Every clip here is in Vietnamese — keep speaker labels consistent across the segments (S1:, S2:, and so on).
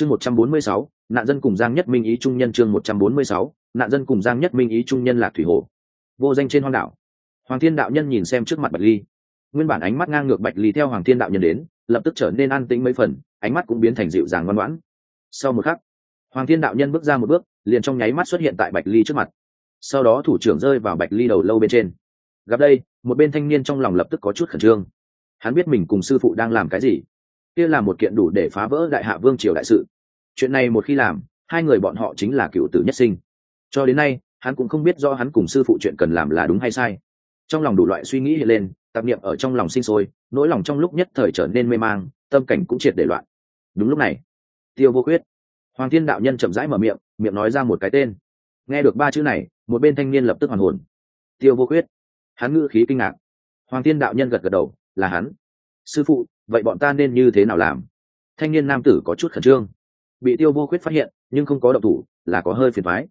S1: chương một trăm bốn mươi sáu, nạn dân cùng giang nhất minh ý trung nhân chương một trăm bốn mươi sáu, nạn dân cùng giang nhất minh ý trung nhân lạc thủy hồ. Vô danh trên hoang đảo. Hoàng thiên đạo nhân nhìn xem trước mặt bạch ly. Nguyên bản ánh mắt ngang ngược bạch ly theo hoàng thiên đạo nhân đến, lập tức trở nên an tĩnh mấy phần, ánh mắt cũng biến thành dịu dàng ngoan ngoãn. Sau một khắc, hoàng thiên đạo nhân bước ra một bước, liền trong nháy mắt xuất hiện tại bạch ly trước mặt. Sau đó thủ trưởng rơi vào bạch ly đầu lâu bên trên. Gặp đây, một bên thanh niên trong lòng lập tức có chút khẩn trương. Hắn biết mình cùng sư phụ đang làm cái gì kia là một kiện đủ để phá vỡ đại hạ vương triều đại sự. Chuyện này một khi làm, hai người bọn họ chính là cựu tử nhất sinh. Cho đến nay, hắn cũng không biết do hắn cùng sư phụ chuyện cần làm là đúng hay sai. Trong lòng đủ loại suy nghĩ hiện lên, tạp niệm ở trong lòng sinh sôi, nỗi lòng trong lúc nhất thời trở nên mê mang, tâm cảnh cũng triệt để loạn. Đúng lúc này, tiêu vô quyết, hoàng thiên đạo nhân chậm rãi mở miệng miệng nói ra một cái tên. Nghe được ba chữ này, một bên thanh niên lập tức hoàn hồn. Tiêu vô quyết, hắn ngữ khí kinh ngạc. Hoàng thiên đạo nhân gật gật đầu, là hắn. Sư phụ vậy bọn ta nên như thế nào làm? Thanh niên nam tử có chút khẩn trương. Bị tiêu vô quyết phát hiện, nhưng không có động thủ, là có hơi phiền thoái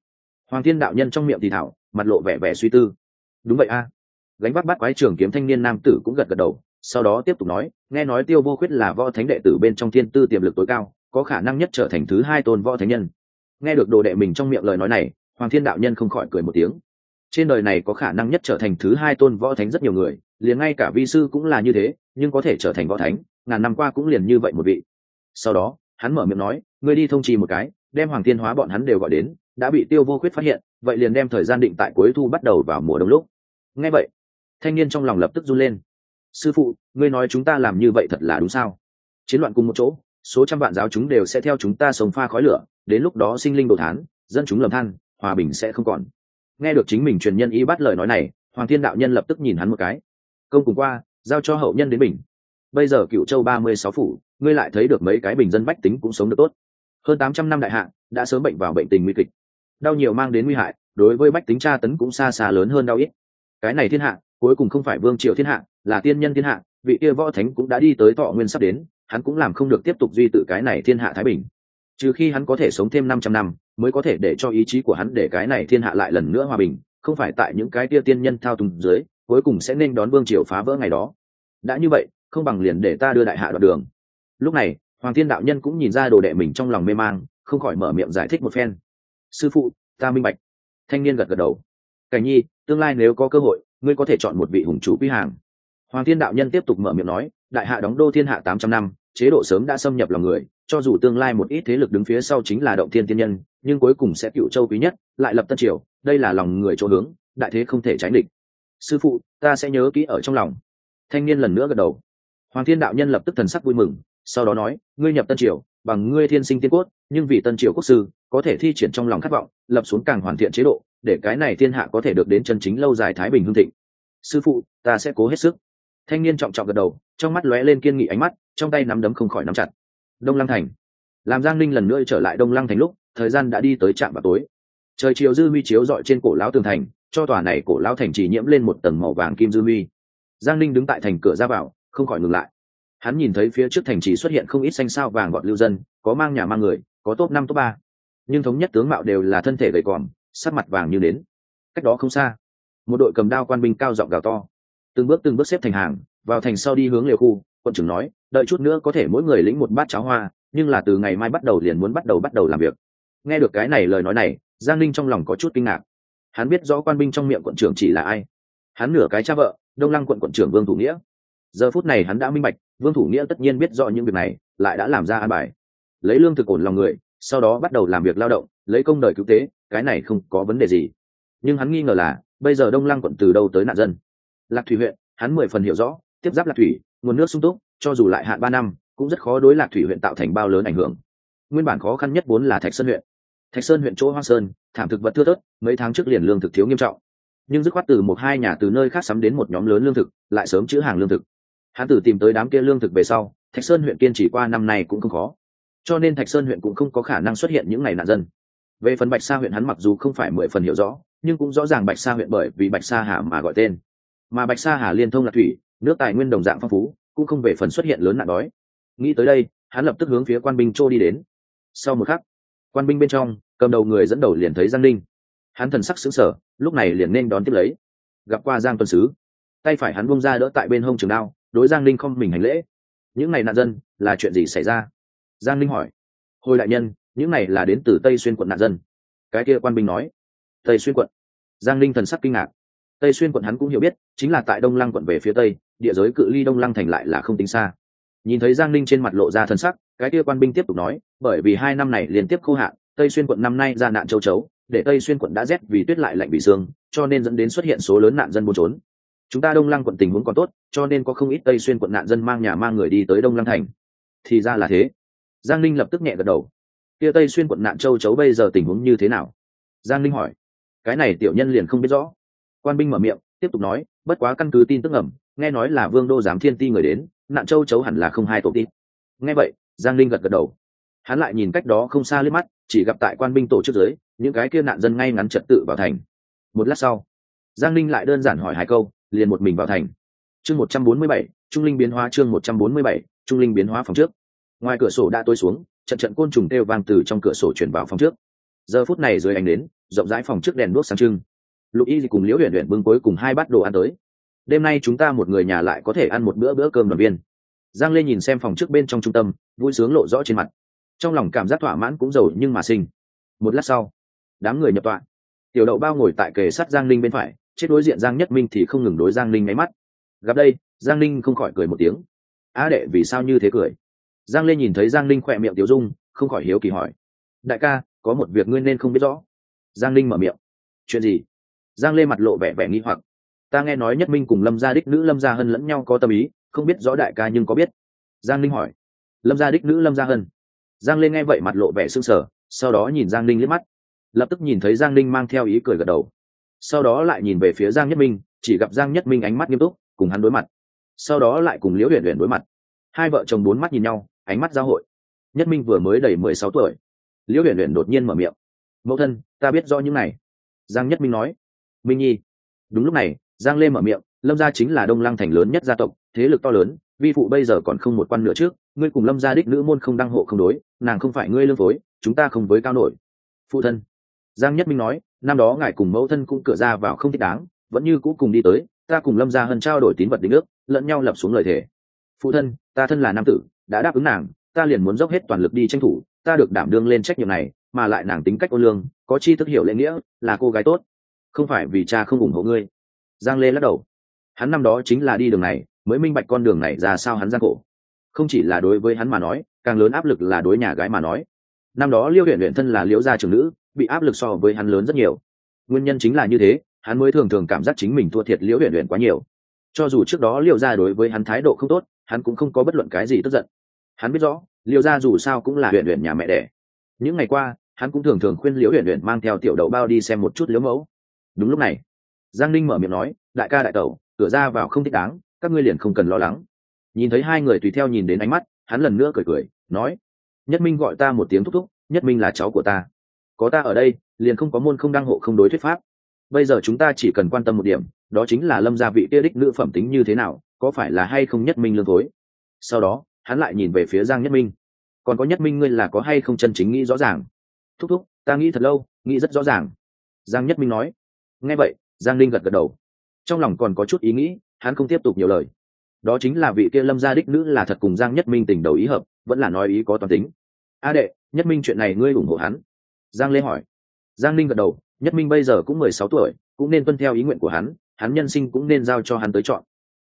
S1: hoàng thiên đạo nhân trong miệng thì thảo, mặt lộ vẻ vẻ suy tư. Đúng vậy a. Gánh vác bắt quái trường kiếm thanh niên nam tử cũng gật gật đầu, sau đó tiếp tục nói, nghe nói tiêu vô quyết là võ thánh đệ tử bên trong thiên tư tiềm lực tối cao, có khả năng nhất trở thành thứ hai tôn võ thánh nhân. Nghe được đồ đệ mình trong miệng lời nói này, hoàng thiên đạo nhân không khỏi cười một tiếng. Trên đời này có khả năng nhất trở thành thứ hai tôn võ thánh rất nhiều người, liền ngay cả vi sư cũng là như thế, nhưng có thể trở thành võ thánh ngàn năm qua cũng liền như vậy một vị. Sau đó, hắn mở miệng nói, ngươi đi thông trì một cái, đem hoàng thiên hóa bọn hắn đều gọi đến, đã bị tiêu vô khuyết phát hiện, vậy liền đem thời gian định tại cuối thu bắt đầu vào mùa đông lúc. Ngay vậy, thanh niên trong lòng lập tức run lên. Sư phụ, ngươi nói chúng ta làm như vậy thật là đúng sao? Chiến loạn cùng một chỗ, số trăm vạn giáo chúng đều sẽ theo chúng ta sống pha khói lửa, đến lúc đó sinh linh đồ thán, dân chúng lầm than, hòa bình sẽ không còn. Nghe được chính mình truyền nhân y bắt lời nói này, hoàng thiên đạo nhân lập tức nhìn hắn một cái. Công cùng qua, giao cho hậu nhân đến bình bây giờ cựu châu ba mươi sáu phủ, ngươi lại thấy được mấy cái bình dân bách tính cũng sống được tốt. Hơn tám trăm năm đại hạ, đã sớm bệnh vào bệnh tình nguy kịch. Đau nhiều mang đến nguy hại, đối với bách tính tra tấn cũng xa xa lớn hơn đau ít. Cái này thiên hạ, cuối cùng không phải vương triều thiên hạ, là tiên nhân thiên hạ, vị kia võ thánh cũng đã đi tới thọ nguyên sắp đến, hắn cũng làm không được tiếp tục duy tự cái này thiên hạ thái bình. Trừ khi hắn có thể sống thêm năm trăm năm, mới có thể để cho ý chí của hắn để cái này thiên hạ lại lần nữa hòa bình, không phải tại những cái tia tiên nhân thao túng dưới, cuối cùng sẽ nên đón vương triều phá vỡ ngày đó. Đã như vậy không bằng liền để ta đưa đại hạ đoạn đường. Lúc này, hoàng thiên đạo nhân cũng nhìn ra đồ đệ mình trong lòng mê mang, không khỏi mở miệng giải thích một phen. Sư phụ, ta minh bạch. Thanh niên gật gật đầu. Cảnh nhi, tương lai nếu có cơ hội, ngươi có thể chọn một vị hùng chủ quý hàng. Hoàng thiên đạo nhân tiếp tục mở miệng nói, đại hạ đóng đô thiên hạ tám trăm năm, chế độ sớm đã xâm nhập lòng người, cho dù tương lai một ít thế lực đứng phía sau chính là động thiên tiên nhân, nhưng cuối cùng sẽ cựu châu quý nhất, lại lập tân triều, đây là lòng người chỗ hướng, đại thế không thể tránh địch. Sư phụ, ta sẽ nhớ kỹ ở trong lòng. Thanh niên lần nữa gật đầu hoàng thiên đạo nhân lập tức thần sắc vui mừng, sau đó nói, ngươi nhập tân triều, bằng ngươi thiên sinh tiên cốt, nhưng vì tân triều quốc sư, có thể thi triển trong lòng khát vọng, lập xuống càng hoàn thiện chế độ, để cái này thiên hạ có thể được đến chân chính lâu dài thái bình hương thịnh. Sư phụ, ta sẽ cố hết sức. Thanh niên trọng trọng gật đầu, trong mắt lóe lên kiên nghị ánh mắt, trong tay nắm đấm không khỏi nắm chặt. Đông lăng thành. Làm giang ninh lần nữa trở lại đông lăng thành lúc, thời gian đã đi tới trạm vào tối. Trời chiều dư huy chiếu dọi trên cổ lão tường thành, cho tòa này cổ lão thành chỉ nhiễm lên một tầng màu vàng kim dư huy. Giang ninh đứng tại thành cửa ra vào không khỏi ngừng lại. Hắn nhìn thấy phía trước thành trì xuất hiện không ít xanh sao vàng gọn lưu dân, có mang nhà mang người, có top năm top ba. Nhưng thống nhất tướng mạo đều là thân thể gầy còm, sắc mặt vàng như nến. Cách đó không xa, một đội cầm đao quan binh cao giọng gào to. Từng bước từng bước xếp thành hàng, vào thành sau đi hướng liều khu quận trưởng nói, đợi chút nữa có thể mỗi người lĩnh một bát cháo hoa, nhưng là từ ngày mai bắt đầu liền muốn bắt đầu bắt đầu làm việc. Nghe được cái này lời nói này, giang linh trong lòng có chút kinh ngạc. Hắn biết rõ quan binh trong miệng quận trưởng chỉ là ai. Hắn nửa cái cha vợ, đông lăng quận quận trưởng vương thủ nghĩa giờ phút này hắn đã minh bạch, vương thủ nghĩa tất nhiên biết rõ những việc này, lại đã làm ra an bài. Lấy lương thực ổn lòng người, sau đó bắt đầu làm việc lao động, lấy công đời cứu tế, cái này không có vấn đề gì. Nhưng hắn nghi ngờ là, bây giờ đông lăng quận từ đâu tới nạn dân? Lạc thủy huyện, hắn mười phần hiểu rõ, tiếp giáp lạc thủy, nguồn nước sung túc, cho dù lại hạn ba năm, cũng rất khó đối lạc thủy huyện tạo thành bao lớn ảnh hưởng. Nguyên bản khó khăn nhất vốn là thạch sơn huyện. Thạch sơn huyện chỗ Hoa sơn, thảm thực vật thưa thớt, mấy tháng trước liền lương thực thiếu nghiêm trọng. Nhưng dứt khoát từ một hai nhà từ nơi khác sắm đến một nhóm lớn lương thực, lại sớm chữ hàng lương thực hắn tử tìm tới đám kia lương thực về sau, thạch sơn huyện kiên trì qua năm nay cũng không khó. Cho nên thạch sơn huyện cũng không có khả năng xuất hiện những ngày nạn dân. Về phần bạch sa huyện hắn mặc dù không phải mười phần hiểu rõ, nhưng cũng rõ ràng bạch sa huyện bởi vì bạch sa hà mà gọi tên. Mà bạch sa hà liên thông là thủy, nước tài nguyên đồng dạng phong phú, cũng không về phần xuất hiện lớn nạn đói. Nghĩ tới đây, hắn lập tức hướng phía quan binh trô đi đến. Sau một khắc, quan binh bên trong, cầm đầu người dẫn đầu liền thấy giang ninh. Hắn thần sắc xứng sở lúc này liền nên đón tiếp lấy. Gặp qua giang tuần sứ. Tay phải hắn bông ra đỡ tại bên hông trường đao đối giang Linh không mình hành lễ. Những ngày nạn dân là chuyện gì xảy ra? Giang Linh hỏi. Hồi đại nhân, những này là đến từ tây xuyên quận nạn dân. Cái kia quan binh nói. Tây xuyên quận. Giang linh thần sắc kinh ngạc. Tây xuyên quận hắn cũng hiểu biết, chính là tại đông lăng quận về phía tây, địa giới cự ly đông lăng thành lại là không tính xa. Nhìn thấy giang linh trên mặt lộ ra thần sắc, cái kia quan binh tiếp tục nói, bởi vì hai năm này liên tiếp khô hạn, tây xuyên quận năm nay ra nạn châu chấu, để tây xuyên quận đã rét vì tuyết lại lạnh bị sương cho nên dẫn đến xuất hiện số lớn nạn dân buôn trốn chúng ta đông lăng quận tình huống còn tốt, cho nên có không ít tây xuyên quận nạn dân mang nhà mang người đi tới đông lăng thành. Thì ra là thế. Giang linh lập tức nhẹ gật đầu. Kia tây xuyên quận nạn châu chấu bây giờ tình huống như thế nào? Giang linh hỏi. Cái này tiểu nhân liền không biết rõ. Quan binh mở miệng, tiếp tục nói, bất quá căn cứ tin tức ẩm nghe nói là vương đô giám thiên ti người đến, nạn châu chấu hẳn là không hai tổ tin nghe vậy, giang linh gật gật đầu. Hắn lại nhìn cách đó không xa liếc mắt, chỉ gặp tại quan binh tổ chức giới những cái kia nạn dân ngay ngắn trật tự vào thành. Một lát sau, giang linh lại đơn giản hỏi hai câu liền một mình vào thành. Chương một trăm bốn mươi bảy, trung linh biến hóa chương một trăm bốn mươi bảy, trung linh biến hóa phòng trước. Ngoài cửa sổ đã tối xuống, trận trận côn trùng kêu vang từ trong cửa sổ chuyển vào phòng trước. Giờ phút này dưới ánh đến rộng rãi phòng trước đèn đuốc sáng trưng. Lục y cùng liễu huyện huyện bưng cuối cùng hai bát đồ ăn tới. Đêm nay chúng ta một người nhà lại có thể ăn một bữa bữa cơm đoàn viên. Giang lê nhìn xem phòng trước bên trong trung tâm, vui sướng lộ rõ trên mặt. Trong lòng cảm giác thỏa mãn cũng giàu nhưng mà sinh một lát sau, đám người nhập tọa. Tiểu đậu bao ngồi tại kề sát giang linh bên phải chết đối diện giang nhất minh thì không ngừng đối giang linh nháy mắt. Gặp đây, giang linh không khỏi cười một tiếng. Á đệ, vì sao như thế cười? Giang lê nhìn thấy giang linh khỏe miệng tiểu dung, không khỏi hiếu kỳ hỏi. Đại ca, có một việc ngươi nên không biết rõ. Giang linh mở miệng. Chuyện gì? Giang lê mặt lộ vẻ vẻ nghi hoặc. Ta nghe nói nhất minh cùng lâm gia đích nữ, lâm gia hân lẫn nhau có tâm ý, không biết rõ đại ca nhưng có biết. Giang linh hỏi. Lâm gia đích nữ, lâm gia hân. Giang lê nghe vậy mặt lộ vẻ s ư n g sở sau đó nhìn giang linh liếc mắt. Lập tức nhìn thấy giang linh mang theo ý cười gật đầu sau đó lại nhìn về phía giang nhất minh, chỉ gặp giang nhất minh ánh mắt nghiêm túc, cùng hắn đối mặt. Sau đó lại cùng liễu huyền huyền đối mặt. Hai vợ chồng bốn mắt nhìn nhau, ánh mắt giao hội. Nhất minh vừa mới đầy mười sáu tuổi. Liễu huyền huyền đột nhiên mở miệng. Mẫu thân, ta biết do những này. Giang nhất minh nói. Minh nhi. Đúng lúc này, giang lê mở miệng, lâm gia chính là đông lăng thành lớn nhất gia tộc, thế lực to lớn, vi phụ bây giờ còn không một quan nữa trước, ngươi cùng lâm gia đích nữ môn không đăng hộ không đối, nàng không phải ngươi lương phối, chúng ta không với cao nổi. Phụ thân. Giang nhất minh nói năm đó ngài cùng mẫu thân cũng cửa ra vào không thích đáng, vẫn như cũ cùng đi tới, ta cùng lâm gia hân trao đổi tín vật đính ước, lẫn nhau lập xuống lời thề. Phụ thân, ta thân là nam tử, đã đáp ứng nàng, ta liền muốn dốc hết toàn lực đi tranh thủ, ta được đảm đương lên trách nhiệm này, mà lại nàng tính cách ô lương, có chi thức hiểu lễ nghĩa, là cô gái tốt. Không phải vì cha không ủng hộ ngươi. Giang lê lắc đầu. Hắn năm đó chính là đi đường này, mới minh bạch con đường này ra sao hắn gian khổ. Không chỉ là đối với hắn mà nói, càng lớn áp lực là đối nhà gái mà nói. Năm đó liêu huyện huyện thân là liễu gia trưởng nữ bị áp lực so với hắn lớn rất nhiều. Nguyên nhân chính là như thế, hắn mới thường thường cảm giác chính mình thua thiệt liễu huyện huyện quá nhiều. Cho dù trước đó liễu gia đối với hắn thái độ không tốt, hắn cũng không có bất luận cái gì tức giận. Hắn biết rõ, liễu gia dù sao cũng là huyện huyện nhà mẹ đẻ. Những ngày qua, hắn cũng thường thường khuyên liễu huyện huyện mang theo tiểu đậu bao đi xem một chút liễu mẫu. Đúng lúc này, giang ninh mở miệng nói, đại ca đại tẩu, cửa ra vào không thích đáng, các ngươi liền không cần lo lắng. Nhìn thấy hai người tùy theo nhìn đến ánh mắt, hắn lần nữa cười cười, nói, nhất minh gọi ta một tiếng thúc thúc, nhất minh là cháu của ta có ta ở đây, liền không có môn không đăng hộ không đối thuyết pháp. Bây giờ chúng ta chỉ cần quan tâm một điểm, đó chính là lâm gia vị kia đích nữ phẩm tính như thế nào, có phải là hay không nhất minh lương thối? Sau đó, hắn lại nhìn về phía giang nhất minh. Còn có nhất minh ngươi là có hay không chân chính nghĩ rõ ràng? Thúc thúc, ta nghĩ thật lâu, nghĩ rất rõ ràng. Giang nhất minh nói. Nghe vậy, giang linh gật gật đầu. Trong lòng còn có chút ý nghĩ, hắn không tiếp tục nhiều lời. Đó chính là vị kia lâm gia đích nữ là thật cùng giang nhất minh tình đầu ý hợp, vẫn là nói ý có toàn tính. A đệ, nhất minh chuyện này ngươi ủng hộ hắn giang lê hỏi. Giang linh gật đầu, nhất minh bây giờ cũng mười sáu tuổi, cũng nên tuân theo ý nguyện của hắn hắn nhân sinh cũng nên giao cho hắn tới chọn.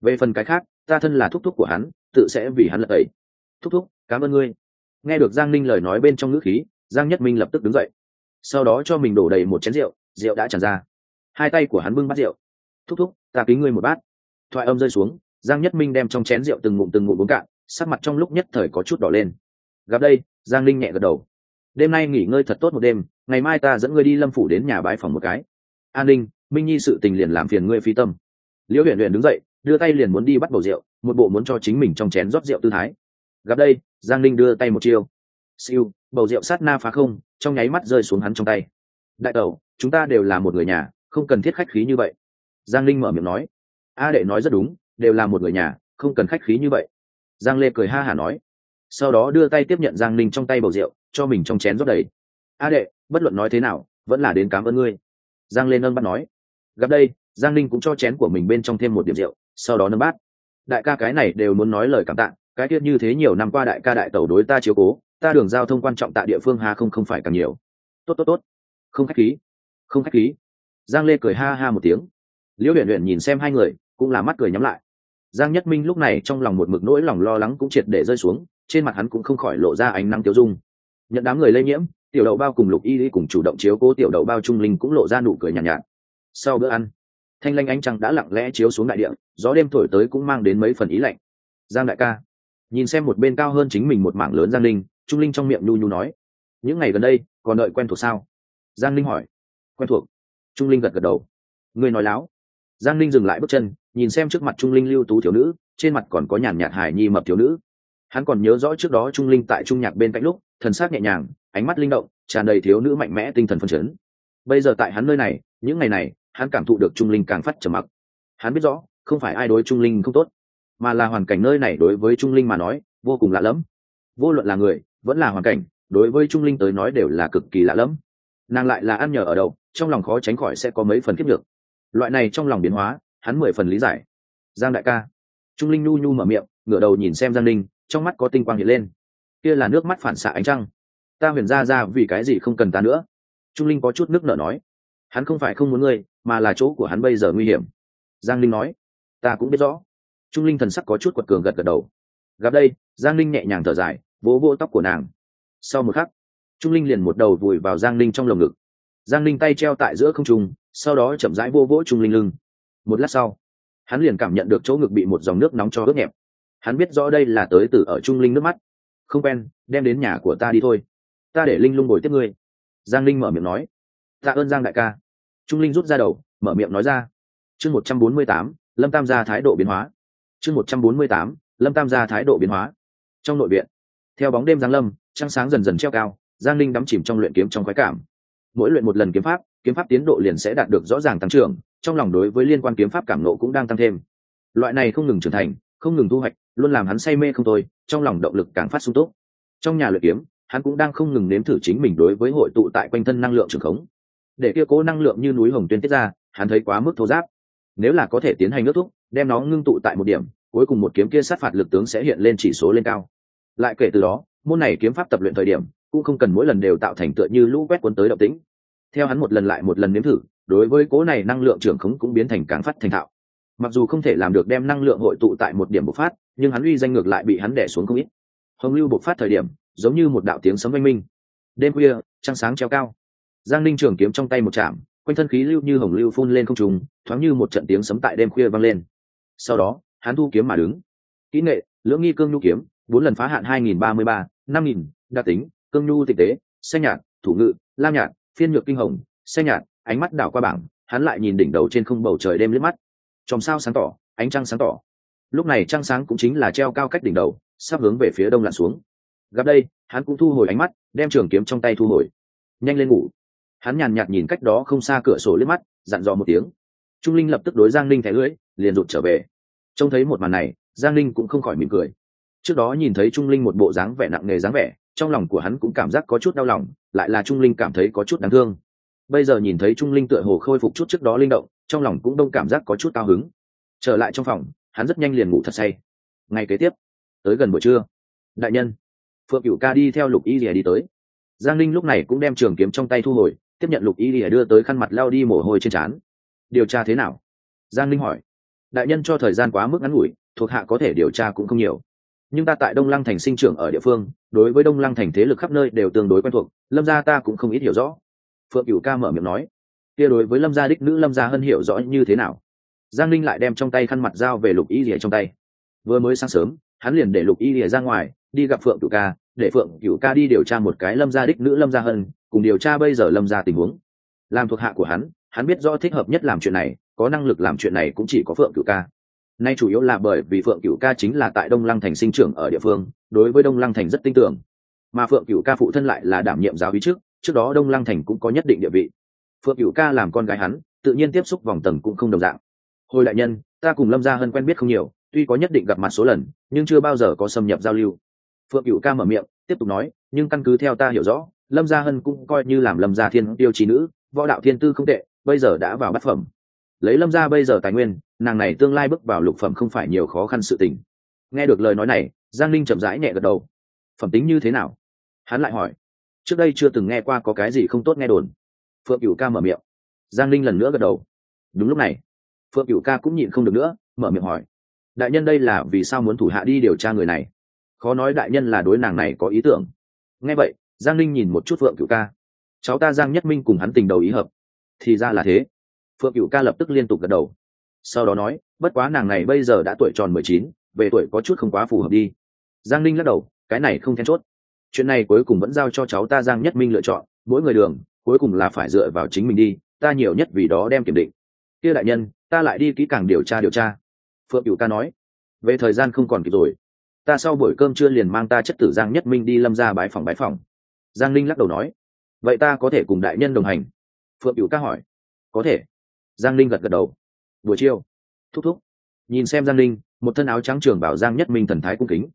S1: Về phần cái khác, ta thân là thúc thúc của hắn, tự sẽ vì hắn lật ấy thúc thúc, cảm ơn ngươi. Nghe được giang linh lời nói bên trong ngữ khí, giang nhất minh lập tức đứng dậy. Sau đó cho mình đổ đầy một chén rượu rượu đã tràn ra. Hai tay của hắn bưng bát rượu. Thúc thúc, ta kính ngươi một bát. Thoại âm rơi xuống, giang nhất minh đem trong chén rượu từng ngụm từng ngụm uống cạn, sắc mặt trong lúc nhất thời có chút đỏ lên. Gặp đây, giang linh nhẹ gật đầu đêm nay nghỉ ngơi thật tốt một đêm, ngày mai ta dẫn ngươi đi lâm phủ đến nhà bãi phòng một cái. An ninh, minh nhi sự tình liền làm phiền ngươi phi tâm. Liễu huyện huyện đứng dậy, đưa tay liền muốn đi bắt bầu rượu, một bộ muốn cho chính mình trong chén rót rượu tư thái. Gặp đây, giang ninh đưa tay một chiêu. Siêu, bầu rượu sát na phá không, trong nháy mắt rơi xuống hắn trong tay. Đại tẩu, chúng ta đều là một người nhà, không cần thiết khách khí như vậy. Giang linh mở miệng nói. A đệ nói rất đúng, đều là một người nhà, không cần khách khí như vậy. Giang lê cười ha hả nói sau đó đưa tay tiếp nhận giang Ninh trong tay bầu rượu, cho mình trong chén rót đầy. A đệ, bất luận nói thế nào, vẫn là đến cảm ơn ngươi. Giang lên nâng bắt nói. Gặp đây, giang Ninh cũng cho chén của mình bên trong thêm một điểm rượu, sau đó nâng bát. Đại ca cái này đều muốn nói lời cảm tạ, cái tiết như thế nhiều năm qua đại ca đại tẩu đối ta chiếu cố, ta đường giao thông quan trọng tại địa phương hà không không phải càng nhiều. Tốt tốt tốt. Không khách khí. Không khách khí. Giang lê cười ha ha một tiếng. Liễu huyện huyện nhìn xem hai người, cũng là mắt cười nhắm lại. Giang nhất minh lúc này trong lòng một mực nỗi lòng lo lắng cũng triệt để rơi xuống trên mặt hắn cũng không khỏi lộ ra ánh nắng tiêu dung. Nhận đám người lây nhiễm tiểu đậu bao cùng lục y đi cùng chủ động chiếu cố tiểu đậu bao trung linh cũng lộ ra nụ cười nhàn nhạt, nhạt. Sau bữa ăn thanh lanh ánh trăng đã lặng lẽ chiếu xuống đại địa gió đêm thổi tới cũng mang đến mấy phần ý lạnh. Giang đại ca nhìn xem một bên cao hơn chính mình một mảng lớn giang linh trung linh trong miệng nhu nhu nói những ngày gần đây còn đợi quen thuộc sao? Giang linh hỏi. Quen thuộc. Trung linh gật gật đầu. Người nói láo. Giang linh dừng lại bước chân nhìn xem trước mặt trung linh lưu tú thiếu nữ trên mặt còn có nhàn nhạt hài nhi mập thiếu nữ hắn còn nhớ rõ trước đó trung linh tại trung nhạc bên cạnh lúc, thần sắc nhẹ nhàng, ánh mắt linh động, tràn đầy thiếu nữ mạnh mẽ tinh thần phân chấn. Bây giờ tại hắn nơi này, những ngày này, hắn cảm thụ được trung linh càng phát trầm mặc. Hắn biết rõ, không phải ai đối trung linh không tốt, mà là hoàn cảnh nơi này đối với trung linh mà nói, vô cùng lạ lẫm. Vô luận là người, vẫn là hoàn cảnh, đối với trung linh tới nói đều là cực kỳ lạ lẫm. Nàng lại là ăn nhờ ở đậu trong lòng khó tránh khỏi sẽ có mấy phần kiếp được loại này trong lòng biến hóa, hắn mười phần lý giải. Giang đại ca. Trung linh nhu nhu mở miệng, ngửa đầu nhìn xem giang linh trong mắt có tinh quang hiện lên. Kia là nước mắt phản xạ ánh trăng. Ta huyền ra ra vì cái gì không cần ta nữa? Trung linh có chút nước nở nói. Hắn không phải không muốn ngươi, mà là chỗ của hắn bây giờ nguy hiểm. Giang linh nói. Ta cũng biết rõ. Trung linh thần sắc có chút quật cường gật gật đầu. Gặp đây, giang linh nhẹ nhàng thở dài, vỗ vỗ tóc của nàng. Sau một khắc, trung linh liền một đầu vùi vào giang linh trong lồng ngực. Giang linh tay treo tại giữa không trung, sau đó chậm rãi vô vỗ trung linh lưng. Một lát sau, hắn liền cảm nhận được chỗ ngực bị một dòng nước nóng cho ướt nhẹp hắn biết rõ đây là tới từ ở trung linh nước mắt. Không quen, đem đến nhà của ta đi thôi. Ta để linh lung ngồi tiếp ngươi. Giang linh mở miệng nói. Tạ ơn giang đại ca. Trung linh rút ra đầu, mở miệng nói ra. Chương một trăm bốn mươi tám, lâm tam gia thái độ biến hóa. Chương một trăm bốn mươi tám, lâm tam gia thái độ biến hóa. Trong nội viện, theo bóng đêm giáng lâm, trăng sáng dần dần treo cao, giang linh đắm chìm trong luyện kiếm trong khoái cảm. Mỗi luyện một lần kiếm pháp kiếm pháp tiến độ liền sẽ đạt được rõ ràng tăng trưởng, trong lòng đối với liên quan kiếm pháp cảm nộ cũng đang tăng thêm. Loại này không ngừng trưởng thành, không ngừng thu hoạch luôn làm hắn say mê không thôi, trong lòng động lực càng phát sung túc. Trong nhà luyện kiếm, hắn cũng đang không ngừng nếm thử chính mình đối với hội tụ tại quanh thân năng lượng trường khống. Để kia cố năng lượng như núi hồng tuyên tiết ra, hắn thấy quá mức thô giáp. Nếu là có thể tiến hành ước thúc, đem nó ngưng tụ tại một điểm, cuối cùng một kiếm kia sát phạt lực tướng sẽ hiện lên chỉ số lên cao. Lại kể từ đó, môn này kiếm pháp tập luyện thời điểm, cũng không cần mỗi lần đều tạo thành tựa như lũ quét cuốn tới động tĩnh. Theo hắn một lần lại một lần nếm thử, đối với cố này năng lượng trưởng khống cũng biến thành càng phát thành thạo mặc dù không thể làm được đem năng lượng hội tụ tại một điểm bộc phát, nhưng hắn uy danh ngược lại bị hắn đẻ xuống không ít. Hồng lưu bộc phát thời điểm, giống như một đạo tiếng sấm oanh minh. Đêm khuya, trăng sáng treo cao. Giang ninh trường kiếm trong tay một chạm, quanh thân khí lưu như hồng lưu phun lên không trùng thoáng như một trận tiếng sấm tại đêm khuya vang lên. Sau đó, hắn thu kiếm mà đứng. Kỹ nghệ, lưỡng nghi cương nhu kiếm, bốn lần phá hạn hai nghìn ba mươi ba, năm nghìn đa tính, cương nhu tịch tế, xanh nhạt, thủ ngự, lam nhạt, phiên nhược kinh hồng, xanh nhạt, ánh mắt đảo qua bảng, hắn lại nhìn đỉnh đầu trên không bầu trời đêm liếc mắt chòm sao sáng tỏ, ánh trăng sáng tỏ. Lúc này trăng sáng cũng chính là treo cao cách đỉnh đầu, sắp hướng về phía đông lặn xuống. Gặp đây, hắn cũng thu hồi ánh mắt, đem trường kiếm trong tay thu hồi. Nhanh lên ngủ. Hắn nhàn nhạt nhìn cách đó không xa cửa sổ liếc mắt, dặn dò một tiếng. Trung linh lập tức đối giang linh thẻ lưỡi, liền rụt trở về. Trông thấy một màn này, giang linh cũng không khỏi mỉm cười. Trước đó nhìn thấy trung linh một bộ dáng vẻ nặng nề dáng vẻ, trong lòng của hắn cũng cảm giác có chút đau lòng, lại là trung linh cảm thấy có chút đáng thương. Bây giờ nhìn thấy trung linh tựa hồ khôi phục chút trước đó linh động trong lòng cũng đông cảm giác có chút cao hứng. Trở lại trong phòng, hắn rất nhanh liền ngủ thật say. Ngày kế tiếp, tới gần buổi trưa. Đại nhân, phượng cựu ca đi theo lục y lìa đi tới. Giang linh lúc này cũng đem trường kiếm trong tay thu hồi, tiếp nhận lục y lìa đưa tới khăn mặt lao đi mồ hôi trên trán. Điều tra thế nào? Giang linh hỏi. Đại nhân cho thời gian quá mức ngắn ngủi, thuộc hạ có thể điều tra cũng không nhiều. Nhưng ta tại đông lăng thành sinh trưởng ở địa phương, đối với đông lăng thành thế lực khắp nơi đều tương đối quen thuộc, lâm gia ta cũng không ít hiểu rõ. Phượng cựu ca mở miệng nói kia đối với lâm gia đích nữ lâm gia hân hiểu rõ như thế nào? Giang linh lại đem trong tay khăn mặt dao về lục y lìa trong tay. Vừa mới sáng sớm, hắn liền để lục y lìa ra ngoài, đi gặp phượng cựu ca, để phượng cựu ca đi điều tra một cái lâm gia đích nữ lâm gia hân, cùng điều tra bây giờ lâm gia tình huống. Làm thuộc hạ của hắn hắn biết rõ thích hợp nhất làm chuyện này, có năng lực làm chuyện này cũng chỉ có phượng cựu ca. Nay chủ yếu là bởi vì phượng cựu ca chính là tại đông lăng thành sinh trưởng ở địa phương, đối với đông lăng thành rất tin tưởng. Mà phượng cựu ca phụ thân lại là đảm nhiệm giáo ý trước trước đó đông lăng thành cũng có nhất định địa vị phượng cựu ca làm con gái hắn, tự nhiên tiếp xúc vòng tầng cũng không đồng dạng. Hồi đại nhân, ta cùng lâm gia hân quen biết không nhiều, tuy có nhất định gặp mặt số lần, nhưng chưa bao giờ có xâm nhập giao lưu. Phượng cựu ca mở miệng, tiếp tục nói, nhưng căn cứ theo ta hiểu rõ, lâm gia hân cũng coi như làm lâm gia thiên tiêu trí nữ, võ đạo thiên tư không tệ, bây giờ đã vào bát phẩm. Lấy lâm gia bây giờ tài nguyên, nàng này tương lai bước vào lục phẩm không phải nhiều khó khăn sự tình. Nghe được lời nói này, giang linh chậm rãi nhẹ gật đầu. Phẩm tính như thế nào? Hắn lại hỏi. Trước đây chưa từng nghe qua có cái gì không tốt nghe đồn phượng cựu ca mở miệng. Giang linh lần nữa gật đầu. Đúng lúc này, phượng cựu ca cũng nhịn không được nữa, mở miệng hỏi. Đại nhân đây là vì sao muốn thủ hạ đi điều tra người này? Khó nói đại nhân là đối nàng này có ý tưởng. Nghe vậy, giang linh nhìn một chút phượng cựu ca. Cháu ta giang nhất minh cùng hắn tình đầu ý hợp. Thì ra là thế. Phượng cựu ca lập tức liên tục gật đầu. Sau đó nói, bất quá nàng này bây giờ đã tuổi tròn mười chín, về tuổi có chút không quá phù hợp đi. Giang linh lắc đầu, cái này không then chốt. Chuyện này cuối cùng vẫn giao cho cháu ta giang nhất minh lựa chọn, mỗi người đường cuối cùng là phải dựa vào chính mình đi, ta nhiều nhất vì đó đem kiểm định. Kia đại nhân, ta lại đi kỹ càng điều tra điều tra. Phượng cựu ca nói. Về thời gian không còn kịp rồi. Ta sau buổi cơm trưa liền mang ta chất tử giang nhất minh đi lâm ra bái phòng bái phòng. Giang linh lắc đầu nói. Vậy ta có thể cùng đại nhân đồng hành? Phượng cựu ca hỏi. Có thể. Giang linh gật gật đầu. Buổi chiều. Thúc thúc. Nhìn xem giang linh một thân áo trắng trường bảo giang nhất minh thần thái cung kính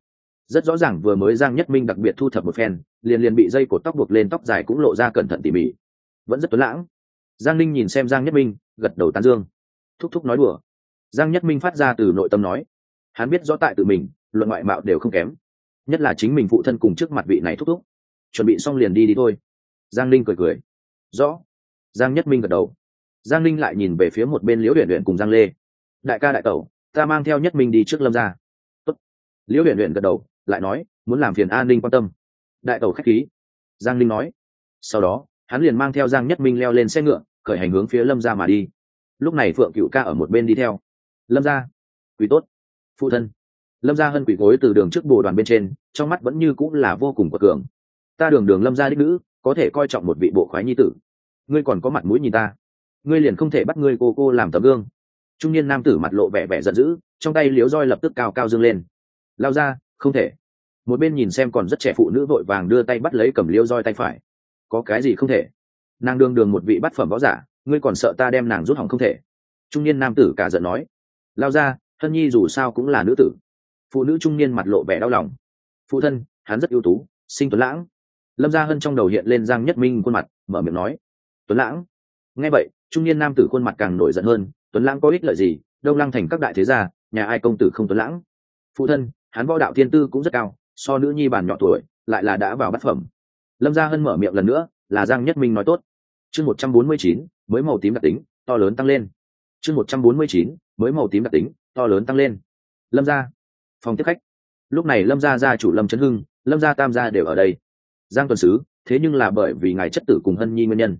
S1: rất rõ ràng vừa mới giang nhất minh đặc biệt thu thập một phen, liền liền bị dây cột tóc buộc lên tóc dài cũng lộ ra cẩn thận tỉ mỉ. Vẫn rất tuấn lãng. Giang linh nhìn xem giang nhất minh, gật đầu tán dương. Thúc thúc nói đùa. Giang nhất minh phát ra từ nội tâm nói. Hắn biết rõ tại tự mình, luận ngoại mạo đều không kém. Nhất là chính mình phụ thân cùng trước mặt vị này thúc thúc. Chuẩn bị xong liền đi đi thôi. Giang linh cười cười. Rõ. Giang nhất minh gật đầu. Giang linh lại nhìn về phía một bên liễu huyện huyện cùng giang lê. Đại ca đại tẩu, ta mang theo nhất minh đi trước lâm ra Tốt. liễu huyện huyện gật đầu lại nói, muốn làm phiền an ninh quan tâm. Đại tẩu k h á c h khí. Giang linh nói. Sau đó, hắn liền mang theo giang nhất minh leo lên xe ngựa, khởi hành hướng phía lâm ra mà đi. Lúc này phượng cựu ca ở một bên đi theo. Lâm ra quỷ tốt. Phụ thân. Lâm ra hân quỷ gối từ đường trước bồ đoàn bên trên, trong mắt vẫn như cũng là vô cùng quật cường. Ta đường đường lâm ra đích nữ, có thể coi trọng một vị bộ khoái nhi tử. Ngươi còn có mặt mũi nhìn ta. Ngươi liền không thể bắt ngươi cô cô làm tấm gương. Trung niên nam tử mặt lộ vẻ vẻ giận dữ, trong tay liếu roi lập tức cao cao dương lên. Lao ra không thể. Một bên nhìn xem còn rất trẻ phụ nữ vội vàng đưa tay bắt lấy cầm liêu roi tay phải. Có cái gì không thể? Nàng đương đường một vị bắt phẩm võ giả, ngươi còn sợ ta đem nàng rút hỏng không thể? Trung niên nam tử cả giận nói. Lao ra, thân nhi dù sao cũng là nữ tử. Phụ nữ trung niên mặt lộ vẻ đau lòng. Phụ thân, hắn rất ưu tú, sinh tuấn lãng. Lâm gia hân trong đầu hiện lên giang nhất minh khuôn mặt, mở miệng nói. Tuấn lãng. Nghe vậy, trung niên nam tử khuôn mặt càng nổi giận hơn. Tuấn lãng có ích lợi gì? Đông lăng thành các đại thế gia, nhà ai công tử không tuấn lãng? Phụ thân, hắn võ đạo thiên tư cũng rất cao, so nữ nhi bàn nhỏ tuổi, lại là đã vào bát phẩm. Lâm gia hân mở miệng lần nữa, là giang nhất minh nói tốt. Chương một trăm bốn mươi chín, mới màu tím đặc tính, to lớn tăng lên. Chương một trăm bốn mươi chín, mới màu tím đặc tính, to lớn tăng lên. Lâm gia. Phòng tiếp khách. Lúc này lâm gia gia chủ lâm trấn hưng, lâm gia tam gia đều ở đây. Giang tuần sứ, thế nhưng là bởi vì ngài chất tử cùng hân nhi nguyên nhân.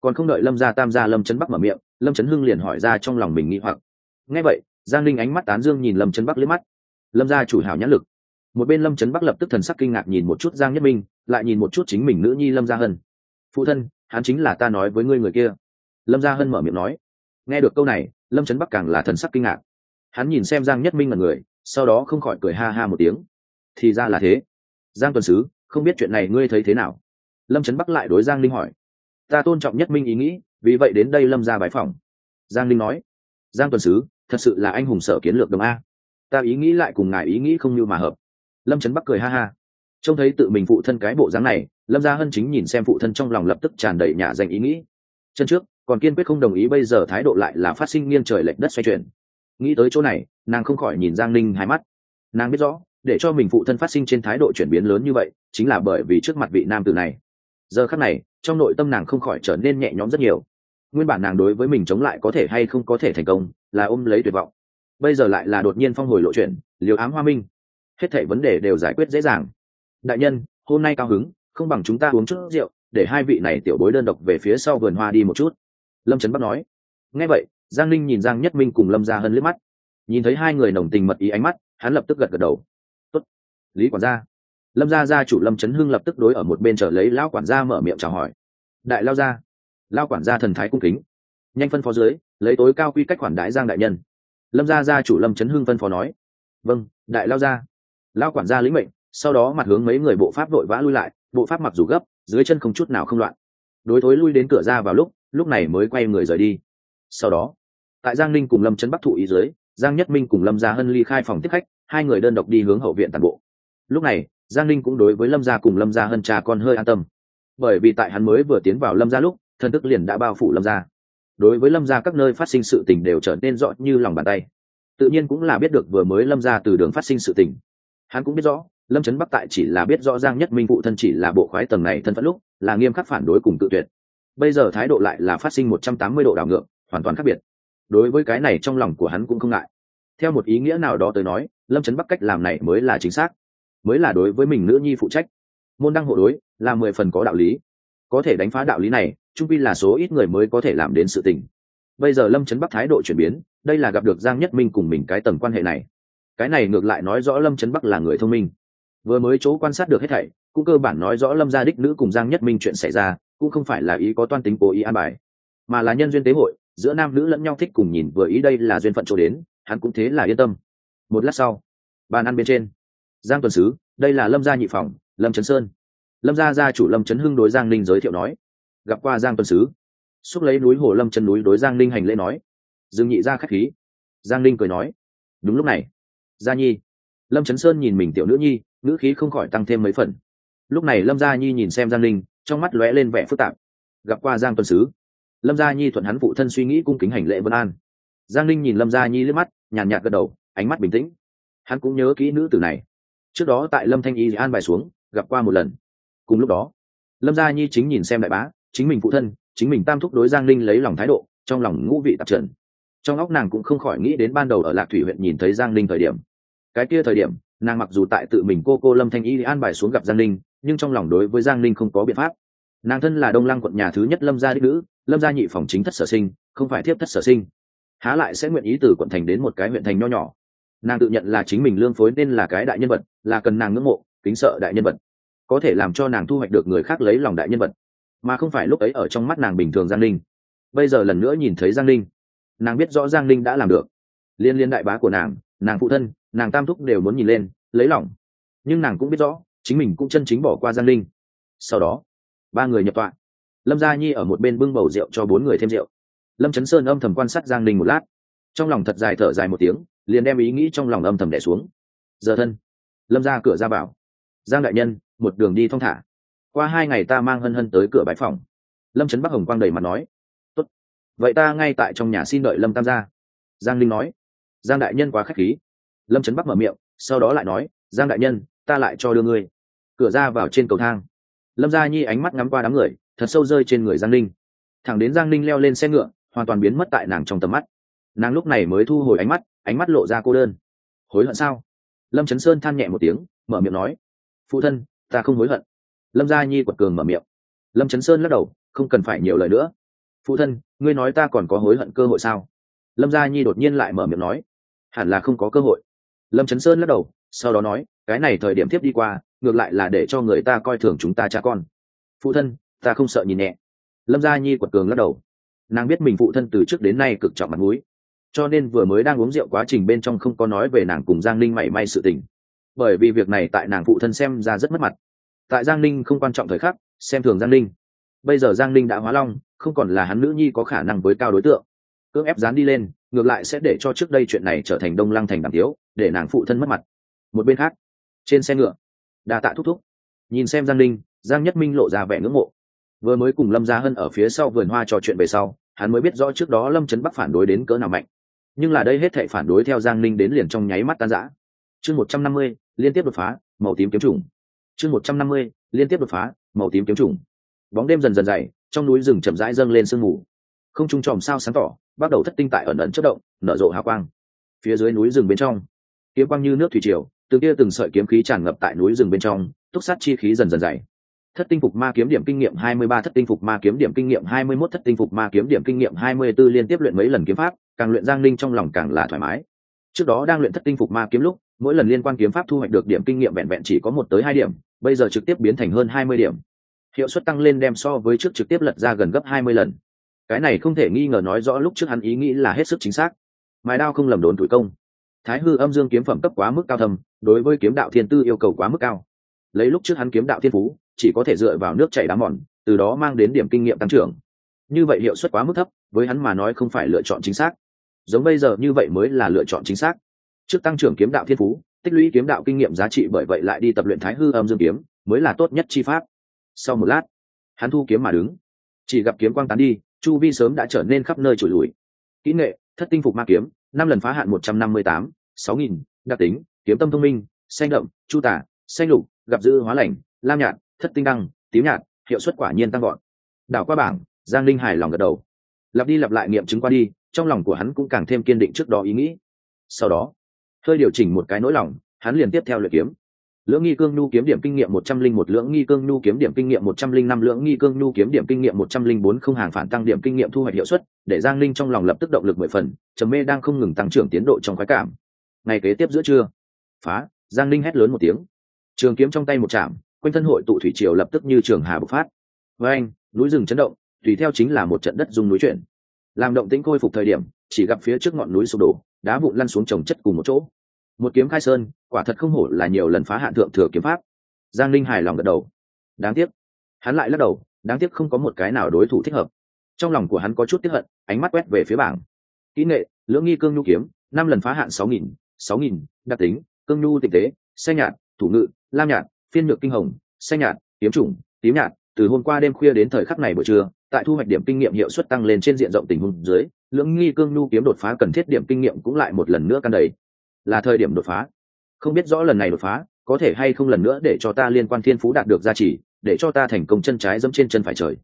S1: Còn không đợi lâm gia tam gia lâm trấn bắc mở miệng, lâm trấn hưng liền hỏi ra trong lòng mình nghĩ hoặc. Nghe vậy, giang linh ánh mắt tán dương nhìn lâm trấn bắc liếc mắt lâm gia chủ hảo nhãn lực. Một bên lâm trấn bắc lập tức thần sắc kinh ngạc nhìn một chút giang nhất minh, lại nhìn một chút chính mình nữ nhi lâm gia hân. Phụ thân, hắn chính là ta nói với ngươi người kia. Lâm gia hân mở miệng nói. Nghe được câu này, lâm trấn bắc càng là thần sắc kinh ngạc. Hắn nhìn xem giang nhất minh là người, sau đó không khỏi cười ha ha một tiếng. Thì ra là thế. Giang tuần sứ, không biết chuyện này ngươi thấy thế nào? Lâm trấn bắc lại đối giang linh hỏi. Ta tôn trọng nhất minh ý nghĩ, vì vậy đến đây lâm ra bãi phòng giang linh nói. Giang tuần sứ, thật sự là anh hùng sở kiến lược đồng a ta ý nghĩ lại cùng ngài ý nghĩ không như mà hợp. Lâm trấn bắc cười ha ha. Trông thấy tự mình phụ thân cái bộ dáng này, lâm gia hân chính nhìn xem phụ thân trong lòng lập tức tràn đầy nhà dành ý nghĩ. Chân trước, còn kiên quyết không đồng ý bây giờ thái độ lại là phát sinh nghiêng trời lệch đất xoay chuyển. Nghĩ tới chỗ này, nàng không khỏi nhìn giang ninh hai mắt. Nàng biết rõ, để cho mình phụ thân phát sinh trên thái độ chuyển biến lớn như vậy, chính là bởi vì trước mặt vị nam tử này. Giờ khắc này, trong nội tâm nàng không khỏi trở nên nhẹ nhõm rất nhiều. Nguyên bản nàng đối với mình chống lại có thể hay không có thể thành công, là ôm lấy tuyệt vọng bây giờ lại là đột nhiên phong hồi lộ chuyện, liều ám hoa minh. Hết thảy vấn đề đều giải quyết dễ dàng. Đại nhân, hôm nay cao hứng, không bằng chúng ta uống chút rượu, để hai vị này tiểu bối đơn độc về phía sau vườn hoa đi một chút. Lâm trấn bắc nói. Nghe vậy, giang ninh nhìn giang nhất minh cùng lâm gia hơn liếc mắt. Nhìn thấy hai người nồng tình mật ý ánh mắt, hắn lập tức gật gật đầu. Tốt. lý quản gia. Lâm gia gia chủ lâm trấn hưng lập tức đối ở một bên chờ lấy lão quản gia mở miệng chào hỏi. Đại lao gia. Lao quản gia thần thái cung kính. Nhanh phân phó dưới, lấy tối cao quy cách khoản đái giang đại nhân lâm gia gia chủ lâm trấn hưng phân phó nói. Vâng đại lao gia. Lao quản gia lĩnh mệnh, sau đó mặt hướng mấy người bộ pháp vội vã lui lại, bộ pháp mặc dù gấp, dưới chân không chút nào không loạn. Đối thối lui đến cửa ra vào lúc lúc này mới quay người rời đi. Sau đó, tại giang ninh cùng lâm trấn bắc thụ ý dưới, giang nhất minh cùng lâm gia hân ly khai phòng tiếp khách, hai người đơn độc đi hướng hậu viện toàn bộ. Lúc này, giang ninh cũng đối với lâm gia cùng lâm gia hân cha con hơi an tâm. Bởi vì tại hắn mới vừa tiến vào lâm gia lúc thần tức liền đã bao phủ lâm gia đối với lâm gia các nơi phát sinh sự tình đều trở nên rõ như lòng bàn tay. Tự nhiên cũng là biết được vừa mới lâm gia từ đường phát sinh sự tình. Hắn cũng biết rõ, lâm trấn bắc tại chỉ là biết rõ giang nhất minh phụ thân chỉ là bộ khoái tầng này thân phận lúc, là nghiêm khắc phản đối cùng tự tuyệt. Bây giờ thái độ lại là phát sinh một trăm tám mươi độ đảo ngược, hoàn toàn khác biệt. Đối với cái này trong lòng của hắn cũng không ngại. Theo một ý nghĩa nào đó tới nói, lâm trấn bắc cách làm này mới là chính xác. Mới là đối với mình nữ nhi phụ trách. Môn đăng hộ đối là mười phần có đạo lý. Có thể đánh phá đạo lý này trung quy là số ít người mới có thể làm đến sự tình. Bây giờ lâm trấn bắc thái độ chuyển biến, đây là gặp được giang nhất minh cùng mình cái tầng quan hệ này. Cái này ngược lại nói rõ lâm trấn bắc là người thông minh. Vừa mới chỗ quan sát được hết thảy, cũng cơ bản nói rõ lâm gia đích nữ cùng giang nhất minh chuyện xảy ra, cũng không phải là ý có toan tính cố ý an bài, mà là nhân duyên tế hội, giữa nam nữ lẫn nhau thích cùng nhìn, vừa ý đây là duyên phận chỗ đến, hắn cũng thế là yên tâm. Một lát sau, bàn ăn bên trên, giang tuần sứ, đây là lâm gia nhị phòng, lâm trấn sơn. Lâm gia gia chủ lâm trấn hưng đối giang ninh giới thiệu nói gặp qua giang tuân sứ. Xúc lấy núi hồ lâm chân núi đối giang ninh hành lễ nói. Dương nhị ra k h á c h khí. Giang ninh cười nói. Đúng lúc này, gia nhi. Lâm trấn sơn nhìn mình tiểu nữ nhi nữ khí không khỏi tăng thêm mấy phần. Lúc này lâm gia nhi nhìn xem giang ninh, trong mắt lóe lên vẻ phức tạp. Gặp qua giang tuân sứ. Lâm gia nhi thuận hắn phụ thân suy nghĩ cung kính hành lễ vân an. Giang ninh nhìn lâm gia nhi liếc mắt, nhàn nhạt gật đầu, ánh mắt bình tĩnh. Hắn cũng nhớ kỹ nữ tử này. Trước đó tại lâm thanh y an bài xuống, gặp qua một lần. Cùng lúc đó, lâm gia nhi chính nhìn xem đại bá chính mình phụ thân, chính mình tam thúc đối giang ninh lấy lòng thái độ, trong lòng ngũ vị tạp trần. Trong óc nàng cũng không khỏi nghĩ đến ban đầu ở lạc thủy huyện nhìn thấy giang ninh thời điểm. Cái kia thời điểm, nàng mặc dù tại tự mình cô cô lâm thanh y an bài xuống gặp giang ninh, nhưng trong lòng đối với giang ninh không có biện pháp. Nàng thân là đông lăng quận nhà thứ nhất lâm gia đích nữ, lâm gia nhị phòng chính thất sở sinh, không phải thiếp thất sở sinh. Há lại sẽ nguyện ý từ quận thành đến một cái huyện thành nho nhỏ. Nàng tự nhận là chính mình lương phối nên là cái đại nhân vật, là cần nàng ngưỡng mộ, kính sợ đại nhân vật. Có thể làm cho nàng thu hoạch được người khác lấy lòng đại nhân vật mà không phải lúc ấy ở trong mắt nàng bình thường giang linh bây giờ lần nữa nhìn thấy giang linh nàng biết rõ giang linh đã làm được. Liên liên đại bá của nàng nàng phụ thân, nàng tam thúc đều muốn nhìn lên, lấy lòng. Nhưng nàng cũng biết rõ, chính mình cũng chân chính bỏ qua giang linh sau đó, ba người nhập tọa. Lâm gia nhi ở một bên bưng bầu rượu cho bốn người thêm rượu. Lâm trấn sơn âm thầm quan sát giang linh một lát. Trong lòng thật dài thở dài một tiếng, liền đem ý nghĩ trong lòng âm thầm đẻ xuống. Giờ thân. Lâm ra cửa ra bảo giang đại nhân, một đường đi thong thả qua hai ngày ta mang hân hân tới cửa bãi phòng lâm trấn bắc hồng quang đầy mặt nói, Tốt. vậy ta ngay tại trong nhà xin đợi lâm tam gia. Giang linh nói, giang đại nhân quá k h á c h khí. Lâm trấn bắc mở miệng, sau đó lại nói, giang đại nhân, ta lại cho đưa ngươi. Cửa ra vào trên cầu thang. Lâm gia nhi ánh mắt ngắm qua đám người, thật sâu rơi trên người giang linh. Thẳng đến giang linh leo lên xe ngựa, hoàn toàn biến mất tại nàng trong tầm mắt. Nàng lúc này mới thu hồi ánh mắt ánh mắt lộ ra cô đơn. Hối hận sao? Lâm trấn sơn than nhẹ một tiếng, mở miệng nói, phụ thân, ta không hối hận lâm gia nhi quật cường mở miệng. Lâm trấn sơn lắc đầu, không cần phải nhiều lời nữa. Phụ thân, ngươi nói ta còn có hối hận cơ hội sao? Lâm gia nhi đột nhiên lại mở miệng nói, hẳn là không có cơ hội. Lâm trấn sơn lắc đầu, sau đó nói, cái này thời điểm tiếp đi qua, ngược lại là để cho người ta coi thường chúng ta cha con. Phụ thân, ta không sợ nhìn nhẹ. Lâm gia nhi quật cường lắc đầu. Nàng biết mình phụ thân từ trước đến nay cực trọng mặt mũi. Cho nên vừa mới đang uống rượu quá trình bên trong không có nói về nàng cùng giang ninh mảy may sự tình. Bởi vì việc này tại nàng phụ thân xem ra rất mất mặt tại giang ninh không quan trọng thời khắc, xem thường giang ninh. Bây giờ giang ninh đã hóa long, không còn là hắn nữ nhi có khả năng với cao đối tượng. Cưỡng ép dán đi lên, ngược lại sẽ để cho trước đây chuyện này trở thành đông lăng thành đàm tiếu, để nàng phụ thân mất mặt. Một bên khác, trên xe ngựa, đa tạ thúc thúc. Nhìn xem giang ninh, giang nhất minh lộ ra vẻ ngưỡng mộ. Vừa mới cùng lâm gia hân ở phía sau vườn hoa trò chuyện về sau, hắn mới biết rõ trước đó lâm trấn bắc phản đối đến cỡ nào mạnh. Nhưng là đây hết thệ phản đối theo giang ninh đến liền trong nháy mắt tan rã. Chương một trăm năm mươi, liên tiếp đột phá, màu tím kiếm trùng chương một trăm năm mươi, liên tiếp đột phá, màu tím kiếm trùng bóng đêm dần dần dày, trong núi rừng chậm rãi dâng lên sương mù. Không trung tròm sao sáng tỏ, bắt đầu thất tinh tại ẩn ẩn chất động, nở rộ hào quang. Phía dưới núi rừng bên trong, kiếm quang như nước thủy triều từng kia từng sợi kiếm khí tràn ngập tại núi rừng bên trong, túc sát chi khí dần dần dày. Thất tinh phục ma kiếm điểm kinh nghiệm 23 thất tinh phục ma kiếm điểm kinh nghiệm 21 thất tinh phục ma kiếm điểm kinh nghiệm 24 liên tiếp luyện mấy lần kiếm pháp, càng luyện giang linh trong lòng càng là thoải mái. Trước đó đang luyện thất tinh phục ma kiếm lúc mỗi lần liên quan kiếm pháp thu hoạch được điểm kinh nghiệm vẹn vẹn chỉ có một tới hai điểm, bây giờ trực tiếp biến thành hơn 20 điểm. Hiệu suất tăng lên đem so với trước trực tiếp lật ra gần gấp 20 lần. Cái này không thể nghi ngờ nói rõ lúc trước hắn ý nghĩ là hết sức chính xác. Mài đao không lầm đốn tuổi công. Thái hư âm dương kiếm phẩm cấp quá mức cao thầm đối với kiếm đạo thiên tư yêu cầu quá mức cao. Lấy lúc trước hắn kiếm đạo thiên phú, chỉ có thể dựa vào nước chảy đá mòn, từ đó mang đến điểm kinh nghiệm tăng trưởng. Như vậy hiệu suất quá mức thấp, với hắn mà nói không phải lựa chọn chính xác. Giống bây giờ như vậy mới là lựa chọn chính xác trước tăng trưởng kiếm đạo thiên phú, tích lũy kiếm đạo kinh nghiệm giá trị bởi vậy lại đi tập luyện thái hư âm dương kiếm, mới là tốt nhất chi pháp. Sau một lát, hắn thu kiếm mà đứng. Chỉ gặp kiếm quang tán đi, chu vi sớm đã trở nên khắp nơi trồi lùi kỹ nghệ, thất tinh phục ma kiếm, năm lần phá hạn một trăm năm mươi tám, sáu nghìn, đặc tính, kiếm tâm thông minh, xanh đậm, chu tả, xanh lục, gặp dữ hóa lành, lam nhạt, thất tinh đăng, tím nhạt, hiệu suất quả nhiên tăng gọn đảo qua bảng, giang linh hài lòng gật đầu. Lặp đi lặp lại nghiệm chứng qua đi, trong lòng của hắn cũng càng thêm kiên định trước đó ý nghĩ. Sau đó hơi điều chỉnh một cái nỗi lòng, hắn liền tiếp theo luyện kiếm. Lưỡng nghi cương nhu kiếm điểm kinh nghiệm một trăm linh một, lưỡng nghi cương nhu kiếm điểm kinh nghiệm một trăm linh năm, lưỡng nghi cương nhu kiếm điểm kinh nghiệm một trăm linh bốn, không hàng phản tăng điểm kinh nghiệm thu hoạch hiệu suất, để giang linh trong lòng lập tức động lực mười phần, trầm mê đang không ngừng tăng trưởng tiến độ trong khoái cảm. Ngày kế tiếp giữa trưa, phá, giang linh hét lớn một tiếng. Trường kiếm trong tay một chạm, quanh thân hội tụ thủy triều lập tức như trường hà bộc phát. Với anh, núi rừng chấn động, tùy theo chính là một trận đất dùng núi chuyển. Làm động tĩnh khôi phục thời điểm, chỉ gặp phía trước ngọn núi sụp đổ, đá vụn lăn xuống trồng chất cùng một chỗ một kiếm khai sơn, quả thật không hổ là nhiều lần phá hạn thượng thừa kiếm pháp. Giang linh hài lòng gật đầu. Đáng tiếc. Hắn lại lắc đầu, đáng tiếc không có một cái nào đối thủ thích hợp. Trong lòng của hắn có chút tiếp hận, ánh mắt quét về phía bảng. Kỹ nghệ, lưỡng nghi cương nhu kiếm, năm lần phá hạn sáu nghìn sáu nghìn, đặc tính, cương nhu tịch tế, xanh nhạt, thủ ngự, lam nhạt, phiên nhược kinh hồng, xanh nhạt, kiếm chủng, tím nhạt. Từ hôm qua đêm khuya đến thời khắc này buổi trưa, tại thu hoạch điểm kinh nghiệm hiệu suất tăng lên trên diện rộng tình huống dưới, lưỡng nghi cương nhu kiếm đột phá cần thiết điểm kinh nghiệm cũng lại một lần nữa căn đầy là thời điểm đột phá. Không biết rõ lần này đột phá, có thể hay không lần nữa để cho ta liên quan thiên phú đạt được gia trì, để cho ta thành công chân trái dẫm trên chân phải trời.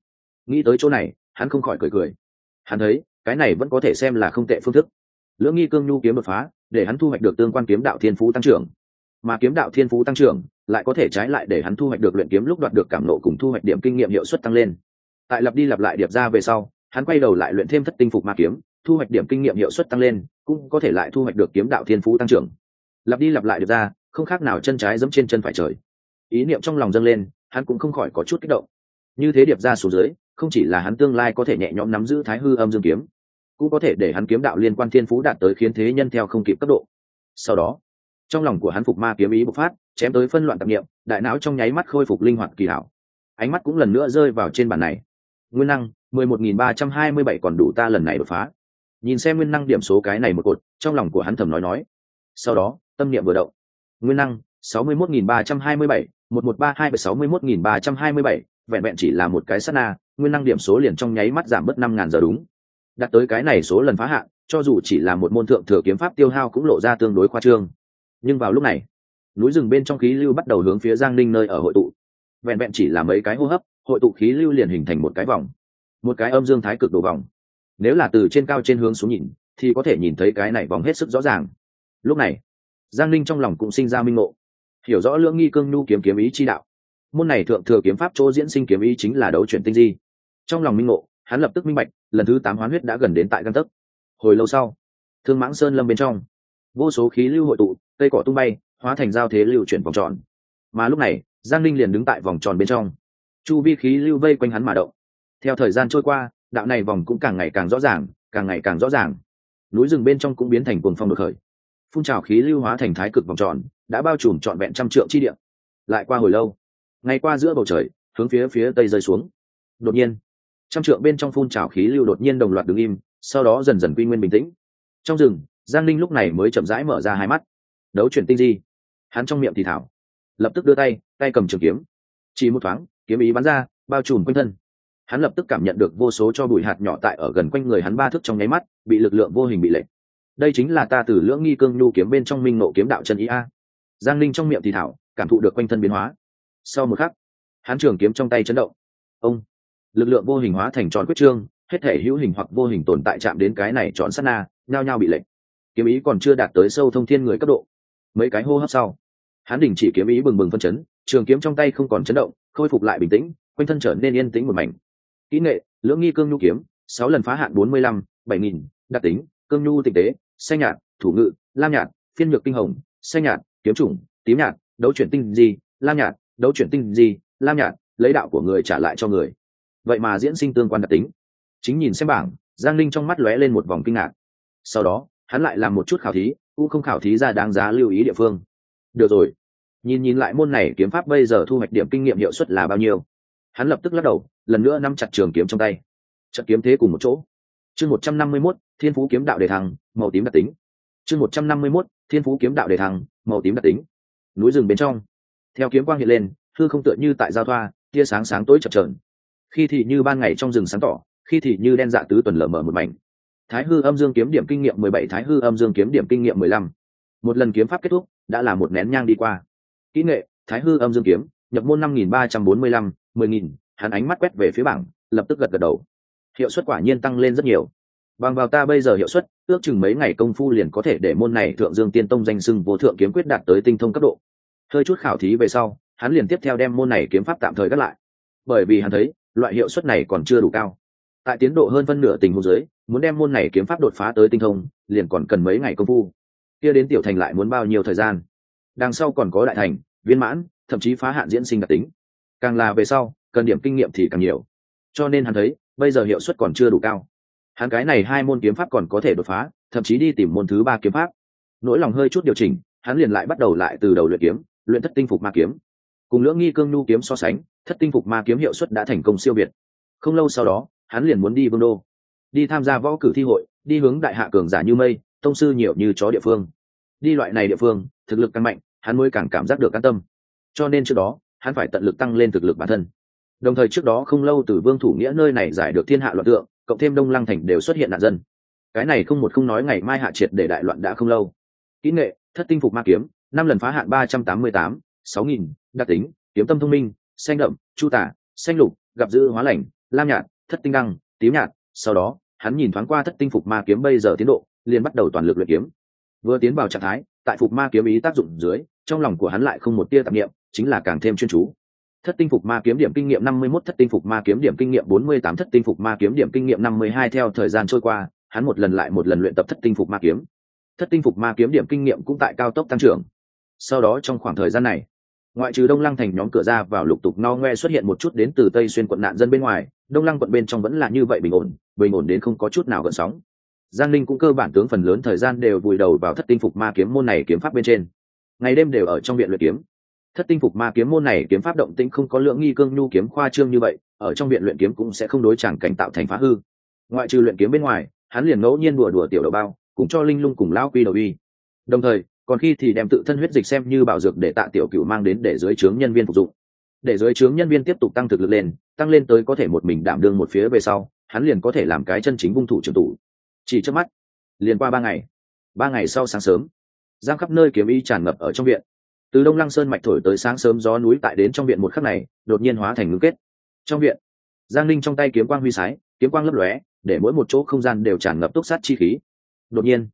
S1: Nghĩ tới chỗ này, hắn không khỏi cười cười. Hắn thấy, cái này vẫn có thể xem là không tệ phương thức. Lưỡng nghi cương nhu kiếm đột phá, để hắn thu hoạch được tương quan kiếm đạo thiên phú tăng trưởng. Mà kiếm đạo thiên phú tăng trưởng, lại có thể trái lại để hắn thu hoạch được luyện kiếm lúc đoạt được cảm nộ cùng thu hoạch điểm kinh nghiệm hiệu suất tăng lên. Tại lặp đi lặp lại điệp ra về sau, hắn quay đầu lại luyện thêm thất tinh phục ma kiếm thu hoạch điểm kinh nghiệm hiệu suất tăng lên, cũng có thể lại thu hoạch được kiếm đạo thiên phú tăng trưởng. Lặp đi lặp lại được ra, không khác nào chân trái dẫm trên chân phải trời. Ý niệm trong lòng dâng lên, hắn cũng không khỏi có chút kích động. Như thế điệp ra số dưới, không chỉ là hắn tương lai có thể nhẹ nhõm nắm giữ thái hư âm dương kiếm, cũng có thể để hắn kiếm đạo liên quan thiên phú đạt tới khiến thế nhân theo không kịp cấp độ. Sau đó, trong lòng của hắn phục ma kiếm ý bộc phát, chém tới phân loạn tạp nghiệm đại não trong nháy mắt khôi phục linh hoạt kỳ hảo. Ánh mắt cũng lần nữa rơi vào trên bản này. Nguyên năng, mười một nghìn ba trăm hai mươi bảy còn đủ ta lần này đột phá nhìn xem nguyên năng điểm số cái này một cột, trong lòng của hắn thầm nói nói. Sau đó, tâm niệm vừa động. Nguyên năng, sáu mươi mốt nghìn ba trăm hai mươi bảy, một một ba hai sáu mươi mốt nghìn ba trăm hai mươi bảy, vẹn vẹn chỉ là một cái sát na, nguyên năng điểm số liền trong nháy mắt giảm bớt năm ngàn giờ đúng. Đặt tới cái này số lần phá hạn, cho dù chỉ là một môn thượng thừa kiếm pháp tiêu hao cũng lộ ra tương đối khoa trương. Nhưng vào lúc này, núi rừng bên trong khí lưu bắt đầu hướng phía giang ninh nơi ở hội tụ. Vẹn vẹn chỉ là mấy cái hô hấp, hội tụ khí lưu liền hình thành một cái vòng. Một cái âm dương thái cực đồ vòng nếu là từ trên cao trên hướng xuống nhìn, thì có thể nhìn thấy cái này vòng hết sức rõ ràng. Lúc này, giang ninh trong lòng cũng sinh ra minh ngộ. Hiểu rõ lưỡng nghi cương nhu kiếm kiếm ý chi đạo. Môn này thượng thừa kiếm pháp chỗ diễn sinh kiếm ý chính là đấu chuyển tinh di. Trong lòng minh ngộ, hắn lập tức minh bạch, lần thứ tám hoán huyết đã gần đến tại găng tấc. Hồi lâu sau, thương mãng sơn lâm bên trong, vô số khí lưu hội tụ, cây cỏ tung bay, hóa thành giao thế lưu chuyển vòng tròn. Mà lúc này, giang linh liền đứng tại vòng tròn bên trong. Chu vi khí lưu vây quanh hắn mà động. Theo thời gian trôi qua đạo này vòng cũng càng ngày càng rõ ràng, càng ngày càng rõ ràng. Núi rừng bên trong cũng biến thành cuồng phong đột khởi. Phun trào khí lưu hóa thành thái cực vòng tròn, đã bao trùm trọn vẹn trăm trượng chi địa. Lại qua hồi lâu, ngay qua giữa bầu trời, hướng phía phía tây rơi xuống. Đột nhiên, trăm trượng bên trong phun trào khí lưu đột nhiên đồng loạt đứng im, sau đó dần dần quy nguyên bình tĩnh. Trong rừng, giang linh lúc này mới chậm rãi mở ra hai mắt. Đấu chuyển tinh di. Hắn trong miệng thì thảo, lập tức đưa tay tay cầm trường kiếm. Chỉ một thoáng, kiếm ý bắn ra, bao trùm quanh thân hắn lập tức cảm nhận được vô số cho bụi hạt nhỏ tại ở gần quanh người hắn ba thước trong nháy mắt, bị lực lượng vô hình bị lệch. đây chính là ta từ lưỡng nghi cương nhu kiếm bên trong minh nộ kiếm đạo chân ý a. Giang linh trong miệng thì thảo, cảm thụ được quanh thân biến hóa. Sau một khắc, hắn trường kiếm trong tay chấn động. Ông, lực lượng vô hình hóa thành tròn quyết trương, hết thể hữu hình hoặc vô hình tồn tại chạm đến cái này tròn sát na, nhao nhao bị lệch. kiếm ý còn chưa đạt tới sâu thông thiên người cấp độ. Mấy cái hô hấp sau, hắn đình chỉ kiếm ý bừng bừng phân chấn, trường kiếm trong tay không còn chấn động, khôi phục lại bình tĩnh, quanh thân trở nên yên tĩnh một mảnh kỹ nghệ, lưỡng nghi cương nhu kiếm, sáu lần phá hạn bốn mươi lăm, bảy nghìn, đặc tính, cương nhu tịch tế, xanh nhạt, thủ ngự, lam nhạt, phiên nhược kinh hồng, xanh nhạt, kiếm chủng, tím nhạt, đấu chuyển tinh gì lam nhạt, đấu chuyển tinh gì lam nhạt, lấy đạo của người trả lại cho người. Vậy mà diễn sinh tương quan đặc tính. Chính nhìn xem bảng, giang linh trong mắt lóe lên một vòng kinh ngạc. Sau đó, hắn lại làm một chút khảo thí, cũng không khảo thí ra đáng giá lưu ý địa phương. Được rồi. Nhìn nhìn lại môn này kiếm pháp bây giờ thu hoạch điểm kinh nghiệm hiệu suất là bao nhiêu? Hắn lập tức lắc đầu, lần nữa nắm chặt trường kiếm trong tay. Trận kiếm thế cùng một chỗ. Chương một trăm năm mươi mốt, thiên phú kiếm đạo đề thăng, màu tím đặc tính. Chương một trăm năm mươi mốt, thiên phú kiếm đạo đề thăng, màu tím đặc tính. Núi rừng bên trong. Theo kiếm quang hiện lên thư không tựa như tại giao thoa, tia sáng sáng tối chập trờn khi thì như ban ngày trong rừng sáng tỏ, khi thì như đen dạ tứ tuần lở mở một mảnh. Thái hư âm dương kiếm điểm kinh nghiệm mười bảy, thái hư âm dương kiếm điểm kinh nghiệm mười lăm. Một lần kiếm pháp kết thúc, đã là một nén nhang đi qua. Kỹ nghệ, thái hư âm dương kiếm, nhập môn năm nghìn ba trăm bốn mươi lăm mười nghìn, hắn ánh mắt quét về phía bảng, lập tức gật gật đầu. Hiệu suất quả nhiên tăng lên rất nhiều. Bằng vào ta bây giờ hiệu suất, ước chừng mấy ngày công phu liền có thể để môn này thượng dương tiên tông danh sưng vô thượng kiếm quyết đạt tới tinh thông cấp độ. Hơi chút khảo thí về sau, hắn liền tiếp theo đem môn này kiếm pháp tạm thời gác lại. Bởi vì hắn thấy, loại hiệu suất này còn chưa đủ cao. Tại tiến độ hơn phân nửa tình huống dưới, muốn đem môn này kiếm pháp đột phá tới tinh thông, liền còn cần mấy ngày công phu. Kia đến tiểu thành lại muốn bao nhiêu thời gian? Đằng sau còn có đại thành, viên mãn, thậm chí phá hạn diễn sinh đặc tính càng là về sau, cần điểm kinh nghiệm thì càng nhiều. Cho nên hắn thấy, bây giờ hiệu suất còn chưa đủ cao. Hắn cái này hai môn kiếm pháp còn có thể đột phá, thậm chí đi tìm môn thứ ba kiếm pháp. Nỗi lòng hơi chút điều chỉnh, hắn liền lại bắt đầu lại từ đầu luyện kiếm, luyện thất tinh phục ma kiếm. Cùng lưỡng nghi cương nhu kiếm so sánh, thất tinh phục ma kiếm hiệu suất đã thành công siêu việt. Không lâu sau đó, hắn liền muốn đi vương đô. Đi tham gia võ cử thi hội, đi hướng đại hạ cường giả như mây, tông sư nhiều như chó địa phương. Đi loại này địa phương, thực lực càng mạnh, hắn mới càng cảm giác được an tâm. Cho nên trước đó hắn phải tận lực tăng lên thực lực bản thân. Đồng thời trước đó không lâu từ vương thủ nghĩa nơi này giải được thiên hạ loạn tượng, cộng thêm đông lăng thành đều xuất hiện nạn dân. Cái này không một không nói ngày mai hạ triệt để đại loạn đã không lâu. Kỹ nghệ, thất tinh phục ma kiếm, năm lần phá hạn ba trăm tám mươi tám, sáu nghìn, đặc tính, kiếm tâm thông minh, xanh đậm, chu tả, xanh lục, gặp dữ hóa lành, lam nhạt, thất tinh đăng, tím nhạt. Sau đó, hắn nhìn thoáng qua thất tinh phục ma kiếm bây giờ tiến độ, liền bắt đầu toàn lực luyện kiếm. Vừa tiến vào trạng thái, tại phục ma kiếm ý tác dụng dưới, trong lòng của hắn lại không một tia tạp nghiệm chính là càng thêm chuyên chú. Thất tinh phục ma kiếm điểm kinh nghiệm năm mươi 51 thất tinh phục ma kiếm điểm kinh nghiệm bốn mươi tám, thất tinh phục ma kiếm điểm kinh nghiệm năm mươi hai theo thời gian trôi qua, hắn một lần lại một lần luyện tập thất tinh phục ma kiếm. Thất tinh phục ma kiếm điểm kinh nghiệm cũng tại cao tốc tăng trưởng. Sau đó trong khoảng thời gian này, ngoại trừ đông lăng thành nhóm cửa ra vào lục tục no ngoe xuất hiện một chút đến từ tây xuyên quận nạn dân bên ngoài, đông lăng quận bên trong vẫn là như vậy bình ổn bình ổn đến không có chút nào gợn sóng. Giang linh cũng cơ bản tướng phần lớn thời gian đều vùi đầu vào thất tinh phục ma kiếm môn này kiếm pháp bên trên. Ngày đêm đều ở trong viện luyện kiếm thất tinh phục ma kiếm môn này kiếm pháp động tĩnh không có lượng nghi cương nhu kiếm khoa trương như vậy, ở trong viện luyện kiếm cũng sẽ không đối chẳng cảnh tạo thành phá hư. Ngoại trừ luyện kiếm bên ngoài, hắn liền ngẫu nhiên đùa đùa tiểu đầu bao cũng cho linh lung cùng lao quy đầu y. Đồng thời, còn khi thì đem tự thân huyết dịch xem như bảo dược để tạ tiểu cựu mang đến để dưới trướng nhân viên phục dụng. Để dưới trướng nhân viên tiếp tục tăng thực lực lên, tăng lên tới có thể một mình đảm đương một phía về sau, hắn liền có thể làm cái chân chính vung thủ trưởng tủ chỉ trước mắt, liền qua ba ngày. Ba ngày sau sáng sớm, giang khắp nơi kiếm y tràn ngập ở trong viện từ đông lăng sơn mạch thổi tới sáng sớm gió núi tại đến trong viện một khắc này, đột nhiên hóa thành ngưng kết. Trong viện, giang linh trong tay kiếm quang huy sái, kiếm quang lấp lóe, để mỗi một chỗ không gian đều tràn ngập túc sát chi khí. Đột nhiên,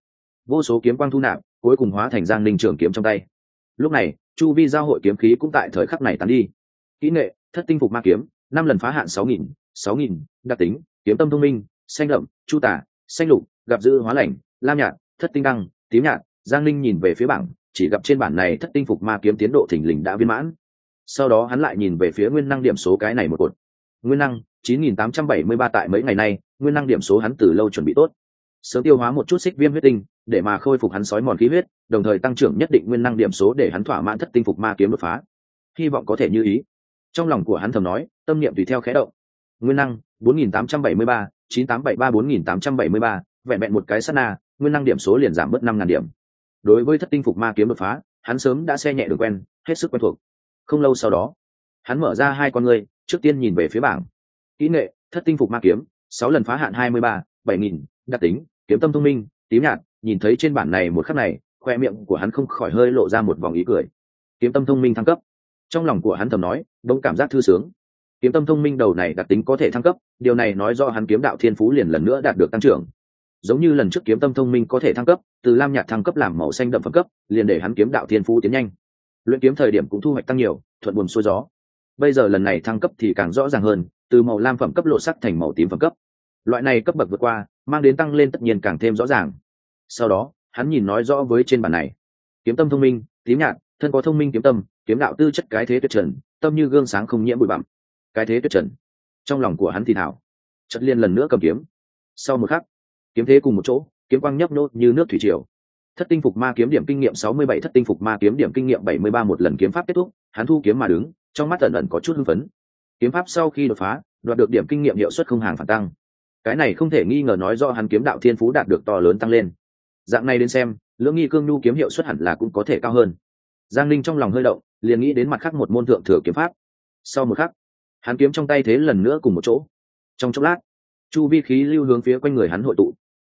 S1: vô số kiếm quang thu nạp, cuối cùng hóa thành giang linh trường kiếm trong tay. Lúc này, chu vi giao hội kiếm khí cũng tại thời khắc này tán đi. Kỹ nghệ, thất tinh phục ma kiếm, năm lần phá hạn sáu nghìn sáu nghìn, đặc tính, kiếm tâm thông minh, xanh đậm, chu tả, xanh lục, gặp dữ hóa lạnh, lam nhạt, thất tinh đăng, tím nhạt. Giang linh nhìn về phía bảng chỉ gặp trên bản này thất tinh phục ma kiếm tiến độ thình lình đã viên mãn. Sau đó hắn lại nhìn về phía nguyên năng điểm số cái này một cột. Nguyên năng 9873 tại mấy ngày nay nguyên năng điểm số hắn từ lâu chuẩn bị tốt. Sớm tiêu hóa một chút xích viêm huyết tinh để mà khôi phục hắn sói mòn khí huyết đồng thời tăng trưởng nhất định nguyên năng điểm số để hắn thỏa mãn thất tinh phục ma kiếm đột phá. Hy vọng có thể như ý. Trong lòng của hắn thầm nói tâm niệm tùy theo khẽ động. Nguyên năng 4873, 9873 4873, vẹn vẹn một cái sát na nguyên năng điểm số liền giảm bớt năm ngàn điểm đối với thất tinh phục ma kiếm đột phá, hắn sớm đã xe nhẹ được quen, hết sức quen thuộc. Không lâu sau đó, hắn mở ra hai con ngươi, trước tiên nhìn về phía bảng. Kỹ nghệ, thất tinh phục ma kiếm, sáu lần phá hạn hai mươi ba, bảy nghìn, đặc tính, kiếm tâm thông minh, tím nhạt, nhìn thấy trên bản này một khắc này, khoe miệng của hắn không khỏi hơi lộ ra một vòng ý cười. Kiếm tâm thông minh thăng cấp. Trong lòng của hắn thầm nói đông cảm giác thư sướng. Kiếm tâm thông minh đầu này đặc tính có thể thăng cấp, điều này nói do hắn kiếm đạo thiên phú liền lần nữa đạt được tăng trưởng giống như lần trước kiếm tâm thông minh có thể thăng cấp, từ lam nhạt thăng cấp làm màu xanh đậm phẩm cấp, liền để hắn kiếm đạo thiên phú tiến nhanh. Luyện kiếm thời điểm cũng thu hoạch tăng nhiều, thuận buồm xuôi gió. Bây giờ lần này thăng cấp thì càng rõ ràng hơn, từ màu lam phẩm cấp lộ sắc thành màu tím phẩm cấp. Loại này cấp bậc vượt qua, mang đến tăng lên tất nhiên càng thêm rõ ràng. Sau đó, hắn nhìn nói rõ với trên bản này. Kiếm tâm thông minh, tím nhạt thân có thông minh kiếm tâm, kiếm đạo tư chất cái thế tuyệt trần, tâm như gương sáng không nhiễm bụi bặm. Cái thế tuyệt trần. Trong lòng của hắn thì thảo. Chất liên lần nữa cầm kiếm. Sau một khắc kiếm thế cùng một chỗ, kiếm quang nhấp nốt như nước thủy triều. Thất tinh phục ma kiếm điểm kinh nghiệm sáu mươi bảy, thất tinh phục ma kiếm điểm kinh nghiệm bảy mươi ba, một lần kiếm pháp kết thúc, hắn thu kiếm mà đứng, trong mắt ẩn ẩn có chút hưng phấn. Kiếm pháp sau khi đột phá, đoạt được điểm kinh nghiệm hiệu suất không hàng phản tăng. Cái này không thể nghi ngờ nói do hắn kiếm đạo thiên phú đạt được to lớn tăng lên. Dạng này đến xem, lưỡng nghi cương nhu kiếm hiệu suất hẳn là cũng có thể cao hơn. Giang linh trong lòng hơi động, liền nghĩ đến mặt khác một môn thượng thừa kiếm pháp. Sau một khắc, hắn kiếm trong tay thế lần nữa cùng một chỗ. Trong chốc lát chu vi khí lưu hướng phía quanh người hắn hội tụ.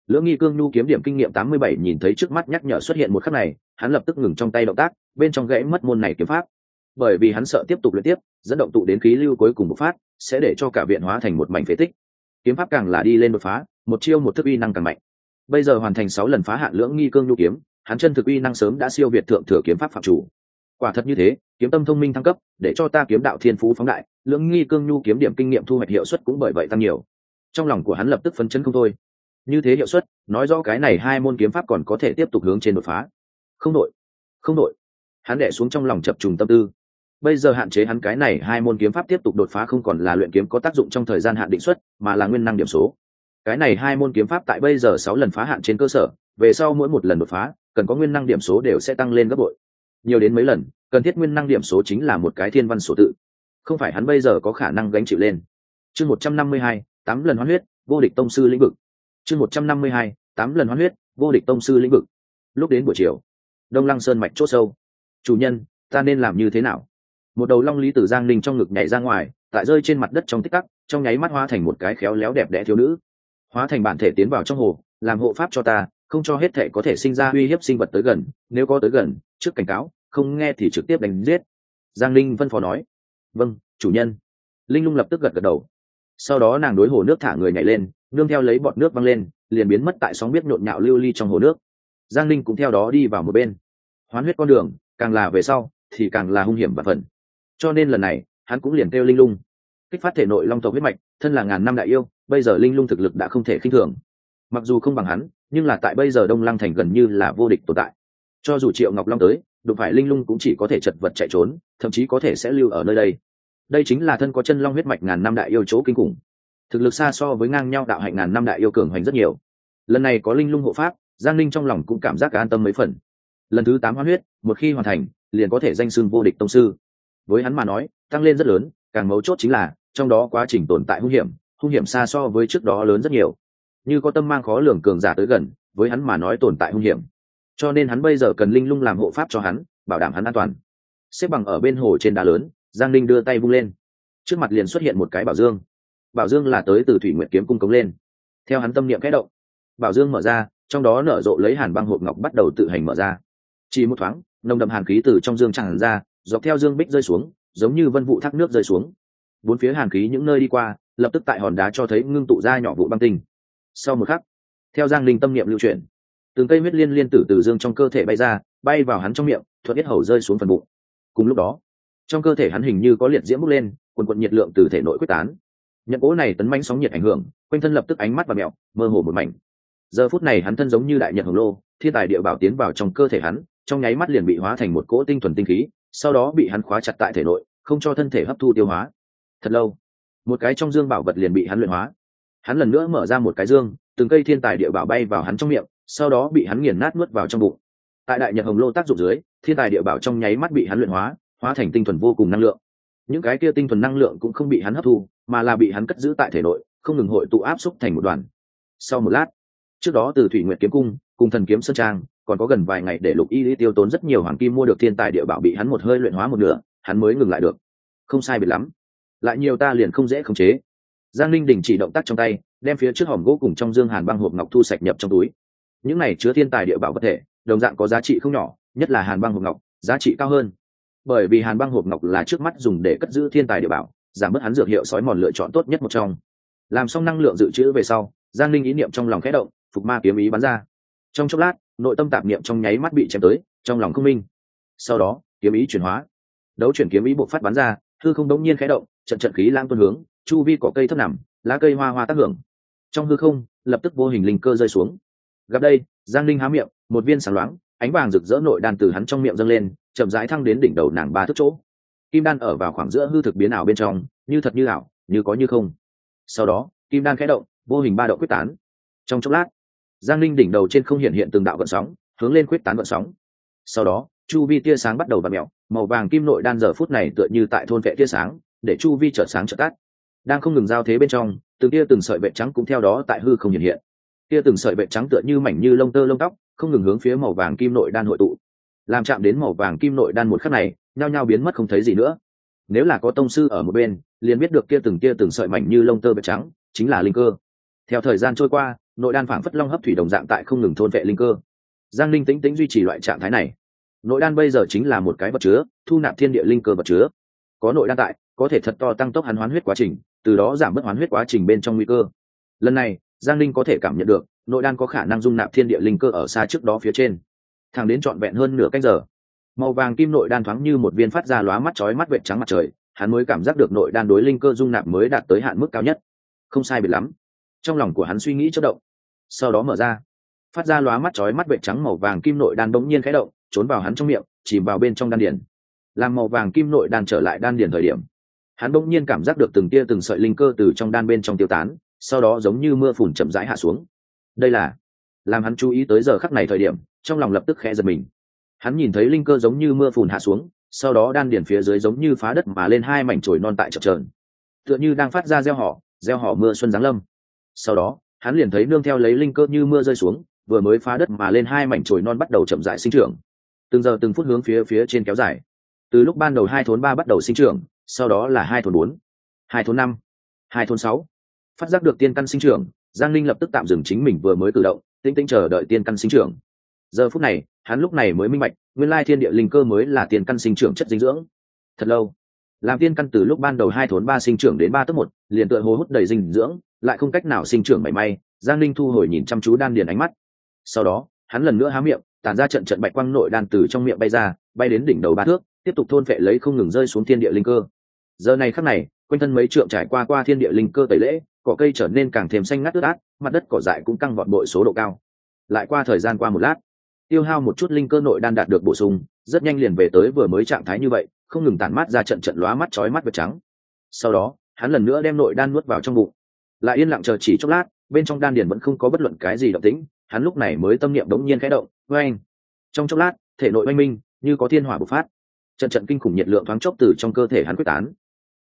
S1: Lưỡng nghi cương nhu kiếm điểm kinh nghiệm tám mươi bảy nhìn thấy trước mắt nhắc nhở xuất hiện một khắc này, hắn lập tức ngừng trong tay động tác, bên trong gãy mất môn này kiếm pháp. Bởi vì hắn sợ tiếp tục luyện tiếp, dẫn động tụ đến khí lưu cuối cùng bộc phát, sẽ để cho cả viện hóa thành một mảnh phế tích. Kiếm pháp càng là đi lên đột phá, một chiêu một thức uy năng càng mạnh. Bây giờ hoàn thành sáu lần phá hạn lưỡng nghi cương nhu kiếm, hắn chân thực uy năng sớm đã siêu việt thượng thừa kiếm pháp phạm chủ. Quả thật như thế, kiếm tâm thông minh thăng cấp, để cho ta kiếm đạo thiên phú phóng đại, lưỡng nghi cương nhu kiếm điểm kinh nghiệm thu hoạch hiệu suất cũng bởi vậy tăng nhiều trong lòng của hắn lập tức phấn chấn không thôi. Như thế hiệu suất, nói rõ cái này hai môn kiếm pháp còn có thể tiếp tục hướng trên đột phá. Không đội không đội. Hắn đẻ xuống trong lòng chập trùng tâm tư. Bây giờ hạn chế hắn cái này hai môn kiếm pháp tiếp tục đột phá không còn là luyện kiếm có tác dụng trong thời gian hạn định xuất mà là nguyên năng điểm số. Cái này hai môn kiếm pháp tại bây giờ sáu lần phá hạn trên cơ sở, về sau mỗi một lần đột phá, cần có nguyên năng điểm số đều sẽ tăng lên gấp bội. Nhiều đến mấy lần, cần thiết nguyên năng điểm số chính là một cái thiên văn số tự. Không phải hắn bây giờ có khả năng gánh chịu lên. Chương một trăm năm mươi hai tám lần hoán huyết, vô địch tông sư lĩnh vực. Chương một trăm năm mươi hai, tám lần hoán huyết, vô địch tông sư lĩnh vực. Lúc đến buổi chiều, đông lăng sơn mạch c h sâu. Chủ nhân, ta nên làm như thế nào? Một đầu long lý tử giang ninh trong ngực nhảy ra ngoài, tại rơi trên mặt đất trong tích tắc, trong nháy mắt hóa thành một cái khéo léo đẹp đẽ thiếu nữ. Hóa thành bản thể tiến vào trong hồ, làm hộ pháp cho ta, không cho hết thể có thể sinh ra uy hiếp sinh vật tới gần, nếu có tới gần, trước cảnh cáo, không nghe thì trực tiếp đánh giết. Giang linh phân phó nói. Vâng chủ nhân. Linh lung lập tức gật gật đầu sau đó nàng đối hồ nước thả người nhảy lên, nương theo lấy bọt nước văng lên, liền biến mất tại sóng biết nhộn nhạo lưu ly trong hồ nước. Giang linh cũng theo đó đi vào một bên. Hoán huyết con đường, càng là về sau, thì càng là hung hiểm và phần. Cho nên lần này, hắn cũng liền kêu linh lung. Kích phát thể nội long tộc huyết mạch, thân là ngàn năm đại yêu, bây giờ linh lung thực lực đã không thể khinh thường. Mặc dù không bằng hắn, nhưng là tại bây giờ đông lăng thành gần như là vô địch tồn tại. Cho dù triệu ngọc long tới, đụng phải linh lung cũng chỉ có thể chật vật chạy trốn, thậm chí có thể sẽ lưu ở nơi đây đây chính là thân có chân long huyết mạch ngàn năm đại yêu chỗ kinh khủng. Thực lực xa so với ngang nhau đạo hạnh ngàn năm đại yêu cường hoành rất nhiều. Lần này có linh lung hộ pháp, giang linh trong lòng cũng cảm giác an tâm mấy phần. Lần thứ tám hoán huyết, một khi hoàn thành, liền có thể danh xưng vô địch tông sư. Với hắn mà nói, tăng lên rất lớn, càng mấu chốt chính là, trong đó quá trình tồn tại hung hiểm hung hiểm xa so với trước đó lớn rất nhiều. Như có tâm mang khó lường cường giả tới gần, với hắn mà nói tồn tại hung hiểm. Cho nên hắn bây giờ cần linh lung làm hộ pháp cho hắn, bảo đảm hắn an toàn. Xếp bằng ở bên hồ trên đá lớn giang Ninh đưa tay vung lên. Trước mặt liền xuất hiện một cái bảo dương. Bảo dương là tới từ thủy nguyện kiếm cung cống lên. Theo hắn tâm niệm kẽ động, bảo dương mở ra, trong đó nở rộ lấy hàn băng hộp ngọc bắt đầu tự hành mở ra. Chỉ một thoáng, nồng đậm hàn khí từ trong dương tràn ra, dọc theo dương bích rơi xuống, giống như vân vụ thác nước rơi xuống. Bốn phía hàn khí những nơi đi qua, lập tức tại hòn đá cho thấy ngưng tụ ra nhỏ vụ băng tinh. Sau một khắc, theo giang linh tâm niệm lưu chuyển, từng cây huyết liên liên tử từ dương trong cơ thể bay ra, bay vào hắn trong miệng, thuận biết hầu rơi xuống phần bụng. Cùng lúc đó trong cơ thể hắn hình như có liệt diễm bốc lên, quần quận nhiệt lượng từ thể nội quyết tán. Nhận cố này tấn manh sóng nhiệt ảnh hưởng, quanh thân lập tức ánh mắt và mẹo, mơ hồ một mảnh. Giờ phút này hắn thân giống như đại nhật hồng lô, thiên tài địa bảo tiến vào trong cơ thể hắn, trong nháy mắt liền bị hóa thành một cỗ tinh thuần tinh khí, sau đó bị hắn khóa chặt tại thể nội, không cho thân thể hấp thu tiêu hóa. Thật lâu, một cái trong dương bảo vật liền bị hắn luyện hóa. Hắn lần nữa mở ra một cái dương, từng cây thiên tài địa bảo bay vào hắn trong miệng, sau đó bị hắn nghiền nát nuốt vào trong bụng. Tại đại nhật hồng lô tác dụng dưới, thiên tài địa bảo trong nháy mắt bị hắn luyện hóa hóa thành tinh thuần vô cùng năng lượng. Những cái kia tinh thuần năng lượng cũng không bị hắn hấp thu, mà là bị hắn cất giữ tại thể nội, không ngừng hội tụ áp xúc thành một đoàn. Sau một lát, trước đó từ thủy nguyện kiếm cung, cùng thần kiếm sơn trang, còn có gần vài ngày để lục y lý tiêu tốn rất nhiều hoàng kim mua được thiên tài địa bảo bị hắn một hơi luyện hóa một nửa, hắn mới ngừng lại được. Không sai biệt lắm. Lại nhiều ta liền không dễ khống chế. Giang linh đình chỉ động tác trong tay, đem phía trước hòm gỗ cùng trong dương hàn băng hộp ngọc thu sạch nhập trong túi. Những này chứa thiên tài địa bảo vật thể, đồng dạng có giá trị không nhỏ, nhất là hàn băng hộp ngọc, giá trị cao hơn bởi vì hàn băng hộp ngọc là trước mắt dùng để cất giữ thiên tài địa bảo, giảm bớt hắn dược hiệu sói mòn lựa chọn tốt nhất một trong. Làm xong năng lượng dự trữ về sau, giang linh ý niệm trong lòng khẽ động, phục ma kiếm ý bắn ra. Trong chốc lát, nội tâm tạp niệm trong nháy mắt bị chém tới, trong lòng không minh. Sau đó, kiếm ý chuyển hóa. Đấu chuyển kiếm ý bộ phát bắn ra, hư không đống nhiên khẽ động, trận trận khí lang tuôn hướng, chu vi cỏ cây thấp nằm, lá cây hoa hoa tác hưởng. Trong hư không, lập tức vô hình linh cơ rơi xuống. Gặp đây, giang linh há miệng, một viên sáng loáng ánh vàng rực rỡ nội đan từ hắn trong miệng dâng lên chậm rãi thăng đến đỉnh đầu nàng ba thước chỗ. Kim đan ở vào khoảng giữa hư thực biến ảo bên trong như thật như ảo như có như không. Sau đó kim đan khẽ động vô hình ba động quyết tán. Trong chốc lát giang linh đỉnh đầu trên không hiện hiện từng đạo vận sóng hướng lên quyết tán vận sóng. Sau đó chu vi tia sáng bắt đầu v mèo, mẹo màu vàng kim nội đan giờ phút này tựa như tại thôn vệ tia sáng để chu vi chợt sáng chợt tắt. Đang không ngừng giao thế bên trong từng tia từng sợi vệ trắng cũng theo đó tại hư không hiện hiện. Tia từng sợi vệ trắng tựa như mảnh như lông tơ lông tóc không ngừng hướng phía màu vàng kim nội đan hội tụ. Làm chạm đến màu vàng kim nội đan một khắc này, nhao nhao biến mất không thấy gì nữa. Nếu là có tông sư ở một bên, liền biết được kia từng kia từng sợi mảnh như lông tơ bạch trắng, chính là linh cơ. Theo thời gian trôi qua, nội đan phảng phất long hấp thủy đồng dạng tại không ngừng thôn vệ linh cơ. Giang linh tĩnh tĩnh duy trì loại trạng thái này. Nội đan bây giờ chính là một cái vật chứa, thu nạp thiên địa linh cơ vật chứa. Có nội đan tại, có thể thật to tăng tốc hắn hoán huyết quá trình, từ đó giảm bớt hoán huyết quá trình bên trong nguy cơ. Lần này, giang linh có thể cảm nhận được nội đan có khả năng dung nạp thiên địa linh cơ ở xa trước đó phía trên. Thẳng đến trọn vẹn hơn nửa cách giờ, màu vàng kim nội đan thoáng như một viên phát ra lóa mắt chói mắt vệt trắng mặt trời, hắn mới cảm giác được nội đan đối linh cơ dung nạp mới đạt tới hạn mức cao nhất. Không sai biệt lắm. Trong lòng của hắn suy nghĩ chất động. Sau đó mở ra, phát ra lóa mắt chói mắt vệt trắng màu vàng kim nội đan bỗng nhiên khẽ động, trốn vào hắn trong miệng, chìm vào bên trong đan điền. Làm màu vàng kim nội đan trở lại đan điền thời điểm, hắn bỗng nhiên cảm giác được từng tia từng sợi linh cơ từ trong đan bên trong tiêu tán, sau đó giống như mưa phùn chậm rãi hạ xuống đây là làm hắn chú ý tới giờ khắc này thời điểm, trong lòng lập tức khẽ giật mình. Hắn nhìn thấy linh cơ giống như mưa phùn hạ xuống, sau đó đan điền phía dưới giống như phá đất mà lên hai mảnh chồi non tại chập trờn tựa như đang phát ra gieo họ gieo họ mưa xuân giáng lâm. Sau đó, hắn liền thấy nương theo lấy linh cơ như mưa rơi xuống, vừa mới phá đất mà lên hai mảnh chồi non bắt đầu chậm rãi sinh trưởng. Từng giờ từng phút hướng phía phía trên kéo dài. Từ lúc ban đầu hai thốn ba bắt đầu sinh trưởng, sau đó là hai thốn bốn, hai thốn năm, hai thốn sáu. Phát giác được tiên căn sinh trưởng giang linh lập tức tạm dừng chính mình vừa mới cử động, tinh tinh chờ đợi tiên căn sinh trưởng. Giờ phút này, hắn lúc này mới minh bạch, nguyên lai thiên địa linh cơ mới là tiên căn sinh trưởng chất dinh dưỡng. Thật lâu, làm tiên căn từ lúc ban đầu hai thốn ba sinh trưởng đến ba tấc một, liền tựa hồ hút đầy dinh dưỡng, lại không cách nào sinh trưởng mảy may, giang linh thu hồi nhìn chăm chú đan điền ánh mắt. Sau đó, hắn lần nữa há miệng tàn ra trận trận bạch quang nội đan từ trong miệng bay ra, bay đến đỉnh đầu ba thước, tiếp tục thôn phệ lấy không ngừng rơi xuống thiên địa linh cơ. Giờ này khắc này quanh thân mấy trượng trải qua qua thiên địa linh cơ tẩy lễ, cỏ cây trở nên càng thêm xanh ngắt ướt át, mặt đất cỏ dại cũng căng vọt bội số độ cao. Lại qua thời gian qua một lát, tiêu hao một chút linh cơ nội đan đạt được bổ sung, rất nhanh liền về tới vừa mới trạng thái như vậy, không ngừng tản mát ra trận trận lóa mắt chói mắt vật trắng. Sau đó, hắn lần nữa đem nội đan nuốt vào trong bụng. Lại yên lặng chờ chỉ chốc lát, bên trong đan điền vẫn không có bất luận cái gì động tĩnh, hắn lúc này mới tâm niệm đống nhiên khẽ động với anh trong chốc lát, thể nội oanh minh, như có thiên hỏa bộc phát. Trận trận kinh khủng nhiệt lượng thoáng chốc từ trong cơ thể hắn quyết tán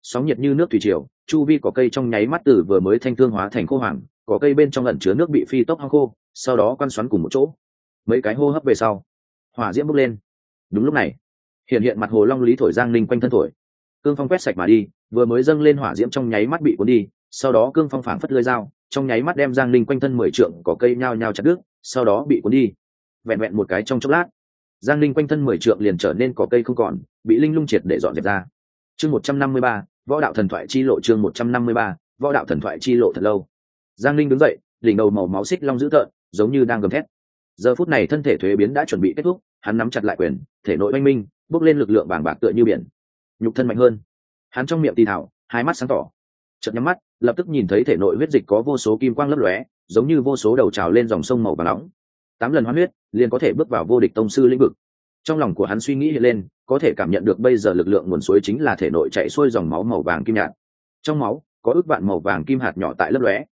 S1: sóng nhiệt như nước thủy triều, chu vi có cây trong nháy mắt từ vừa mới thanh thương hóa thành khô hoàng có cây bên trong ẩn chứa nước bị phi tốc hong khô, sau đó quan xoắn cùng một chỗ. Mấy cái hô hấp về sau, hỏa diễm bốc lên. Đúng lúc này, hiện hiện mặt hồ long lý thổi giang ninh quanh thân thổi. Cương phong quét sạch mà đi, vừa mới dâng lên hỏa diễm trong nháy mắt bị cuốn đi, sau đó cương phong phảng phất lơi dao, trong nháy mắt đem giang ninh quanh thân mười trượng có cây nhao nhao chặt đứt, sau đó bị cuốn đi. Vẹn vẹn một cái trong chốc lát, giang ninh quanh thân mười trượng liền trở nên có cây không còn, bị linh lung triệt để dọn dẹp ra. Chương một trăm năm mươi ba võ đạo thần thoại chi lộ chương một trăm năm mươi ba, võ đạo thần thoại chi lộ thật lâu. Giang Linh đứng dậy, đỉnh đầu màu máu xích long dữ tợn, giống như đang gầm thét. Giờ phút này thân thể thuế biến đã chuẩn bị kết thúc, hắn nắm chặt lại quyền, thể nội oanh minh, bước lên lực lượng bàng bạc tựa như biển. Nhục thân mạnh hơn. Hắn trong miệng tì thảo, hai mắt sáng tỏ. Chợt nhắm mắt, lập tức nhìn thấy thể nội huyết dịch có vô số kim quang lấp lóe, giống như vô số đầu trào lên dòng sông màu và nóng. Tám lần hoán huyết, liền có thể bước vào vô địch tông sư lĩnh vực trong lòng của hắn suy nghĩ hiện lên, có thể cảm nhận được bây giờ lực lượng nguồn suối chính là thể nội chạy xuôi dòng máu màu vàng kim nhạt. Trong máu, có ước vạn màu vàng kim hạt nhỏ tại lấp lóe.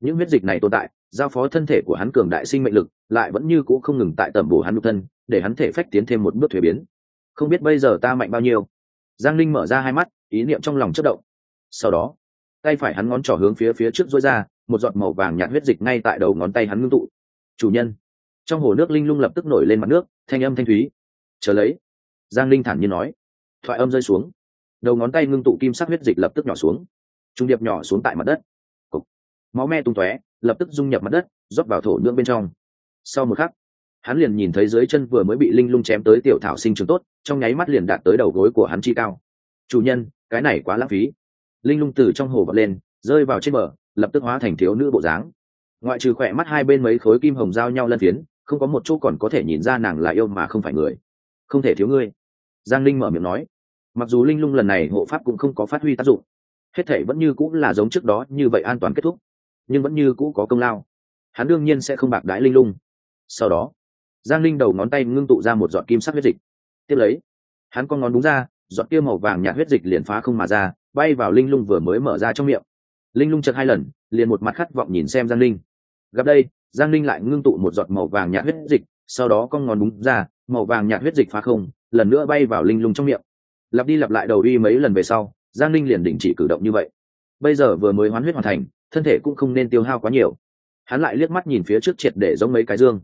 S1: Những huyết dịch này tồn tại, giao phó thân thể của hắn cường đại sinh mệnh lực, lại vẫn như cũ không ngừng tại tầm bổ hắn nhục thân, để hắn thể phách tiến thêm một bước thuế biến. Không biết bây giờ ta mạnh bao nhiêu? Giang linh mở ra hai mắt, ý niệm trong lòng chất động. Sau đó, tay phải hắn ngón trỏ hướng phía phía trước dối ra, một giọt màu vàng nhạt huyết dịch ngay tại đầu ngón tay hắn ngưng tụ. Chủ nhân. Trong hồ nước linh lung lập tức nổi lên mặt nước, thanh âm thanh thúy chờ lấy. Giang linh thản nhiên nói. Thoại âm rơi xuống. Đầu ngón tay ngưng tụ kim sắc huyết dịch lập tức nhỏ xuống. Trung điệp nhỏ xuống tại mặt đất. Cục. máu me tung tóe, lập tức dung nhập mặt đất, rót vào thổ nương bên trong. Sau một khắc, hắn liền nhìn thấy dưới chân vừa mới bị linh lung chém tới tiểu thảo sinh trường tốt, trong nháy mắt liền đạt tới đầu gối của hắn chi cao. Chủ nhân, cái này quá lãng phí. Linh lung từ trong hồ vật lên, rơi vào trên bờ, lập tức hóa thành thiếu nữ bộ dáng. Ngoại trừ khỏe mắt hai bên mấy khối kim hồng giao nhau lân phiến, không có một chỗ còn có thể nhìn ra nàng là yêu mà không phải người không thể thiếu ngươi. Giang linh mở miệng nói. Mặc dù linh lung lần này hộ pháp cũng không có phát huy tác dụng, hết thể vẫn như cũng là giống trước đó như vậy an toàn kết thúc, nhưng vẫn như cũ có công lao. Hắn đương nhiên sẽ không bạc đái linh lung. Sau đó, giang linh đầu ngón tay ngưng tụ ra một giọt kim sắc huyết dịch. Tiếp lấy, hắn con ngón đúng ra, giọt kia màu vàng nhạt huyết dịch liền phá không mà ra, bay vào linh lung vừa mới mở ra trong miệng. Linh lung chật hai lần, liền một mặt khát vọng nhìn xem giang linh gặp đây, giang linh lại ngưng tụ một giọt màu vàng nhạt huyết dịch, sau đó con ngón đúng ra màu vàng nhạt huyết dịch phá không, lần nữa bay vào linh lung trong miệng. Lặp đi lặp lại đầu uy mấy lần về sau, giang linh liền đình chỉ cử động như vậy. Bây giờ vừa mới hoán huyết hoàn thành, thân thể cũng không nên tiêu hao quá nhiều. Hắn lại liếc mắt nhìn phía trước triệt để giống mấy cái dương.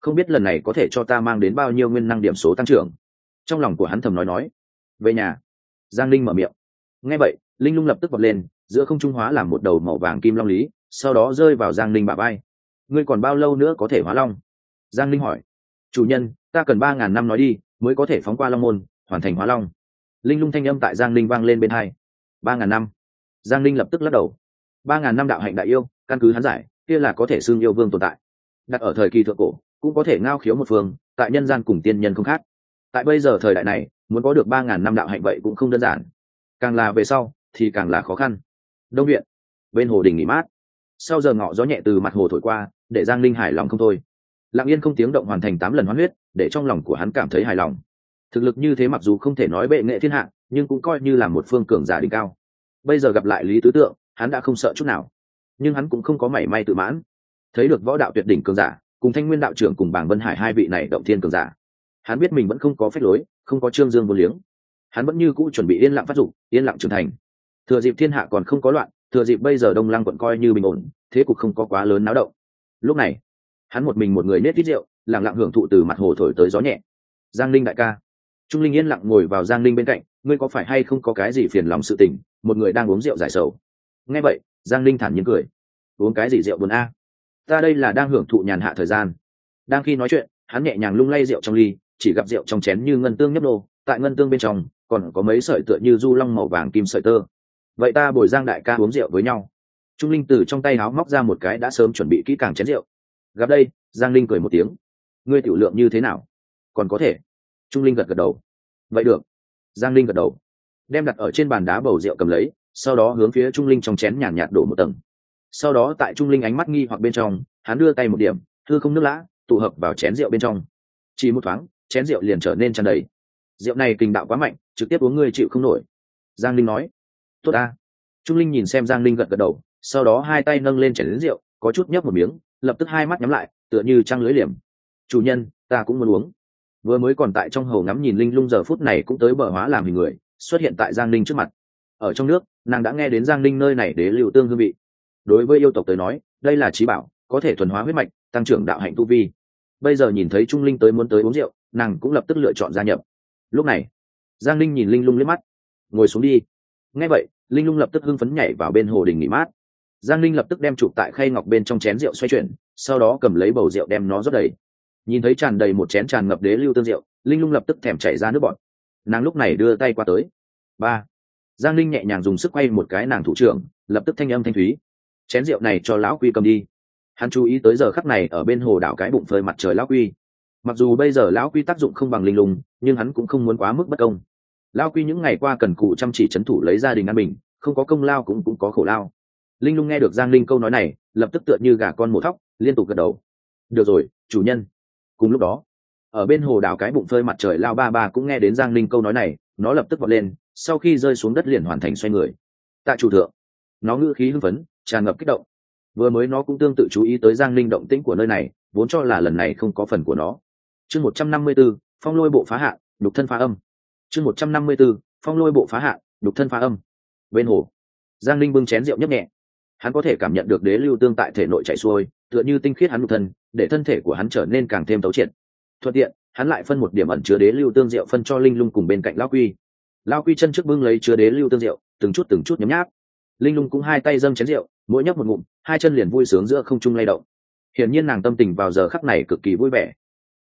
S1: Không biết lần này có thể cho ta mang đến bao nhiêu nguyên năng điểm số tăng trưởng. Trong lòng của hắn thầm nói nói. Về nhà. Giang linh mở miệng. Nghe vậy, linh lung lập tức bật lên, giữa không trung hóa làm một đầu màu vàng kim long lý, sau đó rơi vào giang linh bà bay ngươi còn bao lâu nữa có thể hóa long? Giang linh hỏi chủ nhân, ta cần ba ngàn năm nói đi, mới có thể phóng qua long môn, hoàn thành hóa long. Linh lung thanh âm tại giang linh vang lên bên hai. Ba ngàn năm. Giang linh lập tức lắc đầu. Ba ngàn năm đạo hạnh đại yêu, căn cứ hắn giải, kia là có thể xương yêu vương tồn tại. Đặt ở thời kỳ thượng cổ, cũng có thể ngao khiếu một phương, tại nhân gian cùng tiên nhân không khác. Tại bây giờ thời đại này, muốn có được ba ngàn năm đạo hạnh vậy cũng không đơn giản. Càng là về sau, thì càng là khó khăn. Đông viện. Bên hồ đình nghỉ mát. Sau giờ ngọ gió nhẹ từ mặt hồ thổi qua, để giang linh hài lòng không thôi lặng yên không tiếng động hoàn thành tám lần hoán huyết, để trong lòng của hắn cảm thấy hài lòng. Thực lực như thế mặc dù không thể nói bệ nghệ thiên hạ, nhưng cũng coi như là một phương cường giả đỉnh cao. Bây giờ gặp lại lý tứ tượng, hắn đã không sợ chút nào. Nhưng hắn cũng không có mảy may tự mãn. Thấy được võ đạo tuyệt đỉnh cường giả, cùng thanh nguyên đạo trưởng cùng bảng vân hải hai vị này động thiên cường giả, hắn biết mình vẫn không có phép lối, không có trương dương vô liếng. Hắn vẫn như cũ chuẩn bị yên lặng phát dụng yên lặng trưởng thành. Thừa dịp thiên hạ còn không có loạn, thừa dịp bây giờ đông lăng quận coi như bình ổn, thế cục không có quá lớn náo động. Lúc này hắn một mình một người nết ít rượu lẳng lặng hưởng thụ từ mặt hồ thổi tới gió nhẹ. Giang linh đại ca. Trung linh yên lặng ngồi vào giang linh bên cạnh, ngươi có phải hay không có cái gì phiền lòng sự tình, một người đang uống rượu giải sầu. Nghe vậy, giang linh thản nhiên cười. Uống cái gì rượu buồn a? Ta đây là đang hưởng thụ nhàn hạ thời gian. Đang khi nói chuyện, hắn nhẹ nhàng lung lay rượu trong ly, chỉ gặp rượu trong chén như ngân tương nhấp nô, tại ngân tương bên trong, còn có mấy sợi tựa như du long màu vàng kim sợi tơ. Vậy ta bồi giang đại ca uống rượu với nhau. Trung linh từ trong tay áo móc ra một cái đã sớm chuẩn bị kỹ càng chén rượu gặp đây giang linh cười một tiếng. Ngươi tiểu lượng như thế nào? Còn có thể. Trung linh gật gật đầu. Vậy được. Giang linh gật đầu. Đem đặt ở trên bàn đá bầu rượu cầm lấy sau đó hướng phía trung linh trong chén nhàn nhạt, nhạt đổ một tầng. Sau đó tại trung linh ánh mắt nghi hoặc bên trong hắn đưa tay một điểm thư không nước lã tụ hợp vào chén rượu bên trong. Chỉ một thoáng chén rượu liền trở nên tràn đầy. Rượu này kinh đạo quá mạnh trực tiếp uống ngươi chịu không nổi. Giang linh nói. Tốt ta. Trung linh nhìn xem giang linh gật gật đầu sau đó hai tay nâng lên chén đến rượu có chút nhấp một miếng lập tức hai mắt nhắm lại, tựa như trăng lưới liềm. Chủ nhân, ta cũng muốn uống. Vừa mới còn tại trong hầu ngắm nhìn linh lung giờ phút này cũng tới bờ hóa làm hình người, xuất hiện tại giang linh trước mặt. Ở trong nước, nàng đã nghe đến giang linh nơi này để liệu tương hương vị. Đối với yêu tộc tới nói, đây là trí bảo, có thể thuần hóa huyết mạch, tăng trưởng đạo hạnh tu vi. Bây giờ nhìn thấy trung linh tới muốn tới uống rượu, nàng cũng lập tức lựa chọn gia nhập. Lúc này, giang linh nhìn linh lung liếc mắt. Ngồi xuống đi. Ngay vậy, linh lung lập tức hưng phấn nhảy vào bên hồ đình nghỉ mát giang linh lập tức đem chụp tại khay ngọc bên trong chén rượu xoay chuyển, sau đó cầm lấy bầu rượu đem nó rót đầy. Nhìn thấy tràn đầy một chén tràn ngập đế lưu tương rượu, linh lung lập tức thèm chảy ra nước bọt. Nàng lúc này đưa tay qua tới. Ba. Giang linh nhẹ nhàng dùng sức quay một cái nàng thủ trưởng, lập tức thanh âm thanh thúy. Chén rượu này cho lão quy cầm đi. Hắn chú ý tới giờ khắc này ở bên hồ đảo cái bụng phơi mặt trời lão quy. Mặc dù bây giờ lão quy tác dụng không bằng linh lùng nhưng hắn cũng không muốn quá mức bất công. Lão quy những ngày qua cần cụ chăm chỉ c h ấ n thủ lấy gia đình an bình, không có công lao cũng cũng có khổ lao linh lung nghe được giang linh câu nói này, lập tức tựa như gà con mổ thóc, liên tục gật đầu. Được rồi, chủ nhân. Cùng lúc đó, ở bên hồ đảo cái bụng phơi mặt trời lao ba ba cũng nghe đến giang linh câu nói này, nó lập tức vọt lên, sau khi rơi xuống đất liền hoàn thành xoay người. Tại chủ thượng. Nó ngữ khí hưng phấn, tràn ngập kích động. Vừa mới nó cũng tương tự chú ý tới giang linh động tĩnh của nơi này, vốn cho là lần này không có phần của nó. Chương một trăm năm mươi b ố phong lôi bộ phá hạ đục thân phá âm. Chương một trăm năm mươi b ố phong lôi bộ phá hạ đục thân phá âm. Bên hồ, giang linh bưng chén rượu nhấp nhẹ hắn có thể cảm nhận được đế lưu tương tại thể nội chảy xuôi, tựa như tinh khiết hắn đục thân, để thân thể của hắn trở nên càng thêm tấu triệt. Thuận tiện, hắn lại phân một điểm ẩn chứa đế lưu tương rượu phân cho linh lung cùng bên cạnh lao quy. Lao quy chân trước bưng lấy chứa đế lưu tương rượu từng chút từng chút nhấm nháp. Linh lung cũng hai tay dâng chén rượu, mỗi nhấp một ngụm, hai chân liền vui sướng giữa không trung lay động. Hiển nhiên nàng tâm tình vào giờ khắc này cực kỳ vui vẻ.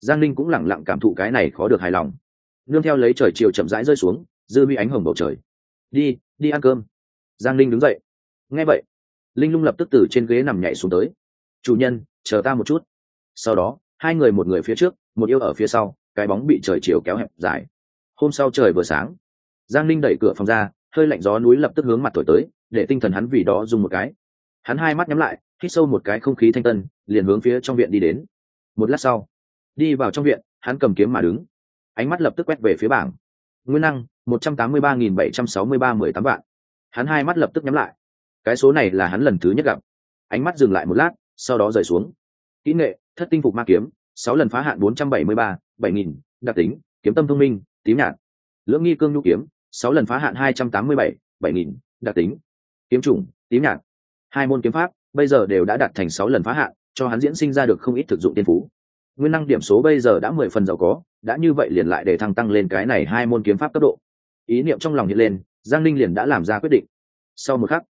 S1: Giang linh cũng lẳng lặng cảm thụ cái này khó được hài lòng. Nương theo lấy trời chiều chậm rãi rơi xuống, dư huy ánh hồng bầu trời. Đi đi ăn cơm. Giang linh đứng dậy. Nghe vậy linh lung lập tức từ trên ghế nằm nhảy xuống tới. Chủ nhân, chờ ta một chút. Sau đó, hai người một người phía trước, một yêu ở phía sau, cái bóng bị trời chiều kéo hẹp dài. Hôm sau trời vừa sáng, giang linh đẩy cửa phòng ra, hơi lạnh gió núi lập tức hướng mặt thổi tới, để tinh thần hắn vì đó dùng một cái. Hắn hai mắt nhắm lại, hít sâu một cái không khí thanh tân, liền hướng phía trong viện đi đến. Một lát sau, đi vào trong viện, hắn cầm kiếm mà đứng. Ánh mắt lập tức quét về phía bảng. Nguyên năng, một trăm tám mươi ba nghìn bảy trăm sáu mươi ba mười tám vạn. Hắn hai mắt lập tức nhắm lại cái số này là hắn lần thứ nhất gặp. Ánh mắt dừng lại một lát, sau đó rời xuống. Kỹ nghệ, thất tinh phục ma kiếm, sáu lần phá hạn bốn trăm bảy mươi ba, bảy nghìn, đặc tính, kiếm tâm thông minh, tím nhạt. Lưỡng nghi cương nhu kiếm, sáu lần phá hạn hai trăm tám mươi bảy bảy nghìn, đặc tính, kiếm chủng, tím nhạt. Hai môn kiếm pháp, bây giờ đều đã đạt thành sáu lần phá hạn, cho hắn diễn sinh ra được không ít thực dụng tiên phú. Nguyên năng điểm số bây giờ đã mười phần giàu có, đã như vậy liền lại để thăng tăng lên cái này hai môn kiếm pháp cấp độ. Ý niệm trong lòng hiện lên, giang linh liền đã làm ra quyết định. Sau một khắc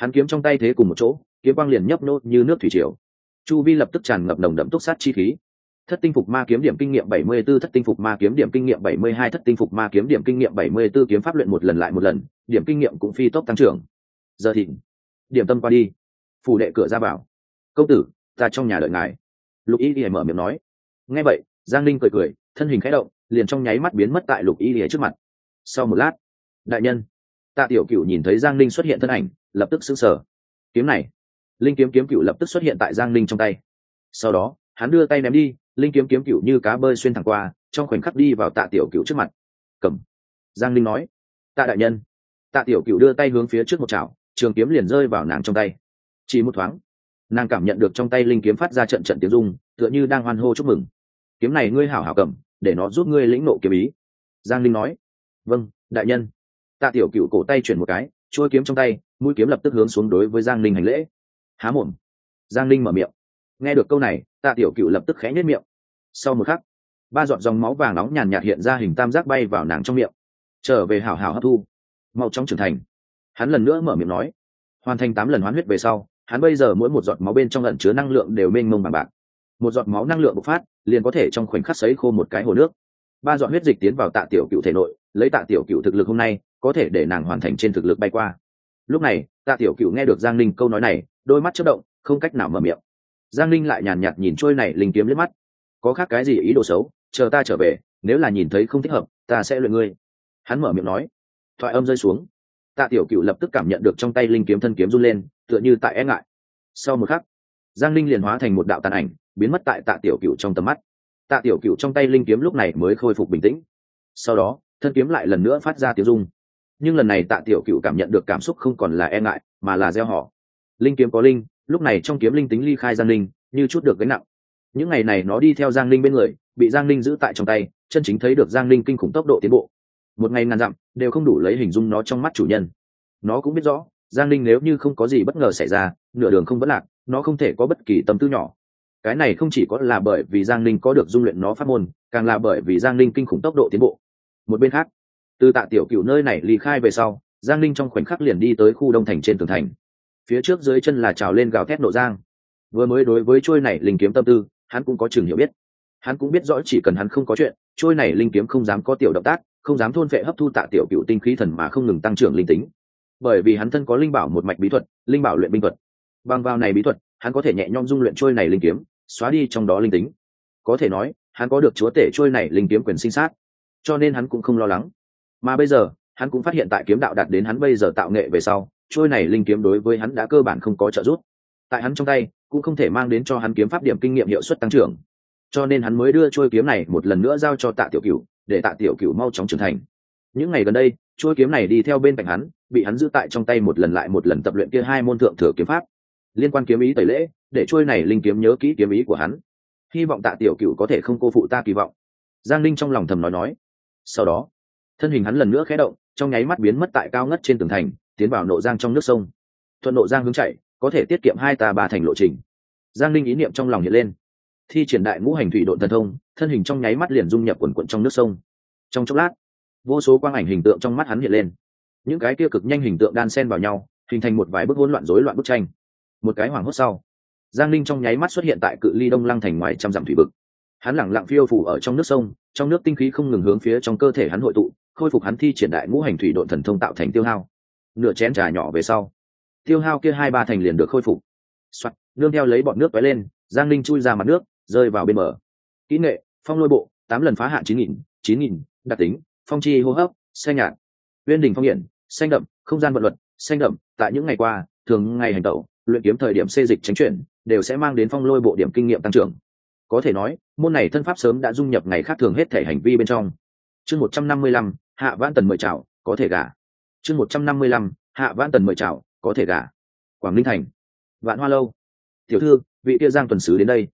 S1: hắn kiếm trong tay thế cùng một chỗ, kiếm quang liền nhấp nốt như nước thủy triều. Chu vi lập tức tràn ngập nồng đậm túc sát chi khí. Thất tinh phục ma kiếm điểm kinh nghiệm 74 thất tinh phục ma kiếm điểm kinh nghiệm 72 thất tinh phục ma kiếm điểm kinh nghiệm 74 kiếm pháp luyện một lần lại một lần, điểm kinh nghiệm cũng phi tốc tăng trưởng. Giờ thì điểm tâm qua đi. Phủ đệ cửa ra vào. Công tử, ta trong nhà đợi ngài. Lục y lìa mở miệng nói. Nghe vậy, giang linh cười cười, thân hình khẽ động, liền trong nháy mắt biến mất tại lục y lìa trước mặt. Sau một lát, đại nhân tạ tiểu cựu nhìn thấy giang linh xuất hiện thân ảnh, lập tức sững sờ. Kiếm này, linh kiếm kiếm cựu lập tức xuất hiện tại giang linh trong tay. Sau đó, hắn đưa tay ném đi, linh kiếm kiếm cựu như cá bơi xuyên thẳng qua, trong khoảnh khắc đi vào tạ tiểu cựu trước mặt. Cầm. Giang linh nói, tạ đại nhân. Tạ tiểu cựu đưa tay hướng phía trước một chảo, trường kiếm liền rơi vào nàng trong tay. Chỉ một thoáng, nàng cảm nhận được trong tay linh kiếm phát ra trận trận tiếng dung tựa như đang hoan hô chúc mừng. Kiếm này ngươi hảo hảo cầm, để nó giúp ngươi lĩnh nộ kiếm ý. Giang linh nói vâng đại nhân tạ tiểu cựu cổ tay chuyển một cái trôi kiếm trong tay, mũi kiếm lập tức hướng xuống đối với giang linh hành lễ. Há mồm. Giang linh mở miệng. Nghe được câu này, tạ tiểu cựu lập tức khẽ nhất miệng. Sau một khắc, ba giọt dòng máu vàng nóng nhàn nhạt hiện ra hình tam giác bay vào nàng trong miệng. Trở về hảo hảo hấp thu. Mau chóng trưởng thành. Hắn lần nữa mở miệng nói. Hoàn thành tám lần hoán huyết về sau, hắn bây giờ mỗi một giọt máu bên trong ẩn chứa năng lượng đều mênh mông bằng bạc. Một giọt máu năng lượng bộc phát, liền có thể trong khoảnh khắc sấy khô một cái hồ nước. Ba giọt huyết dịch tiến vào tạ tiểu cựu thể nội, lấy tạ tiểu cựu thực lực hôm nay có thể để nàng hoàn thành trên thực lực bay qua. Lúc này, tạ tiểu cựu nghe được giang linh câu nói này, đôi mắt chất động, không cách nào mở miệng. Giang linh lại nhàn nhạt nhìn trôi này linh kiếm liếc mắt. Có khác cái gì ý đồ xấu, chờ ta trở về, nếu là nhìn thấy không thích hợp, ta sẽ luyện ngươi. Hắn mở miệng nói. Thoại âm rơi xuống. Tạ tiểu cựu lập tức cảm nhận được trong tay linh kiếm thân kiếm run lên, tựa như tại e ngại. Sau một khắc, giang linh liền hóa thành một đạo tàn ảnh, biến mất tại tạ tiểu cựu trong tầm mắt. Tạ tiểu cựu trong tay linh kiếm lúc này mới khôi phục bình tĩnh. Sau đó, thân kiếm lại lần nữa phát ra tiếng rung nhưng lần này tạ tiểu cựu cảm nhận được cảm xúc không còn là e ngại, mà là gieo họ. Linh kiếm có linh, lúc này trong kiếm linh tính ly khai giang linh, như chút được gánh nặng. Những ngày này nó đi theo giang linh bên người, bị giang linh giữ tại trong tay, chân chính thấy được giang linh kinh khủng tốc độ tiến bộ. Một ngày ngàn dặm, đều không đủ lấy hình dung nó trong mắt chủ nhân. Nó cũng biết rõ, giang linh nếu như không có gì bất ngờ xảy ra, nửa đường không vẫn lạc, nó không thể có bất kỳ tâm tư nhỏ. Cái này không chỉ có là bởi vì giang linh có được dung luyện nó phát môn, càng là bởi vì giang linh kinh khủng tốc độ tiến bộ. Một bên khác từ tạ tiểu cựu nơi này ly khai về sau, giang linh trong khoảnh khắc liền đi tới khu đông thành trên tường thành. Phía trước dưới chân là trào lên gào thét nộ giang. Vừa mới đối với trôi này linh kiếm tâm tư, hắn cũng có chừng hiểu biết. Hắn cũng biết rõ chỉ cần hắn không có chuyện, trôi này linh kiếm không dám có tiểu động tác, không dám thôn vệ hấp thu tạ tiểu cựu tinh khí thần mà không ngừng tăng trưởng linh tính. Bởi vì hắn thân có linh bảo một mạch bí thuật, linh bảo luyện binh thuật. Bằng vào này bí thuật, hắn có thể nhẹ nhõm dung luyện trôi này linh kiếm, xóa đi trong đó linh tính. Có thể nói, hắn có được chúa tể trôi này linh kiếm quyền sinh sát. Cho nên hắn cũng không lo lắng mà bây giờ, hắn cũng phát hiện tại kiếm đạo đạt đến hắn bây giờ tạo nghệ về sau, trôi này linh kiếm đối với hắn đã cơ bản không có trợ giúp. Tại hắn trong tay, cũng không thể mang đến cho hắn kiếm pháp điểm kinh nghiệm hiệu suất tăng trưởng. Cho nên hắn mới đưa trôi kiếm này một lần nữa giao cho tạ tiểu cửu, để tạ tiểu cửu mau chóng trưởng thành. Những ngày gần đây, trôi kiếm này đi theo bên cạnh hắn, bị hắn giữ tại trong tay một lần lại một lần tập luyện kia hai môn thượng thừa kiếm pháp. Liên quan kiếm ý tẩy lễ, để trôi này linh kiếm nhớ kỹ kiếm ý của hắn. Hy vọng tạ tiểu cửu có thể không cô phụ ta kỳ vọng. Giang linh trong lòng thầm nói nói. Sau đó thân hình hắn lần nữa khé động, trong nháy mắt biến mất tại cao ngất trên tường thành, tiến vào nộ giang trong nước sông. Thuận nộ giang hướng chạy, có thể tiết kiệm hai tà ba thành lộ trình. Giang linh ý niệm trong lòng hiện lên. Thi triển đại ngũ hành thủy đội thần thông, thân hình trong nháy mắt liền dung nhập quần quận trong nước sông. Trong chốc lát, vô số quang ảnh hình tượng trong mắt hắn hiện lên. Những cái kia cực nhanh hình tượng đan xen vào nhau, hình thành một vài bức hỗn loạn rối loạn bức tranh. Một cái hoảng hốt sau, giang linh trong nháy mắt xuất hiện tại cự ly đông lăng thành ngoài trăm dặm thủy vực. Hắn lẳng lặng phiêu phủ ở trong nước sông, trong nước tinh khí không ngừng hướng phía trong cơ thể hắn hội tụ khôi phục hắn thi triển đại ngũ hành thủy độn thần thông tạo thành tiêu hao. Nửa chén trà nhỏ về sau, tiêu hao kia hai ba thành liền được khôi phục. Soạt, nương theo lấy bọn nước tóe lên, giang linh chui ra mặt nước, rơi vào bên bờ. Kỹ nghệ, phong lôi bộ, tám lần phá hạn chín nghìn chín nghìn, đặc tính, phong chi hô hấp, xanh nhạt. Uyên đình phong hiển, xanh đậm, không gian vận luật, xanh đậm, tại những ngày qua, thường ngày hành tẩu, luyện kiếm thời điểm xê dịch tránh chuyển, đều sẽ mang đến phong lôi bộ điểm kinh nghiệm tăng trưởng. Có thể nói, môn này thân pháp sớm đã dung nhập ngày khác thường hết thể hành vi bên trong. Chương một trăm năm mươi lăm hạ vãn tần mời chào, có thể gả. Chương một trăm năm mươi lăm, hạ vãn tần mời chào, có thể gả. Quảng ninh thành. Vạn hoa lâu. Tiểu thư, vị kia giang tuần sứ đến đây.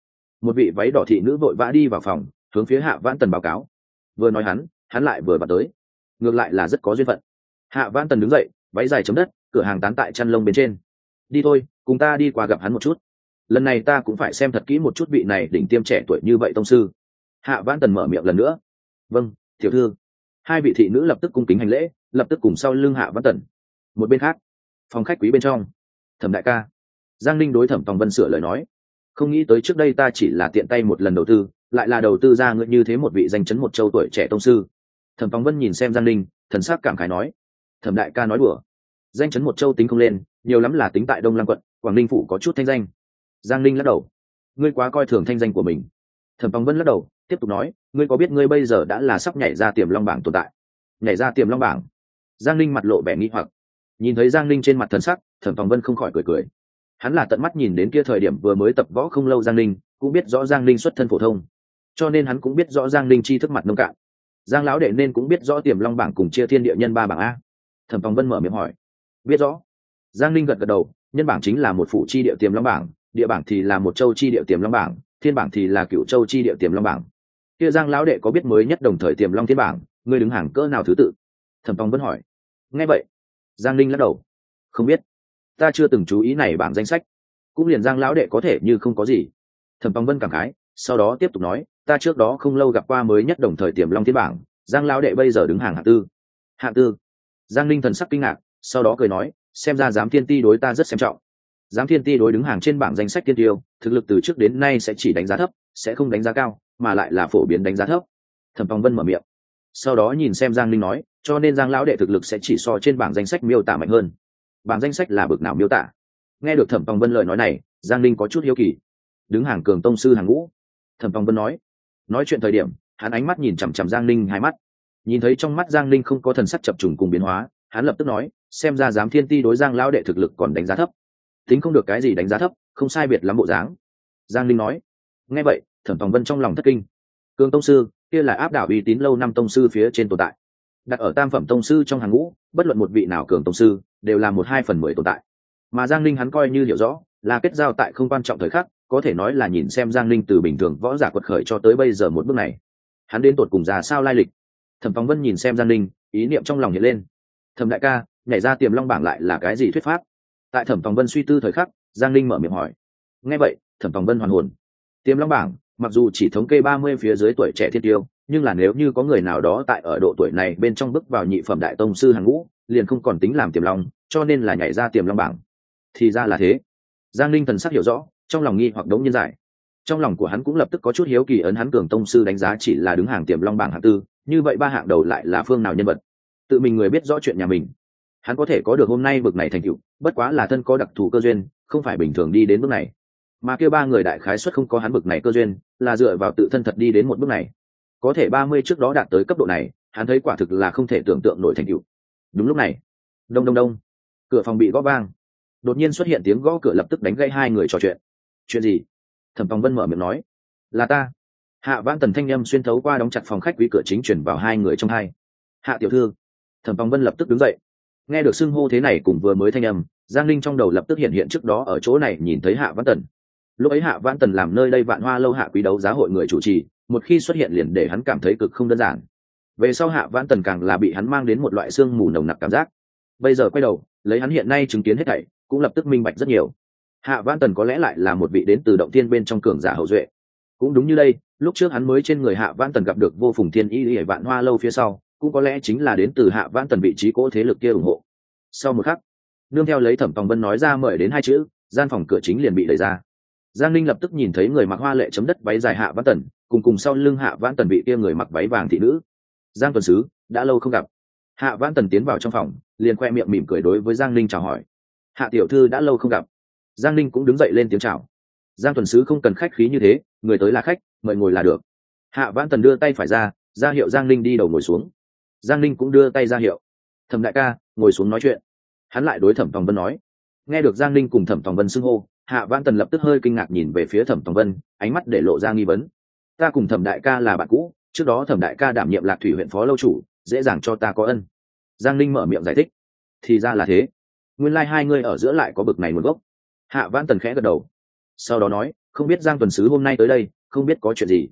S1: Một vị váy đỏ thị nữ vội vã đi vào phòng, hướng phía hạ vãn tần báo cáo. Vừa nói hắn hắn lại vừa vào tới. Ngược lại là rất có duyên phận. Hạ vãn tần đứng dậy, váy dài chấm đất, cửa hàng tán tại chăn lông bên trên. Đi thôi, cùng ta đi qua gặp hắn một chút. Lần này ta cũng phải xem thật kỹ một chút vị này đỉnh tiêm trẻ tuổi như vậy tông sư. Hạ vãn tần mở miệng lần nữa. Vâng tiểu thư hai vị thị nữ lập tức cung kính hành lễ lập tức cùng sau lưng hạ văn tần. Một bên khác phòng khách quý bên trong thẩm đại ca. Giang ninh đối thẩm tòng vân sửa lời nói không nghĩ tới trước đây ta chỉ là tiện tay một lần đầu tư lại là đầu tư ra ngựa như thế một vị danh chấn một châu tuổi trẻ tông sư. Thẩm tòng vân nhìn xem giang ninh, thần sắc cảm khái nói thẩm đại ca nói đùa danh chấn một châu tính không lên nhiều lắm là tính tại đông lăng quận quảng ninh phủ có chút thanh danh. Giang ninh lắc đầu ngươi quá coi thường thanh danh của mình. Thẩm tòng vân lắc đầu tiếp tục nói, ngươi có biết ngươi bây giờ đã là sắp nhảy ra tiềm long bảng tồn tại? Nhảy ra tiềm long bảng? Giang linh mặt lộ vẻ nghi hoặc. Nhìn thấy giang linh trên mặt thần sắc, thẩm phóng vân không khỏi cười cười. Hắn là tận mắt nhìn đến kia thời điểm vừa mới tập võ không lâu giang linh cũng biết rõ giang linh xuất thân phổ thông, cho nên hắn cũng biết rõ giang linh chi thức mặt nông cạn. Giang lão đệ nên cũng biết rõ tiềm long bảng cùng chia thiên địa nhân ba bảng a. Thẩm phóng vân mở miệng hỏi. Biết rõ. Giang linh gật gật đầu, nhân bảng chính là một phụ chi địa tiềm long bảng, địa bảng thì là một châu chi địa tiềm long bảng, thiên bảng thì là cựu châu chi địa tiềm long bảng kia giang lão đệ có biết mới nhất đồng thời tiềm long thiên bảng, ngươi đứng hàng cỡ nào thứ tự? Thẩm phong vẫn hỏi. Nghe vậy, giang linh lắc đầu. Không biết. Ta chưa từng chú ý này bảng danh sách. Cũng liền giang lão đệ có thể như không có gì. Thẩm phong vân cảm khái, sau đó tiếp tục nói, ta trước đó không lâu gặp qua mới nhất đồng thời tiềm long thiên bảng, giang lão đệ bây giờ đứng hàng hạng tư. Hạng tư. Giang linh thần sắc kinh ngạc, sau đó cười nói, xem ra giám thiên ti đối ta rất xem trọng. Giám thiên ti đối đứng hàng trên bảng danh sách tiên tiêu, thực lực từ trước đến nay sẽ chỉ đánh giá thấp, sẽ không đánh giá cao mà lại là phổ biến đánh giá thấp. Thẩm phong vân mở miệng. Sau đó nhìn xem giang linh nói, cho nên giang lão đệ thực lực sẽ chỉ so trên bảng danh sách miêu tả mạnh hơn. Bảng danh sách là bực nào miêu tả? Nghe được thẩm phong vân lời nói này, giang linh có chút hiếu kỳ. Đứng hàng cường tông sư hàng ngũ. Thẩm phong vân nói nói chuyện thời điểm, hắn ánh mắt nhìn chằm chằm giang linh hai mắt. Nhìn thấy trong mắt giang linh không có thần sắc chập trùng cùng biến hóa, hắn lập tức nói, xem ra giám thiên ti đối giang lão đệ thực lực còn đánh giá thấp. Tính không được cái gì đánh giá thấp, không sai biệt lắm bộ dáng. Giang linh nói, nghe vậy thẩm tòng vân trong lòng thất kinh. Cường tông sư, kia là áp đảo uy tín lâu năm tông sư phía trên tồn tại. Đặt ở tam phẩm tông sư trong hàng ngũ, bất luận một vị nào cường tông sư, đều là một hai phần mười tồn tại. Mà giang linh hắn coi như hiểu rõ, là kết giao tại không quan trọng thời khắc, có thể nói là nhìn xem giang linh từ bình thường võ giả quật khởi cho tới bây giờ một bước này. Hắn đến tột cùng già sao lai lịch? Thẩm phóng vân nhìn xem giang linh ý niệm trong lòng hiện lên. Thẩm đại ca, nhảy ra tiềm long bảng lại là cái gì thuyết pháp? Tại thẩm phóng vân suy tư thời khắc, giang linh mở miệng hỏi. Nghe vậy, thẩm phóng vân hoàn hồn. Tiềm long bảng mặc dù chỉ thống kê ba mươi phía dưới tuổi trẻ thiên tiêu, nhưng là nếu như có người nào đó tại ở độ tuổi này bên trong bước vào nhị phẩm đại tông sư hàng ngũ, liền không còn tính làm tiềm long, cho nên là nhảy ra tiềm long bảng. Thì ra là thế. Giang linh thần sắc hiểu rõ, trong lòng nghi hoặc đống nhân giải. Trong lòng của hắn cũng lập tức có chút hiếu kỳ ấn hắn cường tông sư đánh giá chỉ là đứng hàng tiềm long bảng hạng tư, như vậy ba hạng đầu lại là phương nào nhân vật? Tự mình người biết rõ chuyện nhà mình. Hắn có thể có được hôm nay bực này thành tựu, bất quá là thân có đặc thù cơ duyên, không phải bình thường đi đến bước này mà kêu ba người đại khái xuất không có hắn bực này cơ duyên, là dựa vào tự thân thật đi đến một bước này. Có thể ba mươi trước đó đạt tới cấp độ này, hắn thấy quả thực là không thể tưởng tượng nổi thành tựu. Đúng lúc này, đông đông đông, cửa phòng bị gõ vang. Đột nhiên xuất hiện tiếng gõ cửa lập tức đánh gây hai người trò chuyện. Chuyện gì? Thẩm phòng vân mở miệng nói. Là ta. Hạ vãn tần thanh â m xuyên thấu qua đóng chặt phòng khách quý cửa chính chuyển vào hai người trong hai. Hạ tiểu thư. Thẩm phòng vân lập tức đứng dậy. Nghe được xưng hô thế này cùng vừa mới thanh âm, giang linh trong đầu lập tức hiện hiện trước đó ở chỗ này nhìn thấy hạ vãn tần lúc ấy hạ văn tần làm nơi đây vạn hoa lâu hạ quý đấu giá hội người chủ trì, một khi xuất hiện liền để hắn cảm thấy cực không đơn giản. Về sau hạ văn tần càng là bị hắn mang đến một loại sương mù nồng nặc cảm giác. Bây giờ quay đầu, lấy hắn hiện nay chứng kiến hết thảy, cũng lập tức minh bạch rất nhiều. Hạ văn tần có lẽ lại là một vị đến từ động tiên bên trong cường giả hậu duệ. Cũng đúng như đây, lúc trước hắn mới trên người hạ văn tần gặp được vô phùng thiên y y vạn hoa lâu phía sau, cũng có lẽ chính là đến từ hạ vãn tần vị trí cỗ thế lực kia ủng hộ. Sau một khắc, nương theo lấy thẩm tòng vân nói ra mời đến hai chữ, gian phòng cửa chính liền bị đẩy ra giang linh lập tức nhìn thấy người mặc hoa lệ chấm đất váy dài hạ vãn tần, cùng cùng sau lưng hạ vãn tần vị kia người mặc váy vàng thị nữ. Giang tuần sứ, đã lâu không gặp. Hạ vãn tần tiến vào trong phòng, liền khoe miệng mỉm cười đối với giang linh chào hỏi. Hạ tiểu thư đã lâu không gặp. Giang linh cũng đứng dậy lên tiếng chào. Giang tuần sứ không cần khách khí như thế, người tới là khách, mời ngồi là được. Hạ vãn tần đưa tay phải ra ra hiệu giang linh đi đầu ngồi xuống. Giang linh cũng đưa tay ra hiệu. Thẩm đại ca, ngồi xuống nói chuyện. Hắn lại đối thẩm tòng vân nói. Nghe được giang linh cùng thẩm tòng vân xưng hô hạ văn tần lập tức hơi kinh ngạc nhìn về phía thẩm tòng vân, ánh mắt để lộ ra nghi vấn. Ta cùng thẩm đại ca là bạn cũ, trước đó thẩm đại ca đảm nhiệm lạc thủy huyện phó lâu chủ, dễ dàng cho ta có ân. Giang linh mở miệng giải thích. Thì ra là thế. Nguyên lai、like、hai ngươi ở giữa lại có bực này nguồn gốc. Hạ văn tần khẽ gật đầu. Sau đó nói, không biết giang tuần sứ hôm nay tới đây, không biết có chuyện gì.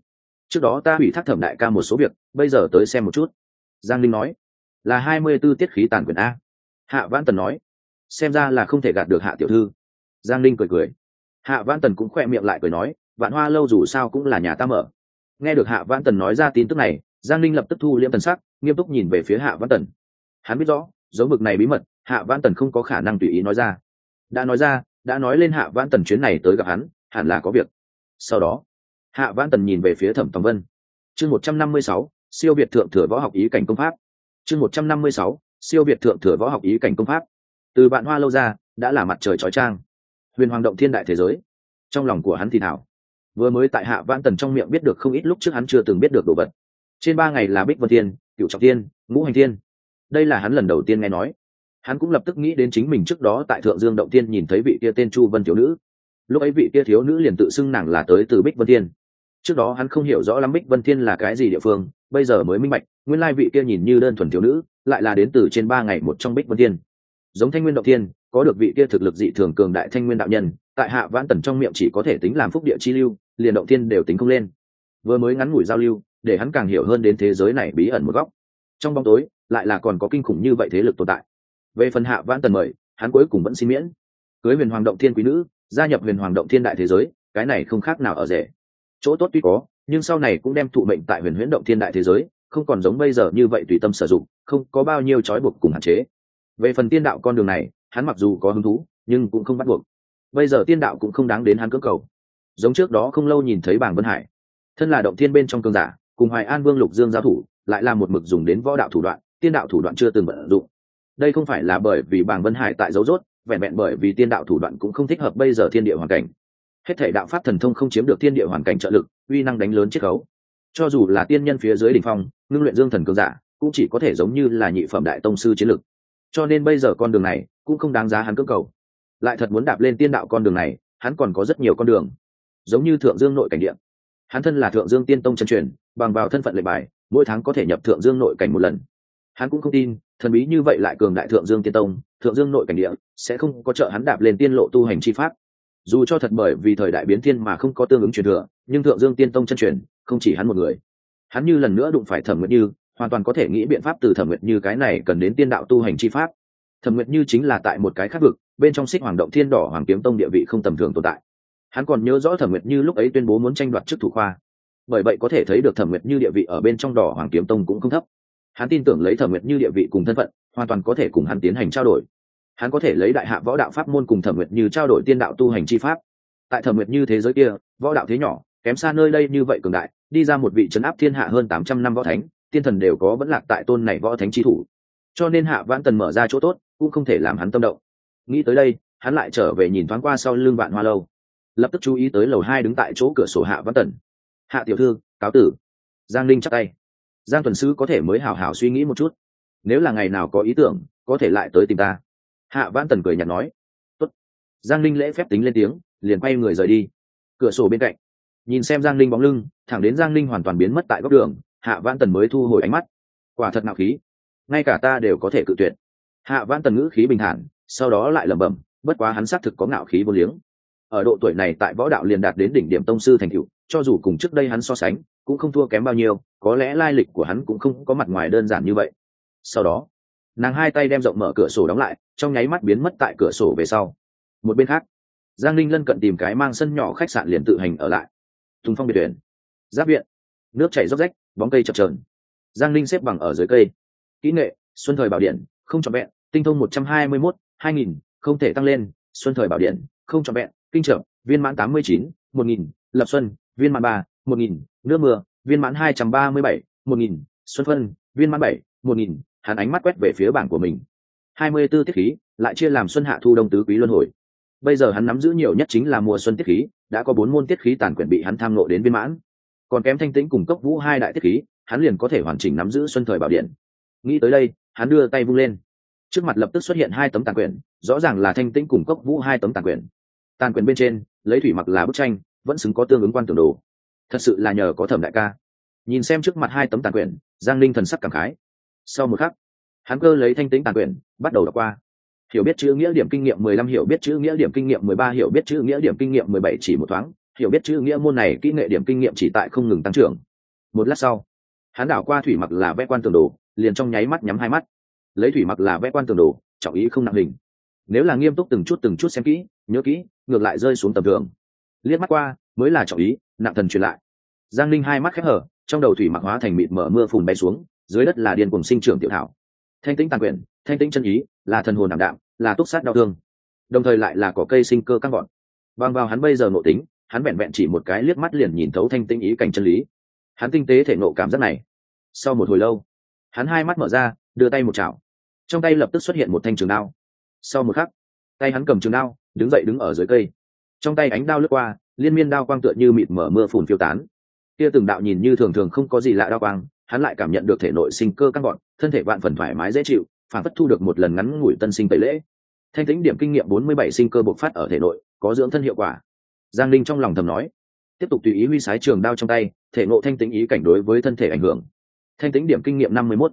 S1: Trước đó ta ủy thác thẩm đại ca một số việc, bây giờ tới xem một chút. Giang linh nói, là hai mươi b ố tiết khí tàn quyền a. Hạ vãn tần nói, xem ra là không thể gạt được hạ tiểu thư giang linh cười cười. Hạ vãn tần cũng khoe miệng lại cười nói, vạn hoa lâu dù sao cũng là nhà ta mở. Nghe được hạ vãn tần nói ra tin tức này, giang linh lập tức thu liễm tần sắc, nghiêm túc nhìn về phía hạ vãn tần. Hắn biết rõ, dấu mực này bí mật, hạ vãn tần không có khả năng tùy ý nói ra. Đã nói ra, đã nói lên hạ vãn tần chuyến này tới gặp hắn, hẳn là có việc. Sau đó, hạ văn tần nhìn về phía thẩm tòng vân. Chương một trăm năm mươi sáu, siêu việt thượng thừa võ học ý cảnh công pháp. Chương một trăm năm mươi sáu, siêu việt thượng thừa võ học ý cảnh công pháp. Từ bạn hoa lâu ra, đã là mặt trời trói trang huyền hoàng động thiên đại thế giới. Trong lòng của hắn thì thảo. Vừa mới tại hạ vãn tần trong miệng biết được không ít lúc trước hắn chưa từng biết được đồ vật. Trên ba ngày là bích vân thiên cựu trọng thiên, ngũ hành thiên. Đây là hắn lần đầu tiên nghe nói. Hắn cũng lập tức nghĩ đến chính mình trước đó tại thượng dương động tiên nhìn thấy vị kia tên chu vân thiếu nữ. Lúc ấy vị kia thiếu nữ liền tự xưng nàng là tới từ bích vân thiên. Trước đó hắn không hiểu rõ lắm bích vân thiên là cái gì địa phương, bây giờ mới minh bạch, nguyên lai vị kia nhìn như đơn thuần thiếu nữ, lại là đến từ trên ba ngày một trong bích vân thiên. Giống thanh nguyên động thiên có được vị kia thực lực dị thường cường đại thanh nguyên đạo nhân, tại hạ vãn tần trong miệng chỉ có thể tính làm phúc địa chi lưu, liền động thiên đều tính không lên. Vừa mới ngắn ngủi giao lưu, để hắn càng hiểu hơn đến thế giới này bí ẩn một góc. Trong bóng tối, lại là còn có kinh khủng như vậy thế lực tồn tại. Về phần hạ vãn tần mời, hắn cuối cùng vẫn xin miễn. Cưới huyền hoàng động thiên quý nữ, gia nhập huyền hoàng động thiên đại thế giới, cái này không khác nào ở rể chỗ tốt tuy có, nhưng sau này cũng đem thụ mệnh tại huyền huyễn động thiên đại thế giới, không còn giống bây giờ như vậy tùy tâm sử dụng, không có bao nhiêu trói buộc cùng hạn chế về phần tiên đạo con đường này, hắn mặc dù có hứng thú, nhưng cũng không bắt buộc. Bây giờ tiên đạo cũng không đáng đến hắn cưỡng cầu. Giống trước đó không lâu nhìn thấy bảng vân hải. Thân là động thiên bên trong cương giả, cùng hoài an vương lục dương giao thủ, lại là một mực dùng đến võ đạo thủ đoạn, tiên đạo thủ đoạn chưa từng vận dụng. Đây không phải là bởi vì bảng vân hải tại dấu rốt vẹn vẹn bởi vì tiên đạo thủ đoạn cũng không thích hợp bây giờ thiên địa hoàn cảnh. Hết thể đạo pháp thần thông không chiếm được thiên địa hoàn cảnh trợ lực, uy năng đánh lớn chiết khấu. Cho dù là tiên nhân phía dưới đỉnh phong, ngưng luyện dương thần cường giả, cũng chỉ có thể giống như là nhị phẩm đại tông sư chiến lực cho nên bây giờ con đường này cũng không đáng giá hắn cưỡng cầu. Lại thật muốn đạp lên tiên đạo con đường này, hắn còn có rất nhiều con đường. Giống như thượng dương nội cảnh điện. Hắn thân là thượng dương tiên tông chân truyền, bằng vào thân phận lệ bài, mỗi tháng có thể nhập thượng dương nội cảnh một lần. Hắn cũng không tin, thần bí như vậy lại cường đại thượng dương tiên tông, thượng dương nội cảnh địa sẽ không có trợ hắn đạp lên tiên lộ tu hành chi pháp. Dù cho thật bởi vì thời đại biến thiên mà không có tương ứng truyền thừa, nhưng thượng dương tiên tông chân truyền không chỉ hắn một người. Hắn như lần nữa đụng phải thẩm nguyện như hoàn toàn có thể nghĩ biện pháp từ thẩm nguyệt như cái này cần đến tiên đạo tu hành chi pháp. Thẩm nguyệt như chính là tại một cái khác vực, bên trong xích hoàng động thiên đỏ hoàng kiếm tông địa vị không tầm thường tồn tại. Hắn còn nhớ rõ thẩm nguyệt như lúc ấy tuyên bố muốn tranh đoạt chức thủ khoa. Bởi vậy có thể thấy được thẩm nguyệt như địa vị ở bên trong đỏ hoàng kiếm tông cũng không thấp. Hắn tin tưởng lấy thẩm nguyệt như địa vị cùng thân phận, hoàn toàn có thể cùng hắn tiến hành trao đổi. Hắn có thể lấy đại hạ võ đạo pháp môn cùng thẩm nguyệt như trao đổi tiên đạo tu hành chi pháp. Tại thẩm nguyệt như thế giới kia, võ đạo thế nhỏ, kém xa nơi đây như vậy cường đại, đi ra một vị trấn áp thiên hạ hơn tám trăm năm võ thánh tiên thần đều có vẫn lạc tại tôn này võ thánh chi thủ. Cho nên hạ vãn tần mở ra chỗ tốt, cũng không thể làm hắn tâm động. Nghĩ tới đây, hắn lại trở về nhìn thoáng qua sau lưng vạn hoa lâu. Lập tức chú ý tới lầu hai đứng tại chỗ cửa sổ hạ vãn tần. Hạ tiểu thư, cáo tử. Giang linh chắc tay. Giang tuần sư có thể mới hào hào suy nghĩ một chút. Nếu là ngày nào có ý tưởng, có thể lại tới tìm ta. Hạ vãn tần cười nhạt nói. Tốt. giang linh lễ phép tính lên tiếng, liền quay người rời đi. Cửa sổ bên cạnh. Nhìn xem giang linh bóng lưng, thẳng đến giang linh hoàn toàn biến mất tại góc đường hạ vãn tần mới thu hồi ánh mắt. Quả thật nạo khí. Ngay cả ta đều có thể cự tuyệt. Hạ vãn tần ngữ khí bình thản, sau đó lại lẩm bẩm, bất quá hắn xác thực có ngạo khí vô liếng. Ở độ tuổi này tại võ đạo liền đạt đến đỉnh điểm tông sư thành cựu cho dù cùng trước đây hắn so sánh, cũng không thua kém bao nhiêu, có lẽ lai lịch của hắn cũng không có mặt ngoài đơn giản như vậy. Sau đó, nàng hai tay đem rộng mở cửa sổ đóng lại, trong nháy mắt biến mất tại cửa sổ về sau. Một bên khác, giang linh lân cận tìm cái mang sân nhỏ khách sạn liền tự hành ở lại. Thùng phong biệt tuyển giáp viện. Nước chảy róc rách bóng cây chập trờn giang linh xếp bằng ở dưới cây. Kỹ nghệ, xuân thời bảo điện, không trọn vẹn, tinh thông một trăm hai mươi mốt, hai nghìn, không thể tăng lên, xuân thời bảo điện, không trọn vẹn, kinh trợ viên mãn tám mươi chín, một nghìn, lập xuân, viên mãn ba, một nghìn, nước mưa, viên mãn hai trăm ba mươi bảy, một nghìn, xuân phân, viên mãn bảy, một nghìn, hắn ánh mắt quét về phía bảng của mình. hai mươi b ố tiết khí, lại chia làm xuân hạ thu đông tứ quý luân hồi. Bây giờ hắn nắm giữ nhiều nhất chính là mùa xuân tiết khí, đã có bốn môn tiết khí tàn quyển bị hắn tham nộ đến viên mãn còn kém thanh tĩnh cùng cốc vũ hai đại tiết khí, hắn liền có thể hoàn chỉnh nắm giữ xuân thời bảo điện. Nghĩ tới đây, hắn đưa tay vung lên. Trước mặt lập tức xuất hiện hai tấm tàn quyển, rõ ràng là thanh tĩnh cùng cốc vũ hai tấm tàn quyển. Tàn quyển bên trên, lấy thủy mặc là bức tranh, vẫn xứng có tương ứng quan tưởng đồ. Thật sự là nhờ có thẩm đại ca. Nhìn xem trước mặt hai tấm tàn quyển, giang linh thần sắc cảm khái. Sau một khắc, hắn cơ lấy thanh tĩnh tàn quyển, bắt đầu đọc qua. Hiểu biết chữ nghĩa điểm kinh nghiệm mười lăm, hiểu biết chữ nghĩa điểm kinh nghiệm mười ba, hiểu biết chữ nghĩa điểm kinh nghiệm mười bảy chỉ một thoáng hiểu biết chữ nghĩa môn này kỹ nghệ điểm kinh nghiệm chỉ tại không ngừng tăng trưởng. Một lát sau hắn đảo qua thủy mặc là vẽ quan tường đồ, liền trong nháy mắt nhắm hai mắt. Lấy thủy mặc là vẽ quan tường đồ, trọng ý không nặng hình. Nếu là nghiêm túc từng chút từng chút xem kỹ, nhớ kỹ, ngược lại rơi xuống tầm thường. Liếc mắt qua, mới là trọng ý, nặng thần truyền lại. Giang linh hai mắt khép hở, trong đầu thủy mặc hóa thành mịt mở mưa phùn bay xuống, dưới đất là điên cùng sinh trưởng tiểu thảo. Thanh tĩnh tàn quyền thanh tĩnh chân ý, là thần hồn đảm đạm, là túc sát đau thương. Đồng thời lại là có cây sinh cơ căng gọn. Bằng vào hắn bây giờ nội tính hắn vẹn vẹn chỉ một cái liếc mắt liền nhìn thấu thanh tinh ý cảnh chân lý. Hắn tinh tế thể nộ cảm giác này. Sau một hồi lâu, hắn hai mắt mở ra, đưa tay một chảo. Trong tay lập tức xuất hiện một thanh trường đao. Sau một khắc, tay hắn cầm trường đao, đứng dậy đứng ở dưới cây. Trong tay ánh đao lướt qua, liên miên đao quang tựa như mịt mở mưa phùn phiêu tán. Kia từng đạo nhìn như thường thường không có gì lạ đao quang, hắn lại cảm nhận được thể nội sinh cơ căng gọn, thân thể vạn phần thoải mái dễ chịu, phản phất thu được một lần ngắn ngủi tân sinh tẩy lễ. Thanh tính điểm kinh nghiệm bốn mươi bảy sinh cơ bộc phát ở thể nội, có dưỡng thân hiệu quả giang linh trong lòng thầm nói. Tiếp tục tùy ý huy sái trường đao trong tay, thể ngộ thanh tính ý cảnh đối với thân thể ảnh hưởng. Thanh tính điểm kinh nghiệm năm mươi mốt.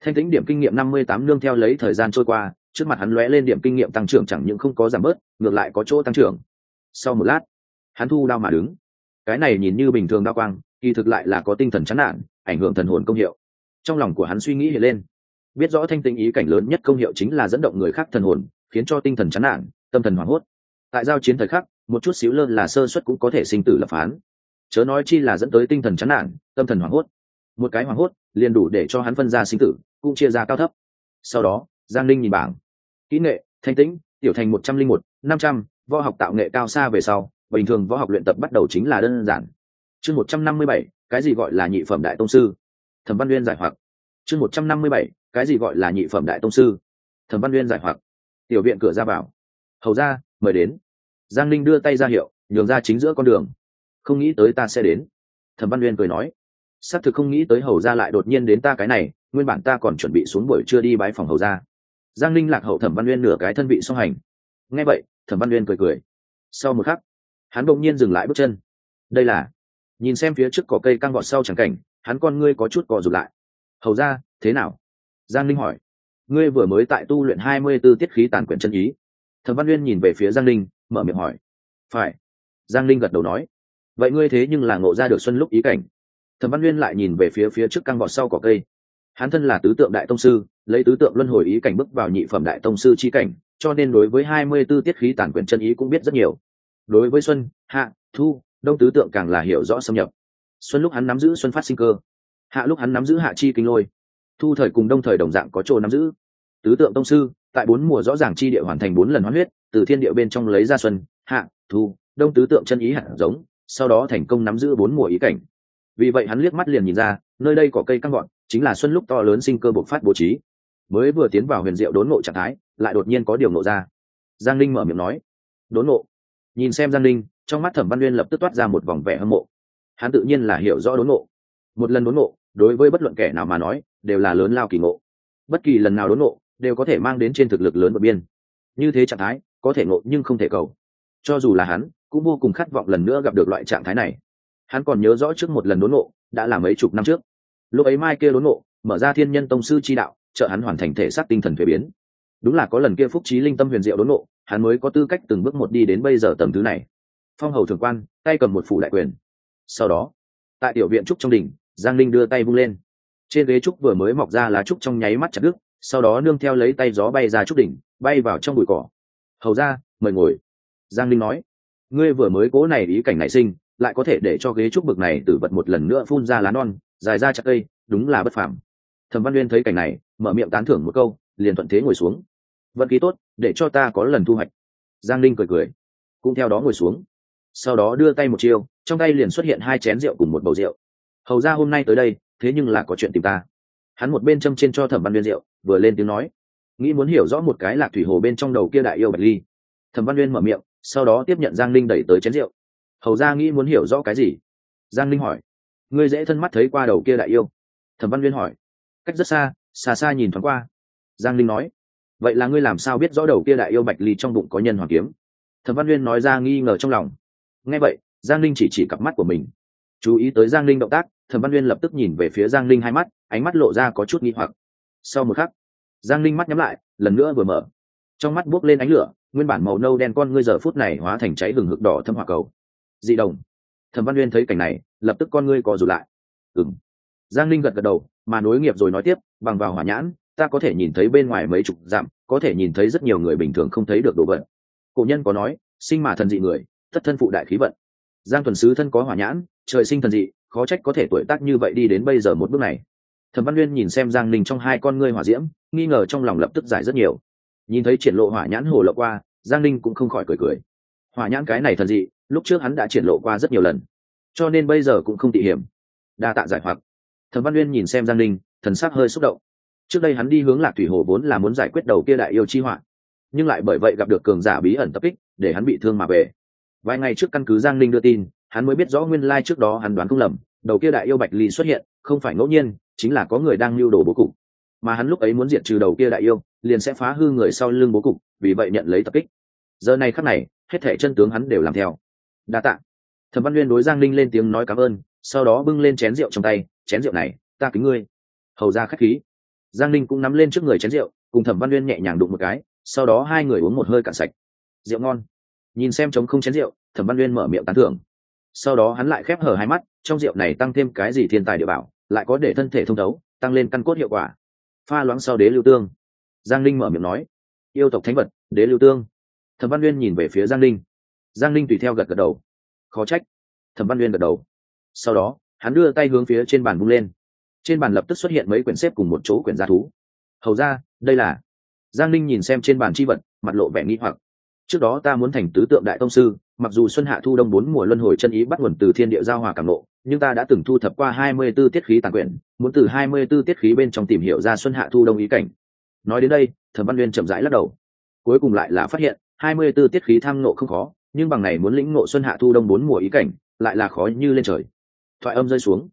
S1: Thanh tính điểm kinh nghiệm năm mươi tám nương theo lấy thời gian trôi qua, trước mặt hắn lóe lên điểm kinh nghiệm tăng trưởng chẳng những không có giảm bớt, ngược lại có chỗ tăng trưởng. Sau một lát, hắn thu đao mà đứng. Cái này nhìn như bình thường đao quang, kỳ thực lại là có tinh thần chán nản, ảnh hưởng thần hồn công hiệu. Trong lòng của hắn suy nghĩ hiện lên. Biết rõ thanh tinh ý cảnh lớn nhất công hiệu chính là dẫn động người khác thần hồn, khiến cho tinh thần chán nản, tâm thần hoảng hốt. Tại giao chiến thời khắc một chút xíu lơ là sơ suất cũng có thể sinh tử lập phán. Chớ nói chi là dẫn tới tinh thần chán nản, tâm thần hoảng hốt. Một cái hoảng hốt liền đủ để cho hắn phân ra sinh tử, cũng chia ra cao thấp. Sau đó, giang linh nhìn bảng. Kỹ nghệ, thanh tĩnh, tiểu thành một trăm linh một, năm trăm, võ học tạo nghệ cao xa về sau, bình thường võ học luyện tập bắt đầu chính là đơn giản. Chương một trăm năm mươi bảy, cái gì gọi là nhị phẩm đại tông sư? Thẩm văn uyên giải hoặc. Chương một trăm năm mươi bảy, cái gì gọi là nhị phẩm đại tông sư? Thẩm văn uyên giải hoặc. Tiểu viện cửa ra vào. Hầu ra, mời đến giang linh đưa tay ra hiệu, nhường ra chính giữa con đường. Không nghĩ tới ta sẽ đến. Thẩm văn Uyên cười nói. Xác thực không nghĩ tới hầu ra lại đột nhiên đến ta cái này, nguyên bản ta còn chuẩn bị xuống buổi trưa đi bái phòng hầu ra giang linh lạc hậu thẩm văn Uyên nửa cái thân vị song hành. Nghe vậy, thẩm văn Uyên cười cười. Sau một khắc, hắn đ ỗ n g nhiên dừng lại bước chân. Đây là, nhìn xem phía trước cỏ cây căng gọt sau chẳng cảnh, hắn con ngươi có chút cò rụt lại. Hầu ra thế nào? Giang linh hỏi. Ngươi vừa mới tại tu luyện hai mươi b ố tiết khí tàn quyển chân ý. Thẩm văn Uyên nhìn về phía giang linh mở miệng hỏi. Phải. Giang linh gật đầu nói. Vậy ngươi thế nhưng là ngộ ra được xuân lúc ý cảnh. Thẩm văn nguyên lại nhìn về phía phía trước căng vọt sau cỏ cây. Hắn thân là tứ tượng đại tông sư, lấy tứ tượng luân hồi ý cảnh bước vào nhị phẩm đại tông sư chi cảnh, cho nên đối với hai mươi 24 tiết khí tản quyển chân ý cũng biết rất nhiều. Đối với xuân, hạ, thu, đông tứ tượng càng là hiểu rõ xâm nhập. Xuân lúc hắn nắm giữ xuân phát sinh cơ. Hạ lúc hắn nắm giữ hạ chi kinh lôi. Thu thời cùng đông thời đồng dạng có chỗ nắm giữ. Tứ tượng tông sư, tại bốn mùa rõ ràng chi địa hoàn thành bốn lần hoán huyết từ thiên địa bên trong lấy ra xuân, hạ, thu, đông tứ tượng chân ý hạt giống, sau đó thành công nắm giữ bốn mùa ý cảnh. Vì vậy hắn liếc mắt liền nhìn ra, nơi đây có cây căng gọn, chính là xuân lúc to lớn sinh cơ bộc phát bố trí. Mới vừa tiến vào huyền diệu đốn ngộ trạng thái, lại đột nhiên có điều ngộ ra. Giang linh mở miệng nói, đốn ngộ? Nhìn xem giang linh trong mắt thẩm văn nguyên lập tức toát ra một vòng vẻ hâm mộ. Hắn tự nhiên là hiểu rõ đốn ngộ. Một lần đốn ngộ, đối với bất luận kẻ nào mà nói, đều là lớn lao kỳ ngộ. Bất kỳ lần nào đốn ngộ, đều có thể mang đến trên thực lực lớn vượt biên. Như thế trạng thái có thể ngộ nhưng không thể cầu. Cho dù là hắn, cũng vô cùng khát vọng lần nữa gặp được loại trạng thái này. Hắn còn nhớ rõ trước một lần đốn ngộ, đã là mấy chục năm trước. Lúc ấy mai kia đốn ngộ, mở ra thiên nhân tông sư chi đạo, trợ hắn hoàn thành thể xác tinh thần thuế biến. Đúng là có lần kia phúc trí linh tâm huyền diệu đốn ngộ, hắn mới có tư cách từng bước một đi đến bây giờ tầm thứ này. Phong hầu thường quan, tay cầm một phủ đại quyền. Sau đó, tại tiểu viện trúc trong đỉnh, giang linh đưa tay vung lên. Trên ghế trúc vừa mới mọc ra lá trúc trong nháy mắt chặt đứt, sau đó nương theo lấy tay gió bay ra trúc đỉnh, bay vào trong bụi cỏ hầu ra, mời ngồi. Giang linh nói, ngươi vừa mới cố này ý cảnh nảy sinh, lại có thể để cho ghế trúc bực này tử vật một lần nữa phun ra lá non, dài ra chặt cây, đúng là bất phàm. Thẩm văn uyên thấy cảnh này, mở miệng tán thưởng một câu, liền thuận thế ngồi xuống. Vận khí tốt, để cho ta có lần thu hoạch. Giang linh cười cười, cũng theo đó ngồi xuống. Sau đó đưa tay một chiêu, trong tay liền xuất hiện hai chén rượu cùng một bầu rượu. Hầu ra hôm nay tới đây, thế nhưng là có chuyện tìm ta. Hắn một bên châm trên cho thẩm văn uyên rượu, vừa lên tiếng nói nghĩ muốn hiểu rõ một cái lạc thủy hồ bên trong đầu kia đại yêu bạch ly. Thẩm văn uyên mở miệng, sau đó tiếp nhận giang linh đẩy tới chén rượu. Hầu ra nghĩ muốn hiểu rõ cái gì? Giang linh hỏi. Ngươi dễ thân mắt thấy qua đầu kia đại yêu? Thẩm văn uyên hỏi. Cách rất xa xa xa nhìn thoáng qua. Giang linh nói. Vậy là ngươi làm sao biết rõ đầu kia đại yêu bạch ly trong bụng có nhân hoàng kiếm? Thẩm văn nguyên nói ra nghi ngờ trong lòng. Nghe vậy, giang linh chỉ chỉ cặp mắt của mình. Chú ý tới giang linh động tác, thẩm văn nguyên lập tức nhìn về phía giang linh hai mắt, ánh mắt lộ ra có chút nghi hoặc. Sau một khắc giang linh mắt nhắm lại, lần nữa vừa mở. Trong mắt buốc lên ánh lửa, nguyên bản màu nâu đen con ngươi giờ phút này hóa thành cháy hừng hực đỏ thâm hỏa cầu. Dị đồng thẩm văn uyên thấy cảnh này, lập tức con ngươi co rụt lại. Ừng giang linh gật gật đầu, mà nối nghiệp rồi nói tiếp, bằng vào hỏa nhãn, ta có thể nhìn thấy bên ngoài mấy chục dặm, có thể nhìn thấy rất nhiều người bình thường không thấy được đồ vật. Cổ nhân có nói, sinh mà thần dị người thất thân phụ đại khí vận. Giang thuần sứ thân có hỏa nhãn, trời sinh thần dị, khó trách có thể tuổi tác như vậy đi đến bây giờ một bước này thẩm văn nguyên nhìn xem giang ninh trong hai con ngươi hỏa diễm nghi ngờ trong lòng lập tức giải rất nhiều. Nhìn thấy triển lộ hỏa nhãn hồ lộ qua giang ninh cũng không khỏi cười cười. Hỏa nhãn cái này thần dị lúc trước hắn đã triển lộ qua rất nhiều lần. Cho nên bây giờ cũng không tỉ hiểm. Đa tạ giải hoặc. Thẩm văn uyên nhìn xem giang Ninh, thần sắc hơi xúc động. Trước đây hắn đi hướng lạc thủy hồ vốn là muốn giải quyết đầu kia đại yêu chi họa. Nhưng lại bởi vậy gặp được cường giả bí ẩn tập kích để hắn bị thương mà về. Vài ngày trước căn cứ giang Ninh đưa tin hắn mới biết rõ nguyên lai trước đó hắn đoán không lầm đầu kia đại yêu bạch ly xuất hiện không phải ngẫu nhiên chính là có người đang lưu đồ bố cục. Mà hắn lúc ấy muốn diệt trừ đầu kia đại yêu, liền sẽ phá hư người sau lưng bố cục, vì vậy nhận lấy tập kích. Giờ này khắc này, hết thể chân tướng hắn đều làm theo. Đa tạ. Thẩm văn nguyên đối giang linh lên tiếng nói cảm ơn, sau đó bưng lên chén rượu trong tay, chén rượu này, ta kính ngươi. Hầu ra khách khí. Giang linh cũng nắm lên trước người chén rượu, cùng thẩm văn nguyên nhẹ nhàng đụng một cái, sau đó hai người uống một hơi cạn sạch. Rượu ngon. Nhìn xem trống không chén rượu, thẩm văn nguyên mở miệng tán thưởng. Sau đó hắn lại khép hở hai mắt, trong rượu này tăng thêm cái gì thiên tài địa bảo lại có để thân thể thông đấu tăng lên căn cốt hiệu quả. Pha loãng sau đế lưu tương. Giang linh mở miệng nói, yêu tộc thánh vật, đế lưu tương. Thẩm văn uyên nhìn về phía giang linh giang linh tùy theo gật gật đầu. Khó trách. Thẩm văn uyên gật đầu. Sau đó, hắn đưa tay hướng phía trên bàn bung lên. Trên bàn lập tức xuất hiện mấy quyển xếp cùng một chỗ quyển gia thú. Hầu ra, đây là. Giang linh nhìn xem trên bàn c h i vật, mặt lộ vẻ nghi hoặc. Trước đó ta muốn thành tứ tượng đại tông sư mặc dù xuân hạ thu đông bốn mùa luân hồi chân ý bắt nguồn từ thiên địa giao hòa cảm nộ, nhưng ta đã từng thu thập qua hai mươi b ố tiết khí tàn quyển, muốn từ hai mươi b ố tiết khí bên trong tìm hiểu ra xuân hạ thu đông ý cảnh. Nói đến đây, thẩm văn nguyên chậm rãi lắc đầu. Cuối cùng lại là phát hiện, hai mươi b ố tiết khí tham nộ không khó, nhưng bằng này muốn lĩnh ngộ xuân hạ thu đông bốn mùa ý cảnh, lại là khó như lên trời. Thoại âm rơi xuống.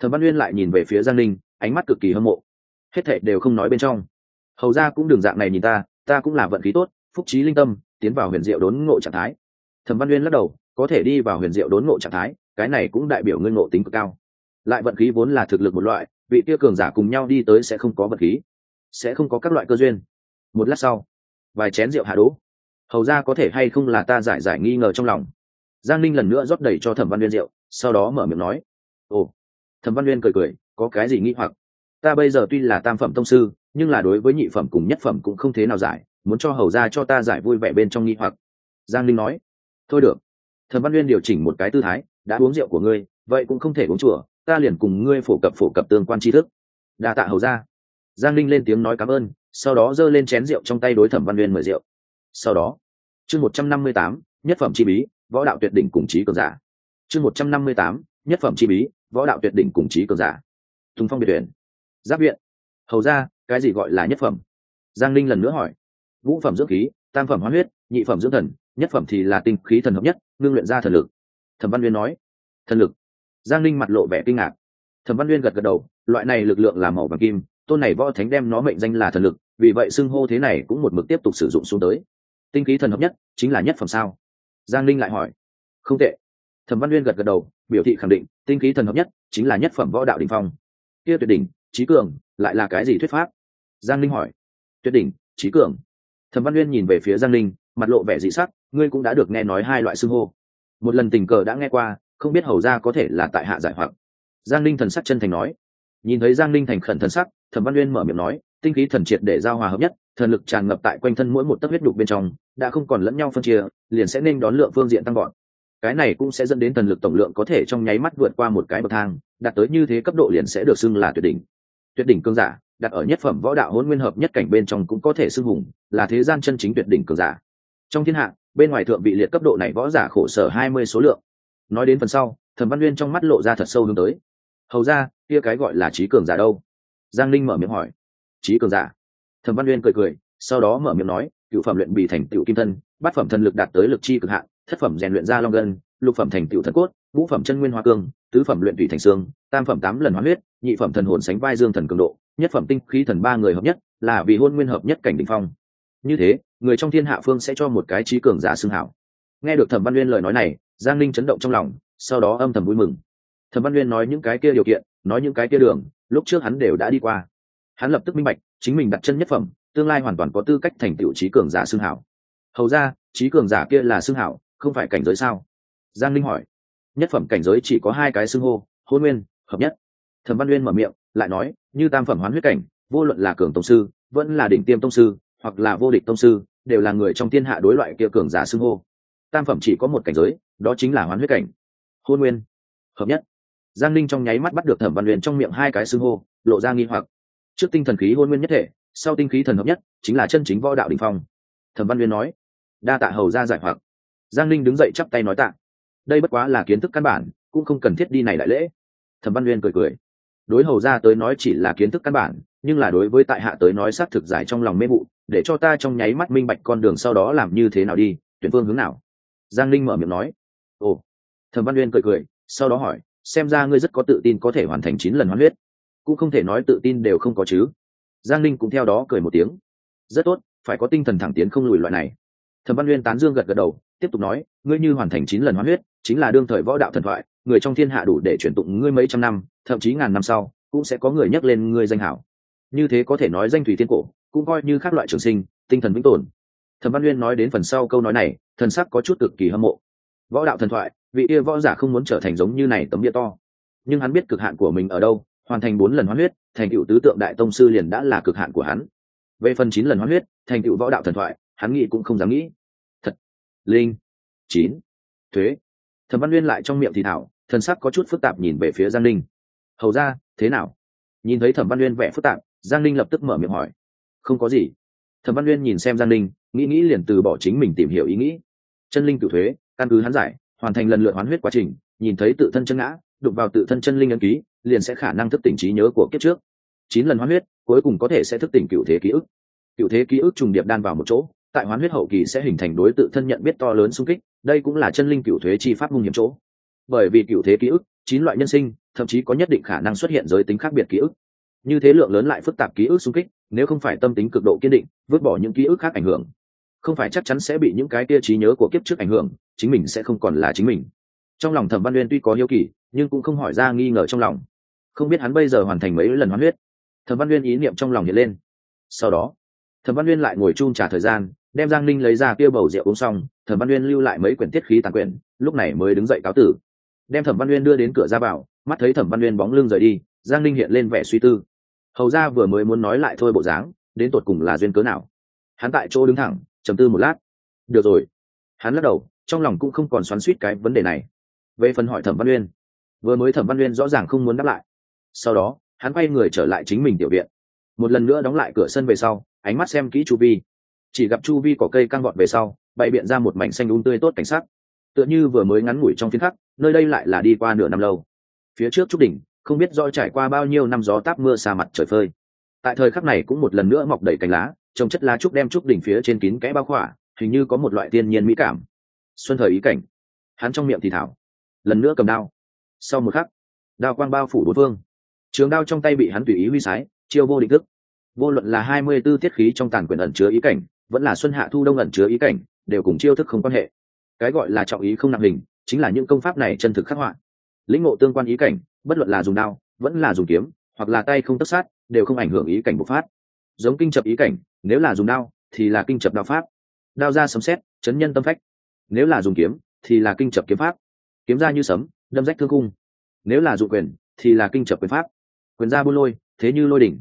S1: Thẩm văn nguyên lại nhìn về phía giang linh ánh mắt cực kỳ hâm mộ. Hết thệ đều không nói bên trong. Hầu ra cũng đường dạng này nhìn ta ta cũng là vận khí tốt, phúc trí linh tâm, tiến vào huyền diệu đốn ngộ trạng thái thẩm văn uyên lắc đầu, có thể đi vào huyền diệu đốn ngộ trạng thái, cái này cũng đại biểu ngươi ngộ tính cực cao. Lại vận khí vốn là thực lực một loại, vị kia cường giả cùng nhau đi tới sẽ không có vận khí, sẽ không có các loại cơ duyên. Một lát sau, vài chén rượu hạ đỗ hầu ra có thể hay không là ta giải giải nghi ngờ trong lòng. Giang ninh lần nữa rót đầy cho thẩm văn uyên rượu, sau đó mở miệng nói, ồ. Thẩm văn uyên cười cười, có cái gì nghi hoặc? Ta bây giờ tuy là tam phẩm tông sư, nhưng là đối với nhị phẩm cùng nhất phẩm cũng không thế nào giải, muốn cho hầu ra cho ta giải vui vẻ bên trong nghi hoặc. Giang linh nói thôi được. Thẩm văn uyên điều chỉnh một cái tư thái, đã uống rượu của ngươi, vậy cũng không thể uống chùa, ta liền cùng ngươi phổ cập phổ cập tương quan tri thức. Đa tạ hầu ra giang linh lên tiếng nói cảm ơn, sau đó giơ lên chén rượu trong tay đối thẩm văn uyên mời rượu. Sau đó, chương một trăm năm mươi tám, nhất phẩm chi bí, võ đạo tuyệt đỉnh cùng trí cường giả. Chương một trăm năm mươi tám, nhất phẩm chi bí, võ đạo tuyệt đỉnh cùng trí cường giả. Tùng phong biệt tuyển. Giáp viện. Hầu ra cái gì gọi là nhất phẩm? Giang linh lần nữa hỏi. Ngũ phẩm dưỡng khí, tam phẩm hóa huyết, nhị phẩm dưỡng thần nhất phẩm thì là tinh khí thần hợp nhất, ngưng luyện ra thần lực. Thẩm văn uyên nói, thần lực? Giang linh mặt lộ vẻ kinh ngạc. Thẩm văn uyên gật gật đầu, loại này lực lượng là màu vàng kim, tôn này võ thánh đem nó mệnh danh là thần lực, vì vậy xưng hô thế này cũng một mực tiếp tục sử dụng xuống tới. Tinh khí thần hợp nhất chính là nhất phẩm sao? Giang linh lại hỏi, không tệ. Thẩm văn uyên gật gật đầu, biểu thị khẳng định, tinh khí thần hợp nhất chính là nhất phẩm võ đạo đình phong. Kia tuyệt đỉnh trí cường, lại là cái gì thuyết pháp? Giang linh hỏi, tuyệt đỉnh trí cường. Thẩm văn uyên nhìn về phía giang linh mặt lộ vẻ dị sắc, ngươi cũng đã được nghe nói hai loại xưng hô. Một lần tình cờ đã nghe qua, không biết hầu ra có thể là tại hạ giải hoặc. Giang linh thần sắc chân thành nói. Nhìn thấy giang linh thành khẩn thần sắc, thẩm văn uyên mở miệng nói, tinh khí thần triệt để giao hòa hợp nhất, thần lực tràn ngập tại quanh thân mỗi một tấc huyết đục bên trong, đã không còn lẫn nhau phân chia, liền sẽ nên đón lượng phương diện tăng gọn cái này cũng sẽ dẫn đến thần lực tổng lượng có thể trong nháy mắt vượt qua một cái bậc thang, đạt tới như thế cấp độ liền sẽ được xưng là tuyệt đỉnh. Tuyệt đỉnh cương giả, đặt ở nhất phẩm võ đạo hôn nguyên hợp nhất cảnh bên trong cũng có thể xưng hùng, là thế gian chân chính tuyệt đỉnh cường giả trong thiên hạ, bên ngoài thượng vị liệt cấp độ này võ giả khổ sở hai mươi số lượng. Nói đến phần sau, thẩm văn uyên trong mắt lộ ra thật sâu hướng tới. Hầu ra, kia cái gọi là trí cường giả đâu? Giang linh mở miệng hỏi. Trí cường giả. Thẩm văn uyên cười cười, sau đó mở miệng nói, cựu phẩm luyện bì thành tựu kim thân, bát phẩm thần lực đạt tới lực chi cực hạn, thất phẩm rèn luyện ra long gân, lục phẩm thành tựu thần cốt, ngũ phẩm chân nguyên hoa cương, tứ phẩm luyện tùy thành xương, tam phẩm tám lần hóa huyết, nhị phẩm thần hồn sánh vai dương thần cường độ, nhất phẩm tinh khí thần ba người hợp nhất, là vì hôn nguyên hợp nhất cảnh đ ỉ n h phong như thế, người trong thiên hạ phương sẽ cho một cái trí cường giả xưng hảo. Nghe được thẩm văn uyên lời nói này, giang linh chấn động trong lòng, sau đó âm thầm vui mừng. Thẩm văn uyên nói những cái kia điều kiện, nói những cái kia đường, lúc trước hắn đều đã đi qua. Hắn lập tức minh bạch, chính mình đặt chân nhất phẩm, tương lai hoàn toàn có tư cách thành tựu trí cường giả xưng hảo. Hầu ra, trí cường giả kia là xưng hảo, không phải cảnh giới sao? Giang linh hỏi. Nhất phẩm cảnh giới chỉ có hai cái xưng hô, hôn nguyên, hợp nhất. Thẩm văn uyên mở miệng, lại nói, như tam phẩm hoán huyết cảnh, vô luận là cường tông sư, vẫn là đỉnh tiêm tông sư hoặc là vô địch tông sư, đều là người trong thiên hạ đối loại kia cường giả xưng hô. Tam phẩm chỉ có một cảnh giới, đó chính là hoán huyết cảnh. Hôn nguyên. Hợp nhất. Giang linh trong nháy mắt bắt được thẩm văn luyện trong miệng hai cái xưng hô, lộ ra nghi hoặc. Trước tinh thần khí hôn nguyên nhất thể, sau tinh khí thần hợp nhất, chính là chân chính võ đạo đình phong. Thẩm văn luyện nói. Đa tạ hầu ra giải hoặc. Giang linh đứng dậy chắp tay nói tạ. Đây bất quá là kiến thức căn bản, cũng không cần thiết đi này đại lễ. Thẩm văn luyện cười cười. Đối hầu ra tới nói chỉ là kiến thức căn bản, nhưng là đối với tại hạ tới nói xác thực giải trong lòng mê vụ để cho ta trong nháy mắt minh bạch con đường sau đó làm như thế nào đi, tuyển phương hướng nào? Giang linh mở miệng nói. Ồ. Thẩm văn Uyên cười cười, sau đó hỏi, xem ra ngươi rất có tự tin có thể hoàn thành chín lần hoán huyết. Cũng không thể nói tự tin đều không có chứ. Giang linh cũng theo đó cười một tiếng. Rất tốt, phải có tinh thần thẳng tiến không lùi loại này. Thẩm văn Uyên tán dương gật gật đầu, tiếp tục nói, ngươi như hoàn thành chín lần hoán huyết, chính là đương thời võ đạo thần thoại, người trong thiên hạ đủ để chuyển tụng ngươi mấy trăm năm, thậm chí ngàn năm sau, cũng sẽ có người nhắc lên ngươi danh hảo. Như thế có thể nói danh thủy thiên cổ cũng coi như các loại trường sinh, tinh thần vĩnh tồn. Thẩm văn Uyên nói đến phần sau câu nói này, thần sắc có chút cực kỳ hâm mộ. Võ đạo thần thoại, vị kia võ giả không muốn trở thành giống như này tấm bia to. Nhưng hắn biết cực hạn của mình ở đâu, hoàn thành bốn lần hoán huyết, thành cựu tứ tượng đại tông sư liền đã là cực hạn của hắn. Về phần chín lần hoán huyết, thành cựu võ đạo thần thoại, hắn nghĩ cũng không dám nghĩ. Thật. Linh. Chín. Thuế. Thẩm văn Uyên lại trong miệng thì thảo, thần sắc có chút phức tạp nhìn về phía giang linh hầu ra, thế nào? Nhìn thấy thẩm văn Uyên vẻ phức tạp, giang linh lập tức mở miệng hỏi không có gì. Thẩm văn nguyên nhìn xem giang linh nghĩ nghĩ liền từ bỏ chính mình tìm hiểu ý nghĩ. Chân linh cựu thuế, căn cứ hắn giải, hoàn thành lần lượt hoán huyết quá trình, nhìn thấy tự thân chân ngã, đụng vào tự thân chân linh ấn ký, liền sẽ khả năng thức tỉnh trí nhớ của kiếp trước. Chín lần hoán huyết, cuối cùng có thể sẽ thức tỉnh cựu thế ký ức. Cựu thế ký ức trùng điệp đan vào một chỗ, tại hoán huyết hậu kỳ sẽ hình thành đối tự thân nhận biết to lớn xung kích, đây cũng là chân linh cựu thuế chi pháp hung hiểm chỗ. Bởi vì cựu thế ký ức, chín loại nhân sinh, thậm chí có nhất định khả năng xuất hiện giới tính khác biệt ký ức. Như thế lượng lớn lại phức tạp ký ức xung kích nếu không phải tâm tính cực độ kiên định, vứt bỏ những ký ức khác ảnh hưởng, không phải chắc chắn sẽ bị những cái kia trí nhớ của kiếp trước ảnh hưởng, chính mình sẽ không còn là chính mình. Trong lòng thẩm văn uyên tuy có hiếu kỳ, nhưng cũng không hỏi ra nghi ngờ trong lòng. Không biết hắn bây giờ hoàn thành mấy lần hoán huyết. Thẩm văn uyên ý niệm trong lòng hiện lên. Sau đó, thẩm văn uyên lại ngồi chung trả thời gian, đem giang linh lấy ra kia bầu rượu uống xong, thẩm văn uyên lưu lại mấy quyển tiết khí tàn quyển, lúc này mới đứng dậy cáo tử. Đem thẩm văn uyên đưa đến cửa ra vào, mắt thấy thẩm văn uyên bóng lưng rời đi, giang linh hiện lên vẻ suy tư hầu ra vừa mới muốn nói lại thôi bộ dáng, đến tột cùng là duyên cớ nào? Hắn tại chỗ đứng thẳng, trầm tư một lát. Được rồi. Hắn lắc đầu, trong lòng cũng không còn xoắn suýt cái vấn đề này. Về phần hỏi thẩm văn uyên, vừa mới thẩm văn uyên rõ ràng không muốn đáp lại. Sau đó, hắn quay người trở lại chính mình tiểu viện. Một lần nữa đóng lại cửa sân về sau, ánh mắt xem kỹ chu vi. Chỉ gặp chu vi có cây căng gọn về sau, bày biện ra một mảnh xanh đúng tươi tốt cảnh sắc. Tựa như vừa mới ngắn ngủi trong phiến khắc, nơi đây lại là đi qua nửa năm lâu. Phía trước trúc đỉnh không biết do trải qua bao nhiêu năm gió táp mưa xa mặt trời phơi. Tại thời khắc này cũng một lần nữa mọc đầy cành lá, trồng chất lá trúc đem trúc đỉnh phía trên kín kẽ bao khỏa, hình như có một loại thiên nhiên mỹ cảm. Xuân thời ý cảnh. Hắn trong miệng thì thảo. Lần nữa cầm đao. Sau một khắc, đao quang bao phủ bốn phương. Trường đao trong tay bị hắn tùy ý huy sái, chiêu vô định thức. Vô luận là hai mươi b ố tiết khí trong tàn quyền ẩn chứa ý cảnh, vẫn là xuân hạ thu đông ẩn chứa ý cảnh, đều cùng chiêu thức không quan hệ. Cái gọi là trọng ý không nặng hình, chính là những công pháp này chân thực khắc họa. Lĩnh ngộ tương quan ý cảnh bất luận là dùng đao, vẫn là dùng kiếm, hoặc là tay không tất sát, đều không ảnh hưởng ý cảnh bộc phát. Giống kinh chập ý cảnh, nếu là dùng đao, thì là kinh chập đao pháp. Đao ra sấm xét chấn nhân tâm phách. Nếu là dùng kiếm, thì là kinh chập kiếm pháp. Kiếm ra như sấm, đâm rách thương cung nếu là dụ quyền, thì là kinh chập quyền pháp. Quyền ra buôn lôi, thế như lôi đỉnh.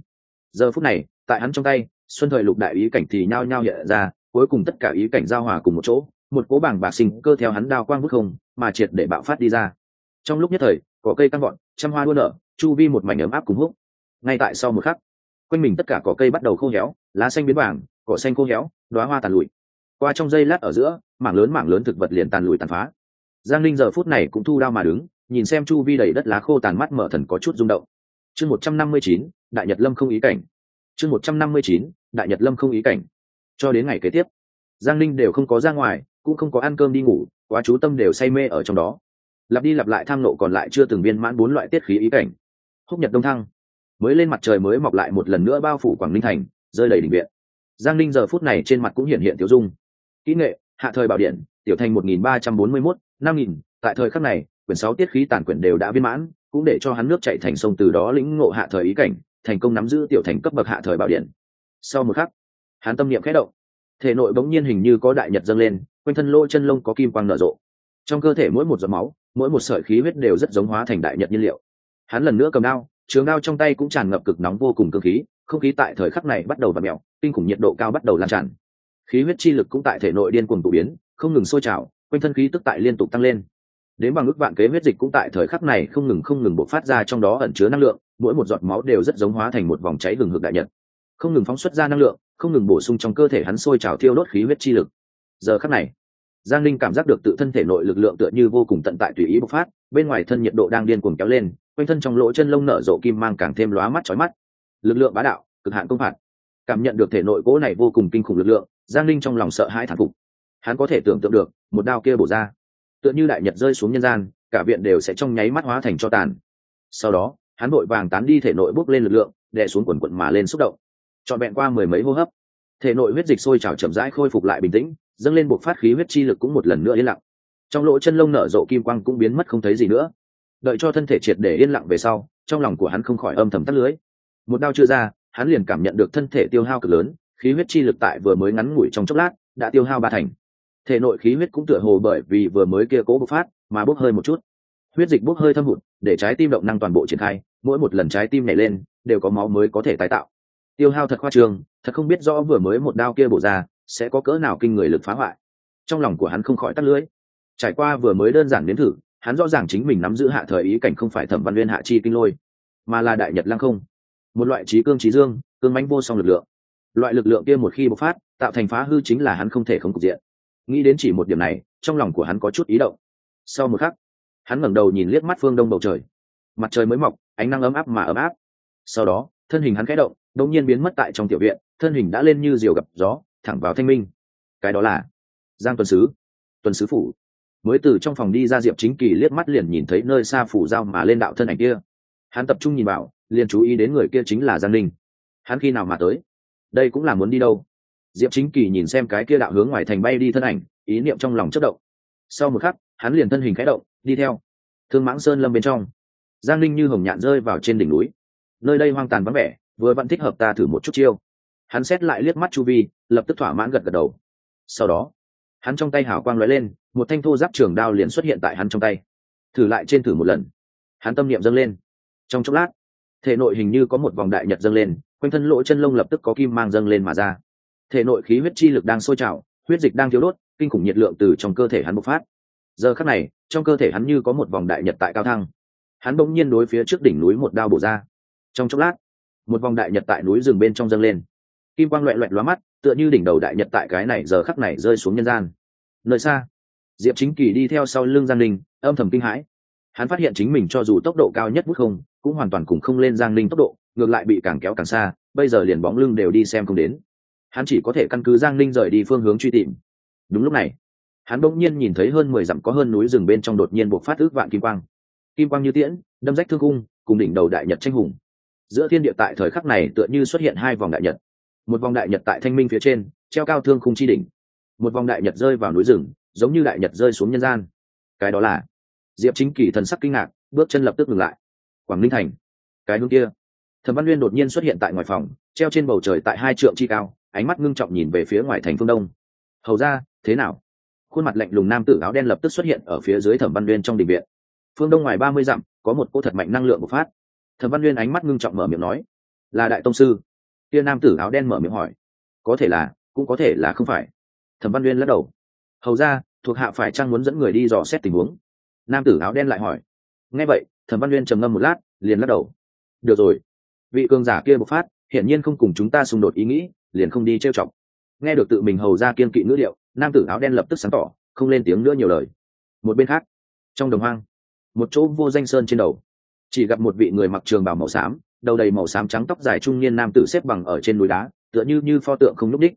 S1: Giờ phút này, tại hắn trong tay, xuân thời lục đại ý cảnh thì nhao nhao hiện ra, cuối cùng tất cả ý cảnh giao hòa cùng một chỗ, một cố bảng bạc sinh cơ theo hắn đao quang bức không, mà triệt để bạo phát đi ra. Trong lúc nhất thời cỏ cây căng gọn trăm hoa đua nở, chu vi một mảnh ấm áp cùng húc. Ngay tại sau một khắc, quanh mình tất cả cỏ cây bắt đầu khô héo, lá xanh biến vàng, cỏ xanh khô héo đoá hoa tàn lụi. Qua trong giây lát ở giữa, mảng lớn mảng lớn thực vật liền tàn lụi tàn phá. Giang linh giờ phút này cũng thu đao mà đứng, nhìn xem chu vi đầy đất lá khô tàn mắt mở thần có chút rung động. Chương một trăm năm mươi chín, đại nhật lâm không ý cảnh. Chương một trăm năm mươi chín, đại nhật lâm không ý cảnh. Cho đến ngày kế tiếp, giang linh đều không có ra ngoài, cũng không có ăn cơm đi ngủ, quá chú tâm đều say mê ở trong đó lặp đi lặp lại tham nộ còn lại chưa từng viên mãn bốn loại tiết khí ý cảnh. Húc nhật đông thăng. Mới lên mặt trời mới mọc lại một lần nữa bao phủ quảng ninh thành, rơi đầy đỉnh viện. Giang ninh giờ phút này trên mặt cũng hiện hiện tiểu dung. Kỹ nghệ, hạ thời bảo điện, tiểu thành một nghìn ba trăm bốn mươi mốt, năm nghìn. Tại thời khắc này, quyển sáu tiết khí tản quyển đều đã viên mãn, cũng để cho hắn nước chạy thành sông từ đó lĩnh ngộ hạ thời ý cảnh, thành công nắm giữ tiểu thành cấp bậc hạ thời bảo điện. Sau một khắc, hắn tâm niệm khẽ động. Thể nội bỗng nhiên hình như có đại nhật dâng lên, quanh thân lỗ chân lông có kim quang nở rộ trong cơ thể mỗi một giọt máu, mỗi một sợi khí huyết đều rất giống hóa thành đại nhật nhiên liệu. Hắn lần nữa cầm đao, trường đao trong tay cũng tràn ngập cực nóng vô cùng cơ khí, không khí tại thời khắc này bắt đầu và mèo, kinh khủng nhiệt độ cao bắt đầu lan tràn. Khí huyết chi lực cũng tại thể nội điên cuồng tụ biến, không ngừng sôi trào, quanh thân khí tức tại liên tục tăng lên. Đến bằng ước vạn kế huyết dịch cũng tại thời khắc này không ngừng không ngừng bộc phát ra trong đó ẩn chứa năng lượng, mỗi một giọt máu đều rất giống hóa thành một vòng cháy gừng hực đại nhật. Không ngừng phóng xuất ra năng lượng, không ngừng bổ sung trong cơ thể hắn sôi trào thiêu đốt khí huyết chi lực. Giờ khắc này giang linh cảm giác được tự thân thể nội lực lượng tựa như vô cùng tận tại tùy ý bộc phát, bên ngoài thân nhiệt độ đang điên cuồng kéo lên, quanh thân trong lỗ chân lông nở rộ kim mang càng thêm lóa mắt chói mắt. Lực lượng bá đạo, cực hạn công phạt. Cảm nhận được thể nội cỗ này vô cùng kinh khủng lực lượng, giang linh trong lòng sợ hãi thản phục. Hắn có thể tưởng tượng được, một đao kia bổ ra, tựa như đại nhật rơi xuống nhân gian, cả viện đều sẽ trong nháy mắt hóa thành cho tàn. Sau đó, hắn vội vàng tán đi thể nội bốc lên lực lượng, đè xuống quần quận mà lên xúc động. Trọn vẹn qua mười mấy hô hấp, thể nội huyết dịch sôi trào chậm rãi khôi phục lại bình tĩnh dâng lên buộc phát khí huyết chi lực cũng một lần nữa yên lặng. Trong lỗ chân lông nở rộ kim quang cũng biến mất không thấy gì nữa. Đợi cho thân thể triệt để yên lặng về sau, trong lòng của hắn không khỏi âm thầm tắt lưới. Một đao chưa ra, hắn liền cảm nhận được thân thể tiêu hao cực lớn, khí huyết chi lực tại vừa mới ngắn ngủi trong chốc lát, đã tiêu hao ba thành. Thể nội khí huyết cũng tựa hồ bởi vì vừa mới kia cố bộc phát mà bốc hơi một chút. Huyết dịch bốc hơi thâm hụt, để trái tim động năng toàn bộ triển khai, mỗi một lần trái tim nhảy lên, đều có máu mới có thể tái tạo. Tiêu hao thật khoa trương, thật không biết rõ vừa mới một đao kia bổ ra sẽ có cỡ nào kinh người lực phá hoại. Trong lòng của hắn không khỏi tắt lưỡi. Trải qua vừa mới đơn giản đến thử, hắn rõ ràng chính mình nắm giữ hạ thời ý cảnh không phải thẩm văn nguyên hạ chi kinh lôi, mà là đại nhật lăng không. Một loại trí cương trí dương, cương mánh vô song lực lượng. Loại lực lượng kia một khi bộc phát, tạo thành phá hư chính là hắn không thể không cục diện. Nghĩ đến chỉ một điểm này, trong lòng của hắn có chút ý động. Sau một khắc, hắn ngẩng đầu nhìn liếc mắt phương đông bầu trời. Mặt trời mới mọc, ánh nắng ấm áp mà ấm áp. Sau đó, thân hình hắn khẽ động, đột nhiên biến mất tại trong tiểu viện, thân hình đã lên như diều gặp gió thẳng vào thanh minh. Cái đó là giang tuần sứ tuần sứ phủ. Mới từ trong phòng đi ra diệp chính kỳ liếc mắt liền nhìn thấy nơi xa phủ giao mà lên đạo thân ảnh kia. Hắn tập trung nhìn vào liền chú ý đến người kia chính là giang ninh. Hắn khi nào mà tới? Đây cũng là muốn đi đâu? Diệp chính kỳ nhìn xem cái kia đạo hướng ngoài thành bay đi thân ảnh, ý niệm trong lòng chất động. Sau một khắc, hắn liền thân hình khẽ động, đi theo. Thương mãng sơn lâm bên trong. Giang ninh như hồng nhạn rơi vào trên đỉnh núi. Nơi đây hoang tàn vắng vẻ, vừa vẫn thích hợp ta thử một chút chiêu hắn xét lại liếc mắt chu vi, lập tức thỏa mãn gật gật đầu. Sau đó, hắn trong tay hảo quang lóe lên, một thanh thô giáp trường đao liền xuất hiện tại hắn trong tay. Thử lại trên thử một lần. Hắn tâm niệm dâng lên. Trong chốc lát, thể nội hình như có một vòng đại nhật dâng lên, quanh thân lỗ chân lông lập tức có kim mang dâng lên mà ra. Thể nội khí huyết chi lực đang sôi trào, huyết dịch đang thiếu đốt, kinh khủng nhiệt lượng từ trong cơ thể hắn bộc phát. Giờ khắc này, trong cơ thể hắn như có một vòng đại nhật tại cao thăng. Hắn bỗng nhiên đối phía trước đỉnh núi một đao bổ ra. Trong chốc lát, một vòng đại nhật tại núi rừng bên trong dâng lên kim quang loẹ loẹt lóa mắt tựa như đỉnh đầu đại nhật tại cái này giờ khắc này rơi xuống nhân gian. Nơi xa diệp chính kỳ đi theo sau lưng giang Ninh, âm thầm kinh hãi. Hắn phát hiện chính mình cho dù tốc độ cao nhất bút không cũng hoàn toàn cùng không lên giang Ninh tốc độ ngược lại bị càng kéo càng xa bây giờ liền bóng lưng đều đi xem không đến. Hắn chỉ có thể căn cứ giang Ninh rời đi phương hướng truy tìm. Đúng lúc này hắn bỗng nhiên nhìn thấy hơn mười dặm có hơn núi rừng bên trong đột nhiên buộc phát ước vạn kim quang. Kim quang như tiễn đâm rách thương cung cùng đỉnh đầu đại nhật tranh hùng. Giữa thiên địa tại thời khắc này tựa như xuất hiện hai vòng đại nhật một vòng đại nhật tại thanh minh phía trên, treo cao thương khung chi đỉnh. Một vòng đại nhật rơi vào núi rừng, giống như đại nhật rơi xuống nhân gian. Cái đó là diệp chính kỳ thần sắc kinh ngạc, bước chân lập tức ngừng lại. Quảng ninh thành, cái hướng kia. Thẩm văn nguyên đột nhiên xuất hiện tại ngoài phòng, treo trên bầu trời tại hai trượng chi cao, ánh mắt ngưng trọng nhìn về phía ngoài thành phương đông. Hầu ra, thế nào? Khuôn mặt lạnh lùng nam tử áo đen lập tức xuất hiện ở phía dưới thẩm văn nguyên trong đình viện. Phương đông ngoài ba mươi dặm, có một cô thật mạnh năng lượng bộc phát. Thẩm văn nguyên ánh mắt ngưng trọng mở miệng nói, là đại tông sư kia nam tử áo đen mở miệng hỏi. Có thể là cũng có thể là không phải. Thẩm văn nguyên lắc đầu. Hầu ra thuộc hạ phải chăng muốn dẫn người đi dò xét tình huống? Nam tử áo đen lại hỏi. Nghe vậy thẩm văn nguyên trầm ngâm một lát liền lắc đầu. Được rồi. Vị cường giả kia bộc phát hiển nhiên không cùng chúng ta xung đột ý nghĩ liền không đi trêu chọc. Nghe được tự mình hầu ra kiên kỵ ngữ liệu, nam tử áo đen lập tức sáng tỏ không lên tiếng nữa nhiều lời. Một bên khác trong đồng hoang một chỗ vô danh sơn trên đầu chỉ gặp một vị người mặc trường bào màu xám, đầu đầy màu xám trắng tóc dài trung niên nam tử xếp bằng ở trên núi đá, tựa như như pho tượng không nhúc đích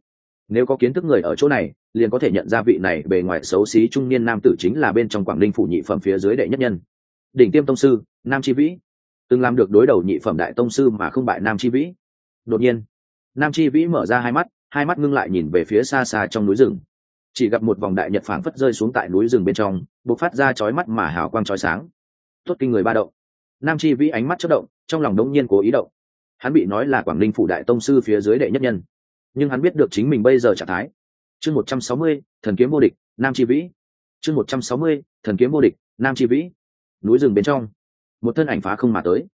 S1: nếu có kiến thức người ở chỗ này, liền có thể nhận ra vị này bề ngoài xấu xí trung niên nam tử chính là bên trong quảng ninh phủ nhị phẩm phía dưới đệ nhất nhân. Đỉnh tiêm tông sư, nam chi vĩ. Từng làm được đối đầu nhị phẩm đại tông sư mà không bại nam chi vĩ. Đột nhiên, nam chi vĩ mở ra hai mắt hai mắt ngưng lại nhìn về phía xa xa trong núi rừng. Chỉ gặp một vòng đại nhật phảng phất rơi xuống tại núi rừng bên trong b ộ c phát ra chói mắt mà hào quang chói sáng. Tốt kinh người ba động nam chi vĩ ánh mắt chất động, trong lòng đống nhiên cố ý động. Hắn bị nói là quảng ninh phủ đại tông sư phía dưới đệ nhất nhân. Nhưng hắn biết được chính mình bây giờ trạng thái. Chương một trăm sáu mươi, thần kiếm vô địch, nam chi vĩ. Chương một trăm sáu mươi, thần kiếm vô địch, nam chi vĩ. Núi rừng bên trong, một thân ảnh phá không mà tới.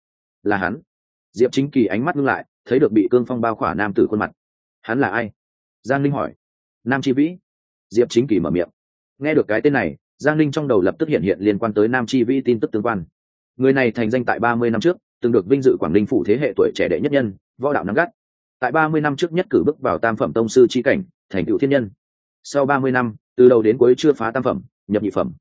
S1: Là hắn. Diệp chính kỳ ánh mắt ngưng lại, thấy được bị cương phong bao khỏa nam tử khuôn mặt. Hắn là ai? Giang linh hỏi. Nam chi vĩ. Diệp chính kỳ mở miệng. Nghe được cái tên này, giang linh trong đầu lập tức hiện hiện liên quan tới nam chi vĩ tin tức tương quan người này thành danh tại ba mươi năm trước, từng được vinh dự quảng ninh phủ thế hệ tuổi trẻ đệ nhất nhân, võ đạo nắng gắt. Tại ba mươi năm trước nhất cử bước vào tam phẩm tông sư chi cảnh, thành cựu thiên nhân. Sau ba mươi năm, từ đầu đến cuối chưa phá tam phẩm, nhập nhị phẩm.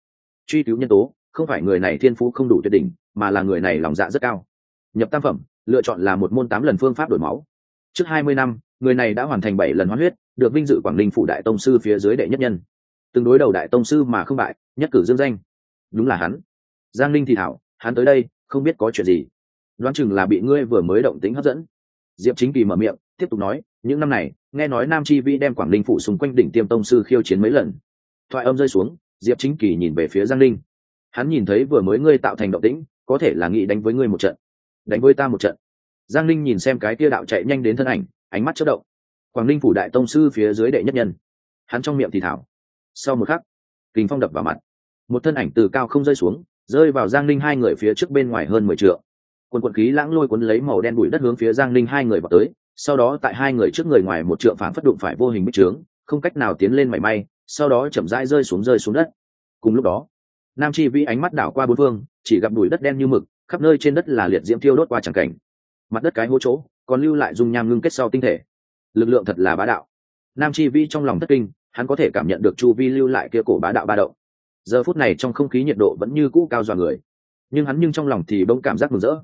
S1: Truy cứu nhân tố, không phải người này thiên phú không đủ tuyệt đỉnh, mà là người này lòng dạ rất cao. Nhập tam phẩm, lựa chọn là một môn tám lần phương pháp đổi máu. Trước hai mươi năm, người này đã hoàn thành bảy lần hoán huyết, được vinh dự quảng ninh phủ đại tông sư phía dưới đệ nhất nhân. Từng đối đầu đại tông sư mà không bại, nhất cử dương danh. Đúng là hắn. Giang linh thì thảo hắn tới đây, không biết có chuyện gì. Đoán chừng là bị ngươi vừa mới động tính hấp dẫn. Diệp chính kỳ mở miệng, tiếp tục nói, những năm này, nghe nói nam chi vi đem quảng ninh phủ xung quanh đỉnh tiêm tông sư khiêu chiến mấy lần. Thoại âm rơi xuống, diệp chính kỳ nhìn về phía giang linh hắn nhìn thấy vừa mới ngươi tạo thành động tĩnh, có thể là nghĩ đánh với ngươi một trận. Đánh với ta một trận. Giang linh nhìn xem cái tia đạo chạy nhanh đến thân ảnh, ánh mắt chất động. Quảng ninh phủ đại tông sư phía dưới đệ nhất nhân. Hắn trong miệng thì thảo. Sau một khắc, kình phong đập vào mặt. Một thân ảnh từ cao không rơi xuống rơi vào giang linh hai người phía trước bên ngoài hơn mười t quần quần khí lãng lôi cuốn lấy màu đen bụi đất hướng phía giang linh hai người vào tới, sau đó tại hai người trước người ngoài một trượng phản phất đụng phải vô hình bích trướng, không cách nào tiến lên mảy may, sau đó chậm rãi rơi xuống rơi xuống đất. Cùng lúc đó, nam chi vĩ ánh mắt đảo qua bốn phương, chỉ gặp bụi đất đen như mực, khắp nơi trên đất là liệt diễm thiêu đốt qua chẳng cảnh. Mặt đất cái hố chỗ, còn lưu lại dung nham ngưng kết sau tinh thể. Lực lượng thật là bá đạo. Nam chi vi trong lòng thất kinh, hắn có thể cảm nhận được chu vi lưu lại kia cổ bá đạo ba động giờ phút này trong không khí nhiệt độ vẫn như cũ cao dọa người. Nhưng hắn nhưng trong lòng thì bỗng cảm giác mừng rỡ.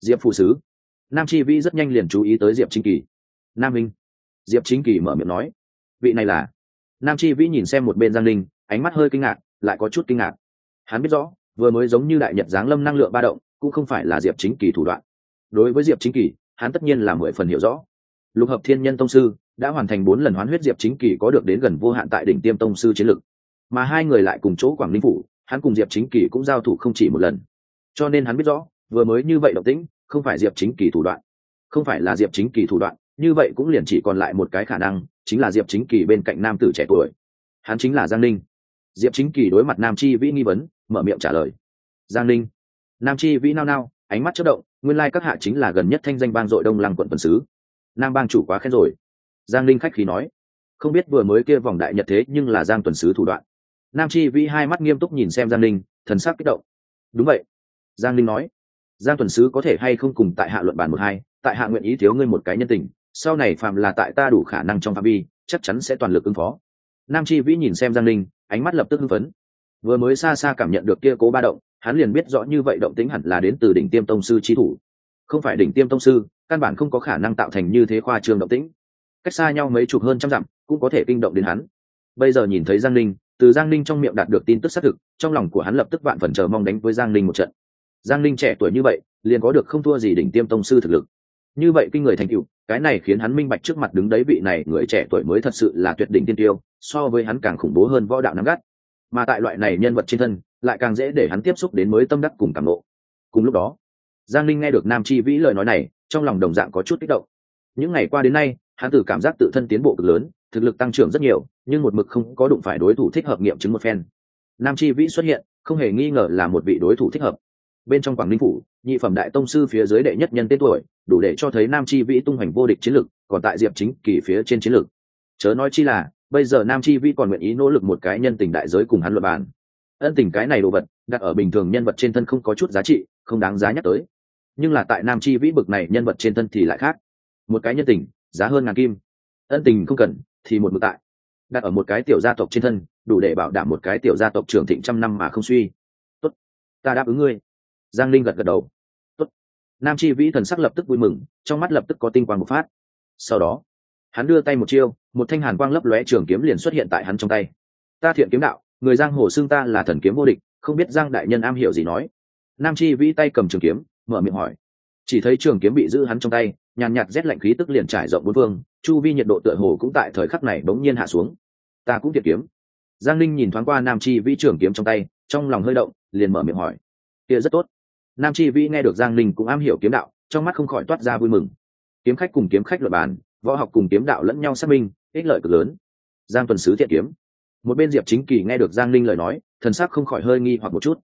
S1: Diệp phụ sứ. Nam chi vi rất nhanh liền chú ý tới diệp chính kỳ. Nam minh. Diệp chính kỳ mở miệng nói. Vị này là? Nam chi vĩ nhìn xem một bên giang linh ánh mắt hơi kinh ngạc, lại có chút kinh ngạc. Hắn biết rõ, vừa mới giống như đại nhật giáng lâm năng lượng ba động, cũng không phải là diệp chính kỳ thủ đoạn. Đối với diệp chính kỳ, hắn tất nhiên là mười phần hiểu rõ. Lục hợp thiên nhân tông sư đã hoàn thành bốn lần hoán huyết diệp chính kỳ có được đến gần vô hạn tại đỉnh tiêm tông sư chiến lực mà hai người lại cùng chỗ quảng ninh phủ, hắn cùng diệp chính kỳ cũng giao thủ không chỉ một lần. Cho nên hắn biết rõ, vừa mới như vậy động tĩnh, không phải diệp chính kỳ thủ đoạn. Không phải là diệp chính kỳ thủ đoạn, như vậy cũng liền chỉ còn lại một cái khả năng, chính là diệp chính kỳ bên cạnh nam tử trẻ tuổi. Hắn chính là giang ninh. Diệp chính kỳ đối mặt nam chi vĩ nghi vấn, mở miệng trả lời. Giang ninh. Nam chi vĩ nao nao, ánh mắt chất động, nguyên lai các hạ chính là gần nhất thanh danh bang dội đông lăng quận tuần sứ. Nam bang chủ quá khen rồi. Giang ninh khách khí nói. Không biết vừa mới kia vòng đại nhật thế nhưng là giang tuần sứ thủ đoạn nam chi vĩ hai mắt nghiêm túc nhìn xem giang linh thần sắc kích động. Đúng vậy. Giang linh nói, giang tuần sứ có thể hay không cùng tại hạ luận bàn một hai, tại hạ nguyện ý thiếu ngươi một cái nhân tình, sau này phạm là tại ta đủ khả năng trong phạm vi, chắc chắn sẽ toàn lực ứng phó. Nam chi vĩ nhìn xem giang linh ánh mắt lập tức hưng phấn. Vừa mới xa xa cảm nhận được kia cố ba động, hắn liền biết rõ như vậy động tính hẳn là đến từ đỉnh tiêm tông sư trí thủ. Không phải đỉnh tiêm tông sư, căn bản không có khả năng tạo thành như thế khoa trường động tĩnh. Cách xa nhau mấy chục hơn trăm dặm, cũng có thể kinh động đến hắn. Bây giờ nhìn thấy giang ninh từ giang ninh trong miệng đạt được tin tức xác thực, trong lòng của hắn lập tức vạn phần chờ mong đánh với giang ninh một trận. Giang ninh trẻ tuổi như vậy, liền có được không thua gì đỉnh tiêm tông sư thực lực. Như vậy kinh người thành cựu cái này khiến hắn minh bạch trước mặt đứng đấy vị này người trẻ tuổi mới thật sự là tuyệt đỉnh tiên tiêu, so với hắn càng khủng bố hơn võ đạo nắm gắt. Mà tại loại này nhân vật trên thân, lại càng dễ để hắn tiếp xúc đến mới tâm đắc cùng cảm lộ cùng lúc đó, giang linh nghe được nam chi vĩ lời nói này, trong lòng đồng dạng có chút kích động. Những ngày qua đến nay, hắn từ cảm giác tự thân tiến bộ cực lớn thực lực tăng trưởng rất nhiều, nhưng một mực không có đụng phải đối thủ thích hợp nghiệm chứng một phen. Nam chi vĩ xuất hiện, không hề nghi ngờ là một vị đối thủ thích hợp. Bên trong quảng ninh phủ, nhị phẩm đại tông sư phía dưới đệ nhất nhân tên tuổi, đủ để cho thấy nam chi vĩ tung hoành vô địch chiến lực, còn tại diệp chính kỳ phía trên chiến lực. Chớ nói chi là, bây giờ nam chi vĩ còn nguyện ý nỗ lực một cái nhân tình đại giới cùng hắn luật bàn. Ân tình cái này đồ vật, đặt ở bình thường nhân vật trên thân không có chút giá trị, không đáng giá nhắc tới. Nhưng là tại nam chi vĩ bực này nhân vật trên thân thì lại khác. Một cái nhân tình, giá hơn ngàn kim. Ân tình không cần thì một mực tại. Đặt ở một cái tiểu gia tộc trên thân, đủ để bảo đảm một cái tiểu gia tộc trưởng thịnh trăm năm mà không suy. Tốt, ta đáp ứng ngươi. Giang linh gật gật đầu. Tốt. Nam chi vĩ thần sắc lập tức vui mừng, trong mắt lập tức có tinh quang một phát. Sau đó, hắn đưa tay một chiêu, một thanh hàn quang lấp lóe trường kiếm liền xuất hiện tại hắn trong tay. Ta thiện kiếm đạo, người giang hồ xưng ta là thần kiếm vô địch, không biết giang đại nhân am hiểu gì nói. Nam chi vĩ tay cầm trường kiếm, mở miệng hỏi. Chỉ thấy trường kiếm bị giữ hắn trong tay, nhàn nhạt rét lạnh khí tức liền trải rộng bốn phương chu vi nhiệt độ tựa hồ cũng tại thời khắc này bỗng nhiên hạ xuống. Ta cũng tiệt kiếm. Giang linh nhìn thoáng qua nam chi vĩ trưởng kiếm trong tay, trong lòng hơi động, liền mở miệng hỏi. Kia rất tốt. Nam chi vĩ nghe được giang linh cũng am hiểu kiếm đạo, trong mắt không khỏi toát ra vui mừng. Kiếm khách cùng kiếm khách luật bàn, võ học cùng kiếm đạo lẫn nhau xác minh, ích lợi cực lớn. Giang tuần sứ thiện kiếm. Một bên diệp chính kỳ nghe được giang linh lời nói, thần sắc không khỏi hơi nghi hoặc một chút.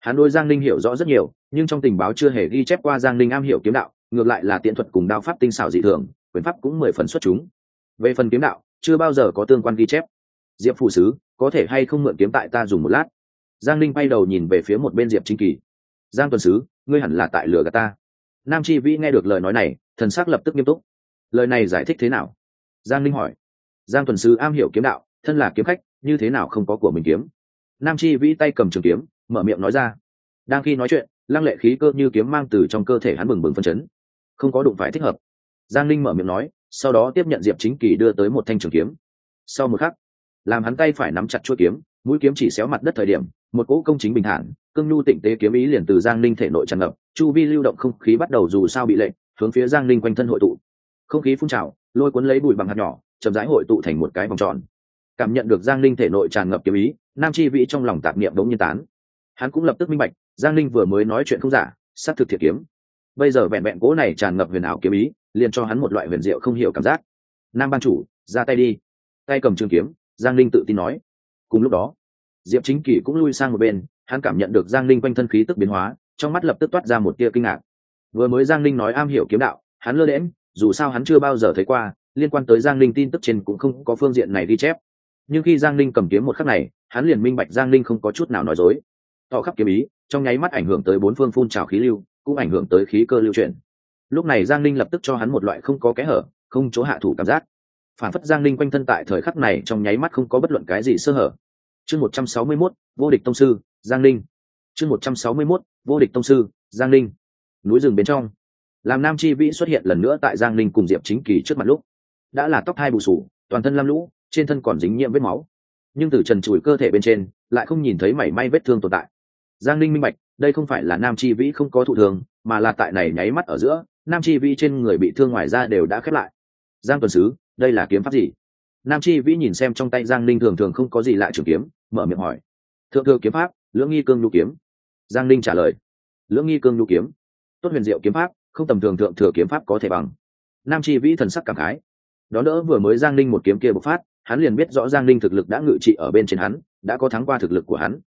S1: Hắn đôi giang linh hiểu rõ rất nhiều, nhưng trong tình báo chưa hề ghi chép qua giang linh am hiểu kiếm đạo, ngược lại là tiện thuật cùng đao pháp tinh xảo dị thường quyền pháp cũng mười phần xuất chúng. Về phần kiếm đạo, chưa bao giờ có tương quan ghi chép. Diệp phụ sứ, có thể hay không mượn kiếm tại ta dùng một lát? Giang linh bay đầu nhìn về phía một bên diệp chính kỳ. Giang tuần sứ, ngươi hẳn là tại lửa gà ta. Nam chi vĩ nghe được lời nói này, thần sắc lập tức nghiêm túc. Lời này giải thích thế nào? Giang linh hỏi. Giang tuần sứ am hiểu kiếm đạo, thân là kiếm khách, như thế nào không có của mình kiếm? Nam chi vĩ tay cầm trường kiếm, mở miệng nói ra. Đang khi nói chuyện, lăng lệ khí cơ như kiếm mang từ trong cơ thể hắn bừng bừng phân chấn. Không có đụng phải thích hợp giang linh mở miệng nói, sau đó tiếp nhận diệp chính kỳ đưa tới một thanh trường kiếm. Sau một khắc, làm hắn tay phải nắm chặt chuôi kiếm, mũi kiếm chỉ xéo mặt đất thời điểm, một cỗ công chính bình thản, cương nhu tịnh tế kiếm ý liền từ giang linh thể nội tràn ngập, chu vi lưu động không khí bắt đầu dù sao bị lệnh hướng phía giang linh quanh thân hội tụ. Không khí phun trào, lôi cuốn lấy bụi bằng hạt nhỏ, chậm rãi hội tụ thành một cái vòng tròn. Cảm nhận được giang linh thể nội tràn ngập kiếm ý, nam chi vĩ trong lòng tạp niệm đống nhiên tán. Hắn cũng lập tức minh bạch, giang linh vừa mới nói chuyện không giả, xác thực thiệt kiếm. Bây giờ vẹn vẹn cố này tràn ngập huyền ảo kiếm ý liền cho hắn một loại huyền diệu không hiểu cảm giác. Nam ban chủ, ra tay đi. Tay cầm trường kiếm, giang linh tự tin nói. Cùng lúc đó, diệp chính kỷ cũng lui sang một bên, hắn cảm nhận được giang linh quanh thân khí tức biến hóa, trong mắt lập tức toát ra một tia kinh ngạc. Vừa mới giang linh nói am hiểu kiếm đạo, hắn lơ đễm dù sao hắn chưa bao giờ thấy qua, liên quan tới giang linh tin tức trên cũng không có phương diện này ghi chép. Nhưng khi giang linh cầm kiếm một khắc này, hắn liền minh bạch giang linh không có chút nào nói dối. Thọ khắp kiếm ý, trong nháy mắt ảnh hưởng tới bốn phương phun trào khí lưu, cũng ảnh hưởng tới khí cơ lưu chuyển lúc này giang linh lập tức cho hắn một loại không có kẽ hở, không chỗ hạ thủ cảm giác. Phản phất giang linh quanh thân tại thời khắc này trong nháy mắt không có bất luận cái gì sơ hở. Chương một trăm sáu mươi mốt, vô địch tông sư, giang linh chương một trăm sáu mươi mốt, vô địch tông sư, giang linh núi rừng bên trong làm nam chi vĩ xuất hiện lần nữa tại giang linh cùng diệp chính kỳ trước mặt lúc. Đã là tóc hai bù sù, toàn thân lam lũ, trên thân còn dính nhiễm vết máu. Nhưng từ trần trụi cơ thể bên trên, lại không nhìn thấy mảy may vết thương tồn tại. Giang linh minh bạch, đây không phải là nam chi vĩ không có thụ thường, mà là tại này nháy mắt ở giữa nam chi vĩ trên người bị thương ngoài ra đều đã khép lại. Giang tuần sứ, đây là kiếm pháp gì? Nam chi vĩ nhìn xem trong tay giang linh thường thường không có gì lạ trường kiếm, mở miệng hỏi. Thượng thừa kiếm pháp, lưỡng nghi cương nhu kiếm. Giang linh trả lời. Lưỡng nghi cương nhu kiếm. Tốt huyền diệu kiếm pháp, không tầm thường thượng thừa kiếm pháp có thể bằng. Nam chi vĩ thần sắc cảm khái. Đó đỡ vừa mới giang linh một kiếm kia bộc phát, hắn liền biết rõ giang linh thực lực đã ngự trị ở bên trên hắn, đã có thắng qua thực lực của hắn.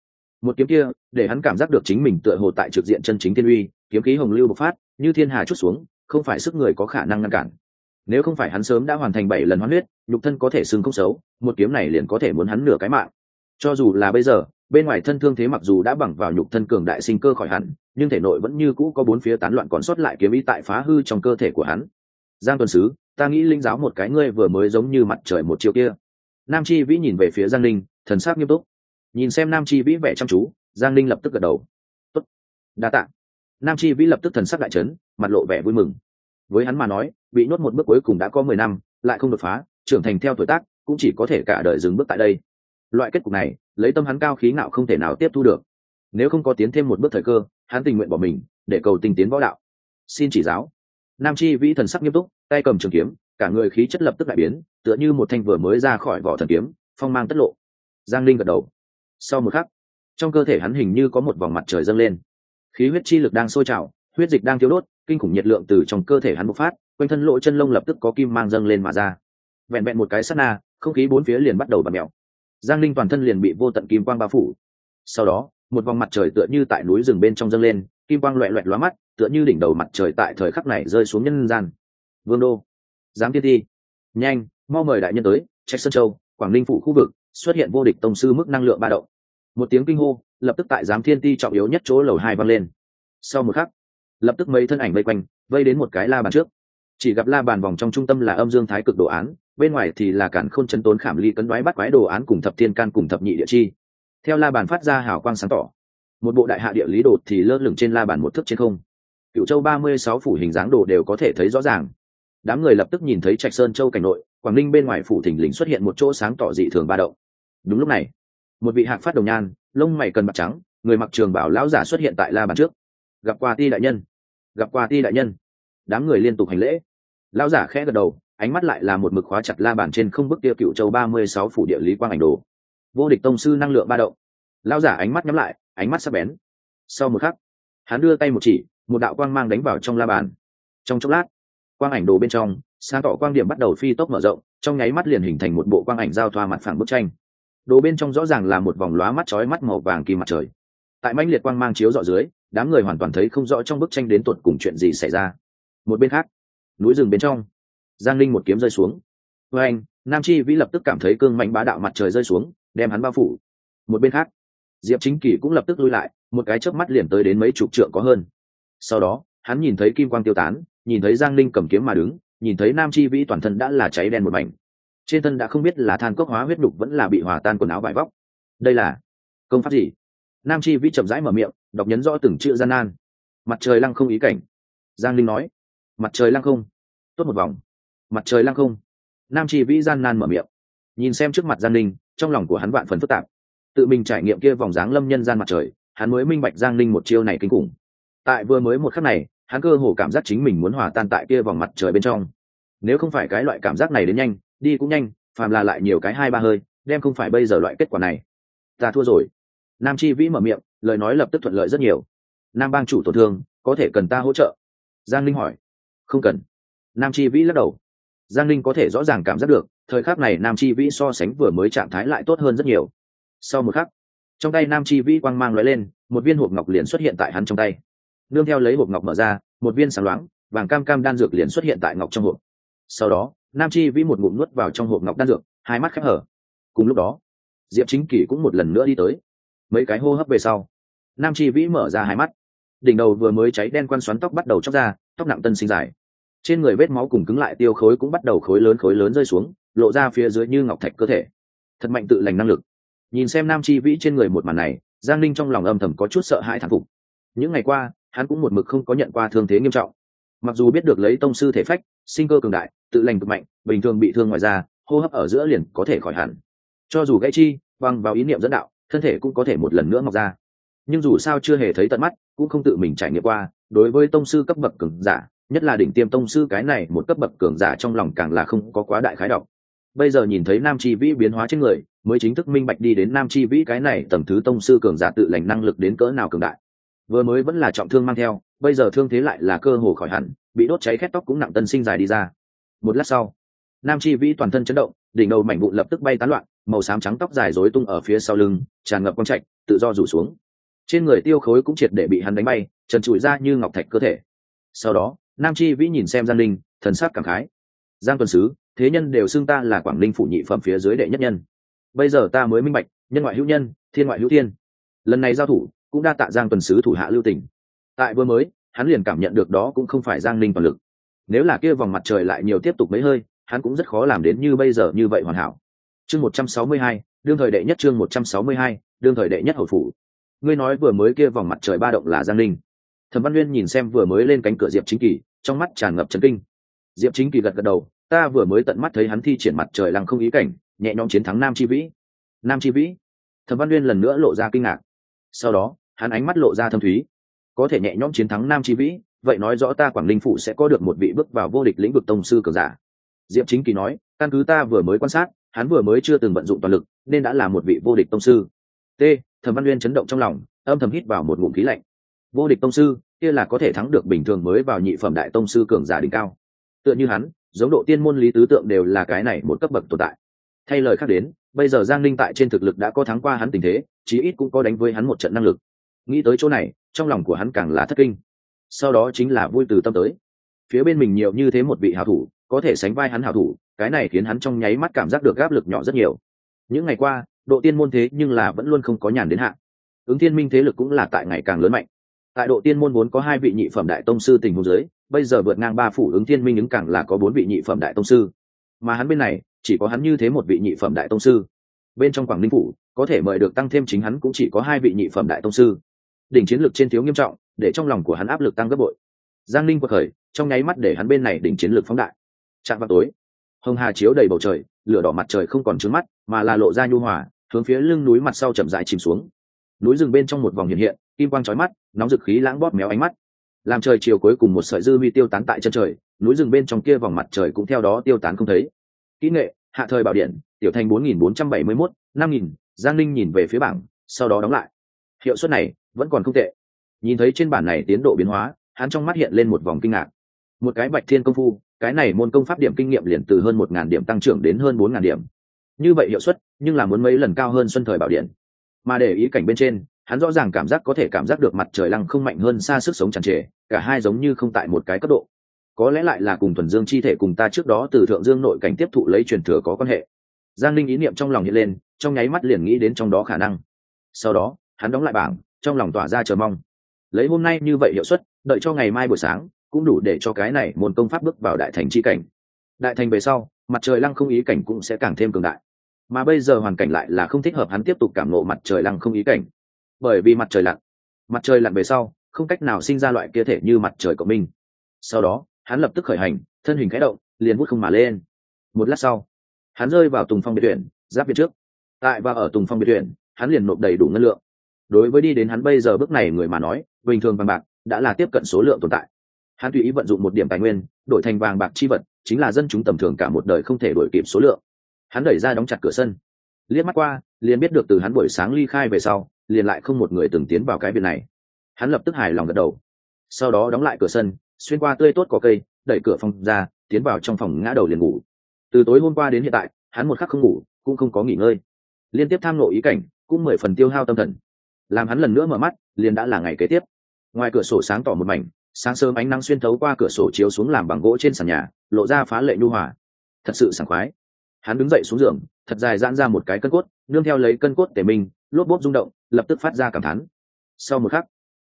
S1: Một kiếm kia, để hắn cảm giác được chính mình tựa hồ tại trực diện chân chính thiên uy, kiếm khí hồng lưu bộc phát như thiên hà chút xuống không phải sức người có khả năng ngăn cản. Nếu không phải hắn sớm đã hoàn thành bảy lần hoán huyết nhục thân có thể xưng không xấu một kiếm này liền có thể muốn hắn nửa cái mạng. Cho dù là bây giờ bên ngoài thân thương thế mặc dù đã bằng vào nhục thân cường đại sinh cơ khỏi hắn, nhưng thể nội vẫn như cũ có bốn phía tán loạn còn sót lại kiếm ý tại phá hư trong cơ thể của hắn. Giang tuần sứ ta nghĩ linh giáo một cái ngươi vừa mới giống như mặt trời một chiều kia. Nam chi vĩ nhìn về phía giang linh thần sắc nghiêm túc. Nhìn xem nam chi vĩ vẻ chăm chú giang linh lập tức gật đầu. Tốt. đa tạng nam chi vĩ lập tức thần sắc đại trấn mặt lộ vẻ vui mừng. Với hắn mà nói, bị nhốt một bước cuối cùng đã có mười năm, lại không đột phá, trưởng thành theo tuổi tác, cũng chỉ có thể cả đời dừng bước tại đây. Loại kết cục này, lấy tâm hắn cao khí ngạo không thể nào tiếp thu được. Nếu không có tiến thêm một bước thời cơ, hắn tình nguyện bỏ mình, để cầu tình tiến võ đạo. Xin chỉ giáo. Nam chi vĩ thần sắc nghiêm túc, tay cầm trường kiếm, cả người khí chất lập tức đại biến, tựa như một thanh vừa mới ra khỏi vỏ thần kiếm, phong mang tất lộ. Giang linh gật đầu. Sau một khắc, trong cơ thể hắn hình như có một vòng mặt trời dâng lên khí huyết chi lực đang sôi trào, huyết dịch đang thiếu đốt, kinh khủng nhiệt lượng từ trong cơ thể hắn bộc phát, quanh thân lỗ chân lông lập tức có kim mang dâng lên mà ra. Vẹn vẹn một cái sát na, không khí bốn phía liền bắt đầu bật mèo. Giang linh toàn thân liền bị vô tận kim quang bao phủ. Sau đó, một vòng mặt trời tựa như tại núi rừng bên trong dâng lên, kim quang loẹ loẹt lóa mắt, tựa như đỉnh đầu mặt trời tại thời khắc này rơi xuống nhân gian. Vương đô, giám tiên ti, nhanh, mau mời đại nhân tới trách sơn châu, quảng ninh phủ khu vực, xuất hiện vô địch tông sư mức năng lượng ba động một tiếng kinh hô, lập tức tại giám thiên ti trọng yếu nhất chỗ lầu hai văng lên. Sau một khắc, lập tức mấy thân ảnh vây quanh, vây đến một cái la bàn trước. Chỉ gặp la bàn vòng trong trung tâm là âm dương thái cực đồ án, bên ngoài thì là cản khôn chấn tốn khảm ly cấn đoái bắt quái đồ án cùng thập thiên can cùng thập nhị địa chi. Theo la bàn phát ra hào quang sáng tỏ, một bộ đại hạ địa lý đồ thì lơ lửng trên la bàn một thước trên không. Cựu châu ba mươi sáu phủ hình dáng đồ đều có thể thấy rõ ràng. Đám người lập tức nhìn thấy trạch sơn châu cảnh nội, quảng ninh bên ngoài phủ thình lình xuất hiện một chỗ sáng tỏ dị thường ba động. Đúng lúc này một vị hạc phát đồng nhan, lông mày cần mặt trắng, người mặc trường bảo lão giả xuất hiện tại la bàn trước. Gặp qua ti đại nhân. Gặp qua ti đại nhân. Đám người liên tục hành lễ. Lão giả khẽ gật đầu, ánh mắt lại là một mực khóa chặt la bàn trên không bức tiêu cựu châu ba mươi sáu phủ địa lý quang ảnh đồ. Vô địch tông sư năng lượng ba động. Lão giả ánh mắt nhắm lại, ánh mắt sắc bén. Sau một khắc, hắn đưa tay một chỉ, một đạo quang mang đánh vào trong la bàn. Trong chốc lát, quang ảnh đồ bên trong, sáng tỏ quang điểm bắt đầu phi tốc mở rộng, trong nháy mắt liền hình thành một bộ quang ảnh giao thoa mặt phẳng bức tranh đồ bên trong rõ ràng là một vòng lóa mắt chói mắt màu vàng kim mặt trời. Tại mãnh liệt quang mang chiếu dọ dưới, đám người hoàn toàn thấy không rõ trong bức tranh đến tột cùng chuyện gì xảy ra. Một bên khác, núi rừng bên trong, giang linh một kiếm rơi xuống. Với anh, nam chi vĩ lập tức cảm thấy cương mạnh bá đạo mặt trời rơi xuống, đem hắn bao phủ. Một bên khác, diệp chính kỷ cũng lập tức lui lại, một cái chớp mắt liền tới đến mấy chục trượng có hơn. Sau đó, hắn nhìn thấy kim quang tiêu tán, nhìn thấy giang linh cầm kiếm mà đứng, nhìn thấy nam chi vĩ toàn thân đã là cháy đen một mảnh trên thân đã không biết là than cốc hóa huyết đục vẫn là bị hòa tan quần áo vải vóc. Đây là công pháp gì? Nam chi vi chậm rãi mở miệng, đọc nhấn rõ từng chữ gian nan. Mặt trời lăng không ý cảnh. Giang linh nói, mặt trời lăng không. Tốt một vòng. Mặt trời lăng không. Nam chi vĩ gian nan mở miệng. Nhìn xem trước mặt giang linh, trong lòng của hắn vạn phần phức tạp. Tự mình trải nghiệm kia vòng dáng lâm nhân gian mặt trời, hắn mới minh bạch giang linh một chiêu này kinh khủng. Tại vừa mới một khắc này, hắn cơ hồ cảm giác chính mình muốn hòa tan tại kia vòng mặt trời bên trong. Nếu không phải cái loại cảm giác này đến nhanh đi cũng nhanh, phàm là lại nhiều cái hai ba hơi, đem không phải bây giờ loại kết quả này. Ta thua rồi. Nam chi vĩ mở miệng, lời nói lập tức thuận lợi rất nhiều. Nam bang chủ tổn thương, có thể cần ta hỗ trợ? Giang linh hỏi. Không cần. Nam chi vĩ lắc đầu. Giang linh có thể rõ ràng cảm giác được, thời khắc này nam chi vĩ so sánh vừa mới trạng thái lại tốt hơn rất nhiều. Sau một khắc, trong tay nam chi vĩ quang mang lóe lên, một viên hộp ngọc liền xuất hiện tại hắn trong tay. Nương theo lấy hộp ngọc mở ra, một viên sáng loáng, vàng cam cam đan dược liền xuất hiện tại ngọc trong hộp. Sau đó nam chi vĩ một ngụm nuốt vào trong hộp ngọc đan dược, hai mắt khép hở. Cùng lúc đó, diệp chính kỷ cũng một lần nữa đi tới. Mấy cái hô hấp về sau, nam chi vĩ mở ra hai mắt. Đỉnh đầu vừa mới cháy đen quan xoắn tóc bắt đầu chóc ra, tóc nặng tân sinh dài. Trên người vết máu cùng cứng lại tiêu khối cũng bắt đầu khối lớn khối lớn rơi xuống, lộ ra phía dưới như ngọc thạch cơ thể. Thật mạnh tự lành năng lực. Nhìn xem nam chi vĩ trên người một màn này, giang linh trong lòng âm thầm có chút sợ hãi thản phục. Những ngày qua, hắn cũng một mực không có nhận qua thương thế nghiêm trọng. Mặc dù biết được lấy tông sư thể phách, sinh cơ cường đại tự lành cực mạnh, bình thường bị thương ngoài ra hô hấp ở giữa liền có thể khỏi hẳn. Cho dù gãy chi bằng vào ý niệm dẫn đạo, thân thể cũng có thể một lần nữa mọc ra. Nhưng dù sao chưa hề thấy tận mắt, cũng không tự mình trải nghiệm qua, đối với tông sư cấp bậc cường giả, nhất là đỉnh tiêm tông sư cái này một cấp bậc cường giả trong lòng càng là không có quá đại khái đọc bây giờ nhìn thấy nam chi vĩ biến hóa trên người, mới chính thức minh bạch đi đến nam chi vĩ cái này tầm thứ tông sư cường giả tự lành năng lực đến cỡ nào cường đại. Vừa mới vẫn là trọng thương mang theo, bây giờ thương thế lại là cơ hồ khỏi hẳn, bị đốt cháy khét tóc cũng nặng tân sinh dài đi ra một lát sau, nam chi vĩ toàn thân chấn động, đỉnh đầu mảnh vụn lập tức bay tán loạn, màu xám trắng tóc dài rối tung ở phía sau lưng, tràn ngập quang trạch, tự do rủ xuống. Trên người tiêu khối cũng triệt để bị hắn đánh bay, trần trụi ra như ngọc thạch cơ thể. Sau đó, nam chi vĩ nhìn xem giang linh, thần sát cảm khái. Giang tuần sứ, thế nhân đều xưng ta là quảng Linh phủ nhị phẩm phía dưới đệ nhất nhân. Bây giờ ta mới minh bạch, nhân ngoại hữu nhân, thiên ngoại hữu thiên. Lần này giao thủ, cũng đa tạ giang tuần sứ thủ hạ lưu tỉnh tại vừa mới, hắn liền cảm nhận được đó cũng không phải giang linh toàn lực nếu là kia vòng mặt trời lại nhiều tiếp tục mấy hơi, hắn cũng rất khó làm đến như bây giờ như vậy hoàn hảo. Chương một trăm sáu mươi hai, đương thời đệ nhất chương một trăm sáu mươi hai, đương thời đệ nhất hậu phủ. Ngươi nói vừa mới kia vòng mặt trời ba động là giang linh thẩm văn nguyên nhìn xem vừa mới lên cánh cửa diệp chính kỳ, trong mắt tràn ngập trấn kinh. Diệp chính kỳ gật gật đầu, ta vừa mới tận mắt thấy hắn thi triển mặt trời lăng không ý cảnh, nhẹ nhõm chiến thắng nam chi vĩ. Nam chi vĩ? Thẩm văn nguyên lần nữa lộ ra kinh ngạc. Sau đó, hắn ánh mắt lộ ra thâm thúy. Có thể nhẹ nhõm chiến thắng nam chi vĩ vậy nói rõ ta quảng ninh phủ sẽ có được một vị bước vào vô địch lĩnh vực tông sư cường giả. Diệp chính kỳ nói, căn cứ ta vừa mới quan sát, hắn vừa mới chưa từng vận dụng toàn lực, nên đã là một vị vô địch tông sư. T, thẩm văn uyên chấn động trong lòng, âm thầm hít vào một ngụm khí lạnh. Vô địch tông sư, kia là có thể thắng được bình thường mới vào nhị phẩm đại tông sư cường giả đỉnh cao. Tựa như hắn, giống độ tiên môn lý tứ tượng đều là cái này một cấp bậc tồn tại. Thay lời khác đến, bây giờ giang linh tại trên thực lực đã có thắng qua hắn tình thế, chí ít cũng có đánh với hắn một trận năng lực. Nghĩ tới chỗ này, trong lòng của hắn càng là thất kinh sau đó chính là vui từ tâm tới. Phía bên mình nhiều như thế một vị hảo thủ, có thể sánh vai hắn hảo thủ, cái này khiến hắn trong nháy mắt cảm giác được áp lực nhỏ rất nhiều. Những ngày qua, độ tiên môn thế nhưng là vẫn luôn không có nhàn đến hạn ứng thiên minh thế lực cũng là tại ngày càng lớn mạnh. Tại độ tiên môn vốn có hai vị nhị phẩm đại tông sư tình huống giới bây giờ vượt ngang ba phủ ứng thiên minh ứng càng là có bốn vị nhị phẩm đại tông sư. Mà hắn bên này, chỉ có hắn như thế một vị nhị phẩm đại tông sư. Bên trong quảng ninh phủ, có thể mời được tăng thêm chính hắn cũng chỉ có hai vị nhị phẩm đại tông sư. Đỉnh chiến lược trên thiếu nghiêm trọng để trong lòng của hắn áp lực tăng gấp bội. Giang linh quật khởi, trong nháy mắt để hắn bên này đỉnh chiến lược phóng đại. Chạm vào tối, hồng hà chiếu đầy bầu trời, lửa đỏ mặt trời không còn trướng mắt, mà là lộ ra nhu hòa, hướng phía lưng núi mặt sau chậm dại chìm xuống. Núi rừng bên trong một vòng hiện hiện, kim quang trói mắt, nóng dực khí lãng bóp méo ánh mắt. Làm trời chiều cuối cùng một sợi dư vi tiêu tán tại chân trời, núi rừng bên trong kia vòng mặt trời cũng theo đó tiêu tán không thấy. Kỹ nghệ, hạ thời bảo điện, tiểu thành bốn nghìn bốn trăm bảy mươi mốt, năm nghìn, giang linh nhìn về phía bảng, sau đó đóng lại. Hiệu suất này vẫn còn không tệ nhìn thấy trên bản này tiến độ biến hóa, hắn trong mắt hiện lên một vòng kinh ngạc. Một cái bạch thiên công phu, cái này môn công pháp điểm kinh nghiệm liền từ hơn một ngàn điểm tăng trưởng đến hơn bốn ngàn điểm. Như vậy hiệu suất, nhưng là muốn mấy lần cao hơn xuân thời bảo điện. Mà để ý cảnh bên trên, hắn rõ ràng cảm giác có thể cảm giác được mặt trời lăng không mạnh hơn xa sức sống tràn trề, cả hai giống như không tại một cái cấp độ. Có lẽ lại là cùng thuần dương chi thể cùng ta trước đó từ thượng dương nội cảnh tiếp thụ lấy truyền thừa có quan hệ. Giang linh ý niệm trong lòng hiện lên, trong nháy mắt liền nghĩ đến trong đó khả năng. Sau đó, hắn đóng lại bảng, trong lòng tỏa ra chờ mong lấy hôm nay như vậy hiệu suất, đợi cho ngày mai buổi sáng, cũng đủ để cho cái này môn công pháp bước vào đại thành chi cảnh. Đại thành về sau, mặt trời lăng không ý cảnh cũng sẽ càng thêm cường đại. Mà bây giờ hoàn cảnh lại là không thích hợp hắn tiếp tục cảm nộ mặt trời lăng không ý cảnh. Bởi vì mặt trời lặn, mặt trời lặn về sau, không cách nào sinh ra loại kia thể như mặt trời của mình. Sau đó, hắn lập tức khởi hành, thân hình khẽ động, liền bút không mà lên. Một lát sau, hắn rơi vào tùng phong biệt tuyển, giáp biệt trước. Tại và ở tùng phong biệt tuyển, hắn liền nộp đầy đủ ngân lượng đối với đi đến hắn bây giờ bước này người mà nói, bình thường vàng bạc đã là tiếp cận số lượng tồn tại. Hắn tùy ý vận dụng một điểm tài nguyên, đổi thành vàng bạc chi vật, chính là dân chúng tầm thường cả một đời không thể đổi kịp số lượng. Hắn đẩy ra đóng chặt cửa sân. Liếc mắt qua, liền biết được từ hắn buổi sáng ly khai về sau, liền lại không một người từng tiến vào cái viện này. Hắn lập tức hài lòng gật đầu. Sau đó đóng lại cửa sân, xuyên qua tươi tốt có cây, đẩy cửa phòng ra, tiến vào trong phòng ngã đầu liền ngủ. Từ tối hôm qua đến hiện tại, hắn một khắc không ngủ, cũng không có nghỉ ngơi. Liên tiếp tham lộ ý cảnh, cũng mười phần tiêu hao tâm thần làm hắn lần nữa mở mắt, liền đã là ngày kế tiếp. Ngoài cửa sổ sáng tỏ một mảnh, sáng sớm ánh nắng xuyên thấu qua cửa sổ chiếu xuống làm bằng gỗ trên sàn nhà, lộ ra phá lệ nhu hòa. Thật sự sảng khoái. Hắn đứng dậy xuống giường, thật dài giãn ra một cái cân cốt, nương theo lấy cân cốt tề mình lốp bốp rung động, lập tức phát ra cảm thán. Sau một khắc,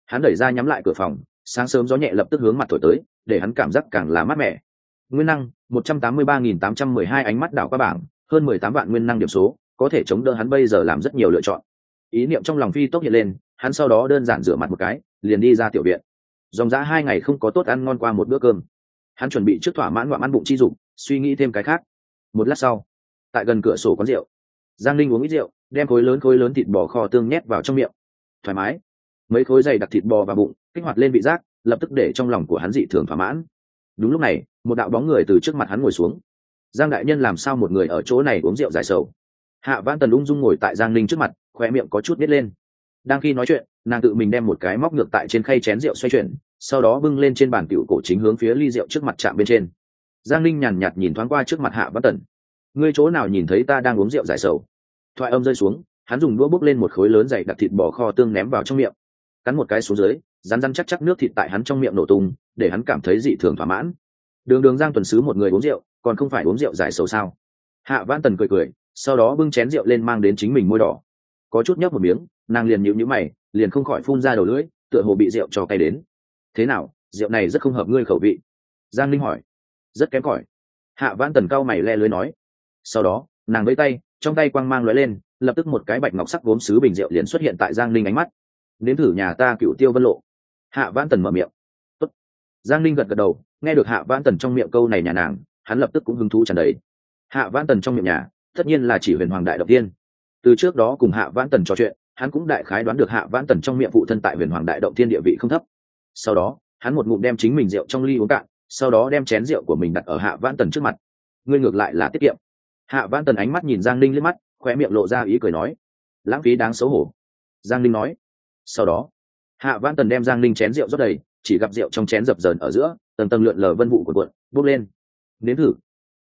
S1: hắn đẩy ra nhắm lại cửa phòng, sáng sớm gió nhẹ lập tức hướng mặt thổi tới, để hắn cảm giác càng là mát mẻ. Nguyên năng, một trăm tám mươi ba nghìn tám trăm mười hai ánh mắt đảo qua bảng, hơn mười tám vạn nguyên năng điểm số, có thể chống đỡ hắn bây giờ làm rất nhiều lựa chọn ý niệm trong lòng phi tốc hiện lên, hắn sau đó đơn giản rửa mặt một cái, liền đi ra tiểu viện. Dòng dã hai ngày không có tốt ăn ngon qua một bữa cơm. Hắn chuẩn bị trước thỏa mãn ngoạm ăn bụng chi dục, suy nghĩ thêm cái khác. Một lát sau, tại gần cửa sổ quán rượu, giang linh uống ít rượu, đem khối lớn khối lớn thịt bò kho tương nhét vào trong miệng. Thoải mái. Mấy khối dày đặc thịt bò và bụng, kích hoạt lên vị giác, lập tức để trong lòng của hắn dị thường thỏa mãn. Đúng lúc này, một đạo bóng người từ trước mặt hắn ngồi xuống. Giang đại nhân làm sao một người ở chỗ này uống rượu dài sầu? Hạ văn tần ung dung ngồi tại giang Ninh trước mặt khoe miệng có chút nít lên. Đang khi nói chuyện, nàng tự mình đem một cái móc ngược tại trên khay chén rượu xoay chuyển, sau đó bưng lên trên bàn tiểu cổ chính hướng phía ly rượu trước mặt chạm bên trên. Giang Ninh nhàn nhạt nhìn thoáng qua trước mặt hạ văn tần. Ngươi chỗ nào nhìn thấy ta đang uống rượu giải sầu? Thoại âm rơi xuống, hắn dùng đũa bốc lên một khối lớn dày đặc thịt bò kho tương ném vào trong miệng. Cắn một cái xuống dưới rán rán chắc chắc nước thịt tại hắn trong miệng nổ tung, để hắn cảm thấy dị thường thỏa mãn. Đường đường giang tuần sứ một người uống rượu, còn không phải uống rượu giải sầu sao? Hạ văn tần cười cười sau đó bưng chén rượu lên mang đến chính mình môi đỏ. Có chút nhấp một miếng, nàng liền nhịu nhữ mày, liền không khỏi phun ra đầu lưỡi, tựa hồ bị rượu cho cay đến. Thế nào, rượu này rất không hợp ngươi khẩu vị? Giang linh hỏi. Rất kém cỏi. Hạ Vãn tần cao mày le lưới nói. Sau đó, nàng với tay, trong tay quang mang lóe lên, lập tức một cái bạch ngọc sắc gốm sứ bình rượu liền xuất hiện tại giang linh ánh mắt. Nếm thử nhà ta cựu tiêu vân lộ. Hạ Vãn tần mở miệng. Tốt. giang linh gật gật đầu, nghe được hạ Vãn tần trong miệng câu này nhà nàng, hắn lập tức cũng hứng thú tràn đầy. Hạ Vãn tần trong miệng nhà tất nhiên là chỉ huyền hoàng đại động tiên. Từ trước đó cùng hạ vãn tần trò chuyện, hắn cũng đại khái đoán được hạ vãn tần trong miệng phụ thân tại huyền hoàng đại động thiên địa vị không thấp. Sau đó, hắn một ngụm đem chính mình rượu trong ly uống cạn, sau đó đem chén rượu của mình đặt ở hạ vãn tần trước mặt. Ngươi ngược lại là tiết kiệm. Hạ vãn tần ánh mắt nhìn giang ninh liếc mắt khoe miệng lộ ra ý cười nói, lãng phí đáng xấu hổ. Giang ninh nói. Sau đó, hạ vãn tần đem giang ninh chén rượu rót đầy, chỉ gặp rượu trong chén dập dờn ở giữa, tầng tầng lượn lờ vân vụ của cuộn, bốc lên. Nếm thử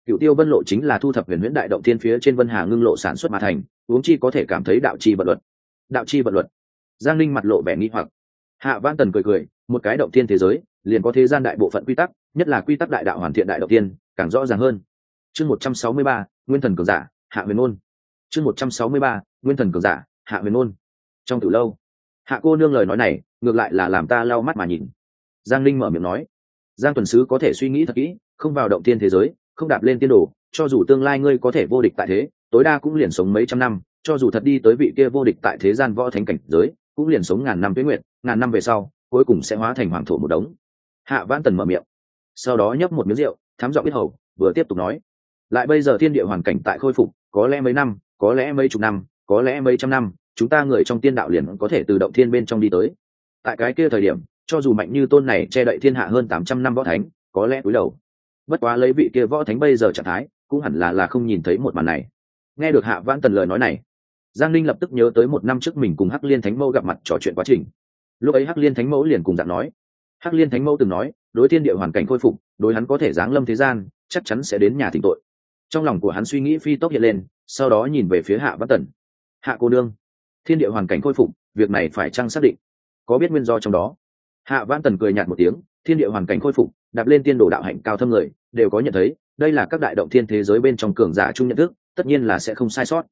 S1: cựu tiêu vân lộ chính là thu thập huyền huyễn đại động thiên phía trên vân hà ngưng lộ sản xuất mà thành uống chi có thể cảm thấy đạo chi vận luật. Đạo chi vận luật. Giang linh mặt lộ vẻ nghi hoặc. Hạ văn tần cười cười, một cái động thiên thế giới, liền có thế gian đại bộ phận quy tắc, nhất là quy tắc đại đạo hoàn thiện đại động tiên càng rõ ràng hơn. Chương một trăm sáu mươi ba, nguyên thần cường giả, hạ huyền ôn chương một trăm sáu mươi ba, nguyên thần cường giả, hạ huyền ôn trong từ lâu, hạ cô nương lời nói này, ngược lại là làm ta lau mắt mà nhìn. Giang linh mở miệng nói, giang tuần sứ có thể suy nghĩ thật kỹ, không vào động tiên thế giới không đạp lên tiên đồ, cho dù tương lai ngươi có thể vô địch tại thế, tối đa cũng liền sống mấy trăm năm, cho dù thật đi tới vị kia vô địch tại thế gian võ thánh cảnh giới, cũng liền sống ngàn năm tuyến nguyện ngàn năm về sau, cuối cùng sẽ hóa thành hoàng thổ một đống. Hạ vãn tần mở miệng, sau đó nhấp một miếng rượu, thám giọng biết hầu, vừa tiếp tục nói, lại bây giờ thiên địa hoàn cảnh tại khôi phục, có lẽ mấy năm, có lẽ mấy chục năm, có lẽ mấy trăm năm, chúng ta người trong tiên đạo liền có thể từ động thiên bên trong đi tới. Tại cái kia thời điểm, cho dù mạnh như tôn này che đậy thiên hạ hơn tám trăm năm võ thánh, có lẽ cúi đầu bất quá lấy vị kia võ thánh bây giờ trạng thái, cũng hẳn là là không nhìn thấy một màn này. Nghe được hạ vãn tần lời nói này, giang linh lập tức nhớ tới một năm trước mình cùng hắc liên thánh mẫu gặp mặt trò chuyện quá trình. Lúc ấy hắc liên thánh mẫu liền cùng dạng nói, hắc liên thánh mẫu từng nói, đối thiên địa hoàn cảnh khôi phục, đối hắn có thể giáng lâm thế gian, chắc chắn sẽ đến nhà thỉnh tội. Trong lòng của hắn suy nghĩ phi tốc hiện lên, sau đó nhìn về phía hạ vãn tần. Hạ cô nương, thiên địa hoàn cảnh khôi phục, việc này phải chăng xác định? Có biết nguyên do trong đó? Hạ vãn tần cười nhạt một tiếng, thiên địa hoàn cảnh khôi phục, đạp lên tiên đồ đạo hạnh cao thâm người đều có nhận thấy, đây là các đại động thiên thế giới bên trong cường giả chung nhận thức, tất nhiên là sẽ không sai sót.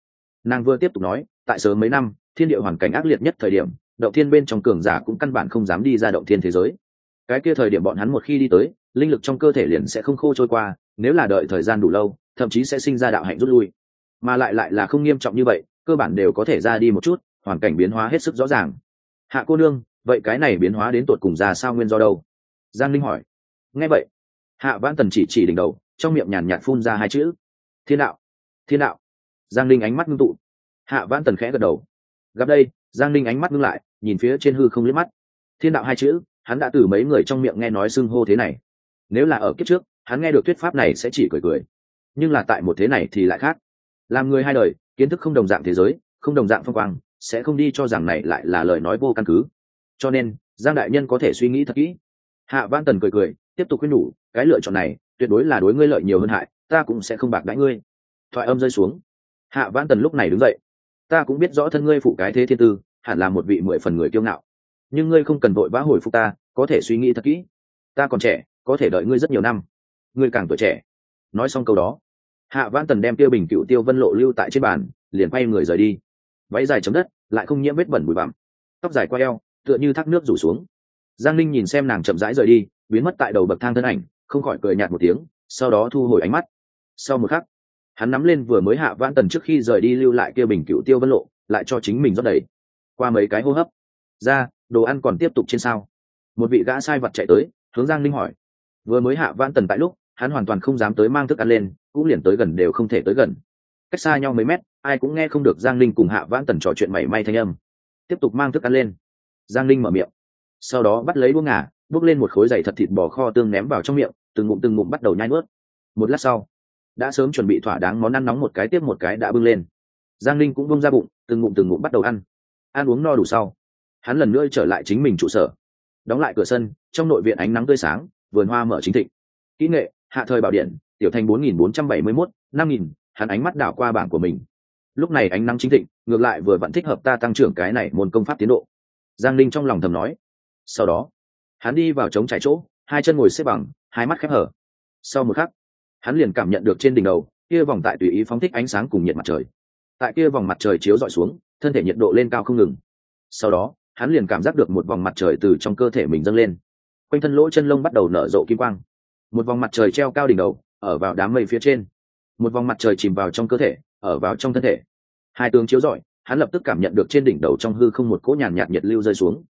S1: Nàng vừa tiếp tục nói, tại sớm mấy năm, thiên địa hoàn cảnh ác liệt nhất thời điểm, động thiên bên trong cường giả cũng căn bản không dám đi ra động thiên thế giới. Cái kia thời điểm bọn hắn một khi đi tới, linh lực trong cơ thể liền sẽ không khô trôi qua, nếu là đợi thời gian đủ lâu, thậm chí sẽ sinh ra đạo hạnh rút lui. Mà lại lại là không nghiêm trọng như vậy, cơ bản đều có thể ra đi một chút, hoàn cảnh biến hóa hết sức rõ ràng. Hạ cô nương, vậy cái này biến hóa đến tột cùng ra sao nguyên do đâu? Giang linh hỏi. Nghe vậy hạ vãn tần chỉ chỉ đỉnh đầu, trong miệng nhàn nhạt phun ra hai chữ. Thiên đạo thiên đạo. Giang linh ánh mắt ngưng tụ. Hạ vãn tần khẽ gật đầu. Gặp đây, giang linh ánh mắt ngưng lại, nhìn phía trên hư không liếc mắt. Thiên đạo hai chữ, hắn đã từ mấy người trong miệng nghe nói xưng hô thế này. Nếu là ở kiếp trước, hắn nghe được thuyết pháp này sẽ chỉ cười cười. Nhưng là tại một thế này thì lại khác. Làm người hai đời, kiến thức không đồng dạng thế giới, không đồng dạng phong quang, sẽ không đi cho rằng này lại là lời nói vô căn cứ. Cho nên, giang đại nhân có thể suy nghĩ thật kỹ. Hạ văn tần cười cười tiếp tục khuyên nhủ, cái lựa chọn này, tuyệt đối là đối ngươi lợi nhiều hơn hại, ta cũng sẽ không bạc đãi ngươi. Thoại âm rơi xuống. Hạ văn tần lúc này đứng dậy. Ta cũng biết rõ thân ngươi phụ cái thế thiên tư, hẳn là một vị mười phần người kiêu ngạo. Nhưng ngươi không cần vội vã hồi phục ta, có thể suy nghĩ thật kỹ. Ta còn trẻ, có thể đợi ngươi rất nhiều năm. Ngươi càng tuổi trẻ. Nói xong câu đó, hạ văn tần đem tiêu bình cựu tiêu vân lộ lưu tại trên bàn, liền quay người rời đi. Váy dài chấm đất, lại không nhiễm vết bẩn bụi bặm. Tóc dài qua eo, tựa như thác nước rủ xuống giang linh nhìn xem nàng chậm rãi rời đi, biến mất tại đầu bậc thang thân ảnh, không khỏi cười nhạt một tiếng, sau đó thu hồi ánh mắt. Sau một khắc, hắn nắm lên vừa mới hạ vãn tần trước khi rời đi lưu lại kia bình cựu tiêu vân lộ, lại cho chính mình rót đầy. Qua mấy cái hô hấp, ra, đồ ăn còn tiếp tục trên sao? Một vị gã sai vật chạy tới, hướng giang linh hỏi. Vừa mới hạ vãn tần tại lúc, hắn hoàn toàn không dám tới mang thức ăn lên, cũng liền tới gần đều không thể tới gần. Cách xa nhau mấy mét, ai cũng nghe không được giang linh cùng hạ vãn tần trò chuyện mảy may thanh âm. Tiếp tục mang thức ăn lên. Giang linh mở miệng sau đó bắt lấy đũa ngà, bước lên một khối dày thật thịt bò kho tương ném vào trong miệng, từng ngụm từng ngụm bắt đầu nhai nuốt. Một lát sau, đã sớm chuẩn bị thỏa đáng món ăn nóng một cái tiếp một cái đã bưng lên. Giang linh cũng bông ra bụng, từng ngụm từng ngụm bắt đầu ăn. Ăn uống no đủ sau, hắn lần nữa trở lại chính mình trụ sở. Đóng lại cửa sân, trong nội viện ánh nắng tươi sáng, vườn hoa mở chính thịnh. Kỹ nghệ, hạ thời bảo điện, tiểu thành bốn nghìn bốn trăm bảy mươi mốt, năm nghìn, hắn ánh mắt đảo qua bảng của mình. Lúc này ánh nắng chính thịnh, ngược lại vừa vẫn thích hợp ta tăng trưởng cái này môn công pháp tiến độ. Giang linh trong lòng thầm nói sau đó, hắn đi vào trống trải chỗ, hai chân ngồi xếp bằng, hai mắt khép hở. Sau một khắc, hắn liền cảm nhận được trên đỉnh đầu, kia vòng tại tùy ý phóng thích ánh sáng cùng nhiệt mặt trời. Tại kia vòng mặt trời chiếu dọi xuống, thân thể nhiệt độ lên cao không ngừng. Sau đó, hắn liền cảm giác được một vòng mặt trời từ trong cơ thể mình dâng lên. Quanh thân lỗ chân lông bắt đầu nở rộ kim quang. Một vòng mặt trời treo cao đỉnh đầu, ở vào đám mây phía trên. Một vòng mặt trời chìm vào trong cơ thể, ở vào trong thân thể. Hai tướng chiếu rọi, hắn lập tức cảm nhận được trên đỉnh đầu trong hư không một cỗ nhàn nhạt nhiệt lưu rơi xuống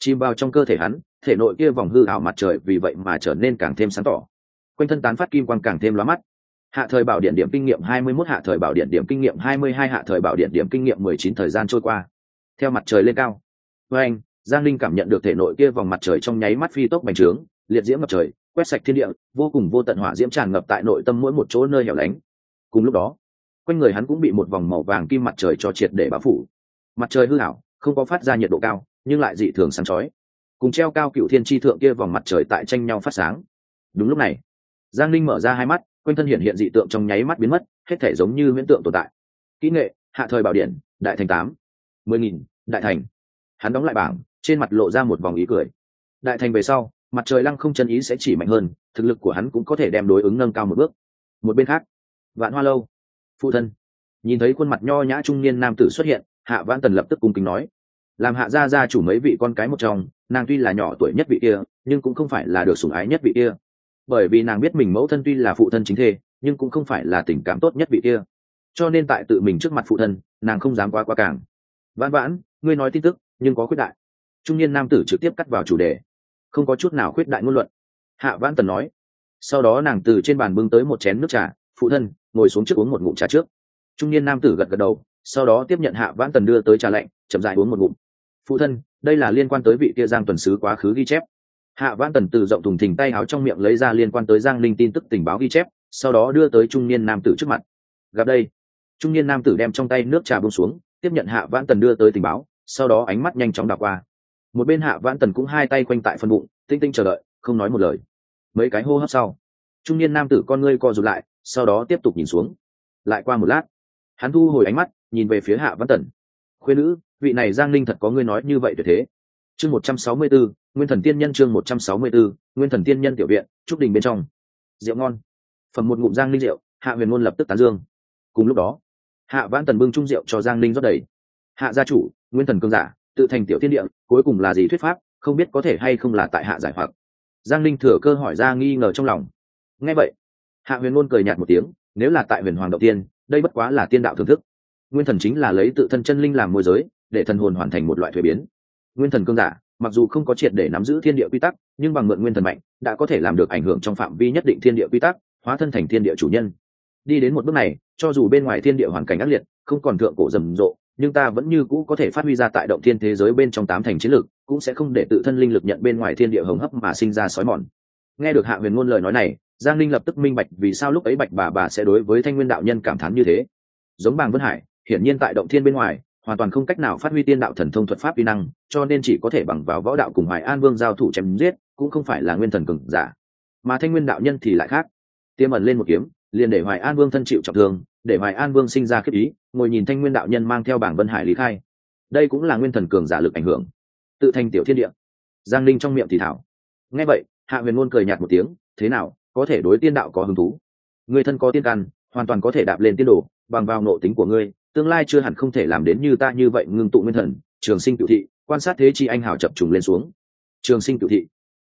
S1: chìm vào trong cơ thể hắn, thể nội kia vòng hư ảo mặt trời vì vậy mà trở nên càng thêm sáng tỏ. Quanh thân tán phát kim quang càng thêm lóa mắt. Hạ thời bảo điện điểm kinh nghiệm 21 hạ thời bảo điện điểm kinh nghiệm 22 hạ thời bảo điện điểm kinh nghiệm 19 thời gian trôi qua. Theo mặt trời lên cao với anh giang linh cảm nhận được thể nội kia vòng mặt trời trong nháy mắt phi tốc bành trướng, liệt diễm mặt trời, quét sạch thiên địa, vô cùng vô tận hỏa diễm tràn ngập tại nội tâm mỗi một chỗ nơi hẻo lánh. Cùng lúc đó, quanh người hắn cũng bị một vòng màu vàng kim mặt trời cho triệt để bao phủ. Mặt trời hư ảo, không có phát ra nhiệt độ cao nhưng lại dị thường sáng chói. Cùng treo cao cựu thiên tri thượng kia vòng mặt trời tại tranh nhau phát sáng. Đúng lúc này, giang linh mở ra hai mắt, quanh thân hiện hiện dị tượng trong nháy mắt biến mất, hết thể giống như huyễn tượng tồn tại. Kỹ nghệ, hạ thời bảo điện, đại thành tám, mười nghìn, đại thành. Hắn đóng lại bảng, trên mặt lộ ra một vòng ý cười. Đại thành về sau, mặt trời lăng không chân ý sẽ chỉ mạnh hơn, thực lực của hắn cũng có thể đem đối ứng nâng cao một bước. Một bên khác, vạn hoa lâu, phụ thân. Nhìn thấy khuôn mặt nho nhã trung niên nam tử xuất hiện, hạ vãn tần lập tức cung kính nói làm hạ gia gia chủ mấy vị con cái một trong, nàng tuy là nhỏ tuổi nhất vị kia, nhưng cũng không phải là được sủng ái nhất vị kia. Bởi vì nàng biết mình mẫu thân tuy là phụ thân chính thê, nhưng cũng không phải là tình cảm tốt nhất vị kia. Cho nên tại tự mình trước mặt phụ thân, nàng không dám quá quá càng. Vãn vãn, ngươi nói tin tức, nhưng có khuyết đại. Trung niên nam tử trực tiếp cắt vào chủ đề. Không có chút nào khuyết đại ngôn luận. Hạ vãn tần nói. Sau đó nàng từ trên bàn bưng tới một chén nước trà. Phụ thân, ngồi xuống trước uống một ngụm trà trước. Trung niên nam tử gật gật đầu. Sau đó tiếp nhận hạ vãn tần đưa tới trà lạnh, chậm dài uống một ngụm phụ thân, đây là liên quan tới vị kia giang tuần sứ quá khứ ghi chép. Hạ vãn tần từ rộng thùng thình tay áo trong miệng lấy ra liên quan tới giang linh tin tức tình báo ghi chép, sau đó đưa tới trung niên nam tử trước mặt. Gặp đây, trung niên nam tử đem trong tay nước trà bông xuống, tiếp nhận hạ vãn tần đưa tới tình báo, sau đó ánh mắt nhanh chóng đảo qua. Một bên hạ vãn tần cũng hai tay quanh tại phân bụng, tinh tinh chờ đợi, không nói một lời. Mấy cái hô hấp sau, trung niên nam tử con ngươi co rụt lại, sau đó tiếp tục nhìn xuống. Lại qua một lát, hắn thu hồi ánh mắt, nhìn về phía hạ vãn tần. Khuyên nữ vị này giang ninh thật có ngươi nói như vậy tuyệt thế? Chương một trăm sáu mươi bốn nguyên thần tiên nhân chương một trăm sáu mươi bốn nguyên thần tiên nhân tiểu viện, trúc đình bên trong. Rượu ngon. Phẩm một ngụm giang ninh rượu, hạ huyền ngôn lập tức tán dương. Cùng lúc đó, hạ vãn tần bưng trung rượu cho giang ninh rót đầy. Hạ gia chủ, nguyên thần cương giả, tự thành tiểu thiên địa, cuối cùng là gì thuyết pháp, không biết có thể hay không là tại hạ giải hoặc. Giang ninh thừa cơ hỏi ra nghi ngờ trong lòng. Nghe vậy, hạ huyền ngôn cười nhạt một tiếng, nếu là tại huyền hoàng đầu tiên, đây bất quá là tiên đạo thưởng thức. Nguyên thần chính là lấy tự thân chân linh làm môi giới để thần hồn hoàn thành một loại thuế biến. Nguyên thần cương giả, mặc dù không có triệt để nắm giữ thiên địa quy tắc, nhưng bằng mượn nguyên thần mạnh, đã có thể làm được ảnh hưởng trong phạm vi nhất định thiên địa quy tắc, hóa thân thành thiên địa chủ nhân. Đi đến một bước này, cho dù bên ngoài thiên địa hoàn cảnh ác liệt, không còn thượng cổ rầm rộ, nhưng ta vẫn như cũ có thể phát huy ra tại động thiên thế giới bên trong tám thành chiến lược, cũng sẽ không để tự thân linh lực nhận bên ngoài thiên địa hồng hấp mà sinh ra sói mòn. Nghe được hạ huyền ngôn lời nói này, giang linh lập tức minh bạch vì sao lúc ấy bạch bà bà sẽ đối với thanh nguyên đạo nhân cảm thán như thế. Giống bàng vân hải, hiển nhiên tại động thiên bên ngoài hoàn toàn không cách nào phát huy tiên đạo thần thông thuật pháp vi năng, cho nên chỉ có thể bằng vào võ đạo cùng hoài an vương giao thủ chém giết, cũng không phải là nguyên thần cường giả. Mà thanh nguyên đạo nhân thì lại khác. Tiêm ẩn lên một kiếm, liền để hoài an vương thân chịu trọng thương, để hoài an vương sinh ra khiếp ý, ngồi nhìn thanh nguyên đạo nhân mang theo bảng vân hải lý khai. Đây cũng là nguyên thần cường giả lực ảnh hưởng. Tự thành tiểu thiên địa. Giang linh trong miệng thì thảo. Nghe vậy, hạ huyền ngôn cười nhạt một tiếng, thế nào, có thể đối tiên đạo có hứng thú? Người thân có tiên căn, hoàn toàn có thể đạp lên tiên đồ, bằng vào nộ tính của ngươi tương lai chưa hẳn không thể làm đến như ta như vậy ngưng tụ nguyên thần, trường sinh cựu thị, quan sát thế chi anh hào chập trùng lên xuống. Trường sinh cựu thị.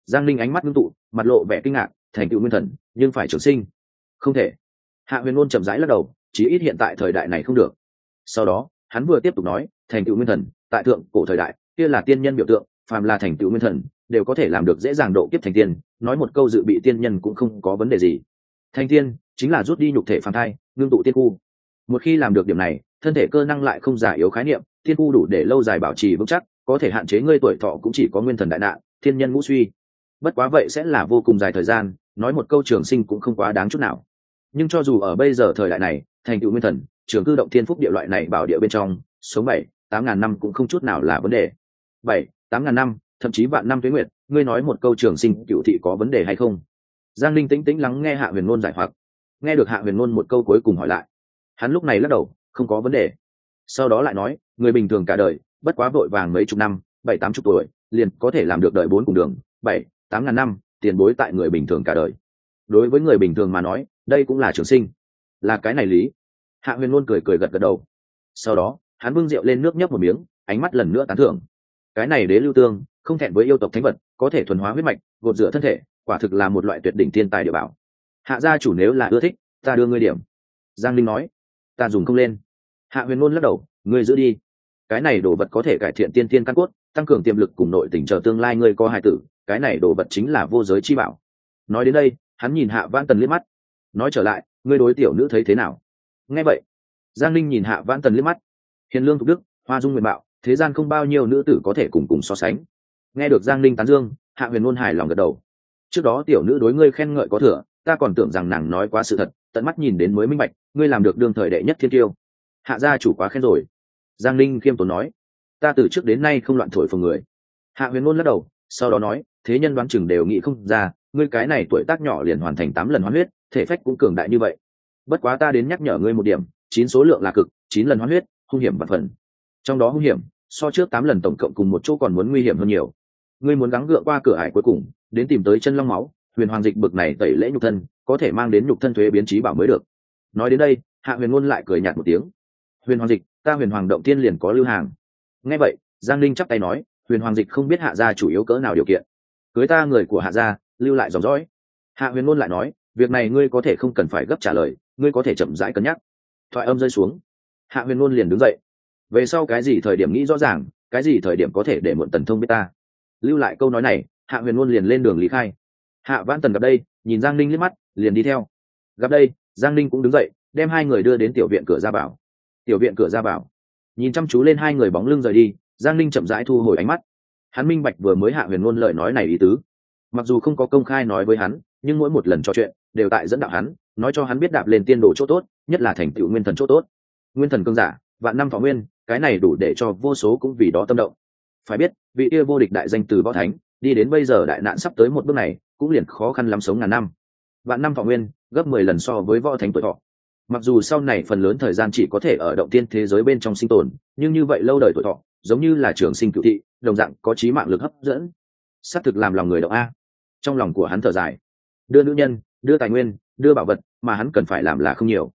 S1: Giang linh ánh mắt ngưng tụ, mặt lộ vẻ kinh ngạc, thành cựu nguyên thần, nhưng phải trường sinh. Không thể. Hạ huyền ngôn chậm rãi lắc đầu, chí ít hiện tại thời đại này không được. Sau đó, hắn vừa tiếp tục nói, thành tựu nguyên thần, tại thượng cổ thời đại, kia là tiên nhân biểu tượng, phàm là thành tựu nguyên thần, đều có thể làm được dễ dàng độ kiếp thành tiên, nói một câu dự bị tiên nhân cũng không có vấn đề gì. Thành tiên, chính là rút đi nhục thể phàm thai, ngưng tụ tiên khu. Một khi làm được điểm này thân thể cơ năng lại không giả yếu khái niệm, thiên khu đủ để lâu dài bảo trì vững chắc, có thể hạn chế ngươi tuổi thọ cũng chỉ có nguyên thần đại nạn, thiên nhân ngũ suy. Bất quá vậy sẽ là vô cùng dài thời gian, nói một câu trường sinh cũng không quá đáng chút nào. Nhưng cho dù ở bây giờ thời đại này, thành tựu nguyên thần, trường cư động thiên phúc địa loại này bảo địa bên trong số bảy, tám ngàn năm cũng không chút nào là vấn đề. Bảy, tám ngàn năm, thậm chí vạn năm tuế nguyệt, ngươi nói một câu trường sinh, cựu thị có vấn đề hay không? Giang linh tĩnh tĩnh lắng nghe hạ huyền ngôn giải hoặc. Nghe được hạ huyền ngôn một câu cuối cùng hỏi lại. Hắn lúc này lắc đầu không có vấn đề. Sau đó lại nói, người bình thường cả đời, bất quá vội vàng mấy chục năm, bảy tám chục tuổi, liền có thể làm được đời bốn cùng đường, bảy, tám ngàn năm, tiền bối tại người bình thường cả đời. Đối với người bình thường mà nói, đây cũng là trường sinh. Là cái này lý. Hạ huyền luôn cười cười gật gật đầu. Sau đó, hắn bưng rượu lên nước nhấp một miếng, ánh mắt lần nữa tán thưởng. Cái này đế lưu tương, không thẹn với yêu tộc thánh vật, có thể thuần hóa huyết mạch, gột rửa thân thể, quả thực là một loại tuyệt đỉnh thiên tài địa bảo. Hạ gia chủ nếu là ưa thích, ta đưa ngươi điểm. Giang linh nói. Ta dùng không lên hạ huyền ngôn lắc đầu, ngươi giữ đi. Cái này đồ vật có thể cải thiện tiên tiên căn cốt, tăng cường tiềm lực cùng nội tình chờ tương lai ngươi có hài tử, cái này đồ vật chính là vô giới chi bảo. Nói đến đây, hắn nhìn hạ vãn tần liếc mắt. Nói trở lại, ngươi đối tiểu nữ thấy thế nào? Nghe vậy. Giang linh nhìn hạ vãn tần liếc mắt. Hiền lương thục đức, hoa dung nguyện bạo, thế gian không bao nhiêu nữ tử có thể cùng cùng so sánh. Nghe được giang linh tán dương, hạ huyền ngôn hài lòng gật đầu. Trước đó tiểu nữ đối ngươi khen ngợi có thừa, ta còn tưởng rằng nàng nói quá sự thật, tận mắt nhìn đến mới minh bạch, ngươi làm được đương thời đệ nhất thiên tiêu hạ gia chủ quá khen rồi. Giang linh khiêm tốn nói, ta từ trước đến nay không loạn thổi phồng người. Hạ huyền ngôn lắc đầu, sau đó nói, thế nhân đoán chừng đều nghĩ không ra, ngươi cái này tuổi tác nhỏ liền hoàn thành tám lần hoán huyết, thể phách cũng cường đại như vậy. Bất quá ta đến nhắc nhở ngươi một điểm, chín số lượng là cực, chín lần hoán huyết, hung hiểm và phần. Trong đó hung hiểm, so trước tám lần tổng cộng cùng một chỗ còn muốn nguy hiểm hơn nhiều. Ngươi muốn gắng gượng qua cửa ải cuối cùng, đến tìm tới chân long máu, huyền hoàng dịch bực này tẩy lễ nhục thân, có thể mang đến nhục thân thuế biến trí bảo mới được. Nói đến đây, hạ huyền ngôn lại cười nhạt một tiếng huyền hoàng dịch, ta huyền hoàng động tiên liền có lưu hàng. Nghe vậy, giang linh chắp tay nói, huyền hoàng dịch không biết hạ gia chủ yếu cỡ nào điều kiện. Cưới ta người của hạ gia, lưu lại dòng dõi. Hạ huyền ngôn lại nói, việc này ngươi có thể không cần phải gấp trả lời, ngươi có thể chậm rãi cân nhắc. Thoại âm rơi xuống. Hạ huyền ngôn liền đứng dậy. Về sau cái gì thời điểm nghĩ rõ ràng, cái gì thời điểm có thể để muộn tần thông biết ta. Lưu lại câu nói này, hạ huyền ngôn liền lên đường lý khai. Hạ văn tần gặp đây, nhìn giang ninh liếc mắt, liền đi theo. Gặp đây, giang ninh cũng đứng dậy, đem hai người đưa đến tiểu viện cửa ra bảo tiểu viện cửa ra bảo nhìn chăm chú lên hai người bóng lưng rời đi, giang Linh chậm rãi thu hồi ánh mắt. Hắn minh bạch vừa mới hạ huyền ngôn lời nói này ý tứ. Mặc dù không có công khai nói với hắn, nhưng mỗi một lần trò chuyện đều tại dẫn đạo hắn, nói cho hắn biết đạp lên tiên đồ chỗ tốt, nhất là thành tựu nguyên thần chỗ tốt. Nguyên thần cương giả, vạn năm thọ nguyên, cái này đủ để cho vô số cũng vì đó tâm động. Phải biết, vị yêu vô địch đại danh từ võ thánh, đi đến bây giờ đại nạn sắp tới một bước này, cũng liền khó khăn lắm sống ngàn năm. Vạn năm thọ nguyên, gấp mười lần so với võ thánh tuổi thọ mặc dù sau này phần lớn thời gian chỉ có thể ở động tiên thế giới bên trong sinh tồn, nhưng như vậy lâu đời tuổi thọ, giống như là trường sinh cựu thị, đồng dạng có trí mạng lực hấp dẫn. S á c thực làm lòng người động a. Trong lòng của hắn thở dài. Đưa nữ nhân, đưa tài nguyên, đưa bảo vật, mà hắn cần phải làm là không nhiều.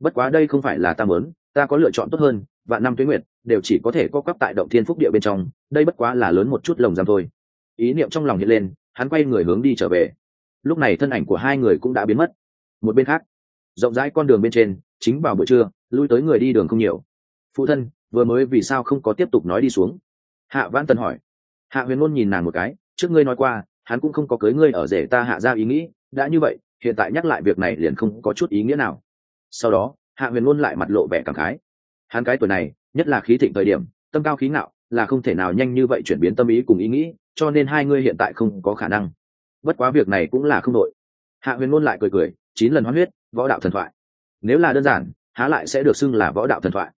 S1: Bất quá đây không phải là ta mớn ta có lựa chọn tốt hơn và năm tuyến nguyệt, đều chỉ có thể co quắp tại động thiên phúc địa bên trong, đây bất quá là lớn một chút lồng giam thôi. Ý niệm trong lòng hiện lên, hắn quay người hướng đi trở về. Lúc này thân ảnh của hai người cũng đã biến mất. Một bên khác rộng rãi con đường bên trên, chính vào buổi trưa, lui tới người đi đường không nhiều. Phụ thân, vừa mới vì sao không có tiếp tục nói đi xuống? Hạ vãn tần hỏi. Hạ huyền ngôn nhìn nàng một cái, trước ngươi nói qua, hắn cũng không có cưới ngươi ở rể ta hạ ra ý nghĩ, đã như vậy, hiện tại nhắc lại việc này liền không có chút ý nghĩa nào. Sau đó, hạ huyền ngôn lại mặt lộ vẻ cảm khái. Hắn cái tuổi này, nhất là khí thịnh thời điểm, tâm cao khí ngạo, là không thể nào nhanh như vậy chuyển biến tâm ý cùng ý nghĩ, cho nên hai ngươi hiện tại không có khả năng. Bất quá việc này cũng là không đội. Hạ huyền ngôn lại cười cười, chín lần hoán huyết võ đạo thần thoại. Nếu là đơn giản, há lại sẽ được xưng là võ đạo thần thoại.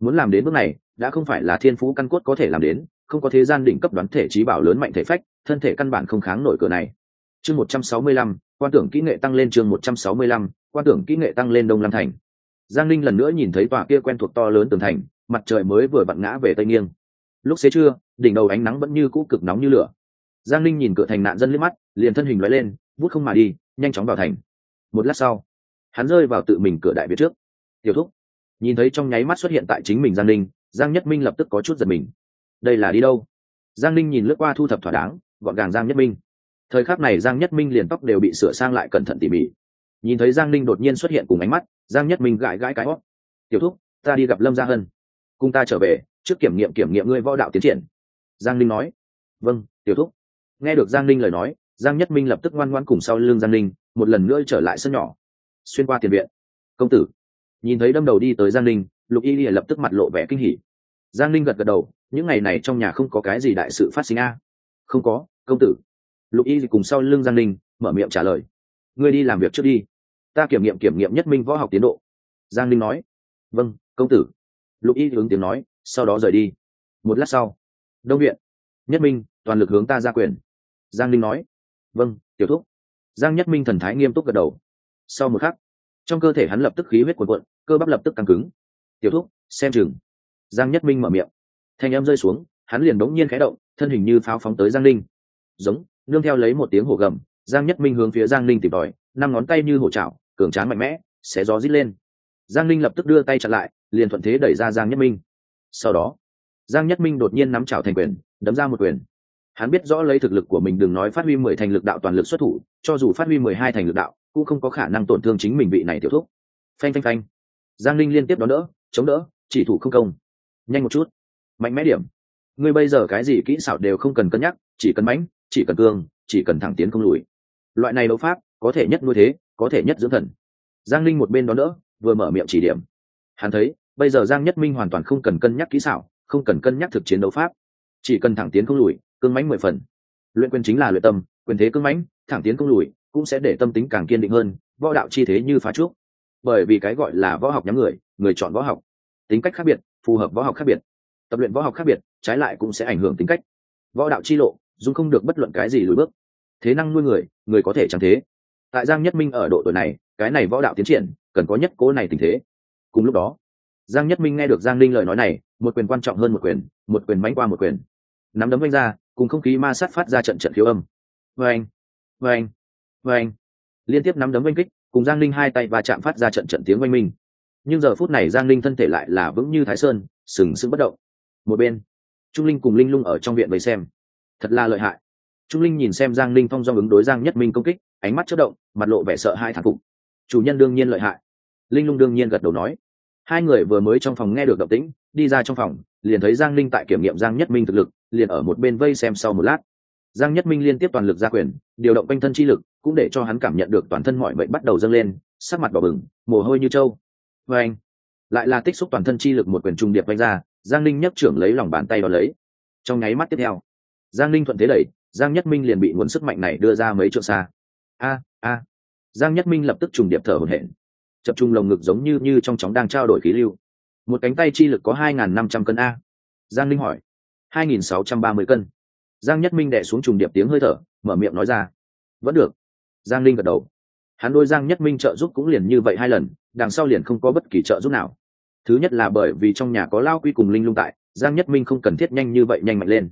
S1: Muốn làm đến bước này, đã không phải là thiên phú căn cốt có thể làm đến, không có thế gian đỉnh cấp đoán thể trí bảo lớn mạnh thể phách, thân thể căn bản không kháng nổi cửa này. Chương một trăm sáu mươi lăm, quan tưởng kỹ nghệ tăng lên chương một trăm sáu mươi lăm, quan tưởng kỹ nghệ tăng lên đông lam thành. Giang ninh lần nữa nhìn thấy tòa kia quen thuộc to lớn tường thành, mặt trời mới vừa vặn ngã về tây nghiêng. Lúc xế trưa, đỉnh đầu ánh nắng vẫn như cũ cực nóng như lửa. Giang ninh nhìn cửa thành nạn dân liếc mắt, liền thân hình loại lên, vút không mà đi, nhanh chóng vào thành. Một lát sau hắn rơi vào tự mình cửa đại biệt trước. Tiểu thúc, nhìn thấy trong nháy mắt xuất hiện tại chính mình giang ninh, giang nhất minh lập tức có chút giật mình. Đây là đi đâu? Giang ninh nhìn lướt qua thu thập thỏa đáng, gọn gàng giang nhất minh. Thời khắc này giang nhất minh liền tóc đều bị sửa sang lại cẩn thận tỉ mỉ. Nhìn thấy giang ninh đột nhiên xuất hiện cùng ánh mắt, giang nhất minh gãi gãi cái hót. Tiểu thúc, ta đi gặp lâm gia hân. Cùng ta trở về, trước kiểm nghiệm kiểm nghiệm ngươi võ đạo tiến triển. Giang ninh nói. Vâng tiểu thúc. Nghe được giang ninh lời nói, giang nhất minh lập tức ngoan ngoan cùng sau lưng giang ninh, một lần nữa trở lại sân nhỏ xuyên qua tiền viện. Công tử. Nhìn thấy đâm đầu đi tới giang linh lục y lìa lập tức mặt lộ vẻ kinh hỉ. Giang linh gật gật đầu, những ngày này trong nhà không có cái gì đại sự phát sinh a. Không có, công tử. Lục y cùng sau lưng giang linh mở miệng trả lời. Ngươi đi làm việc trước đi. Ta kiểm nghiệm kiểm nghiệm nhất minh võ học tiến độ. Giang linh nói. Vâng công tử. Lục y hướng tiếng nói, sau đó rời đi. Một lát sau. Đông viện. Nhất minh, toàn lực hướng ta ra quyền. Giang linh nói. Vâng tiểu thúc. Giang nhất minh thần thái nghiêm túc gật đầu sau một khắc, trong cơ thể hắn lập tức khí huyết cuồn cuộn, cơ bắp lập tức căng cứng. Tiểu thúc, xem chừng. Giang nhất minh mở miệng. Thanh em rơi xuống, hắn liền đống nhiên khẽ động, thân hình như pháo phóng tới giang linh giống, nương theo lấy một tiếng hổ gầm, giang nhất minh hướng phía giang linh tìm tòi, năm ngón tay như hổ trào cường tráng mạnh mẽ, xé gió rít lên. Giang linh lập tức đưa tay chặn lại, liền thuận thế đẩy ra giang nhất minh. Sau đó, giang nhất minh đột nhiên nắm chảo thành quyền, đấm ra một quyền. Hắn biết rõ lấy thực lực của mình đừng nói phát huy mười thành lực đạo toàn lực xuất thủ, cho dù phát huy mười hai thành lực đạo cũng không có khả năng tổn thương chính mình vị này tiểu thúc. Phanh phanh phanh. Giang linh liên tiếp đón đỡ, chống đỡ, chỉ thủ không công. Nhanh một chút. Mạnh mẽ điểm. Ngươi bây giờ cái gì kỹ xảo đều không cần cân nhắc, chỉ cần mãnh, chỉ cần cương, chỉ cần thẳng tiến không lùi. Loại này đấu pháp, có thể nhất nuôi thế, có thể nhất dưỡng thần. Giang linh một bên đón đỡ, vừa mở miệng chỉ điểm. Hắn thấy, bây giờ giang nhất minh hoàn toàn không cần cân nhắc kỹ xảo, không cần cân nhắc thực chiến đấu pháp. Chỉ cần thẳng tiến không lùi, cương mãnh mười phần. Luyện quyền chính là luyện tâm, quyền thế cương mãnh, thẳng tiến không lùi cũng sẽ để tâm tính càng kiên định hơn, võ đạo chi thế như phá trúc. Bởi vì cái gọi là võ học nhắm người người chọn võ học. Tính cách khác biệt, phù hợp võ học khác biệt. Tập luyện võ học khác biệt, trái lại cũng sẽ ảnh hưởng tính cách. Võ đạo chi lộ dung không được bất luận cái gì lùi bước. Thế năng nuôi người người có thể chẳng thế. Tại giang nhất minh ở độ tuổi này, cái này võ đạo tiến triển, cần có nhất cố này tình thế. Cùng lúc đó, giang nhất minh nghe được giang linh lời nói này, một quyền quan trọng hơn một quyền một quyền mánh qua một quyền. Nắm đấm vanh ra, cùng không khí ma sát phát ra trận trận khiếu âm. Vê anh vê anh vê anh, liên tiếp nắm đấm oanh kích, cùng giang linh hai tay và chạm phát ra trận trận tiếng oanh minh. Nhưng giờ phút này giang linh thân thể lại là vững như thái sơn, sừng sững bất động. Một bên, trung linh cùng linh lung ở trong viện bày xem. Thật là lợi hại. Trung linh nhìn xem giang linh phong do ứng đối giang nhất minh công kích, ánh mắt chất động, mặt lộ vẻ sợ hai thản phục. Chủ nhân đương nhiên lợi hại. Linh lung đương nhiên gật đầu nói. Hai người vừa mới trong phòng nghe được động tĩnh, đi ra trong phòng, liền thấy giang linh tại kiểm nghiệm giang nhất minh thực lực, liền ở một bên vây xem sau một lát. Giang nhất minh liên tiếp toàn lực ra quyền, điều động quanh thân chi lực cũng để cho hắn cảm nhận được toàn thân mọi bệnh bắt đầu dâng lên, sắc mặt đỏ bừng, mồ hôi như trâu. Và anh, lại là tích xúc toàn thân chi lực một quyền trung điệp vanh ra, giang linh nhấc trưởng lấy lòng bàn tay đ lấy. Trong nháy mắt tiếp theo, giang linh thuận thế đẩy, giang nhất minh liền bị nguồn sức mạnh này đưa ra mấy chỗ xa. A a. Giang nhất minh lập tức trùng điệp thở hổn hển. Chập trung lồng ngực giống như như trong chóng đang trao đổi khí lưu. Một cánh tay chi lực có hai n g h n năm trăm cân a. Giang linh hỏi. hai nghìn sáu trăm ba mươi cân. Giang nhất minh đẻ xuống trùng điệp tiếng hơi thở, mở miệng nói ra. Vẫn được giang linh gật đầu. Hắn đôi giang nhất minh trợ giúp cũng liền như vậy hai lần, đằng sau liền không có bất kỳ trợ giúp nào. Thứ nhất là bởi vì trong nhà có lao quy cùng linh lung tại, giang nhất minh không cần thiết nhanh như vậy nhanh mạnh lên.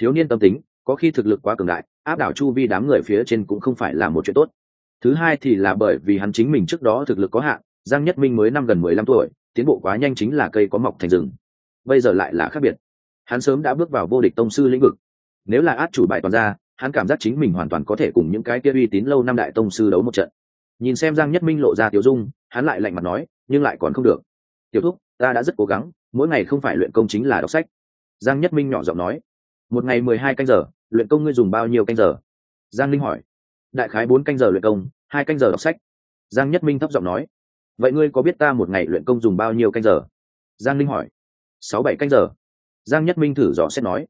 S1: Thiếu niên tâm tính, có khi thực lực quá cường đại, áp đảo chu vi đám người phía trên cũng không phải là một chuyện tốt. Thứ hai thì là bởi vì hắn chính mình trước đó thực lực có hạn, giang nhất minh mới năm gần mười lăm tuổi, tiến bộ quá nhanh chính là cây có mọc thành rừng. Bây giờ lại là khác biệt. Hắn sớm đã bước vào vô địch tông sư lĩnh vực. Nếu là át chủ bài toàn ra hắn cảm giác chính mình hoàn toàn có thể cùng những cái kia uy tín lâu năm đại tông sư đấu một trận. Nhìn xem giang nhất minh lộ ra tiểu dung, hắn lại lạnh mặt nói, nhưng lại còn không được. Tiểu thúc, ta đã rất cố gắng, mỗi ngày không phải luyện công chính là đọc sách. Giang nhất minh nhỏ giọng nói. Một ngày mười hai canh giờ, luyện công ngươi dùng bao nhiêu canh giờ? Giang linh hỏi. Đại khái bốn canh giờ luyện công, hai canh giờ đọc sách. Giang nhất minh thấp giọng nói. Vậy ngươi có biết ta một ngày luyện công dùng bao nhiêu canh giờ? Giang linh hỏi. Sáu bảy canh giờ. Giang nhất minh thử dò xét nói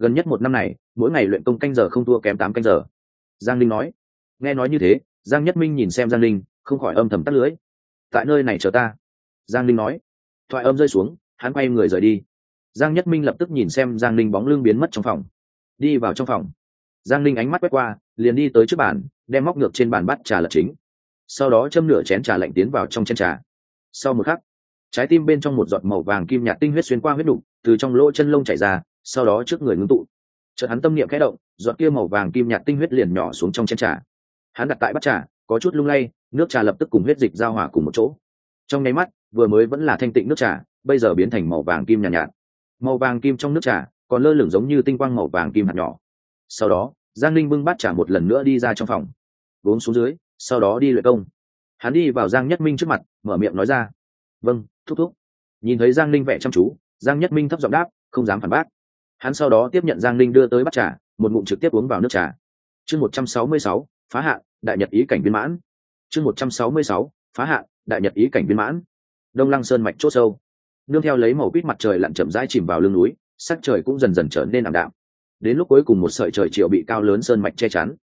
S1: gần nhất một năm này, mỗi ngày luyện công canh giờ không thua kém tám canh giờ. Giang linh nói. Nghe nói như thế, giang nhất minh nhìn xem giang linh, không khỏi âm thầm tắt lưới. Tại nơi này chờ ta. Giang linh nói. Thoại âm rơi xuống, hắn quay người rời đi. Giang nhất minh lập tức nhìn xem giang linh bóng lưng biến mất trong phòng. Đi vào trong phòng. Giang linh ánh mắt quét qua, liền đi tới trước bàn, đem móc ngược trên bàn bắt trà lật chính. Sau đó châm nửa chén trà lạnh tiến vào trong chén trà. Sau một khắc, trái tim bên trong một giọt màu vàng kim nhạt tinh huyết xuyên qua huyết đục, từ trong lỗ chân lông chảy ra sau đó trước người ngưng tụ. Chợt hắn tâm niệm khẽ động giọt kia màu vàng kim nhạt tinh huyết liền nhỏ xuống trong chén trà. Hắn đặt tại bát trà có chút lung lay nước trà lập tức cùng huyết dịch giao hòa cùng một chỗ. Trong nháy mắt vừa mới vẫn là thanh tịnh nước trà bây giờ biến thành màu vàng kim nhạt, nhạt. Màu vàng kim trong nước trà còn lơ lửng giống như tinh quang màu vàng kim hạt nhỏ. Sau đó giang linh bưng bát trà một lần nữa đi ra trong phòng. Vốn xuống dưới sau đó đi luyện công. Hắn đi vào giang nhất minh trước mặt mở miệng nói ra. Vâng thúc thúc. Nhìn thấy giang linh vẻ chăm chú giang nhất minh thấp giọng đáp không dám phản bác hắn sau đó tiếp nhận giang ninh đưa tới bắt trà, một ngụm trực tiếp uống vào nước trà. Chương một trăm sáu mươi sáu, phá hạn, đại nhật ý cảnh viên mãn. Chương một trăm sáu mươi sáu, phá hạn, đại nhật ý cảnh viên mãn. Đông lăng sơn mạch chốt sâu. Nương theo lấy màu quýt mặt trời lặn chậm rãi chìm vào lưng núi, sắc trời cũng dần dần trở nên ảm đạm. Đến lúc cuối cùng một sợi trời chiều bị cao lớn sơn mạch che chắn.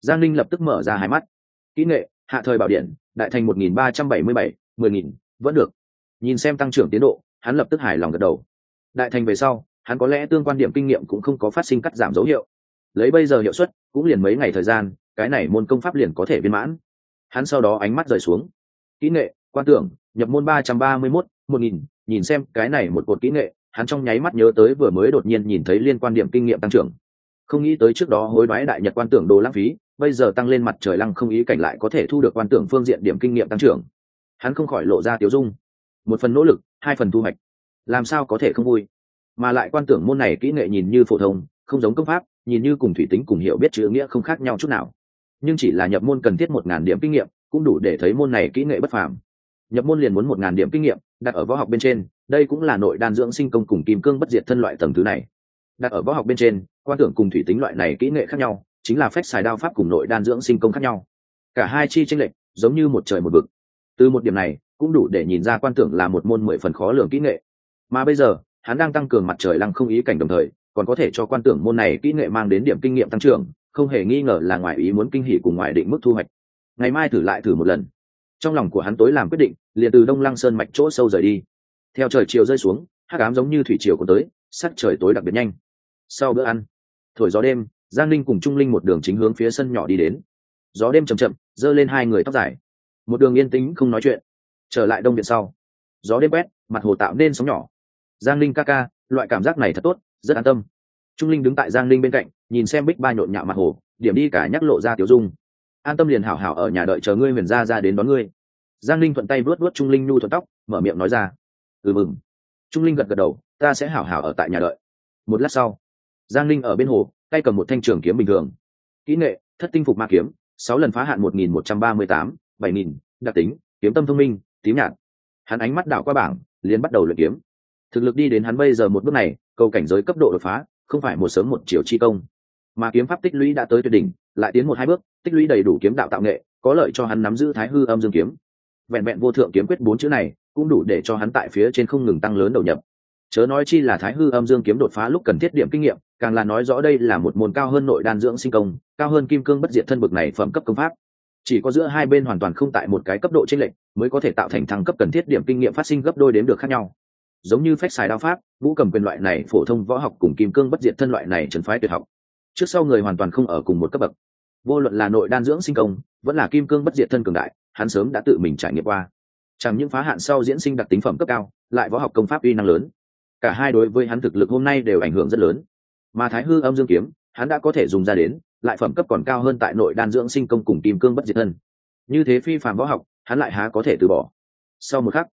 S1: Giang linh lập tức mở ra hai mắt. Kỹ nghệ, hạ thời bảo điện, đại thành một nghìn ba trăm bảy mươi bảy, mười nghìn, vẫn được. Nhìn xem tăng trưởng tiến độ, hắn lập tức hài lòng gật đầu. Đại thành về sau hắn có lẽ tương quan điểm kinh nghiệm cũng không có phát sinh cắt giảm dấu hiệu. Lấy bây giờ hiệu suất, cũng liền mấy ngày thời gian, cái này môn công pháp liền có thể viên mãn. Hắn sau đó ánh mắt rời xuống. Kỹ nghệ, quan tưởng, nhập môn ba trăm ba mươi mốt, một nghìn, nhìn xem cái này một cột kỹ nghệ, hắn trong nháy mắt nhớ tới vừa mới đột nhiên nhìn thấy liên quan điểm kinh nghiệm tăng trưởng. Không nghĩ tới trước đó hối đoái đại nhật quan tưởng đồ lãng phí, bây giờ tăng lên mặt trời lăng không ý cảnh lại có thể thu được quan tưởng phương diện điểm kinh nghiệm tăng trưởng. Hắn không khỏi lộ ra tiếu dung. Một phần nỗ lực, hai phần thu hoạch. Làm sao có thể không vui? Mà lại quan tưởng môn này kỹ nghệ nhìn như phổ thông, không giống công pháp, nhìn như cùng thủy tính cùng hiểu biết chữ nghĩa không khác nhau chút nào. Nhưng chỉ là nhập môn cần thiết một ngàn điểm kinh nghiệm, cũng đủ để thấy môn này kỹ nghệ bất phàm. Nhập môn liền muốn một ngàn điểm kinh nghiệm, đặt ở võ học bên trên, đây cũng là nội đan dưỡng sinh công cùng kim cương bất diệt thân loại tầng thứ này. Đặt ở võ học bên trên, quan tưởng cùng thủy tính loại này kỹ nghệ khác nhau, chính là phép xài đao pháp cùng nội đan dưỡng sinh công khác nhau. Cả hai chi tranh lệch, giống như một trời một vực. Từ một điểm này, cũng đủ để nhìn ra quan tưởng là một môn mười phần khó lường kỹ nghệ. Mà bây giờ hắn đang tăng cường mặt trời lăng không ý cảnh đồng thời, còn có thể cho quan tưởng môn này kỹ nghệ mang đến điểm kinh nghiệm tăng trưởng, không hề nghi ngờ là ngoài ý muốn kinh hỉ cùng ngoài định mức thu hoạch. Ngày mai thử lại thử một lần. Trong lòng của hắn tối làm quyết định, liền từ đông lăng sơn mạch chỗ sâu rời đi. Theo trời chiều rơi xuống hát cám giống như thủy chiều còn tới, sắc trời tối đặc biệt nhanh. Sau bữa ăn, thổi gió đêm, giang linh cùng trung linh một đường chính hướng phía sân nhỏ đi đến. Gió đêm chầm chậm, giơ lên hai người tóc dài. Một đường yên tĩnh không nói chuyện. Trở lại đông viện sau. Gió đêm quét, mặt hồ tạo nên sóng nhỏ giang linh ca ca, loại cảm giác này thật tốt, rất an tâm. Trung linh đứng tại giang linh bên cạnh, nhìn xem bích ba nhộn nhạo mặt hồ, điểm đi cả nhắc lộ ra tiểu dung. An tâm liền hảo hảo ở nhà đợi chờ ngươi huyền gia ra đến đón ngươi. Giang linh thuận tay vuốt vuốt trung linh nhu thuận tóc, mở miệng nói ra. Ừ mừng. Trung linh gật gật đầu, ta sẽ hảo hảo ở tại nhà đợi. Một lát sau, giang linh ở bên hồ, tay cầm một thanh trường kiếm bình thường. Kỹ nghệ, thất tinh phục ma kiếm, sáu lần phá hạn một nghìn một trăm ba mươi tám, bảy nghìn, đặc tính, kiếm tâm thông minh, tím nhạt. Hắn ánh mắt đảo qua bảng, liền bắt đầu luyện kiếm thực lực đi đến hắn bây giờ một bước này câu cảnh giới cấp độ đột phá, không phải một sớm một chiều chi công. Mà kiếm pháp tích lũy đã tới tuyệt đỉnh, lại tiến một hai bước, tích lũy đầy đủ kiếm đạo tạo nghệ, có lợi cho hắn nắm giữ thái hư âm dương kiếm. Vẹn vẹn vô thượng kiếm quyết bốn chữ này, cũng đủ để cho hắn tại phía trên không ngừng tăng lớn đầu nhập. Chớ nói chi là thái hư âm dương kiếm đột phá lúc cần thiết điểm kinh nghiệm, càng là nói rõ đây là một môn cao hơn nội đan dưỡng sinh công, cao hơn kim cương bất diệt thân bực này phẩm cấp công pháp. Chỉ có giữa hai bên hoàn toàn không tại một cái cấp độ t r ê n lệch, mới có thể tạo thành thăng cấp cần thiết điểm kinh nghiệm phát sinh gấp đôi đến được khác nhau giống như phách xài đao pháp, vũ cầm quyền loại này phổ thông võ học cùng kim cương bất diệt thân loại này trấn phái tuyệt học. Trước sau người hoàn toàn không ở cùng một cấp bậc. Vô luận là nội đan dưỡng sinh công, vẫn là kim cương bất diệt thân cường đại, hắn sớm đã tự mình trải nghiệm qua. Chẳng những phá hạn sau diễn sinh đặc tính phẩm cấp cao, lại võ học công pháp uy năng lớn. Cả hai đối với hắn thực lực hôm nay đều ảnh hưởng rất lớn. Mà thái hư âm dương kiếm, hắn đã có thể dùng ra đến, lại phẩm cấp còn cao hơn tại nội đan dưỡng sinh công cùng kim cương bất diệt thân. Như thế phi phạm võ học, hắn lại há có thể từ bỏ. Sau một khắc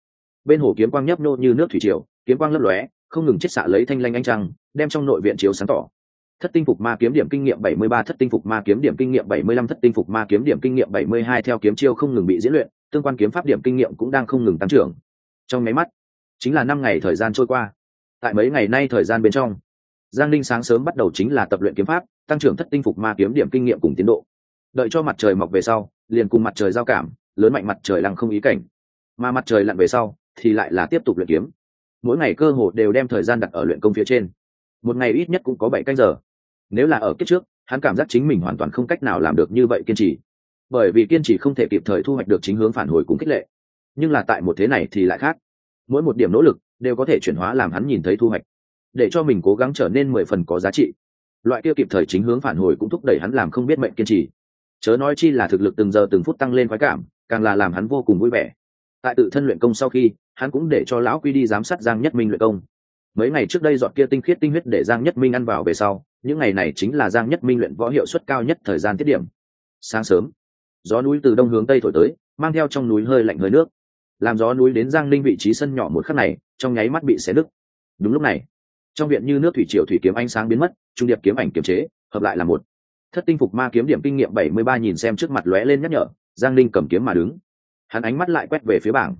S1: bên hồ kiếm quang nhấp nô như nước thủy triều, kiếm quang lấp lóe, không ngừng chết xạ lấy thanh lanh anh trăng, đem trong nội viện chiếu sáng tỏ. Thất tinh phục ma kiếm điểm kinh nghiệm 73 thất tinh phục ma kiếm điểm kinh nghiệm 75 thất tinh phục ma kiếm điểm kinh nghiệm 72 theo kiếm chiêu không ngừng bị diễn luyện, tương quan kiếm pháp điểm kinh nghiệm cũng đang không ngừng tăng trưởng. Trong máy mắt, chính là năm ngày thời gian trôi qua. Tại mấy ngày nay thời gian bên trong, giang linh sáng sớm bắt đầu chính là tập luyện kiếm pháp, tăng trưởng thất tinh phục ma kiếm điểm kinh nghiệm cùng tiến độ. Đợi cho mặt trời mọc về sau, liền cùng mặt trời giao cảm, lớn mạnh mặt trời lặng không ý cảnh. Mà mặt trời lặn về sau thì lại là tiếp tục luyện kiếm. Mỗi ngày cơ hồ đều đem thời gian đặt ở luyện công phía trên. Một ngày ít nhất cũng có bảy canh giờ. Nếu là ở kiếp trước, hắn cảm giác chính mình hoàn toàn không cách nào làm được như vậy kiên trì. Bởi vì kiên trì không thể kịp thời thu hoạch được chính hướng phản hồi cùng khích lệ. Nhưng là tại một thế này thì lại khác. Mỗi một điểm nỗ lực đều có thể chuyển hóa làm hắn nhìn thấy thu hoạch. Để cho mình cố gắng trở nên mười phần có giá trị. Loại kia kịp thời chính hướng phản hồi cũng thúc đẩy hắn làm không biết mệnh kiên trì. Chớ nói chi là thực lực từng giờ từng phút tăng lên khoái cảm, càng là làm hắn vô cùng vui vẻ tại tự thân luyện công sau khi, hắn cũng để cho lão quy đi giám sát giang nhất minh luyện công. Mấy ngày trước đây dọn kia tinh khiết tinh huyết để giang nhất minh ăn vào về sau, những ngày này chính là giang nhất minh luyện võ hiệu suất cao nhất thời gian tiết điểm. Sáng sớm, gió núi từ đông hướng tây thổi tới, mang theo trong núi hơi lạnh hơi nước. Làm gió núi đến giang ninh vị trí sân nhỏ một khắc này, trong nháy mắt bị xé đứt đúng lúc này, trong viện như nước thủy triều thủy kiếm ánh sáng biến mất, trung điệp kiếm ảnh kiềm chế, hợp lại là một. Thất tinh phục ma kiếm điểm kinh nghiệm bảy mươi ba nhìn xem trước mặt lóe lên nhắc nhở, giang ninh cầm kiếm mà đứng hắn ánh mắt lại quét về phía bảng.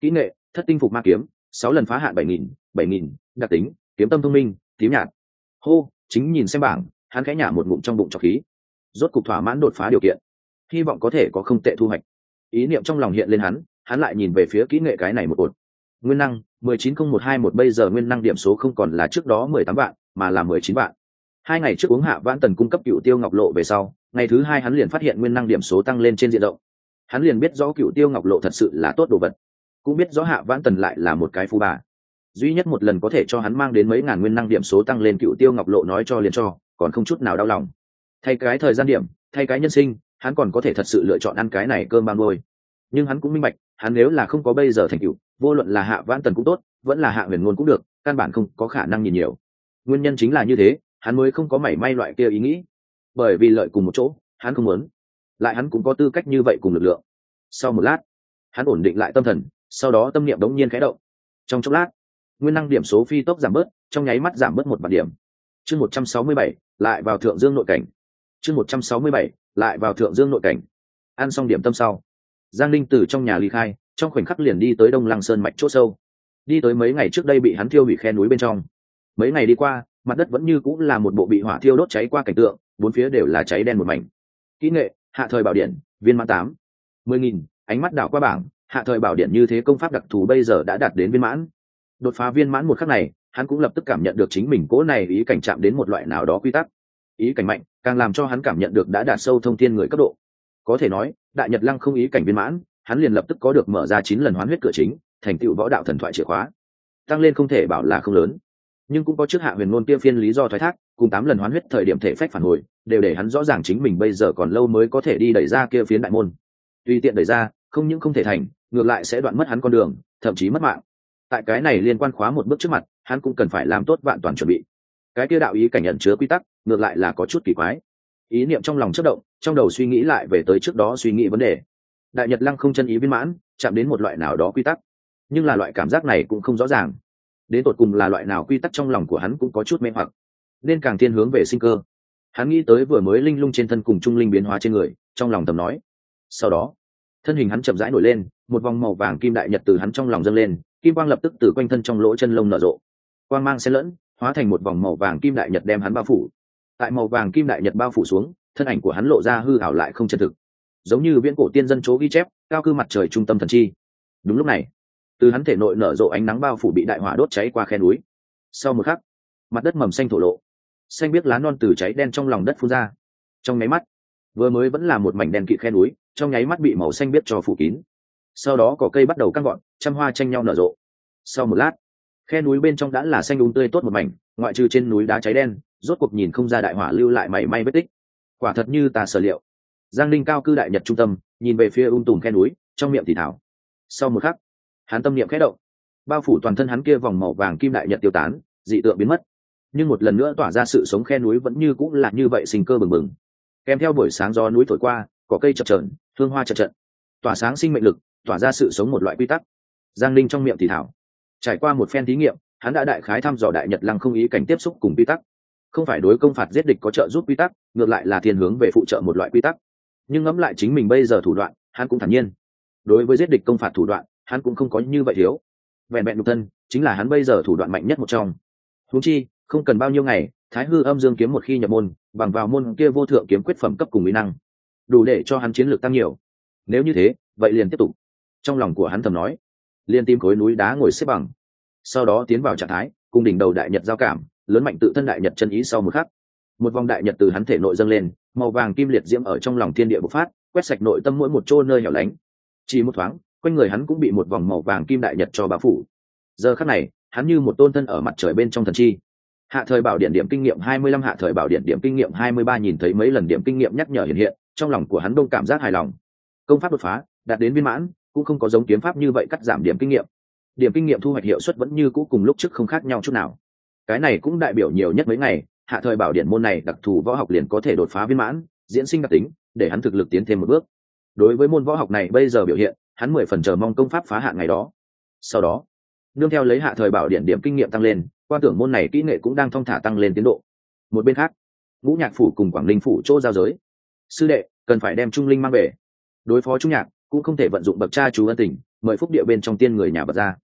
S1: Kỹ nghệ, thất tinh phục ma kiếm, sáu lần phá hạn bảy nghìn bảy nghìn, đặc tính, kiếm tâm thông minh, tím nhạt. Hô, chính nhìn xem bảng, hắn khẽ nhả một ngụm trong bụng trọc khí. Rốt cục thỏa mãn đột phá điều kiện. Hy vọng có thể có không tệ thu hoạch. Ý niệm trong lòng hiện lên hắn hắn lại nhìn về phía kỹ nghệ cái này một ột nguyên năng, mười chín không một hai một, bây giờ nguyên năng điểm số không còn là trước đó mười tám vạn, mà là mười chín vạn. Hai ngày trước uống hạ vãn tần cung cấp cựu tiêu ngọc lộ về sau, ngày thứ hai hắn liền phát hiện nguyên năng điểm số tăng lên trên diện rộng hắn liền biết rõ cựu tiêu ngọc lộ thật sự là tốt đồ vật cũng biết rõ hạ vãn tần lại là một cái phu bà duy nhất một lần có thể cho hắn mang đến mấy ngàn nguyên năng điểm số tăng lên cựu tiêu ngọc lộ nói cho liền cho còn không chút nào đau lòng thay cái thời gian điểm thay cái nhân sinh hắn còn có thể thật sự lựa chọn ăn cái này cơm bao nuôi nhưng hắn cũng minh bạch hắn nếu là không có bây giờ thành cựu vô luận là hạ vãn tần cũng tốt vẫn là hạ huyền ngôn cũng được căn bản không có khả năng nhìn nhiều nguyên nhân chính là như thế hắn mới không có mảy may loại kia ý nghĩ bởi vì lợi cùng một chỗ hắn không muốn lại hắn cũng có tư cách như vậy cùng lực lượng. Sau một lát, hắn ổn định lại tâm thần, sau đó tâm niệm đống nhiên khẽ động. Trong chốc lát, nguyên năng điểm số phi tốc giảm bớt, trong nháy mắt giảm bớt một vạn điểm. Chương một trăm sáu mươi bảy, lại vào thượng dương nội cảnh. Chương một trăm sáu mươi bảy, lại vào thượng dương nội cảnh. Ăn xong điểm tâm sau, giang linh từ trong nhà ly khai, trong khoảnh khắc liền đi tới đông lăng sơn mạch c h ỗ sâu. Đi tới mấy ngày trước đây bị hắn thiêu hủy khe núi bên trong. Mấy ngày đi qua, mặt đất vẫn như cũng là một bộ bị hỏa thiêu đốt cháy qua cảnh tượng, bốn phía đều là cháy đen một mảnh. Kỹ nghệ hạ thời bảo điện, viên mãn tám. Mười nghìn, ánh mắt đảo qua bảng, hạ thời bảo điện như thế công pháp đặc thù bây giờ đã đạt đến viên mãn. Đột phá viên mãn một khắc này, hắn cũng lập tức cảm nhận được chính mình cố này ý cảnh chạm đến một loại nào đó quy tắc. Ý cảnh mạnh, càng làm cho hắn cảm nhận được đã đạt sâu thông thiên người cấp độ. Có thể nói, đại nhật lăng không ý cảnh viên mãn, hắn liền lập tức có được mở ra chín lần hoán huyết cửa chính, thành tựu võ đạo thần thoại chìa khóa. Tăng lên không thể bảo là không lớn, nhưng cũng có trước hạ huyền ngôn kia phiên lý do thoái thác cùng tám lần hoán huyết thời điểm thể phách phản hồi, đều để hắn rõ ràng chính mình bây giờ còn lâu mới có thể đi đẩy ra kia phiến đại môn. Tuy tiện đẩy ra, không những không thể thành, ngược lại sẽ đoạn mất hắn con đường, thậm chí mất mạng. Tại cái này liên quan khóa một bước trước mặt, hắn cũng cần phải làm tốt vạn toàn chuẩn bị. Cái kia đạo ý cảnh nhận chứa quy tắc, ngược lại là có chút kỳ quái. Ý niệm trong lòng chất động, trong đầu suy nghĩ lại về tới trước đó suy nghĩ vấn đề. Đại nhật lăng không chân ý viên mãn, chạm đến một loại nào đó quy tắc. Nhưng là loại cảm giác này cũng không rõ ràng. Đến tột cùng là loại nào quy tắc trong lòng của hắn cũng có chút mê hoặc nên càng thiên hướng về sinh cơ. Hắn nghĩ tới vừa mới linh lung trên thân cùng trung linh biến hóa trên người, trong lòng tầm nói. Sau đó, thân hình hắn chậm rãi nổi lên, một vòng màu vàng kim đại nhật từ hắn trong lòng dâng lên, kim quang lập tức từ quanh thân trong lỗ chân lông nở rộ. Quang mang xen lẫn, hóa thành một vòng màu vàng kim đại nhật đem hắn bao phủ. Tại màu vàng kim đại nhật bao phủ xuống, thân ảnh của hắn lộ ra hư ảo lại không chân thực. Giống như viễn cổ tiên dân chố ghi chép, cao cư mặt trời trung tâm thần chi. Đúng lúc này, từ hắn thể nội nở rộ ánh nắng bao phủ bị đại hỏa đốt cháy qua khe núi. Sau một khắc, mặt đất mầm xanh thổ lộ xanh biết lá non từ cháy đen trong lòng đất phun ra. Trong nháy mắt, vừa mới vẫn là một mảnh đen kỵ khe núi, trong nháy mắt bị màu xanh biết cho phủ kín. Sau đó cỏ cây bắt đầu căng gọn, trăm hoa tranh nhau nở rộ. Sau một lát, khe núi bên trong đã là xanh đúng tươi tốt một mảnh, ngoại trừ trên núi đá cháy đen, rốt cuộc nhìn không ra đại hỏa lưu lại mảy may vết tích. Quả thật như ta sở liệu. Giang linh cao cư đại nhật trung tâm, nhìn về phía ung tùm khe núi, trong miệng thì thảo sau một khắc, hắn tâm niệm khẽ động. Bao phủ toàn thân hắn kia vòng màu vàng kim đại nhật tiêu tán, dị tượng biến mất nhưng một lần nữa tỏa ra sự sống khe núi vẫn như cũng là như vậy sinh cơ bừng bừng. Kèm theo buổi sáng do núi thổi qua, có cây chập trờn hương hoa chập trận tỏa sáng sinh mệnh lực, tỏa ra sự sống một loại quy tắc. Giang linh trong miệng thì thảo. Trải qua một phen thí nghiệm, hắn đã đại khái thăm dò đại nhật lăng không ý cảnh tiếp xúc cùng quy tắc. Không phải đối công phạt giết địch có trợ giúp quy tắc, ngược lại là thiên hướng về phụ trợ một loại quy tắc. Nhưng ngẫm lại chính mình bây giờ thủ đoạn, hắn cũng thản nhiên. Đối với giết địch công phạt thủ đoạn, hắn cũng không có như vậy thiếu. Vẹn vẹn nhục thân, chính là hắn bây giờ thủ đoạn mạnh nhất một trong. Húng chi không cần bao nhiêu ngày, thái hư âm dương kiếm một khi nhập môn, bằng vào môn kia vô thượng kiếm quyết phẩm cấp cùng mỹ năng, đủ để cho hắn chiến lược tăng nhiều. Nếu như thế, vậy liền tiếp tục. Trong lòng của hắn thầm nói liền tìm khối núi đá ngồi xếp bằng, sau đó tiến vào trạng thái, cùng đỉnh đầu đại nhật giao cảm, lớn mạnh tự thân đại nhật chân ý sau một khắc, một vòng đại nhật từ hắn thể nội dâng lên, màu vàng kim liệt diễm ở trong lòng thiên địa bộc phát, quét sạch nội tâm mỗi một chỗ nơi hẻo lánh. Chỉ một thoáng, quanh người hắn cũng bị một vòng màu vàng kim đại nhật cho bao phủ. Giờ khắc này, hắn như một tôn thân ở mặt trời bên trong thần chi hạ thời bảo điện điểm kinh nghiệm hai mươi lăm, hạ thời bảo điện điểm kinh nghiệm hai mươi ba nhìn thấy mấy lần điểm kinh nghiệm nhắc nhở hiện hiện, trong lòng của hắn đông cảm giác hài lòng. Công pháp đột phá, đạt đến viên mãn, cũng không có giống kiếm pháp như vậy cắt giảm điểm kinh nghiệm. Điểm kinh nghiệm thu hoạch hiệu suất vẫn như cũ cùng lúc trước không khác nhau chút nào. Cái này cũng đại biểu nhiều nhất mấy ngày, hạ thời bảo điện môn này đặc thù võ học liền có thể đột phá viên mãn, diễn sinh đặc tính, để hắn thực lực tiến thêm một bước. Đối với môn võ học này bây giờ biểu hiện, hắn mười phần chờ mong công pháp phá hạn ngày đó. Sau đó nương theo lấy hạ thời bảo điện điểm kinh nghiệm tăng lên, quan tưởng môn này kỹ nghệ cũng đang thong thả tăng lên tiến độ. Một bên khác, ngũ nhạc phủ cùng quảng ninh phủ chỗ giao giới. Sư đệ, cần phải đem trung linh mang về. Đối phó trung nhạc, cũng không thể vận dụng bậc cha chú ân tình, mời phúc địa bên trong tiên người nhà bật ra.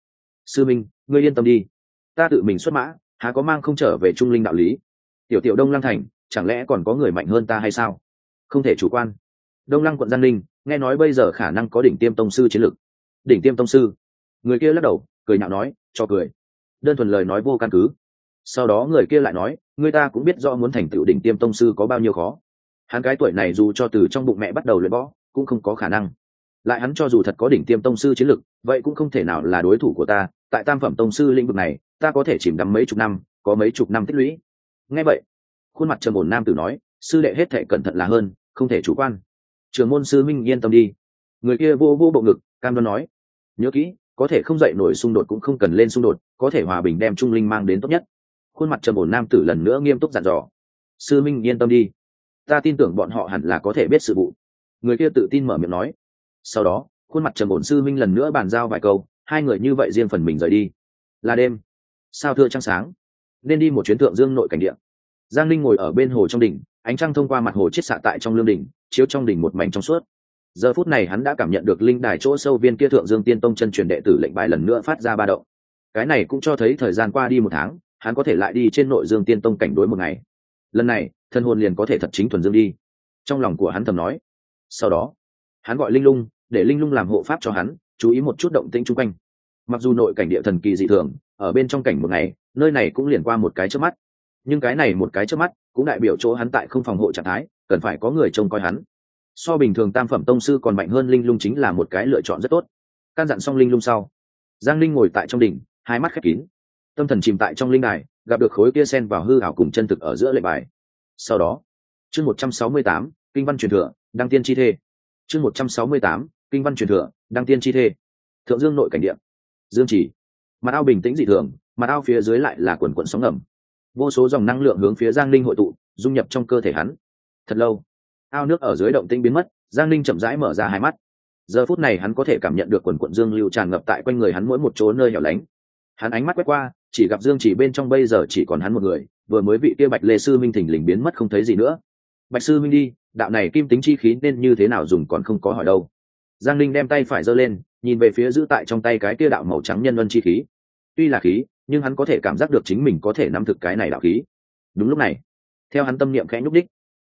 S1: Sư minh, ngươi yên tâm đi. Ta tự mình xuất mã, há có mang không trở về trung linh đạo lý. Tiểu tiểu đông lăng thành, chẳng lẽ còn có người mạnh hơn ta hay sao? Không thể chủ quan. Đông lăng quận gian linh nghe nói bây giờ khả năng có đỉnh tiêm tông sư chiến lược. Đỉnh tiêm tông sư? Người kia lắc đầu cười nhạo nói, cho cười. Đơn thuần lời nói vô căn cứ. Sau đó người kia lại nói, người ta cũng biết do muốn thành tựu đỉnh tiêm tông sư có bao nhiêu khó. Hắn cái tuổi này dù cho từ trong bụng mẹ bắt đầu luyện võ, cũng không có khả năng. Lại hắn cho dù thật có đỉnh tiêm tông sư chiến lực, vậy cũng không thể nào là đối thủ của ta. Tại tam phẩm tông sư lĩnh vực này, ta có thể chìm đắm mấy chục năm, có mấy chục năm tích lũy. Nghe vậy, khuôn mặt trầm ổn nam tử nói, sư đệ hết thể cẩn thận là hơn, không thể chủ quan. Trường môn sư minh yên tâm đi. Người kia vô vô bộ ngực, cam đoan nói, nhớ kỹ có thể không dậy nổi xung đột cũng không cần lên xung đột, có thể hòa bình đem trung linh mang đến tốt nhất. Khuôn mặt trầm ổn nam tử lần nữa nghiêm túc dặn dò. Sư minh, yên tâm đi. Ta tin tưởng bọn họ hẳn là có thể biết sự vụ. Người kia tự tin mở miệng nói. Sau đó, khuôn mặt trầm ổn sư minh lần nữa bàn giao vài câu, hai người như vậy riêng phần mình rời đi. Là đêm. Sao thưa trăng sáng? Nên đi một chuyến thượng dương nội cảnh điện giang linh ngồi ở bên hồ trong đỉnh, ánh trăng thông qua mặt hồ chiết xạ tại trong lương đỉnh, chiếu trong đỉnh một mảnh trong suốt giờ phút này hắn đã cảm nhận được linh đài chỗ sâu viên kia thượng dương tiên tông chân truyền đệ tử lệnh bài lần nữa phát ra ba động. Cái này cũng cho thấy thời gian qua đi một tháng, hắn có thể lại đi trên nội dương tiên tông cảnh đối một ngày. Lần này, thân hồn liền có thể thật chính thuần dương đi. Trong lòng của hắn thầm nói. Sau đó, hắn gọi linh lung, để linh lung làm hộ pháp cho hắn, chú ý một chút động tĩnh chung quanh. Mặc dù nội cảnh địa thần kỳ dị thường, ở bên trong cảnh một ngày, nơi này cũng liền qua một cái trước mắt. Nhưng cái này một cái trước mắt, cũng đại biểu chỗ hắn tại không phòng hộ trạng thái, cần phải có người trông coi hắn so bình thường tam phẩm tông sư còn mạnh hơn linh lung chính là một cái lựa chọn rất tốt. Căn dặn xong linh lung sau, giang linh ngồi tại trong đỉnh, hai mắt khép kín. Tâm thần chìm tại trong linh đài, gặp được khối kia sen vào hư hảo cùng chân thực ở giữa lệ bài. Sau đó, chương một trăm sáu mươi tám, kinh văn truyền thừa, đăng tiên chi thê. Chương một trăm sáu mươi tám, kinh văn truyền thừa, đăng tiên chi thê. Thượng dương nội cảnh điện dương chỉ. Mặt ao bình tĩnh dị thường, mặt ao phía dưới lại là quần quận sóng ngầm. Vô số dòng năng lượng hướng phía giang linh hội tụ, dung nhập trong cơ thể hắn. Thật lâu ao nước ở dưới động tĩnh biến mất, giang Ninh chậm rãi mở ra hai mắt. Giờ phút này hắn có thể cảm nhận được quần quận dương lưu tràn ngập tại quanh người hắn mỗi một chỗ nơi hẻo lánh. Hắn ánh mắt quét qua, chỉ gặp dương chỉ bên trong bây giờ chỉ còn hắn một người, vừa mới bị kia bạch lê sư minh thỉnh lình biến mất không thấy gì nữa. Bạch sư minh đi, đạo này kim tính chi khí nên như thế nào dùng còn không có hỏi đâu. Giang linh đem tay phải giơ lên, nhìn về phía giữ tại trong tay cái kia đạo màu trắng nhân vân chi khí. Tuy là khí, nhưng hắn có thể cảm giác được chính mình có thể nắm thực cái này đạo khí. Đúng lúc này, theo hắn tâm niệm khẽ nhúc đích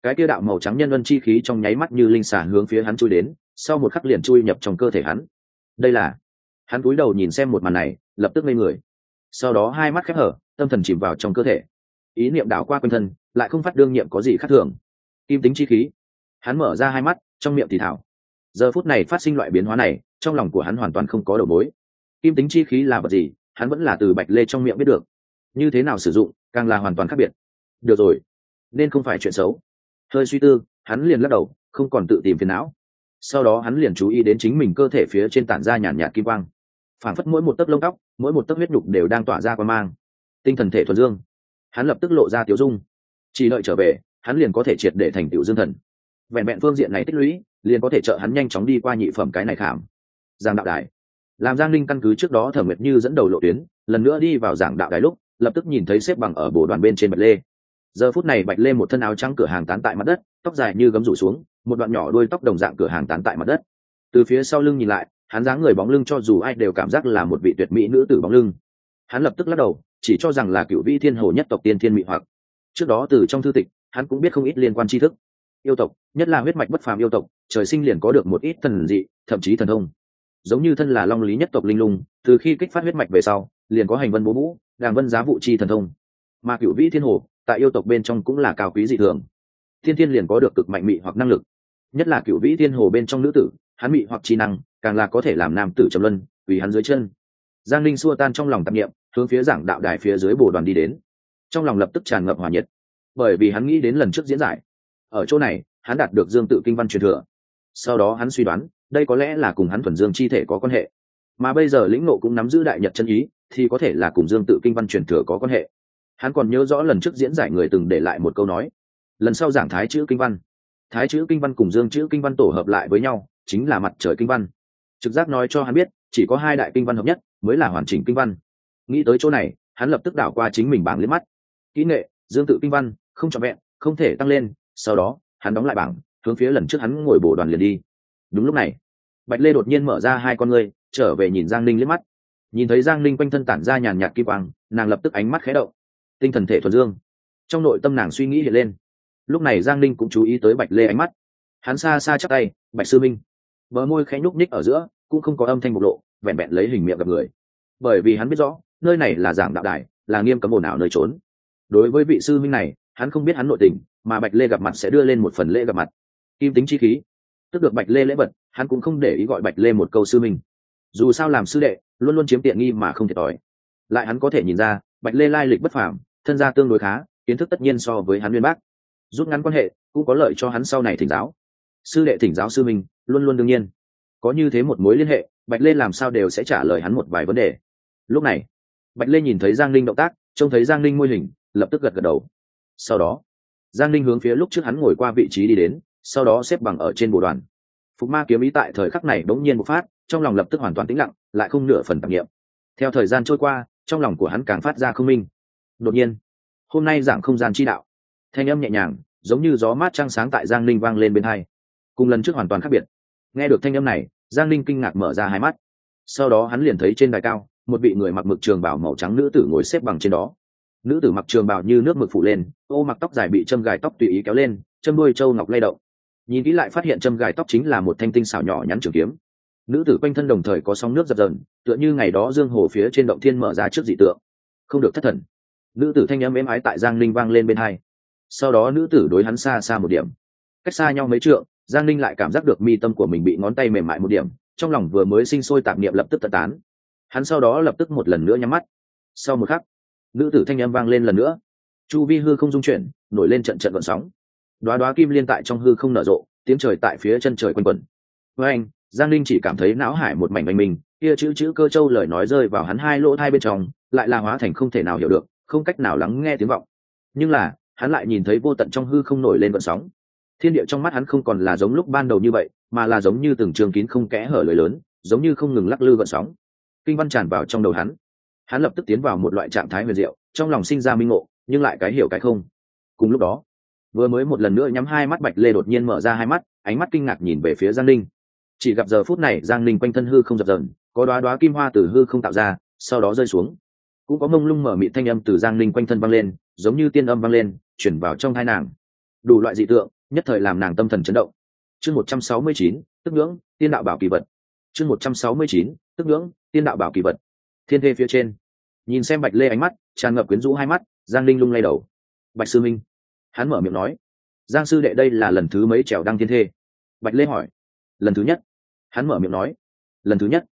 S1: cái kia đạo màu trắng nhân ân chi khí trong nháy mắt như linh xả hướng phía hắn chui đến, sau một khắc liền chui nhập trong cơ thể hắn. Đây là, hắn cúi đầu nhìn xem một màn này, lập tức ngây người. Sau đó hai mắt khép hở, tâm thần chìm vào trong cơ thể. Ý niệm đảo qua quanh thân, lại không phát đương nhiệm có gì khác thường. Kim tính chi khí. Hắn mở ra hai mắt, trong miệng thì thảo. Giờ phút này phát sinh loại biến hóa này, trong lòng của hắn hoàn toàn không có đầu mối. Kim tính chi khí là vật gì, hắn vẫn là từ bạch lê trong miệng biết được. Như thế nào sử dụng, càng là hoàn toàn khác biệt. Được rồi. Nên không phải chuyện xấu hơi suy tư, hắn liền lắc đầu, không còn tự tìm phiền não. Sau đó hắn liền chú ý đến chính mình cơ thể phía trên tản ra nhàn nhạt kim quang. Phản phất mỗi một tấc lông tóc, mỗi một tấc huyết nhục đều đang tỏa ra qua mang. Tinh thần thể thuần dương. Hắn lập tức lộ ra tiểu dung. Chỉ đợi trở về, hắn liền có thể triệt để thành tiểu dương thần. Vẹn vẹn phương diện này tích lũy, liền có thể trợ hắn nhanh chóng đi qua nhị phẩm cái này khảm. Giang đạo đài. Làm giang linh căn cứ trước đó thẩm nguyệt như dẫn đầu lộ tuyến, lần nữa đi vào giảng đạo đài lúc, lập tức nhìn thấy xếp bằng ở bồ đoàn bên trên bật lê giờ phút này bạch lê một thân áo trắng cửa hàng tán tại mặt đất, tóc dài như gấm rủ xuống, một đoạn nhỏ đuôi tóc đồng dạng cửa hàng tán tại mặt đất. Từ phía sau lưng nhìn lại, hắn dáng người bóng lưng cho dù ai đều cảm giác là một vị tuyệt mỹ nữ tử bóng lưng. Hắn lập tức lắc đầu, chỉ cho rằng là cựu vĩ thiên hồ nhất tộc tiên thiên mỹ hoặc. Trước đó từ trong thư tịch, hắn cũng biết không ít liên quan tri thức. Yêu tộc, nhất là huyết mạch bất phàm yêu tộc, trời sinh liền có được một ít thần dị, thậm chí thần thông. Giống như thân là long lý nhất tộc linh lung, từ khi kích phát huyết mạch về sau, liền có hành vân bố vũ, đàng vân giá vụ chi thần thông. Mà cựu vĩ thiên hồ tại yêu tộc bên trong cũng là cao quý dị thường. Thiên thiên liền có được cực mạnh mị hoặc năng lực. Nhất là cựu vĩ thiên hồ bên trong nữ tử, hắn mị hoặc trí năng, càng là có thể làm nam tử trầm luân, vì hắn dưới chân. Giang linh xua tan trong lòng tạp nghiệm hướng phía giảng đạo đài phía dưới bồ đoàn đi đến. Trong lòng lập tức tràn ngập hòa nhiệt, bởi vì hắn nghĩ đến lần trước diễn giải. Ở chỗ này, hắn đạt được dương tự kinh văn truyền thừa. Sau đó hắn suy đoán, đây có lẽ là cùng hắn thuần dương chi thể có quan hệ. Mà bây giờ lĩnh nộ cũng nắm giữ đại nhật chân ý, thì có thể là cùng dương tự kinh văn truyền thừa có quan hệ hắn còn nhớ rõ lần trước diễn giải người từng để lại một câu nói. Lần sau giảng thái chữ kinh văn. Thái chữ kinh văn cùng dương chữ kinh văn tổ hợp lại với nhau, chính là mặt trời kinh văn. Trực giác nói cho hắn biết, chỉ có hai đại kinh văn hợp nhất, mới là hoàn chỉnh kinh văn. Nghĩ tới chỗ này, hắn lập tức đảo qua chính mình bảng liếc mắt. Kỹ nghệ, dương tự kinh văn, không trọn vẹn, không thể tăng lên, sau đó, hắn đóng lại bảng, hướng phía lần trước hắn ngồi bổ đoàn liền đi. Đúng lúc này, bạch lê đột nhiên mở ra hai con ngươi, trở về nhìn giang Ninh liếc mắt. Nhìn thấy giang Ninh quanh thân tản ra nhàn nhạt kim quang, nàng lập tức ánh mắt khé động tinh thần thể thuần dương. Trong nội tâm nàng suy nghĩ hiện lên. Lúc này giang ninh cũng chú ý tới bạch lê ánh mắt. Hắn xa xa chắc tay, bạch sư minh. Bờ môi khẽ nhúc ních ở giữa, cũng không có âm thanh bộc lộ, vẹn vẹn lấy hình miệng gặp người. Bởi vì hắn biết rõ, nơi này là giảng đạo đài, là nghiêm cấm ồn ào nơi trốn. Đối với vị sư minh này, hắn không biết hắn nội tình, mà bạch lê gặp mặt sẽ đưa lên một phần lễ gặp mặt. Kim tính chi khí. Tức được bạch lê lễ vật, hắn cũng không để ý gọi bạch lê một câu sư minh. Dù sao làm sư đệ, luôn luôn chiếm tiện nghi mà không thiệt thòi. Lại hắn có thể nhìn ra, bạch lê lai lịch bất phàm thân gia tương đối khá, kiến thức tất nhiên so với hắn nguyên bác. Rút ngắn quan hệ, cũng có lợi cho hắn sau này thỉnh giáo. Sư đệ thỉnh giáo sư minh, luôn luôn đương nhiên. Có như thế một mối liên hệ, bạch lê làm sao đều sẽ trả lời hắn một vài vấn đề. Lúc này, bạch lê nhìn thấy giang linh động tác, trông thấy giang linh môi hình, lập tức gật gật đầu. Sau đó, giang linh hướng phía lúc trước hắn ngồi qua vị trí đi đến, sau đó xếp bằng ở trên bộ đoàn. Phục ma kiếm ý tại thời khắc này đống nhiên một phát, trong lòng lập tức hoàn toàn tĩnh lặng, lại không nửa phần tạp nghiệm. Theo thời gian trôi qua, trong lòng của hắn càng phát ra không minh đột nhiên, hôm nay giảng không gian chi đạo. Thanh âm nhẹ nhàng, giống như gió mát trăng sáng tại giang linh vang lên bên hai. Cùng lần trước hoàn toàn khác biệt. Nghe được thanh âm này, giang linh kinh ngạc mở ra hai mắt. Sau đó hắn liền thấy trên đài cao, một vị người mặc mực trường bảo màu trắng nữ tử ngồi xếp bằng trên đó. Nữ tử mặc trường bảo như nước mực phủ lên, ô mặc tóc dài bị châm gài tóc tùy ý kéo lên, châm đuôi châu ngọc lay động. Nhìn kỹ lại phát hiện châm gài tóc chính là một thanh tinh xảo nhỏ nhắn trường kiếm. Nữ tử quanh thân đồng thời có sóng nước dập dần tựa như ngày đó dương hồ phía trên động thiên mở ra trước dị tượng. Không được thất thần nữ tử thanh âm êm ái tại giang linh vang lên bên hai. Sau đó nữ tử đối hắn xa xa một điểm. Cách xa nhau mấy trượng, giang linh lại cảm giác được mi tâm của mình bị ngón tay mềm mại một điểm, trong lòng vừa mới sinh sôi tạp niệm lập tức tật tán. Hắn sau đó lập tức một lần nữa nhắm mắt. Sau một khắc, nữ tử thanh âm vang lên lần nữa. Chu vi hư không dung chuyển, nổi lên trận trận vận sóng. Đoá đoá kim liên tại trong hư không nở rộ, tiếng trời tại phía chân trời quanh quẩn. Với anh, giang linh chỉ cảm thấy não hải một mảnh mảnh mình kia chữ chữ cơ châu lời nói rơi vào hắn hai lỗ hai bên trong, lại là hóa thành không thể nào hiểu được không cách nào lắng nghe tiếng vọng. Nhưng là, hắn lại nhìn thấy vô tận trong hư không nổi lên vận sóng. Thiên địa trong mắt hắn không còn là giống lúc ban đầu như vậy, mà là giống như từng trường kín không kẽ hở lời lớn, giống như không ngừng lắc lư vận sóng. Kinh văn tràn vào trong đầu hắn. Hắn lập tức tiến vào một loại trạng thái huyền diệu, trong lòng sinh ra minh ngộ, nhưng lại cái hiểu cái không. Cùng lúc đó, vừa mới một lần nữa nhắm hai mắt bạch lê đột nhiên mở ra hai mắt, ánh mắt kinh ngạc nhìn về phía giang ninh. Chỉ gặp giờ phút này, giang ninh quanh thân hư không dập dờn, có đoá đoá kim hoa từ hư không tạo ra, sau đó rơi xuống cũng có mông lung mở mị thanh âm từ giang linh quanh thân vang lên, giống như tiên âm vang lên, chuyển vào trong hai nàng. Đủ loại dị tượng, nhất thời làm nàng tâm thần chấn động. Chương một trăm sáu mươi chín, tức ngưỡng, tiên đạo bảo kỳ vật. Chương một trăm sáu mươi chín, tức ngưỡng, tiên đạo bảo kỳ vật. Thiên thê phía trên. Nhìn xem bạch lê ánh mắt, tràn ngập quyến rũ hai mắt, giang linh lung lay đầu. Bạch sư minh. Hắn mở miệng nói. Giang sư đệ đây là lần thứ mấy trèo đăng thiên thê? Bạch lê hỏi. Lần thứ nhất. Hắn mở miệng nói. Lần thứ nhất.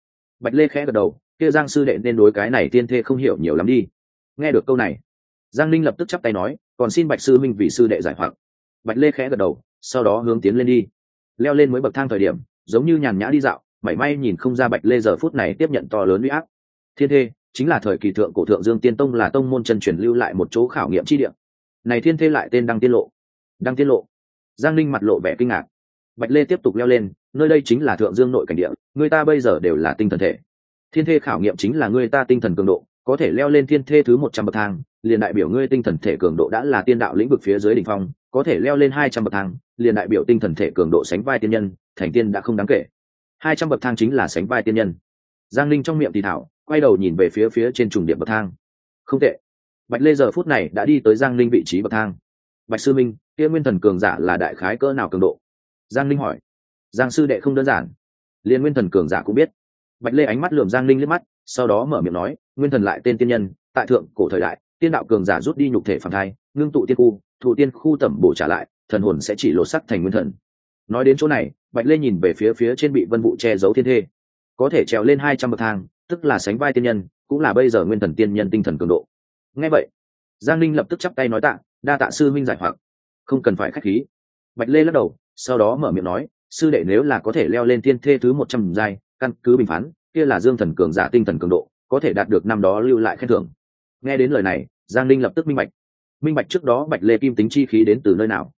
S1: Bạch lê khẽ gật đầu kia giang sư đệ nên đối cái này tiên thê không hiểu nhiều lắm đi. Nghe được câu này, giang linh lập tức chắp tay nói, còn xin bạch sư minh vì sư đệ giải hoặc. Bạch lê khẽ gật đầu, sau đó hướng tiến lên đi. Leo lên mới bậc thang thời điểm, giống như nhàn nhã đi dạo, mảy may nhìn không ra bạch lê giờ phút này tiếp nhận to lớn huy áp. Thiên thê, chính là thời kỳ thượng cổ thượng dương tiên tông là tông môn chân truyền lưu lại một chỗ khảo nghiệm chi điểm này thiên thê lại tên đăng tiên lộ. Đăng tiên lộ. Giang linh mặt lộ vẻ kinh ngạc. Bạch lê tiếp tục leo lên, nơi đây chính là thượng dương nội cảnh địa, người ta bây giờ đều là tinh thần thể thiên thê khảo nghiệm chính là ngươi ta tinh thần cường độ, có thể leo lên thiên thê thứ một trăm bậc thang, liền đại biểu ngươi tinh thần thể cường độ đã là tiên đạo lĩnh vực phía dưới đỉnh phong, có thể leo lên hai trăm bậc thang, liền đại biểu tinh thần thể cường độ sánh vai tiên nhân, thành tiên đã không đáng kể. Hai trăm bậc thang chính là sánh vai tiên nhân. Giang linh trong miệng thì thảo, quay đầu nhìn về phía phía trên trùng điểm bậc thang. Không tệ. Bạch lê giờ phút này đã đi tới giang linh vị trí bậc thang. Bạch sư minh, kia nguyên thần cường giả là đại khái cỡ nào cường độ? Giang linh hỏi. Giang sư đệ không đơn giản. Liền nguyên thần cường giả cũng biết bạch lê ánh mắt lườm giang linh liếc mắt, sau đó mở miệng nói, nguyên thần lại tên tiên nhân, tại thượng cổ thời đại, tiên đạo cường giả rút đi nhục thể phản thai, ngưng tụ tiên khu, thụ tiên khu tẩm bổ trả lại, thần hồn sẽ chỉ lột sắc thành nguyên thần. Nói đến chỗ này, bạch lê nhìn về phía phía trên bị vân vụ che giấu thiên thê. Có thể trèo lên hai trăm bậc thang, tức là sánh vai tiên nhân, cũng là bây giờ nguyên thần tiên nhân tinh thần cường độ. Ngay vậy, giang linh lập tức chắp tay nói tạ, đa tạ sư minh giải hoặc. Không cần phải k h á c h khí. Bạch lê lắc đầu, sau đó mở miệng nói, sư đệ nếu là có thể leo lên thiên thê thứ một trăm giai căn cứ bình phán kia là dương thần cường giả tinh thần cường độ có thể đạt được năm đó lưu lại khen thưởng. Nghe đến lời này giang Ninh lập tức minh bạch. Minh bạch trước đó bạch lê kim tính chi khí đến từ nơi nào.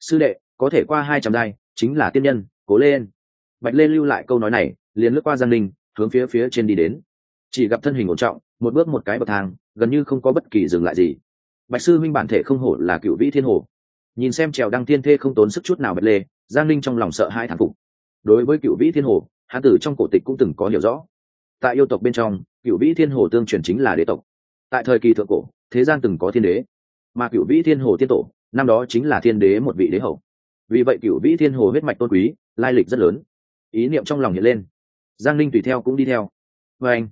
S1: Sư đệ có thể qua hai trăm giai chính là tiên nhân cố lên. Bạch lê lưu lại câu nói này liền lướt qua giang Ninh, hướng phía phía trên đi đến. Chỉ gặp thân hình ổn trọng một bước một cái bậc thang gần như không có bất kỳ dừng lại gì. Bạch sư minh bản thể không hổ là cựu vĩ thiên hồ. Nhìn xem trèo đăng thiên thê không tốn sức chút nào bạch lê giang Ninh trong lòng sợ hai thản phục. Đối với cựu vĩ thiên hồ hán tử trong cổ tịch cũng từng có hiểu rõ. Tại yêu tộc bên trong cựu vĩ thiên hồ tương truyền chính là đế tộc. Tại thời kỳ thượng cổ, thế gian từng có thiên đế. Mà cựu vĩ thiên hồ tiên tổ, năm đó chính là thiên đế một vị đế hậu. Vì vậy cựu vĩ thiên hồ huyết mạch tôn quý, lai lịch rất lớn. Ý niệm trong lòng hiện lên. Giang linh tùy theo cũng đi theo. Và anh,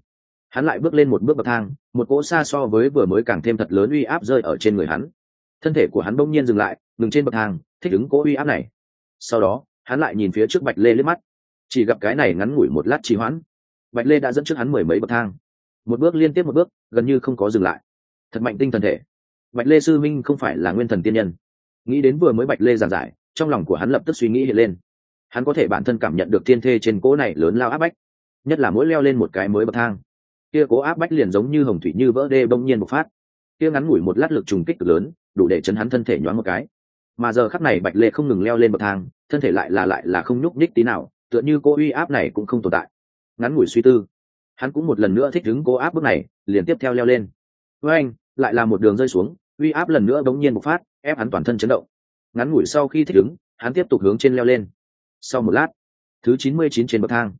S1: hắn lại bước lên một bước bậc thang, một cỗ xa so với vừa mới càng thêm thật lớn uy áp rơi ở trên người hắn. Thân thể của hắn bỗng nhiên dừng lại, ngừng trên bậc thang, thích ứng cỗ uy áp này. Sau đó, hắn lại nhìn phía trước bạch lê liếc mắt chỉ gặp cái này ngắn ngủi một lát trì hoãn, bạch lê đã dẫn trước hắn mười mấy bậc thang. Một bước liên tiếp một bước, gần như không có dừng lại. Thật mạnh tinh thần thể. Bạch lê sư minh không phải là nguyên thần tiên nhân. Nghĩ đến vừa mới bạch lê giảng giải, trong lòng của hắn lập tức suy nghĩ hiện lên. Hắn có thể bản thân cảm nhận được thiên thê trên cỗ này lớn lao áp bách, nhất là mỗi leo lên một cái mới bậc thang. Kia cố áp bách liền giống như hồng thủy như vỡ đê bỗng nhiên một phát. Kia ngắn ngủi một lát lực trùng kích cực lớn, đủ để chấn hắn thân thể nhoáng một cái. Mà giờ khắc này bạch lê không ngừng leo lên bậc thang, thân thể lại là lại là không nhúc nhích tí nào tựa như cô uy áp này cũng không tồn tại. Ngắn ngủi suy tư, hắn cũng một lần nữa thích đứng cố áp bước này, liền tiếp theo leo lên. Với anh, lại là một đường rơi xuống, uy áp lần nữa bỗng nhiên một phát, ép hắn toàn thân chấn động. Ngắn ngủi sau khi thích đứng hắn tiếp tục hướng trên leo lên. Sau một lát, thứ chín mươi chín trên bậc thang,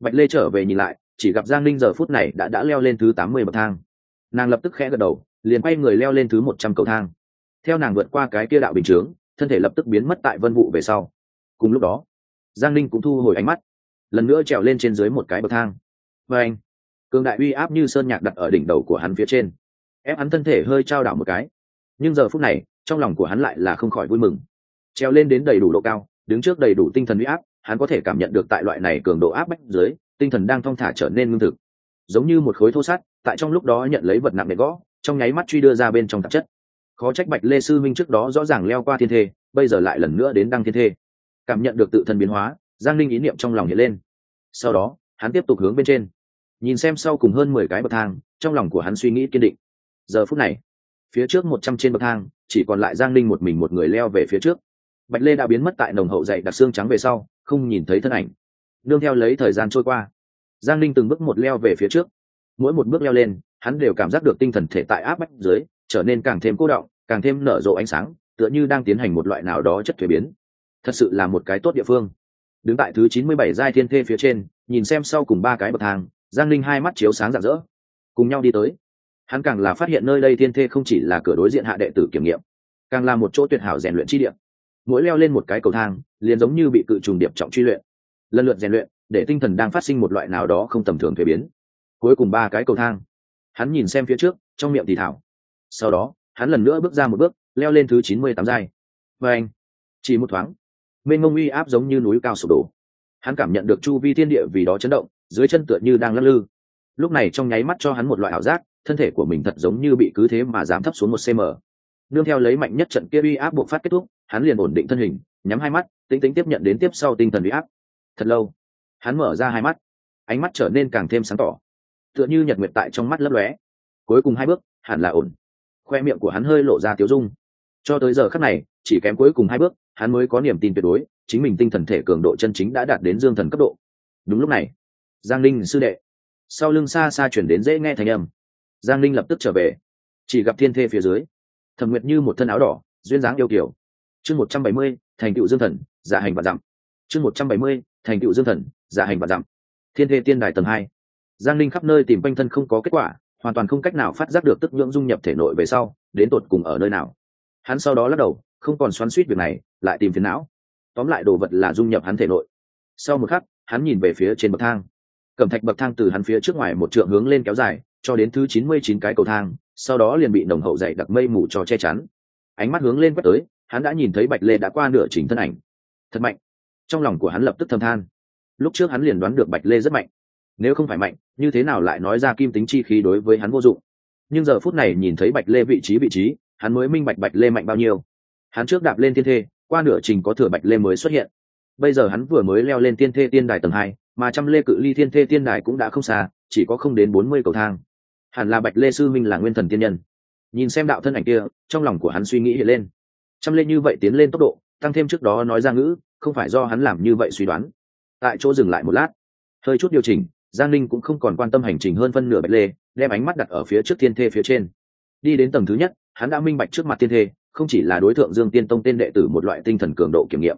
S1: bạch lê trở về nhìn lại, chỉ gặp giang linh giờ phút này đã đã leo lên thứ tám mươi bậc thang. Nàng lập tức khẽ gật đầu, liền quay người leo lên thứ một trăm cầu thang. Theo nàng vượt qua cái kia đạo bình chướng, thân thể lập tức biến mất tại vân vụ về sau. Cùng lúc đó giang linh cũng thu hồi ánh mắt, lần nữa trèo lên trên dưới một cái bậc thang. Và anh, cường đại uy áp như sơn nhạc đặt ở đỉnh đầu của hắn phía trên, ép hắn thân thể hơi trao đảo một cái. Nhưng giờ phút này, trong lòng của hắn lại là không khỏi vui mừng. Treo lên đến đầy đủ độ cao, đứng trước đầy đủ tinh thần uy áp, hắn có thể cảm nhận được tại loại này cường độ áp bách dưới, tinh thần đang thong thả trở nên ngưng thực. Giống như một khối thô sắt, tại trong lúc đó nhận lấy vật nặng để gõ, trong nháy mắt truy đưa ra bên trong tạp chất. Khó trách bạch lê sư minh trước đó rõ ràng leo qua thiên thê, bây giờ lại lần nữa đến đăng thiên thê cảm nhận được tự thân biến hóa, giang linh ý niệm trong lòng hiện lên. Sau đó, hắn tiếp tục hướng bên trên. Nhìn xem sau cùng hơn mười cái bậc thang, trong lòng của hắn suy nghĩ kiên định. Giờ phút này, phía trước một trăm trên bậc thang, chỉ còn lại giang linh một mình một người leo về phía trước. Bạch lê đã biến mất tại nồng hậu dậy đặc xương trắng về sau, không nhìn thấy thân ảnh. Nương theo lấy thời gian trôi qua, giang linh từng bước một leo về phía trước. Mỗi một bước leo lên, hắn đều cảm giác được tinh thần thể tại áp bách dưới, trở nên càng thêm cô động, càng thêm nở rộ ánh sáng, tựa như đang tiến hành một loại nào đó chất thuế biến thật sự là một cái tốt địa phương. Đứng tại thứ chín mươi bảy giai thiên thê phía trên, nhìn xem sau cùng ba cái bậc thang, giang linh hai mắt chiếu sáng rạng rỡ. Cùng nhau đi tới. Hắn càng là phát hiện nơi đây thiên thê không chỉ là cửa đối diện hạ đệ tử kiểm nghiệm, càng là một chỗ tuyệt hảo rèn luyện chi điểm mỗi leo lên một cái cầu thang, liền giống như bị cự trùng điệp trọng truy luyện. Lần lượt rèn luyện, để tinh thần đang phát sinh một loại nào đó không tầm thường thuế biến. Cuối cùng ba cái cầu thang, hắn nhìn xem phía trước, trong miệng thì thảo. Sau đó, hắn lần nữa bước ra một bước, leo lên thứ chín mươi tám giai. Và anh, chỉ một thoáng mênh mông uy áp giống như núi cao sụp đổ. Hắn cảm nhận được chu vi thiên địa vì đó chấn động, dưới chân tựa như đang lắc lư. Lúc này trong nháy mắt cho hắn một loại ảo giác, thân thể của mình thật giống như bị cứ thế mà dám thấp xuống một cm nương theo lấy mạnh nhất trận kia uy áp buộc phát kết thúc, hắn liền ổn định thân hình, nhắm hai mắt, tính tính tiếp nhận đến tiếp sau tinh thần uy áp. Thật lâu, hắn mở ra hai mắt, ánh mắt trở nên càng thêm sáng tỏ. Tựa như nhật nguyệt tại trong mắt lấp lóe. Cuối cùng hai bước, hẳn là ổn. Khoe miệng của hắn hơi lộ ra tiếu dung. Cho tới giờ khắc này, chỉ kém cuối cùng hai bước hắn mới có niềm tin tuyệt đối, chính mình tinh thần thể cường độ chân chính đã đạt đến dương thần cấp độ. Đúng lúc này, giang linh sư đệ. Sau lưng xa xa chuyển đến dễ nghe thành âm. Giang linh lập tức trở về. Chỉ gặp thiên thê phía dưới, thẩm nguyệt như một thân áo đỏ, duyên dáng yêu kiểu chương một trăm bảy mươi, thành tựu dương thần giả hành và dặm. Chương một trăm bảy mươi, thành tựu dương thần giả hành và dặm. Thiên thê tiên đài tầng hai. Giang linh khắp nơi tìm quanh thân không có kết quả, hoàn toàn không cách nào phát giác được tức nhưỡng dung nhập thể nội về sau, đến tột cùng ở nơi nào. Hắn sau đó lắc đầu không còn xoắn suýt việc này, lại tìm phiền não. Tóm lại đồ vật là dung nhập hắn thể nội. Sau một khắc, hắn nhìn về phía trên bậc thang. Cẩm thạch bậc thang từ hắn phía trước ngoài một trượng hướng lên kéo dài, cho đến thứ chín mươi chín cái cầu thang, sau đó liền bị nồng hậu dày đặc mây mù cho che chắn. Ánh mắt hướng lên quét tới, hắn đã nhìn thấy bạch lê đã qua nửa chỉnh thân ảnh. Thật mạnh. Trong lòng của hắn lập tức thâm than. Lúc trước hắn liền đoán được bạch lê rất mạnh. Nếu không phải mạnh, như thế nào lại nói ra kim tính chi khí đối với hắn vô dụng? Nhưng giờ phút này nhìn thấy bạch lê vị trí vị trí, hắn mới minh bạch bạch lê mạnh bao nhiêu hắn trước đạp lên thiên thê, qua nửa trình có thừa bạch lê mới xuất hiện. Bây giờ hắn vừa mới leo lên tiên thê tiên đài tầng hai, mà trăm lê cự ly thiên thê tiên đài cũng đã không xa, chỉ có không đến bốn mươi cầu thang. Hẳn là bạch lê sư minh là nguyên thần tiên nhân. Nhìn xem đạo thân ảnh kia, trong lòng của hắn suy nghĩ hiện lên. Trăm lê như vậy tiến lên tốc độ, tăng thêm trước đó nói ra ngữ, không phải do hắn làm như vậy suy đoán. Tại chỗ dừng lại một lát. Hơi chút điều chỉnh, giang linh cũng không còn quan tâm hành trình hơn phân nửa bạch lê, đem ánh mắt đặt ở phía trước thiên thê phía trên. Đi đến tầng thứ nhất, hắn đã minh bạch trước mặt thiên thê không chỉ là đối tượng dương tiên tông tên đệ tử một loại tinh thần cường độ kiểm nghiệm,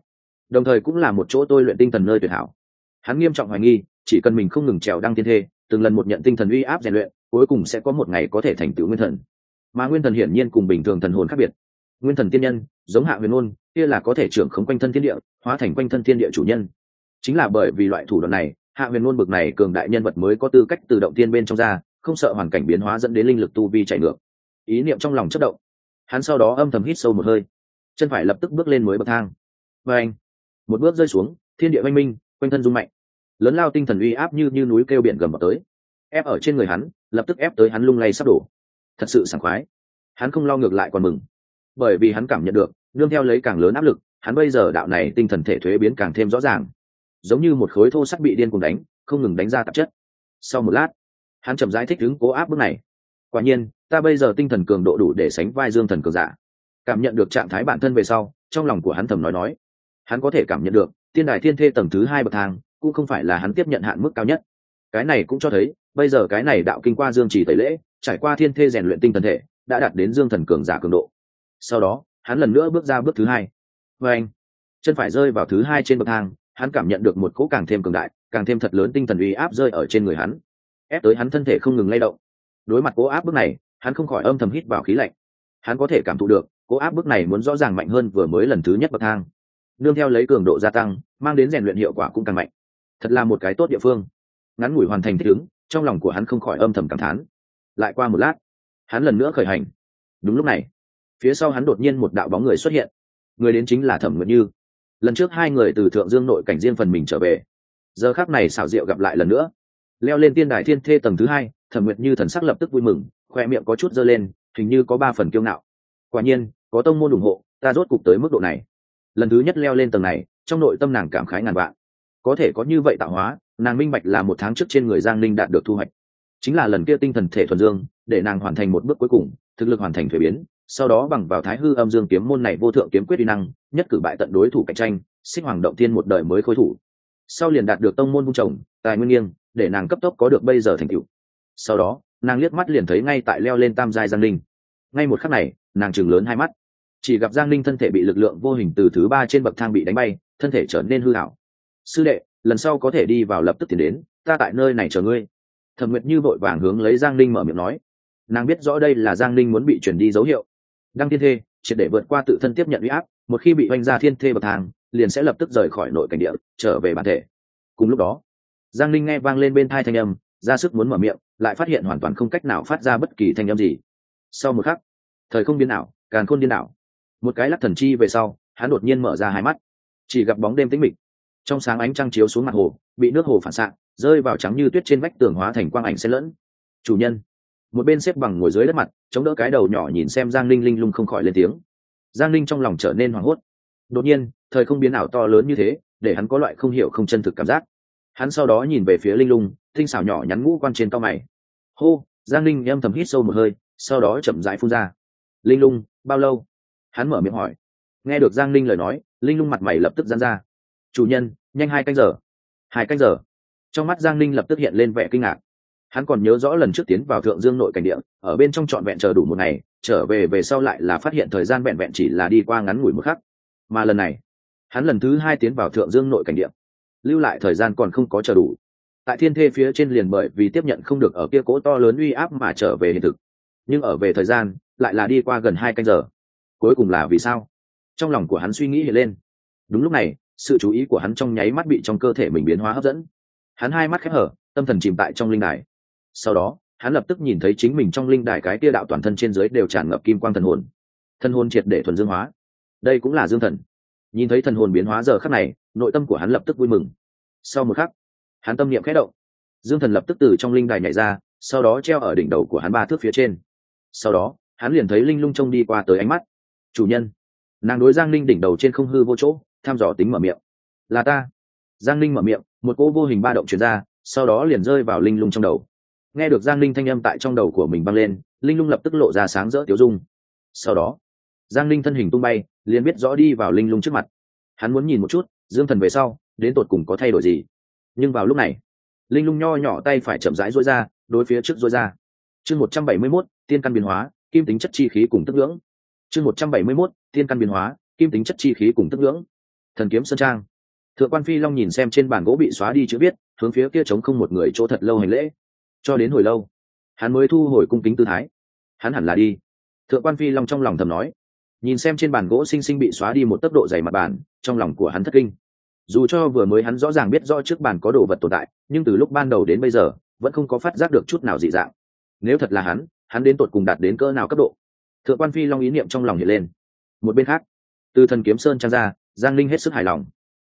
S1: đồng thời cũng là một chỗ tôi luyện tinh thần nơi tuyệt hảo. Hắn nghiêm trọng hoài nghi, chỉ cần mình không ngừng trèo đăng thiên thê, từng lần một nhận tinh thần uy áp rèn luyện, cuối cùng sẽ có một ngày có thể thành tựu nguyên thần. Mà nguyên thần hiển nhiên cùng bình thường thần hồn khác biệt. Nguyên thần tiên nhân, giống hạ huyền ôn, kia là có thể trưởng khống quanh thân thiên địa, hóa thành quanh thân thiên địa chủ nhân. Chính là bởi vì loại thủ đoạn này, hạ huyền ôn bực này cường đại nhân vật mới có tư cách tự động tiên bên trong ra, không sợ hoàn cảnh biến hóa dẫn đến linh lực tu vi chạy ngược. Ý niệm trong lòng chất động hắn sau đó âm thầm hít sâu một hơi. Chân phải lập tức bước lên mới bậc thang. Và anh, một bước rơi xuống, thiên địa oanh minh, quanh thân rung mạnh. Lớn lao tinh thần uy áp như như núi kêu biển gầm vào tới. Ép ở trên người hắn, lập tức ép tới hắn lung lay sắp đổ. Thật sự sảng khoái. Hắn không lo ngược lại còn mừng. Bởi vì hắn cảm nhận được, nương theo lấy càng lớn áp lực, hắn bây giờ đạo này tinh thần thể thuế biến càng thêm rõ ràng. Giống như một khối thô sắc bị điên cùng đánh, không ngừng đánh ra tạp chất. Sau một lát, hắn chậm rãi thích ứng cố áp bước này quả nhiên, ta bây giờ tinh thần cường độ đủ để sánh vai dương thần cường giả. Cảm nhận được trạng thái bản thân về sau, trong lòng của hắn thầm nói nói. Hắn có thể cảm nhận được tiên đài thiên thê tầng thứ hai bậc thang cũng không phải là hắn tiếp nhận hạn mức cao nhất. Cái này cũng cho thấy, bây giờ cái này đạo kinh qua dương trì tẩy lễ, trải qua thiên thê rèn luyện tinh thần thể, đã đạt đến dương thần cường giả cường độ. Sau đó, hắn lần nữa bước ra bước thứ hai. Và anh, chân phải rơi vào thứ hai trên bậc thang, hắn cảm nhận được một cỗ càng thêm cường đại, càng thêm thật lớn tinh thần uy áp rơi ở trên người hắn, ép tới hắn thân thể không ngừng lay động đối mặt cố áp bước này, hắn không khỏi âm thầm hít vào khí lạnh. Hắn có thể cảm thụ được, cố áp bước này muốn rõ ràng mạnh hơn vừa mới lần thứ nhất bậc thang. Nương theo lấy cường độ gia tăng, mang đến rèn luyện hiệu quả cũng càng mạnh. Thật là một cái tốt địa phương. Ngắn ngủi hoàn thành thích ứng, trong lòng của hắn không khỏi âm thầm cảm thán. Lại qua một lát, hắn lần nữa khởi hành. Đúng lúc này, phía sau hắn đột nhiên một đạo bóng người xuất hiện. Người đến chính là thẩm nguyện như. Lần trước hai người từ thượng dương nội cảnh riêng phần mình trở về. Giờ khác này xảo diệu gặp lại lần nữa. Leo lên tiên đài thiên thê tầng thứ hai thẩm nguyệt như thần sắc lập tức vui mừng, khoe miệng có chút dơ lên, hình như có ba phần kiêu ngạo. Quả nhiên, có tông môn ủng hộ, ta rốt cục tới mức độ này. Lần thứ nhất leo lên tầng này, trong nội tâm nàng cảm khái ngàn vạn. Có thể có như vậy tạo hóa, nàng minh bạch là một tháng trước trên người giang linh đạt được thu hoạch. Chính là lần kia tinh thần thể thuần dương, để nàng hoàn thành một bước cuối cùng, thực lực hoàn thành thuế biến, sau đó bằng vào thái hư âm dương kiếm môn này vô thượng kiếm quyết uy năng, nhất cử bại tận đối thủ cạnh tranh sinh hoàng động tiên một đời mới khối thủ. Sau liền đạt được tông môn vung trồng, tài nguyên nghiêng, để nàng cấp tốc có được bây giờ thành tựu sau đó, nàng liếc mắt liền thấy ngay tại leo lên tam giai giang linh ngay một khắc này, nàng chừng lớn hai mắt. Chỉ gặp giang linh thân thể bị lực lượng vô hình từ thứ ba trên bậc thang bị đánh bay, thân thể trở nên hư hảo sư đệ, lần sau có thể đi vào lập tức tiến đến, ta tại nơi này chờ ngươi. Thẩm nguyệt như vội vàng hướng lấy giang linh mở miệng nói. Nàng biết rõ đây là giang linh muốn bị chuyển đi dấu hiệu. Đăng thiên thê, triệt để vượt qua tự thân tiếp nhận uy áp, một khi bị oanh ra thiên thê bậc thang, liền sẽ lập tức rời khỏi nội cảnh địa, trở về bản thể. Cùng lúc đó, giang linh nghe vang lên bên thai thanh âm, ra sức muốn mở miệng lại phát hiện hoàn toàn không cách nào phát ra bất kỳ thanh âm gì. Sau một khắc, thời không biến ảo càng khôn điên đảo. Một cái lắc thần chi về sau, hắn đột nhiên mở ra hai mắt. Chỉ gặp bóng đêm tĩnh mịch. Trong sáng ánh trăng chiếu xuống mặt hồ, bị nước hồ phản xạ, rơi vào trắng như tuyết trên vách tường hóa thành quang ảnh xen lẫn. Chủ nhân. Một bên xếp bằng ngồi dưới đất mặt, chống đỡ cái đầu nhỏ nhìn xem giang linh linh lung không khỏi lên tiếng. Giang linh trong lòng trở nên hoảng hốt. Đột nhiên, thời không biến ảo to lớn như thế, để hắn có loại không hiểu không chân thực cảm giác. Hắn sau đó nhìn về phía linh lung tinh xảo nhỏ nhắn ngũ quan trên cao mày. Hô, giang linh âm thầm hít sâu một hơi, sau đó chậm rãi phun ra. Linh lung, bao lâu? Hắn mở miệng hỏi. Nghe được giang linh lời nói, linh lung mặt mày lập tức dán ra. Chủ nhân, nhanh hai canh giờ. Hai canh giờ. Trong mắt giang linh lập tức hiện lên vẻ kinh ngạc. Hắn còn nhớ rõ lần trước tiến vào thượng dương nội cảnh địa, ở bên trong trọn vẹn chờ đủ một ngày, trở về về sau lại là phát hiện thời gian vẹn vẹn chỉ là đi qua ngắn ngủi một khắc. Mà lần này, hắn lần thứ hai tiến vào thượng dương nội cảnh địa. Lưu lại thời gian còn không có chờ đủ tại thiên thê phía trên liền bởi vì tiếp nhận không được ở kia cỗ to lớn uy áp mà trở về hiện thực. Nhưng ở về thời gian, lại là đi qua gần hai canh giờ. Cuối cùng là vì sao? Trong lòng của hắn suy nghĩ hiện lên. Đúng lúc này, sự chú ý của hắn trong nháy mắt bị trong cơ thể mình biến hóa hấp dẫn. Hắn hai mắt khép hở, tâm thần chìm tại trong linh đài. Sau đó, hắn lập tức nhìn thấy chính mình trong linh đài cái tia đạo toàn thân trên dưới đều tràn ngập kim quang thần hồn. Thân hồn triệt để thuần dương hóa. Đây cũng là dương thần. Nhìn thấy thần hồn biến hóa giờ khắc này, nội tâm của hắn lập tức vui mừng. Sau một khắc hắn tâm niệm khẽ động. Dương thần lập tức từ trong linh đài nhảy ra, sau đó treo ở đỉnh đầu của hắn ba thước phía trên. Sau đó, hắn liền thấy linh lung trông đi qua tới ánh mắt. Chủ nhân. Nàng đối giang linh đỉnh đầu trên không hư vô chỗ thăm dò tính mở miệng. Là ta. Giang linh mở miệng, một cỗ vô hình ba động chuyển ra, sau đó liền rơi vào linh lung trong đầu. Nghe được giang linh thanh âm tại trong đầu của mình băng lên, linh lung lập tức lộ ra sáng rỡ tiểu dung. Sau đó, giang linh thân hình tung bay, liền biết rõ đi vào linh lung trước mặt. Hắn muốn nhìn một chút, dương thần về sau, đến tột cùng có thay đổi gì? Nhưng vào lúc này, linh lung nho nhỏ tay phải chậm rãi rối ra, đối phía trước rối ra. Chương một trăm bảy mươi mốt, tiên căn biến hóa, kim tính chất chi khí cùng tức ngưỡng. Chương một trăm bảy mươi mốt, tiên căn biến hóa, kim tính chất chi khí cùng tức ngưỡng. Thần kiếm sơn trang. Thượng quan phi long nhìn xem trên bàn gỗ bị xóa đi chữ viết, hướng phía kia chống không một người chỗ thật lâu hành lễ. Cho đến hồi lâu, hắn mới thu hồi cung kính tư thái. Hắn hẳn là đi. Thượng quan phi long trong lòng thầm nói. Nhìn xem trên bàn gỗ xinh xinh bị xóa đi một tốc độ dày mặt bàn, trong lòng của hắn thất kinh dù cho vừa mới hắn rõ ràng biết rõ trước bàn có đồ vật tồn tại, nhưng từ lúc ban đầu đến bây giờ, vẫn không có phát giác được chút nào dị dạng. Nếu thật là hắn hắn đến tột cùng đạt đến cỡ nào cấp độ? Thượng quan phi long ý niệm trong lòng hiện lên. Một bên khác, từ thần kiếm sơn trang ra, giang linh hết sức hài lòng.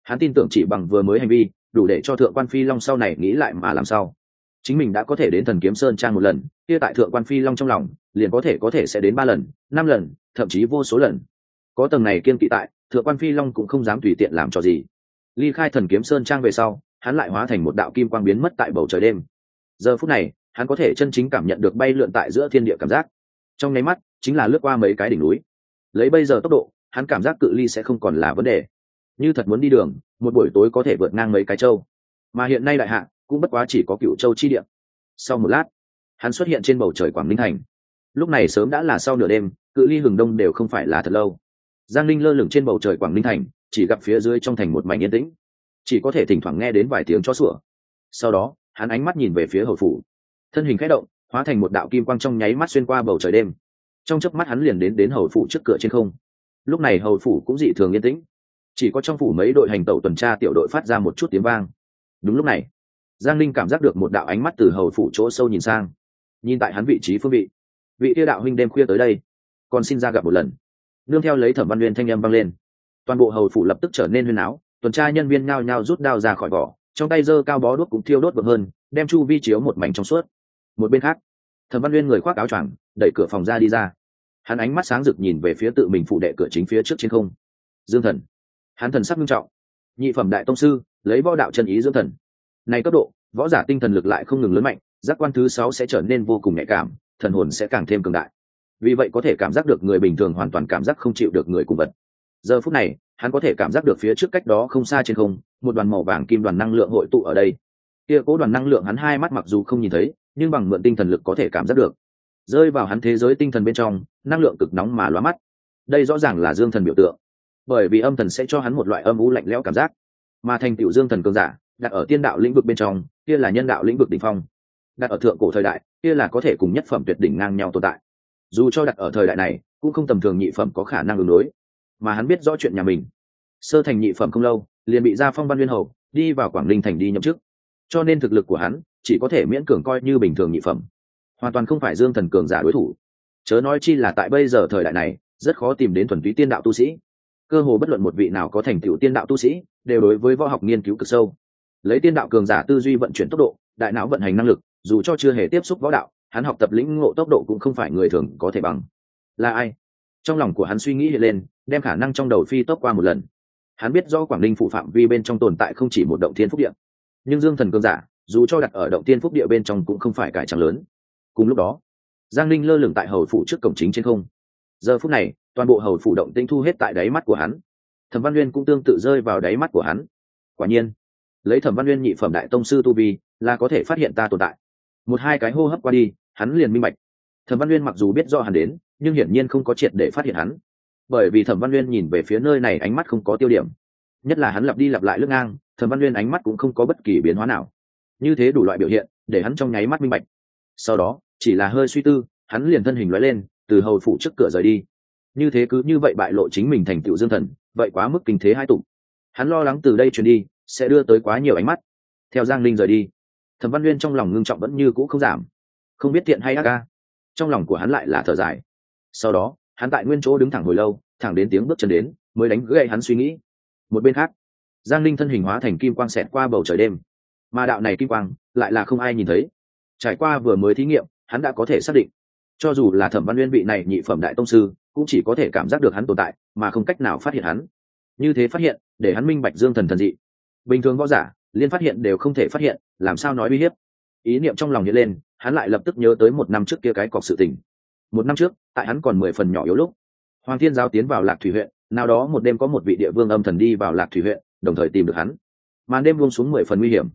S1: Hắn tin tưởng chỉ bằng vừa mới hành vi, đủ để cho thượng quan phi long sau này nghĩ lại mà làm sao. Chính mình đã có thể đến thần kiếm sơn trang một lần, kia tại thượng quan phi long trong lòng, liền có thể có thể sẽ đến ba lần, năm lần, thậm chí vô số lần. Có tầng này kiên kỵ tại, thượng quan phi long cũng không dám tùy tiện làm cho gì ly khai thần kiếm sơn trang về sau, hắn lại hóa thành một đạo kim quang biến mất tại bầu trời đêm. Giờ phút này, hắn có thể chân chính cảm nhận được bay lượn tại giữa thiên địa cảm giác. Trong nháy mắt, chính là lướt qua mấy cái đỉnh núi. Lấy bây giờ tốc độ, hắn cảm giác cự ly sẽ không còn là vấn đề. Như thật muốn đi đường, một buổi tối có thể vượt ngang mấy cái châu. Mà hiện nay đại hạ, cũng bất quá chỉ có cựu châu chi địa. Sau một lát, hắn xuất hiện trên bầu trời quảng ninh thành. Lúc này sớm đã là sau nửa đêm, cự ly hừng đông đều không phải là thật lâu. Giang linh lơ lửng trên bầu trời quảng ninh thành chỉ gặp phía dưới trong thành một mảnh yên tĩnh. Chỉ có thể thỉnh thoảng nghe đến vài tiếng chó sủa. Sau đó, hắn ánh mắt nhìn về phía hầu phủ. Thân hình khẽ động, hóa thành một đạo kim quang trong nháy mắt xuyên qua bầu trời đêm. Trong chớp mắt hắn liền đến đến hầu phủ trước cửa trên không. Lúc này hầu phủ cũng dị thường yên tĩnh. Chỉ có trong phủ mấy đội hành tẩu tuần tra tiểu đội phát ra một chút tiếng vang. Đúng lúc này, giang linh cảm giác được một đạo ánh mắt từ hầu phủ chỗ sâu nhìn sang. Nhìn tại hắn vị trí phương vị. Vị tiêu đạo huynh đêm khuya tới đây, còn xin ra gặp một lần. Nương theo lấy thẩm văn nguyên thanh âm băng lên toàn bộ hầu phủ lập tức trở nên huyên áo tuần tra nhân viên nhao nhao rút đao ra khỏi vỏ, trong tay dơ cao bó đuốc cũng thiêu đốt vượt hơn, đem chu vi chiếu một mảnh trong suốt. Một bên khác, thẩm văn nguyên người khoác áo choàng, đẩy cửa phòng ra đi ra. Hắn ánh mắt sáng rực nhìn về phía tự mình phụ đệ cửa chính phía trước trên không. Dương thần. Hắn thần sắc nghiêm trọng. Nhị phẩm đại tông sư, lấy võ đạo chân ý dưỡng thần. Này cấp độ, võ giả tinh thần lực lại không ngừng lớn mạnh, giác quan thứ sáu sẽ trở nên vô cùng nhạy cảm, thần hồn sẽ càng thêm cường đại. Vì vậy có thể cảm giác được người bình thường hoàn toàn cảm giác không chịu được người cùng vật giờ phút này, hắn có thể cảm giác được phía trước cách đó không xa trên không, một đoàn màu vàng kim đoàn năng lượng hội tụ ở đây. Kia cố đoàn năng lượng hắn hai mắt mặc dù không nhìn thấy, nhưng bằng mượn tinh thần lực có thể cảm giác được. Rơi vào hắn thế giới tinh thần bên trong, năng lượng cực nóng mà lóa mắt. Đây rõ ràng là dương thần biểu tượng. Bởi vì âm thần sẽ cho hắn một loại âm u lạnh lẽo cảm giác. Mà thành tựu dương thần cường giả, đặt ở tiên đạo lĩnh vực bên trong, kia là nhân đạo lĩnh vực đỉnh phong. Đặt ở thượng cổ thời đại, kia là có thể cùng nhất phẩm tuyệt đỉnh ngang nhau tồn tại. Dù cho đặt ở thời đại này, cũng không tầm thường nhị phẩm có khả năng ứng đối mà hắn biết rõ chuyện nhà mình. Sơ thành nhị phẩm không lâu, liền bị gia phong văn liên hầu đi vào quảng ninh thành đi nhậm chức. Cho nên thực lực của hắn chỉ có thể miễn cường coi như bình thường nhị phẩm. Hoàn toàn không phải dương thần cường giả đối thủ. Chớ nói chi là tại bây giờ thời đại này, rất khó tìm đến thuần túy tiên đạo tu sĩ. Cơ hồ bất luận một vị nào có thành tựu tiên đạo tu sĩ đều đối với võ học nghiên cứu cực sâu. Lấy tiên đạo cường giả tư duy vận chuyển tốc độ, đại não vận hành năng lực, dù cho chưa hề tiếp xúc võ đạo, hắn học tập lĩnh ngộ tốc độ cũng không phải người thường có thể bằng. Là ai? Trong lòng của hắn suy nghĩ hiện lên đem khả năng trong đầu phi tốc qua một lần. Hắn biết do quảng ninh phụ phạm vi bên trong tồn tại không chỉ một động thiên phúc địa, nhưng dương thần cường giả, dù cho đặt ở động thiên phúc địa bên trong cũng không phải cải trắng lớn. Cùng lúc đó, giang linh lơ lửng tại hầu phủ trước cổng chính trên không. Giờ phút này, toàn bộ hầu phủ động tinh thu hết tại đáy mắt của hắn. Thẩm văn uyên cũng tương tự rơi vào đáy mắt của hắn. Quả nhiên, lấy thẩm văn uyên nhị phẩm đại tông sư tu vi là có thể phát hiện ta tồn tại. Một hai cái hô hấp qua đi, hắn liền minh bạch. Thẩm văn uyên mặc dù biết do hắn đến, nhưng hiển nhiên không có triệt để phát hiện hắn bởi vì thẩm văn Nguyên nhìn về phía nơi này ánh mắt không có tiêu điểm. Nhất là hắn lặp đi lặp lại lướt ngang, thẩm văn Nguyên ánh mắt cũng không có bất kỳ biến hóa nào. Như thế đủ loại biểu hiện, để hắn trong nháy mắt minh bạch. Sau đó, chỉ là hơi suy tư, hắn liền thân hình lóe lên, từ hầu phủ trước cửa rời đi. Như thế cứ như vậy bại lộ chính mình thành tựu dương thần, vậy quá mức kinh thế hai tụ. Hắn lo lắng từ đây chuyển đi, sẽ đưa tới quá nhiều ánh mắt. Theo giang linh rời đi, thẩm văn Nguyên trong lòng ngưng trọng vẫn như cũ không giảm. Không biết tiện hay ác ca. Trong lòng của hắn lại là thở dài. Sau đó hắn tại nguyên chỗ đứng thẳng hồi lâu, thẳng đến tiếng bước chân đến, mới đánh gậy hắn suy nghĩ. Một bên khác, giang linh thân hình hóa thành kim quang xẹt qua bầu trời đêm. Mà đạo này kim quang, lại là không ai nhìn thấy. Trải qua vừa mới thí nghiệm, hắn đã có thể xác định. Cho dù là thẩm văn nguyên vị này nhị phẩm đại tông sư, cũng chỉ có thể cảm giác được hắn tồn tại, mà không cách nào phát hiện hắn. Như thế phát hiện, để hắn minh bạch dương thần thần dị. Bình thường võ giả, liên phát hiện đều không thể phát hiện, làm sao nói uy hiếp? Ý niệm trong lòng hiện lên, hắn lại lập tức nhớ tới một năm trước kia cái cọc sự tình một năm trước, tại hắn còn mười phần nhỏ yếu lúc, hoàng thiên giao tiến vào lạc thủy huyện, nào đó một đêm có một vị địa vương âm thần đi vào lạc thủy huyện, đồng thời tìm được hắn. Màn đêm buông xuống mười phần nguy hiểm.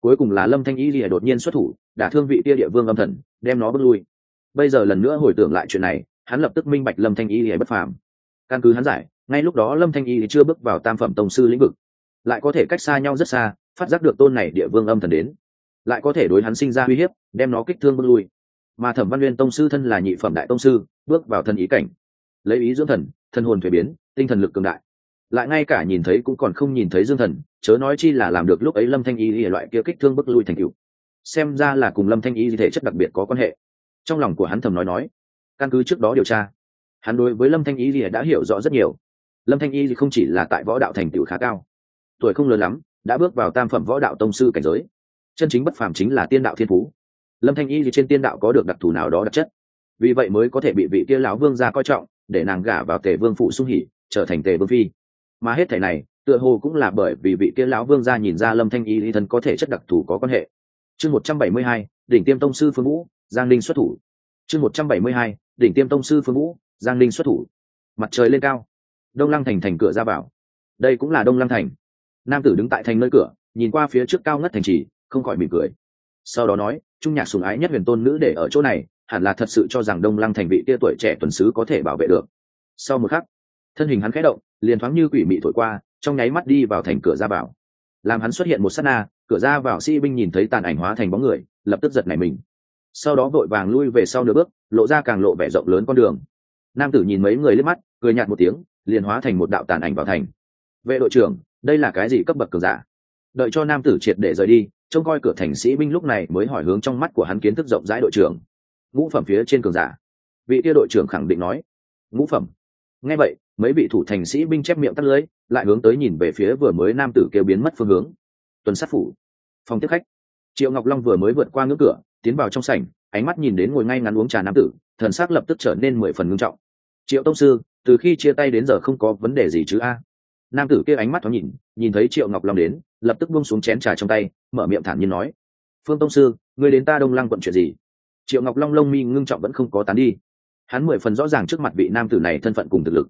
S1: Cuối cùng là lâm thanh y lìa đột nhiên xuất thủ, đả thương vị tia địa vương âm thần, đem nó bước lui. Bây giờ lần nữa hồi tưởng lại chuyện này, hắn lập tức minh bạch lâm thanh y lìa bất phàm. Căn cứ hắn giải, ngay lúc đó lâm thanh y chưa bước vào tam phẩm tổng sư lĩnh vực. Lại có thể cách xa nhau rất xa, phát giác được tôn này địa vương âm thần đến. Lại có thể đối hắn sinh ra uy hiếp, đem nó kích thương bước lui mà thẩm văn nguyên tông sư thân là nhị phẩm đại tông sư, bước vào thần ý cảnh. Lấy ý dưỡng thần thân hồn thuế biến, tinh thần lực cường đại. Lại ngay cả nhìn thấy cũng còn không nhìn thấy dương thần, chớ nói chi là làm được lúc ấy lâm thanh y loại kia kích thương bức lui thành cựu xem ra là cùng lâm thanh y thể chất đặc biệt có quan hệ. Trong lòng của hắn thầm nói nói, căn cứ trước đó điều tra, hắn đối với lâm thanh y đã hiểu rõ rất nhiều. Lâm thanh y không chỉ là tại võ đạo thành tựu khá cao, tuổi không lớn lắm, đã bước vào tam phẩm võ đạo tông sư cảnh giới. Chân chính bất phàm chính là tiên đạo thiên phú lâm thanh y trên tiên đạo có được đặc thù nào đó đặc chất. Vì vậy mới có thể bị vị kia lão vương ra coi trọng, để nàng gả vào tề vương phụ sung hỉ, trở thành tề vương phi. Mà hết thể này, tựa hồ cũng là bởi vì vị kia lão vương gia nhìn ra lâm thanh y thì thân có thể chất đặc thù có quan hệ. Chương một trăm bảy mươi hai, đỉnh tiêm tông sư phương vũ, giang linh xuất thủ. Chương một trăm bảy mươi hai, đỉnh tiêm tông sư phương vũ, giang linh xuất thủ. Mặt trời lên cao. Đông lăng thành thành cửa ra vào. Đây cũng là đông lăng thành. Nam tử đứng tại thành nơi cửa, nhìn qua phía trước cao ngất thành trì, không khỏi mỉm cười sau đó nói, trung nhạc sùng ái nhất huyền tôn nữ để ở chỗ này, hẳn là thật sự cho rằng đông lăng thành vị tia tuổi trẻ tuần sứ có thể bảo vệ được. Sau một khắc, thân hình hắn khẽ động, liền thoáng như quỷ mị thổi qua, trong nháy mắt đi vào thành cửa ra vào. Làm hắn xuất hiện một s á t na, cửa ra vào sĩ binh nhìn thấy tàn ảnh hóa thành bóng người, lập tức giật nảy mình. Sau đó vội vàng lui về sau nửa bước, lộ ra càng lộ vẻ rộng lớn con đường. Nam tử nhìn mấy người lên mắt, cười nhạt một tiếng, liền hóa thành một đạo tàn ảnh vào thành. Vệ đội trưởng, đây là cái gì cấp bậc cường giả? Đợi cho nam tử triệt để rời đi trông coi cửa thành sĩ binh lúc này mới hỏi hướng trong mắt của hắn kiến thức rộng rãi đội trưởng. Ngũ phẩm phía trên cường giả. Vị kia đội trưởng khẳng định nói. Ngũ phẩm. Nghe vậy, mấy vị thủ thành sĩ binh chép miệng tắt lưới, lại hướng tới nhìn về phía vừa mới nam tử kêu biến mất phương hướng. Tuần sát phủ. Phòng tiếp khách. Triệu ngọc long vừa mới vượt qua ngưỡng cửa, tiến vào trong sảnh, ánh mắt nhìn đến ngồi ngay ngắn uống trà nam tử, thần sắc lập tức trở nên mười phần ngưng trọng. Triệu tông sư, từ khi chia tay đến giờ không có vấn đề gì chứ a? Nam tử kia ánh mắt thoáng nhìn nhìn thấy triệu ngọc long đến, lập tức buông xuống chén trà trong tay, mở miệng thản nhiên nói, phương tông sư người đến ta đông lăng quận chuyện gì? Triệu ngọc long lông mi ngưng trọng vẫn không có tán đi. Hắn mười phần rõ ràng trước mặt vị nam tử này thân phận cùng thực lực.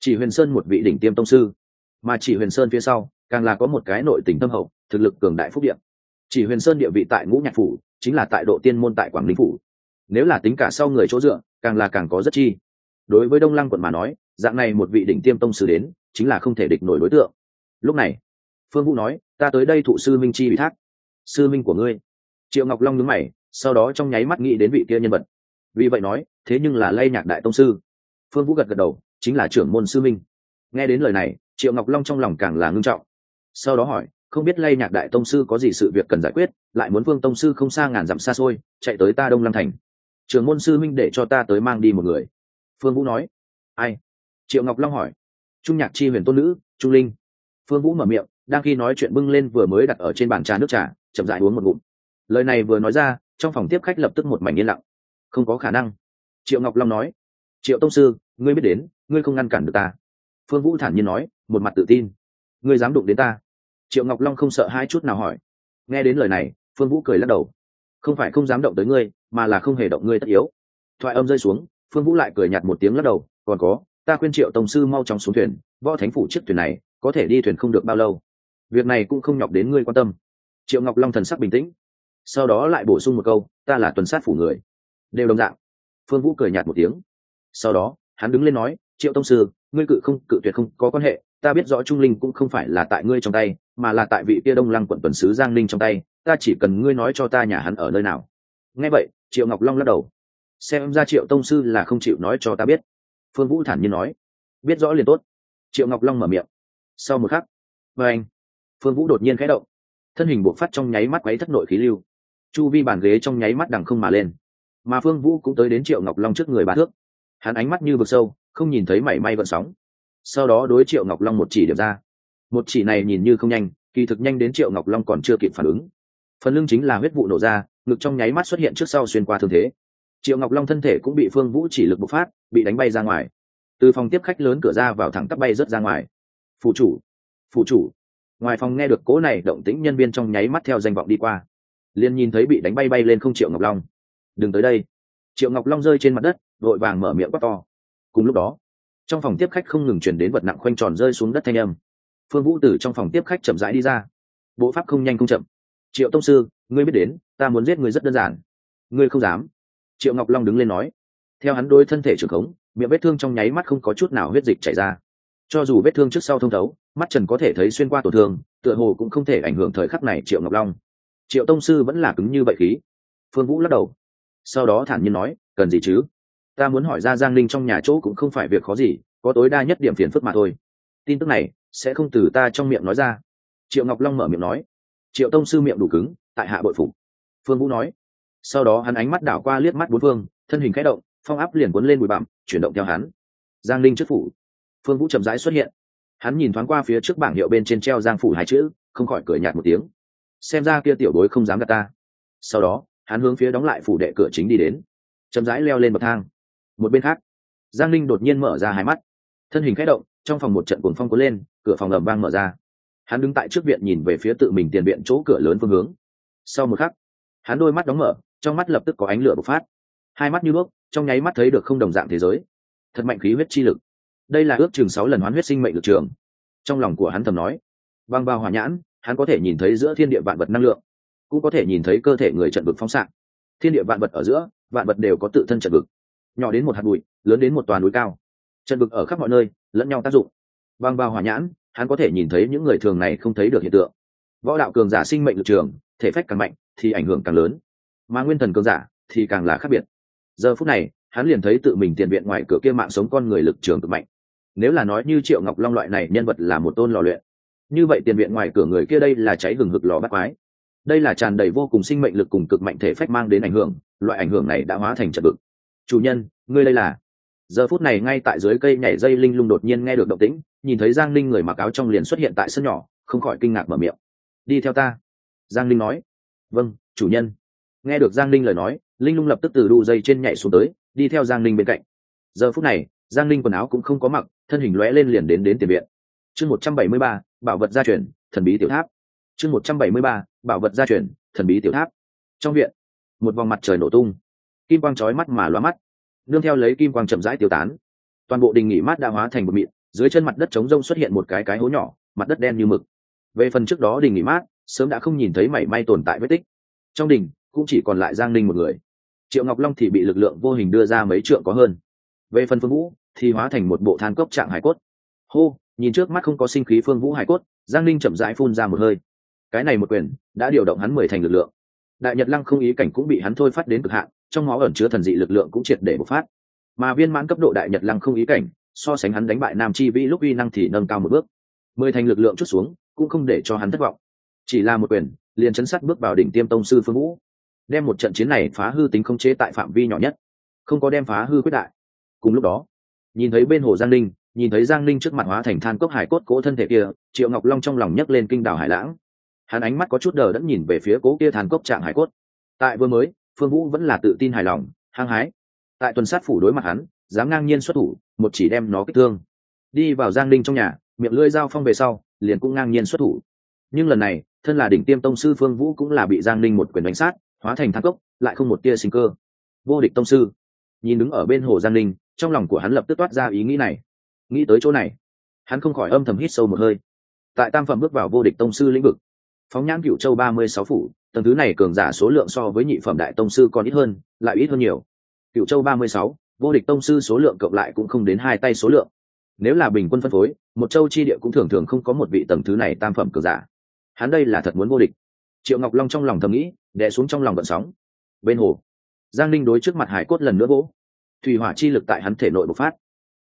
S1: Chỉ huyền sơn một vị đỉnh tiêm tông sư, mà chỉ huyền sơn phía sau, càng là có một cái nội tình tâm hậu, thực lực cường đại phúc điện chỉ huyền sơn địa vị tại ngũ nhạc phủ, chính là tại độ tiên môn tại quảng ninh phủ. Nếu là tính cả sau người chỗ dựa, càng là càng có rất chi. Đối với đông lăng quận mà nói, dạng này một vị đỉnh tiêm tông sư đến chính là không thể địch nổi đối tượng. Lúc này, phương vũ nói, ta tới đây thụ sư minh chi ủy thác. Sư minh của ngươi. Triệu ngọc long nhướng mày, sau đó trong nháy mắt nghĩ đến vị kia nhân vật. Vì vậy nói, thế nhưng là lay nhạc đại tông sư. Phương vũ gật gật đầu, chính là trưởng môn sư minh. Nghe đến lời này, triệu ngọc long trong lòng càng là ngưng trọng. Sau đó hỏi, không biết lay nhạc đại tông sư có gì sự việc cần giải quyết? Lại muốn vương tông sư không xa ngàn dặm xa xôi, chạy tới ta đông lăng thành. Trưởng môn sư minh để cho ta tới mang đi một người. Phương vũ nói, ai? Triệu ngọc long hỏi trung nhạc chi huyền tôn nữ, trung linh. Phương vũ mở miệng, đang khi nói chuyện bưng lên vừa mới đặt ở trên bàn trà nước trà, chậm dại uống một ngụm. Lời này vừa nói ra, trong phòng tiếp khách lập tức một mảnh yên lặng. Không có khả năng. Triệu ngọc long nói, triệu tông sư, ngươi biết đến, ngươi không ngăn cản được ta. Phương vũ thản nhiên nói, một mặt tự tin. Ngươi dám đụng đến ta? Triệu ngọc long không sợ hai chút nào hỏi. Nghe đến lời này, phương vũ cười lắc đầu. Không phải không dám động tới ngươi, mà là không hề động ngươi tất yếu. Thoại âm rơi xuống, phương vũ lại cười nhạt một tiếng lắc đầu, còn có ta khuyên triệu tổng sư mau chóng xuống thuyền, võ thánh phủ chiếc thuyền này, có thể đi thuyền không được bao lâu. Việc này cũng không nhọc đến ngươi quan tâm. Triệu ngọc long thần sắc bình tĩnh. Sau đó lại bổ sung một câu, ta là tuần sát phủ người. Đều đồng dạng. Phương vũ cười nhạt một tiếng. Sau đó, hắn đứng lên nói, triệu tông sư, ngươi cự không, cự tuyệt không có quan hệ, ta biết rõ trung linh cũng không phải là tại ngươi trong tay, mà là tại vị kia đông lăng quận tuần sứ giang linh trong tay, ta chỉ cần ngươi nói cho ta nhà hắn ở nơi nào. Nghe vậy, triệu ngọc long lắc đầu. Xem ra triệu tông sư là không chịu nói cho ta biết phương vũ thản nhiên nói, biết rõ liền tốt. Triệu ngọc long mở miệng, sau một khắc, và anh. Phương vũ đột nhiên khẽ động, thân hình buộc phát trong nháy mắt quấy thất nội khí lưu. Chu vi bàn ghế trong nháy mắt đằng không mà lên, mà phương vũ cũng tới đến triệu ngọc long trước người bà thước. Hắn ánh mắt như vực sâu, không nhìn thấy mảy may vận sóng. Sau đó đối triệu ngọc long một chỉ điểm ra. Một chỉ này nhìn như không nhanh, kỳ thực nhanh đến triệu ngọc long còn chưa kịp phản ứng. Phần lưng chính là huyết vụ nổ ra, ngực trong nháy mắt xuất hiện trước sau xuyên qua thương thế triệu ngọc long thân thể cũng bị phương vũ chỉ lực bộc phát, bị đánh bay ra ngoài. Từ phòng tiếp khách lớn cửa ra vào thẳng tắp bay rớt ra ngoài. Phụ chủ phụ chủ. Ngoài phòng nghe được cố này động tĩnh nhân viên trong nháy mắt theo danh vọng đi qua. Liền nhìn thấy bị đánh bay bay lên không triệu ngọc long. Đừng tới đây. Triệu ngọc long rơi trên mặt đất, vội vàng mở miệng quát to. Cùng lúc đó, trong phòng tiếp khách không ngừng chuyển đến vật nặng khoanh tròn rơi xuống đất thanh âm. Phương vũ từ trong phòng tiếp khách chậm rãi đi ra. Bộ pháp không nhanh không chậm. Triệu tông sư, ngươi biết đến, ta muốn giết ngươi rất đơn giản. Ngươi không dám triệu ngọc long đứng lên nói, theo hắn đôi thân thể trưởng khống, miệng vết thương trong nháy mắt không có chút nào huyết dịch chảy ra. Cho dù vết thương trước sau thông thấu, mắt trần có thể thấy xuyên qua tổn thương, tựa hồ cũng không thể ảnh hưởng thời khắc này triệu ngọc long. Triệu tông sư vẫn là cứng như vậy khí. Phương vũ lắc đầu. Sau đó thản nhiên nói, cần gì chứ? Ta muốn hỏi ra giang linh trong nhà chỗ cũng không phải việc khó gì, có tối đa nhất điểm phiền phức mà thôi. Tin tức này sẽ không từ ta trong miệng nói ra. Triệu ngọc long mở miệng nói. Triệu tông sư miệng đủ cứng, tại hạ bội phục. Phương vũ nói sau đó hắn ánh mắt đảo qua liếc mắt bốn phương, thân hình khẽ động, phong áp liền cuốn lên bụi bặm, chuyển động theo hắn. Giang linh trước phủ. Phương vũ chậm rãi xuất hiện. Hắn nhìn thoáng qua phía trước bảng hiệu bên trên treo giang phủ hai chữ, không khỏi cười nhạt một tiếng. Xem ra kia tiểu bối không dám gạt ta. Sau đó, hắn hướng phía đóng lại phủ đệ cửa chính đi đến. Chậm rãi leo lên bậc thang. Một bên khác, giang linh đột nhiên mở ra hai mắt. Thân hình khẽ động, trong phòng một trận cuồng phong cuốn lên, cửa phòng ầm vang mở ra. Hắn đứng tại trước viện nhìn về phía tự mình tiền viện chỗ cửa lớn phương hướng. Sau một khắc, hắn đôi mắt đóng mở trong mắt lập tức có ánh lửa bộc phát. Hai mắt như bước trong nháy mắt thấy được không đồng dạng thế giới. Thật mạnh khí huyết chi lực. Đây là ước chừng sáu lần hoán huyết sinh mệnh lực trường. Trong lòng của hắn thầm nói, băng bao hỏa nhãn, hắn có thể nhìn thấy giữa thiên địa vạn vật năng lượng, cũng có thể nhìn thấy cơ thể người trận vực phóng xạ. Thiên địa vạn vật ở giữa, vạn vật đều có tự thân trận vực. Nhỏ đến một hạt bụi, lớn đến một toàn núi cao. Trận vực ở khắp mọi nơi, lẫn nhau tác dụng. Băng bao hỏa nhãn, hắn có thể nhìn thấy những người thường này không thấy được hiện tượng. Võ đạo cường giả sinh mệnh lực trường, thể phách càng mạnh, thì ảnh hưởng càng lớn mà nguyên thần cường giả thì càng là khác biệt. Giờ phút này, hắn liền thấy tự mình tiền viện ngoài cửa kia mạng sống con người lực trường cực mạnh. Nếu là nói như triệu ngọc long loại này nhân vật là một tôn lò luyện, như vậy tiền viện ngoài cửa người kia đây là cháy gừng hực lò bắt mái đây là tràn đầy vô cùng sinh mệnh lực cùng cực mạnh thể phách mang đến ảnh hưởng, loại ảnh hưởng này đã hóa thành trật vực. Chủ nhân, ngươi đây là? Giờ phút này ngay tại dưới cây nhảy dây linh lung đột nhiên nghe được động tĩnh, nhìn thấy giang linh người mặc áo trong liền xuất hiện tại sân nhỏ, không khỏi kinh ngạc mở miệng. Đi theo ta. Giang linh nói. Vâng chủ nhân nghe được giang linh lời nói, linh lung lập tức từ đu dây trên nhảy xuống tới, đi theo giang linh bên cạnh. Giờ phút này, giang linh quần áo cũng không có mặc, thân hình lóe lên liền đến đến tiền viện. Chương một trăm bảy mươi ba, bảo vật gia truyền, thần bí tiểu tháp. Chương một trăm bảy mươi ba, bảo vật gia truyền, thần bí tiểu tháp. Trong viện, một vòng mặt trời nổ tung. Kim quang trói mắt mà loa mắt. Nương theo lấy kim quang chậm rãi tiêu tán. Toàn bộ đình nghỉ mát đã hóa thành một mịn, dưới chân mặt đất trống rông xuất hiện một cái cái hố nhỏ, mặt đất đen như mực. Về phần trước đó đình nghỉ mát, sớm đã không nhìn thấy mảy may tồn tại vết tích. Trong đình cũng chỉ còn lại giang ninh một người. Triệu ngọc long thì bị lực lượng vô hình đưa ra mấy trượng có hơn. Về phần phương vũ, thì hóa thành một bộ than cốc trạng hải cốt. Hô, nhìn trước mắt không có sinh khí phương vũ hải cốt, giang ninh chậm rãi phun ra một hơi. Cái này một quyền đã điều động hắn mười thành lực lượng. Đại nhật lăng không ý cảnh cũng bị hắn thôi phát đến cực hạn, trong máu ẩn chứa thần dị lực lượng cũng triệt để bộc phát. Mà viên mãn cấp độ đại nhật lăng không ý cảnh, so sánh hắn đánh bại nam chi vĩ lúc uy năng thì nâng cao một bước. Mười thành lực lượng chút xuống, cũng không để cho hắn thất vọng. Chỉ là một quyền, liền chấn sát bước vào đỉnh tiêm tông sư phương vũ đem một trận chiến này phá hư tính không chế tại phạm vi nhỏ nhất, không có đem phá hư quyết đại. Cùng lúc đó, nhìn thấy bên hồ giang ninh, nhìn thấy giang ninh trước mặt hóa thành than cốc hải cốt cố thân thể kia, triệu ngọc long trong lòng nhấc lên kinh đảo hải lãng. Hắn ánh mắt có chút đờ đẫn nhìn về phía cố kia than cốc trạng hải cốt. Tại vừa mới, phương vũ vẫn là tự tin hài lòng, hăng hái. Tại tuần sát phủ đối mặt hắn, dám ngang nhiên xuất thủ, một chỉ đem nó kích thương. Đi vào giang ninh trong nhà, miệng lưỡi dao phong về sau, liền cũng ngang nhiên xuất thủ. Nhưng lần này, thân là đỉnh tiêm tông sư phương vũ cũng là bị giang ninh một quyền đánh sát hóa thành thang cốc lại không một tia sinh cơ. Vô địch tông sư. Nhìn đứng ở bên hồ giang linh trong lòng của hắn lập tức toát ra ý nghĩ này. Nghĩ tới chỗ này, hắn không khỏi âm thầm hít sâu một hơi. Tại tam phẩm bước vào vô địch tông sư lĩnh vực, phóng nhãn cựu châu ba mươi sáu phủ, tầng thứ này cường giả số lượng so với nhị phẩm đại tông sư còn ít hơn, lại ít hơn nhiều. Cựu châu ba mươi sáu, vô địch tông sư số lượng cộng lại cũng không đến hai tay số lượng. Nếu là bình quân phân phối, một châu chi địa cũng thường thường không có một vị tầng thứ này tam phẩm cường giả. Hắn đây là thật muốn vô địch. Triệu ngọc long trong lòng thầm nghĩ đè xuống trong lòng vận sóng. Bên hồ, giang Linh đối trước mặt hải cốt lần nữa gỗ thủy hỏa chi lực tại hắn thể nội bộc phát.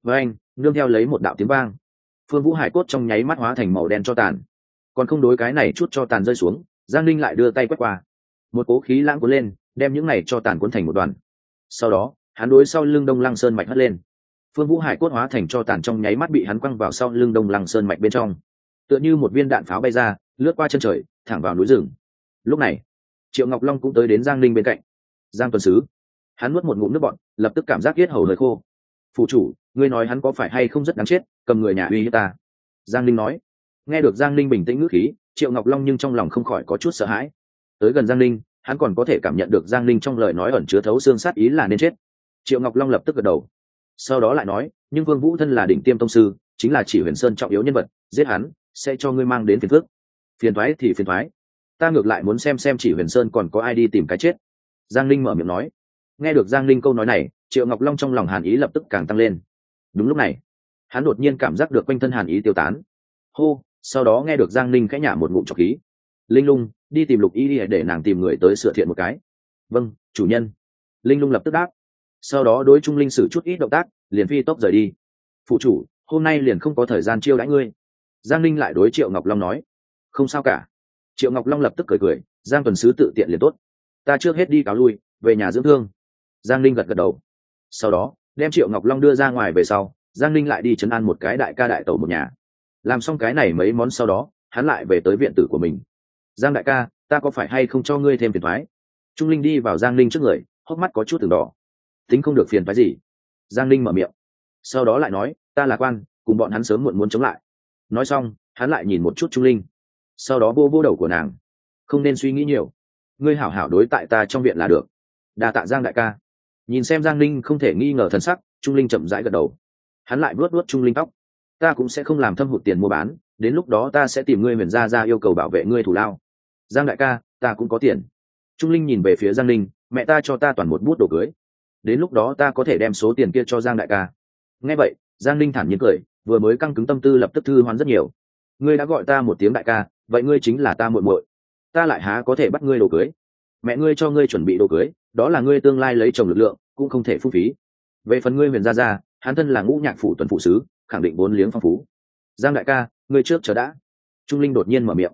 S1: Với anh, nương theo lấy một đạo tiếng vang. Phương vũ hải cốt trong nháy mắt hóa thành màu đen cho tàn. Còn không đối cái này chút cho tàn rơi xuống, giang Linh lại đưa tay quét qua. Một cố khí lãng cuốn lên, đem những này cho tàn cuốn thành một đoàn. Sau đó, hắn đối sau lưng đông lăng sơn mạch hất lên. Phương vũ hải cốt hóa thành cho tàn trong nháy mắt bị hắn quăng vào sau lưng đông lăng sơn mạch bên trong. Tựa như một viên đạn pháo bay ra, lướt qua chân trời, thẳng vào núi rừng. Lúc này triệu ngọc long cũng tới đến giang ninh bên cạnh. Giang tuần sứ. Hắn nuốt một ngụm nước bọn lập tức cảm giác yết hầu lời khô. Phụ chủ, ngươi nói hắn có phải hay không rất đáng chết, cầm người nhà uy hiếp ta? Giang ninh nói. Nghe được giang ninh bình tĩnh ngữ khí, triệu ngọc long nhưng trong lòng không khỏi có chút sợ hãi. Tới gần giang ninh, hắn còn có thể cảm nhận được giang ninh trong lời nói ẩn chứa thấu xương sát ý là nên chết. Triệu ngọc long lập tức gật đầu. Sau đó lại nói, nhưng vương vũ thân là đỉnh tiêm tông sư, chính là chỉ huyền sơn trọng yếu nhân vật, giết hắn, sẽ cho ngươi mang đến phiền phước phiền thoái thì phiền thoái ta ngược lại muốn xem xem chỉ huyền sơn còn có ai đi tìm cái chết. Giang linh mở miệng nói. Nghe được giang linh câu nói này, triệu ngọc long trong lòng hàn ý lập tức càng tăng lên. Đúng lúc này, hắn đột nhiên cảm giác được quanh thân hàn ý tiêu tán. Hô, sau đó nghe được giang linh khẽ nhả một ngụm trọc khí. Linh lung, đi tìm lục y để nàng tìm người tới sửa thiện một cái. Vâng chủ nhân. Linh lung lập tức đáp. Sau đó đối trung linh sử chút ít động tác, liền phi tốc rời đi. Phụ chủ, hôm nay liền không có thời gian chiêu đãi ngươi. Giang linh lại đối triệu ngọc long nói. Không sao cả triệu ngọc long lập tức cười cười, giang tuần sứ tự tiện liền tốt. Ta trước hết đi cáo lui, về nhà dưỡng thương. Giang linh gật gật đầu. Sau đó, đem triệu ngọc long đưa ra ngoài về sau, giang linh lại đi chấn an một cái đại ca đại tẩu một nhà. Làm xong cái này mấy món sau đó, hắn lại về tới viện tử của mình. Giang đại ca, ta có phải hay không cho ngươi thêm phiền thoái trung linh đi vào giang linh trước người, hốc mắt có chút từng đỏ. Tính không được phiền phái gì. Giang linh mở miệng. Sau đó lại nói, ta là quan, cùng bọn hắn sớm muộn muốn chống lại. Nói xong, hắn lại nhìn một chút trung linh sau đó vô vô đầu của nàng. Không nên suy nghĩ nhiều. Ngươi hảo hảo đối tại ta trong viện là được. Đa tạ giang đại ca. Nhìn xem giang linh không thể nghi ngờ thần sắc, trung linh chậm rãi gật đầu. Hắn lại vuốt vuốt trung linh tóc. Ta cũng sẽ không làm thâm hụt tiền mua bán, đến lúc đó ta sẽ tìm ngươi huyền gia ra yêu cầu bảo vệ ngươi thủ lao. Giang đại ca, ta cũng có tiền. Trung linh nhìn về phía giang linh mẹ ta cho ta toàn một bút đồ cưới. Đến lúc đó ta có thể đem số tiền kia cho giang đại ca. Nghe vậy, giang linh thản nhiên cười, vừa mới căng cứng tâm tư lập tức thư hoán rất nhiều. Ngươi đã gọi ta một tiếng đại ca vậy ngươi chính là ta muội muội. Ta lại há có thể bắt ngươi đồ cưới? Mẹ ngươi cho ngươi chuẩn bị đồ cưới, đó là ngươi tương lai lấy chồng lực lượng, cũng không thể phung phí. Về phần ngươi huyền gia gia, hắn thân là ngũ nhạc phủ tuần phụ sứ, khẳng định vốn liếng phong phú. Giang đại ca, ngươi trước chờ đã. Trung linh đột nhiên mở miệng.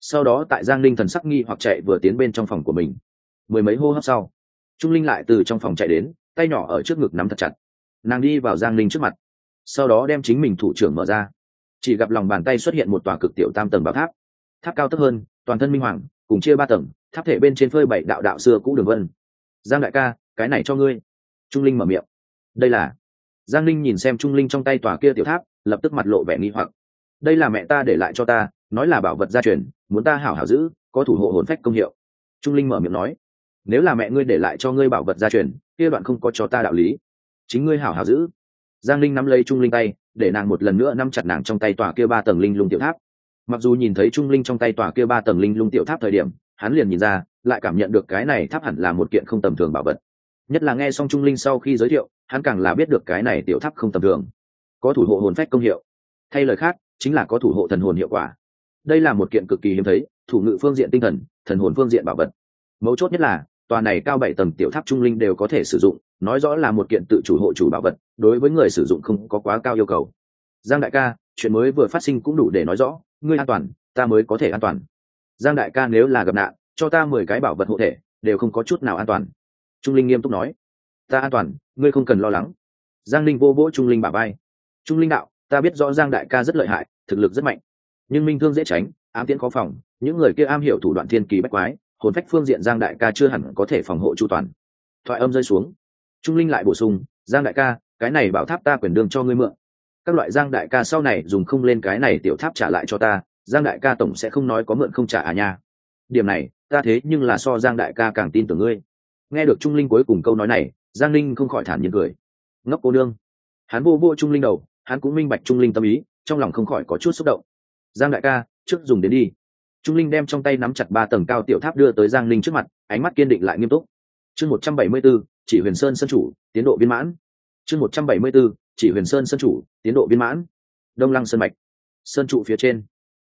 S1: Sau đó tại giang linh thần sắc nghi hoặc chạy vừa tiến bên trong phòng của mình. Mười mấy hô hấp sau, trung linh lại từ trong phòng chạy đến, tay nhỏ ở trước ngực nắm thật chặt. Nàng đi vào giang linh trước mặt. Sau đó đem chính mình thủ trưởng mở ra. Chỉ gặp lòng bàn tay xuất hiện một tòa cực tiểu tam tầng bảo tháp tháp cao thấp hơn, toàn thân minh hoàng, cùng chia ba tầng, tháp thể bên trên phơi bảy đạo đạo xưa cũ đường vân. Giang đại ca, cái này cho ngươi. Trung linh mở miệng. Đây là giang linh nhìn xem trung linh trong tay tòa kia tiểu tháp, lập tức mặt lộ vẻ nghi hoặc. Đây là mẹ ta để lại cho ta, nói là bảo vật gia truyền, muốn ta hảo hảo giữ, có thủ hộ hồn phách công hiệu. Trung linh mở miệng nói. Nếu là mẹ ngươi để lại cho ngươi bảo vật gia truyền, kia đoạn không có cho ta đạo lý. Chính ngươi hảo hảo giữ. Giang linh nắm lấy trung linh tay, để nàng một lần nữa nắm chặt nàng trong tay tòa kia ba tầng linh lung tiểu tháp mặc dù nhìn thấy trung linh trong tay tòa kia ba tầng linh lung tiểu tháp thời điểm, hắn liền nhìn ra, lại cảm nhận được cái này tháp hẳn là một kiện không tầm thường bảo vật. Nhất là nghe xong trung linh sau khi giới thiệu, hắn càng là biết được cái này tiểu tháp không tầm thường. Có thủ hộ hồn phách công hiệu. Thay lời khác, chính là có thủ hộ thần hồn hiệu quả. Đây là một kiện cực kỳ hiếm thấy, thủ ngự phương diện tinh thần thần hồn phương diện bảo vật. Mấu chốt nhất là, tòa này cao bảy tầng tiểu tháp trung linh đều có thể sử dụng, nói rõ là một kiện tự chủ hộ chủ bảo vật, đối với người sử dụng không có quá cao yêu cầu. Giang đại ca, chuyện mới vừa phát sinh cũng đủ để nói rõ ngươi an toàn, ta mới có thể an toàn. Giang đại ca nếu là gặp nạn, cho ta mười cái bảo vật hộ thể, đều không có chút nào an toàn. Trung linh nghiêm túc nói. Ta an toàn, ngươi không cần lo lắng. Giang linh vô vỗ trung linh bả vai. Trung linh đạo, ta biết rõ giang đại ca rất lợi hại, thực lực rất mạnh. Nhưng minh thương dễ tránh, ám tiễn khó phòng, những người kia am hiểu thủ đoạn thiên kỳ bách quái, hồn phách phương diện giang đại ca chưa hẳn có thể phòng hộ chu toàn. Thoại âm rơi xuống. Trung linh lại bổ sung, giang đại ca, cái này bảo tháp ta quyền đương cho ngươi mượn các loại giang đại ca sau này dùng không lên cái này tiểu tháp trả lại cho ta, giang đại ca tổng sẽ không nói có mượn không trả à nha. Điểm này, ta thế nhưng là so giang đại ca càng tin tưởng ngươi. Nghe được trung linh cuối cùng câu nói này, giang linh không khỏi thản nhiên cười. Ngốc cô nương. Hắn vô vô trung linh đầu, hắn cũng minh bạch trung linh tâm ý, trong lòng không khỏi có chút xúc động. Giang đại ca, trước dùng đến đi. Trung linh đem trong tay nắm chặt ba tầng cao tiểu tháp đưa tới giang linh trước mặt, ánh mắt kiên định lại nghiêm túc. Chương một trăm bảy mươi b chỉ huyền sơn sân chủ, tiến độ viên mãn. Chương một trăm bảy mươi b chỉ huyền sơn sân chủ, tiến độ viên mãn. Đông lăng sơn mạch. Sơn trụ phía trên.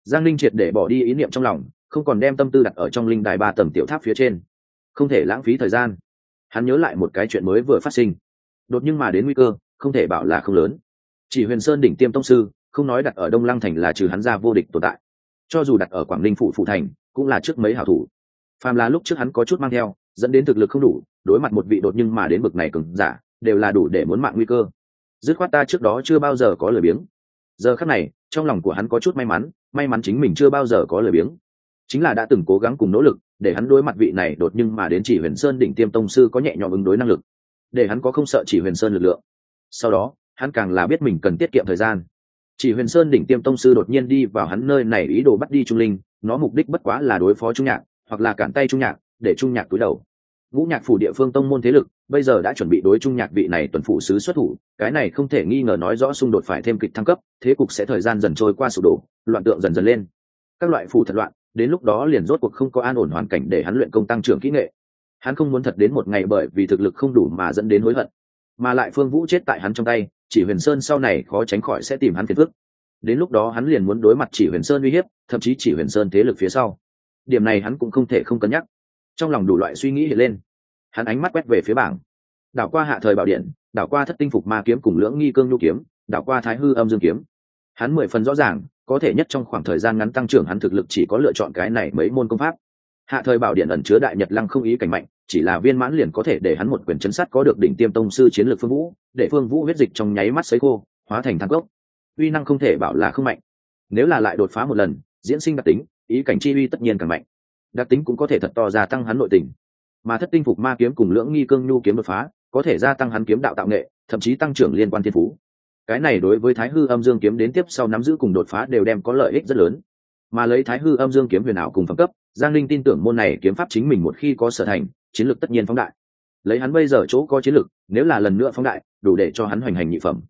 S1: Giang linh triệt để bỏ đi ý niệm trong lòng, không còn đem tâm tư đặt ở trong linh đài ba Tầm tiểu tháp phía trên. Không thể lãng phí thời gian. Hắn nhớ lại một cái chuyện mới vừa phát sinh. Đột nhưng mà đến nguy cơ, không thể bảo là không lớn. Chỉ huyền sơn đỉnh tiêm tông sư, không nói đặt ở đông lăng thành là trừ hắn ra vô địch tồn tại. Cho dù đặt ở quảng ninh phụ phụ thành, cũng là trước mấy hảo thủ. Phàm là lúc trước hắn có chút mang theo, dẫn đến thực lực không đủ, đối mặt một vị đột nhưng mà đến bực này cứng giả, đều là đủ để muốn mạng nguy cơ dứt khoát ta trước đó chưa bao giờ có lời biếng. Giờ khắc này, trong lòng của hắn có chút may mắn may mắn chính mình chưa bao giờ có lời biếng. Chính là đã từng cố gắng cùng nỗ lực, để hắn đối mặt vị này đột nhưng mà đến chỉ huyền sơn đỉnh tiêm tông sư có nhẹ nhõm ứng đối năng lực. Để hắn có không sợ chỉ huyền sơn lực lượng. Sau đó, hắn càng là biết mình cần tiết kiệm thời gian. Chỉ huyền sơn đỉnh tiêm tông sư đột nhiên đi vào hắn nơi này ý đồ bắt đi trung linh, nó mục đích bất quá là đối phó trung nhạc, hoặc là cản tay trung nhạc, để trung nhạc túi đầu. Ngũ nhạc phủ địa phương tông môn thế lực bây giờ đã chuẩn bị đối trung nhạc vị này tuần phủ sứ xuất thủ, cái này không thể nghi ngờ nói rõ xung đột phải thêm kịch thăng cấp, thế cục sẽ thời gian dần trôi qua sụp đổ, loạn tượng dần dần lên. Các loại phù thật loạn, đến lúc đó liền rốt cuộc không có an ổn hoàn cảnh để hắn luyện công tăng trưởng kỹ nghệ. Hắn không muốn thật đến một ngày bởi vì thực lực không đủ mà dẫn đến hối hận, mà lại phương vũ chết tại hắn trong tay, chỉ huyền sơn sau này khó tránh khỏi sẽ tìm hắn phiền phức. Đến lúc đó hắn liền muốn đối mặt chỉ huyền sơn uy hiếp, thậm chí chỉ huyền sơn thế lực phía sau. Điểm này hắn cũng không thể không cân nhắc. Trong lòng đủ loại suy nghĩ hiện lên hắn ánh mắt quét về phía bảng. Đảo qua hạ thời bảo điện, đảo qua thất tinh phục ma kiếm cùng lưỡng nghi cương nhu kiếm, đảo qua thái hư âm dương kiếm. Hắn mười phần rõ ràng, có thể nhất trong khoảng thời gian ngắn tăng trưởng hắn thực lực chỉ có lựa chọn cái này mấy môn công pháp. Hạ thời bảo điện ẩn chứa đại nhật lăng không ý cảnh mạnh, chỉ là viên mãn liền có thể để hắn một quyền chấn sát có được đỉnh tiêm tông sư chiến lược phương vũ, để phương vũ huyết dịch trong nháy mắt sấy khô, hóa thành thang gốc uy năng không thể bảo là không mạnh. Nếu là lại đột phá một lần, diễn sinh đặc tính, ý cảnh chi uy tất nhiên càng mạnh. Đặc tính cũng có thể thật to gia tăng hắn nội tình mà thất tinh phục ma kiếm cùng lưỡng nghi cương nhu kiếm đột phá, có thể gia tăng hắn kiếm đạo tạo nghệ, thậm chí tăng trưởng liên quan thiên phú. Cái này đối với thái hư âm dương kiếm đến tiếp sau nắm giữ cùng đột phá đều đem có lợi ích rất lớn. Mà lấy thái hư âm dương kiếm huyền ảo cùng phẩm cấp, giang linh tin tưởng môn này kiếm pháp chính mình một khi có sở thành, chiến lược tất nhiên phóng đại. Lấy hắn bây giờ chỗ có chiến lược, nếu là lần nữa phóng đại, đủ để cho hắn hoành hành nhị phẩm.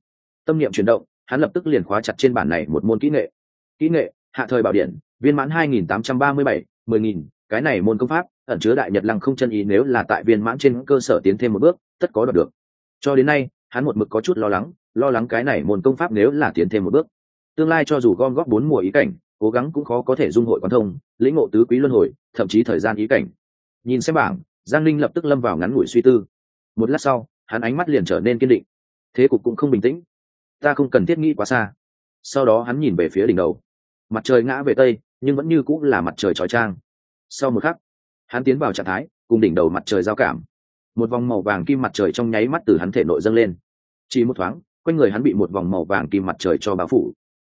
S1: Tâm niệm chuyển động, hắn lập tức liền khóa chặt trên bản này một môn kỹ nghệ. Kỹ nghệ, hạ thời bảo điện, viên mãn hai nghìn tám trăm ba mươi bảy, mười nghìn, cái này môn công pháp ẩn chứa đại nhật lăng không chân ý nếu là tại viên mãn trên cơ sở tiến thêm một bước, tất có đoạt được. Cho đến nay, hắn một mực có chút lo lắng lo lắng cái này môn công pháp nếu là tiến thêm một bước. Tương lai cho dù gom góp bốn mùa ý cảnh, cố gắng cũng khó có thể dung hội quan thông, lĩnh ngộ tứ quý luân hồi, thậm chí thời gian ý cảnh. Nhìn xem bảng, giang linh lập tức lâm vào ngắn ngủi suy tư. Một lát sau, hắn ánh mắt liền trở nên kiên định. Thế cục cũng không bình tĩnh. Ta không cần thiết nghĩ quá xa. Sau đó hắn nhìn về phía đỉnh đầu. Mặt trời ngã về tây, nhưng vẫn như cũng là mặt trời trói trang. Sau một khắc hắn tiến vào trạng thái, cùng đỉnh đầu mặt trời giao cảm. Một vòng màu vàng kim mặt trời trong nháy mắt từ hắn thể nội dâng lên. Chỉ một thoáng, quanh người hắn bị một vòng màu vàng kim mặt trời cho bao phủ.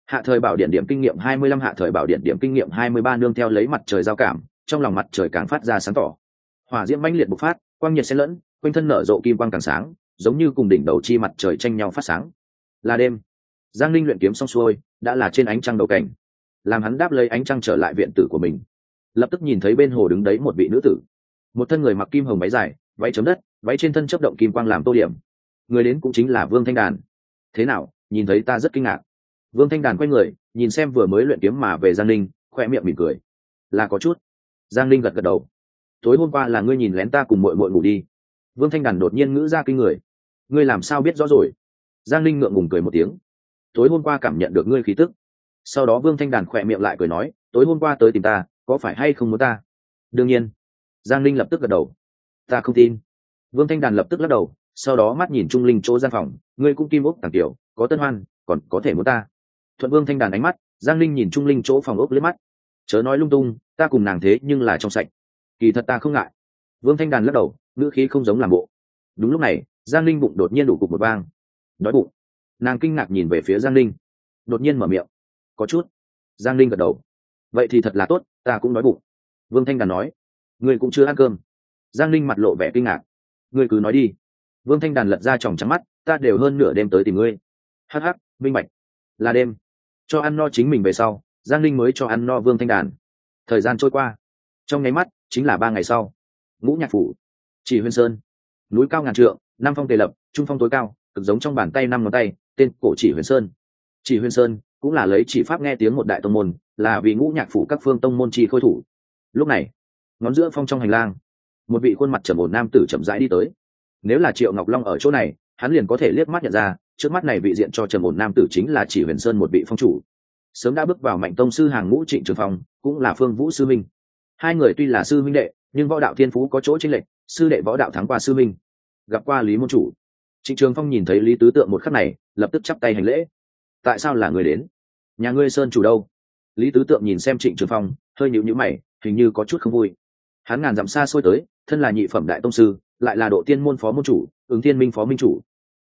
S1: Hạ thời bảo điện điểm kinh nghiệm hai mươi lăm, hạ thời bảo điện điểm kinh nghiệm hai mươi ba nương theo lấy mặt trời giao cảm, trong lòng mặt trời càng phát ra sáng tỏ. Hỏa diễm mãnh liệt bộc phát, quang nhiệt xen lẫn, quanh thân nở rộ kim quang càng sáng, giống như cùng đỉnh đầu chi mặt trời tranh nhau phát sáng. Là đêm. Giang linh luyện kiếm xong xuôi, đã là trên ánh trăng đầu cảnh. Làm hắn đáp lấy ánh trăng trở lại viện tử của mình lập tức nhìn thấy bên hồ đứng đấy một vị nữ tử. Một thân người mặc kim hồng váy dài váy chấm đất váy trên thân chấp động kim quang làm tô điểm. Người đến cũng chính là vương thanh đàn. Thế nào nhìn thấy ta rất kinh ngạc. Vương thanh đàn quay người nhìn xem vừa mới luyện kiếm mà về giang Ninh, khoe miệng mỉm cười. Là có chút. Giang Ninh gật gật đầu. Tối hôm qua là ngươi nhìn lén ta cùng mội mội ngủ đi. Vương thanh đàn đột nhiên ngữ ra kinh người. Ngươi làm sao biết rõ rồi? Giang Ninh ngượng ngùng cười một tiếng. Tối hôm qua cảm nhận được ngươi khí tức. Sau đó vương thanh đàn khỏe miệng lại cười nói tối hôm qua tới tìm ta có phải hay không muốn ta? Đương nhiên. Giang linh lập tức gật đầu. Ta không tin. Vương thanh đàn lập tức lắc đầu, sau đó mắt nhìn trung linh chỗ gian phòng, ngươi cũng kim ốc tàng tiểu, có tân hoan, còn có thể muốn ta. Thuận vương thanh đàn ánh mắt, giang linh nhìn trung linh chỗ phòng ốc lướt mắt. Chớ nói lung tung, ta cùng nàng thế nhưng là trong sạch. Kỳ thật ta không ngại. Vương thanh đàn lắc đầu, ngữ khí không giống làm bộ. Đúng lúc này, giang linh bụng đột nhiên đủ cục một vang. Đói bụng. Nàng kinh ngạc nhìn về phía giang linh đột nhiên mở miệng. Có chút. Giang linh gật đầu. Vậy thì thật là tốt ta cũng đói bụng. Vương thanh đàn nói, ngươi cũng chưa ăn cơm. Giang linh mặt lộ vẻ kinh ngạc. Ngươi cứ nói đi. Vương thanh đàn lật ra tròng trắng mắt, ta đều hơn nửa đêm tới tìm ngươi. Hh minh bạch. Là đêm. Cho ăn no chính mình về sau, giang linh mới cho ăn no vương thanh đàn. Thời gian trôi qua. Trong nháy mắt, chính là ba ngày sau. Ngũ nhạc phủ, chỉ huyên sơn, núi cao ngàn trượng, năm phong tề lập, trung phong tối cao, cực giống trong bàn tay năm ngón tay, tên cổ chỉ huyền sơn. Chỉ huyền sơn cũng là lấy chỉ pháp nghe tiếng một đại tông môn là vì ngũ nhạc phủ các phương tông môn chi khôi thủ. Lúc này, ngón giữa phong trong hành lang, một vị khuôn mặt trầm ổn nam tử chậm rãi đi tới. Nếu là triệu ngọc long ở chỗ này, hắn liền có thể liếc mắt nhận ra, trước mắt này vị diện cho trầm ổn nam tử chính là chỉ huyền sơn một vị phong chủ. Sớm đã bước vào mạnh tông sư hàng ngũ trịnh trường phong, cũng là phương vũ sư minh. Hai người tuy là sư minh đệ, nhưng võ đạo thiên phú có chỗ chênh lệch, sư đệ võ đạo thắng qua sư minh, gặp qua lý môn chủ. Trịnh trường phong nhìn thấy lý tứ tượng một khắc này, lập tức chắp tay hành lễ. Tại sao là người đến? Nhà ngươi sơn chủ đâu? Lý tứ tượng nhìn xem trịnh trường phong, hơi nhịu nhữ mày, hình như có chút không vui. Hắn ngàn dặm xa xôi tới, thân là nhị phẩm đại tông sư, lại là độ tiên môn phó môn chủ, ứng thiên minh phó minh chủ.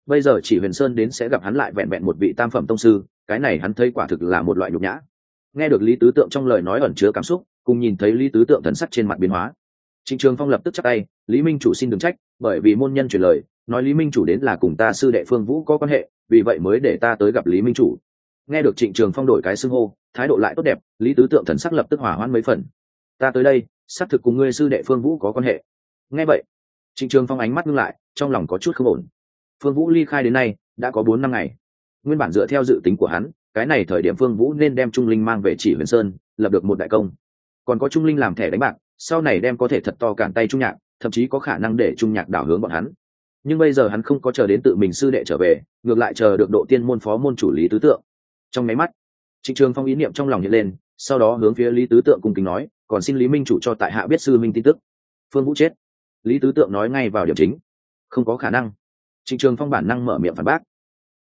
S1: Bây giờ chỉ huyền sơn đến sẽ gặp hắn lại vẹn vẹn một vị tam phẩm tông sư, cái này hắn thấy quả thực là một loại nhục nhã. Nghe được lý tứ tượng trong lời nói ẩn chứa cảm xúc, cùng nhìn thấy lý tứ tượng thần sắc trên mặt biến hóa. Trịnh trường phong lập tức chắc tay, lý minh chủ xin đừng trách, bởi vì môn nhân truyền lời, nói lý minh chủ đến là cùng ta sư đệ phương vũ có quan hệ, vì vậy mới để ta tới gặp lý minh chủ nghe được trịnh trường phong đổi cái xưng hô, thái độ lại tốt đẹp, lý tứ tượng thần sắc lập tức hỏa hoãn mấy phần. Ta tới đây, xác thực cùng ngươi sư đệ phương vũ có quan hệ. Nghe vậy. Trịnh trường phong ánh mắt ngưng lại, trong lòng có chút không ổn. Phương vũ ly khai đến nay, đã có bốn năm ngày. Nguyên bản dựa theo dự tính của hắn, cái này thời điểm phương vũ nên đem trung linh mang về chỉ huyền sơn, lập được một đại công. Còn có trung linh làm thẻ đánh bạc, sau này đem có thể thật to cản tay trung nhạc, thậm chí có khả năng để trung nhạc đảo hướng bọn hắn. Nhưng bây giờ hắn không có chờ đến tự mình sư đệ trở về, ngược lại chờ được độ tiên môn phó môn chủ lý tứ tượng trong máy mắt, trịnh trường phong ý niệm trong lòng hiện lên, sau đó hướng phía lý tứ tượng cùng kính nói, còn xin lý minh chủ cho tại hạ biết sư minh tin tức. Phương vũ chết. Lý tứ tượng nói ngay vào điểm chính. Không có khả năng. Trịnh trường phong bản năng mở miệng phản bác.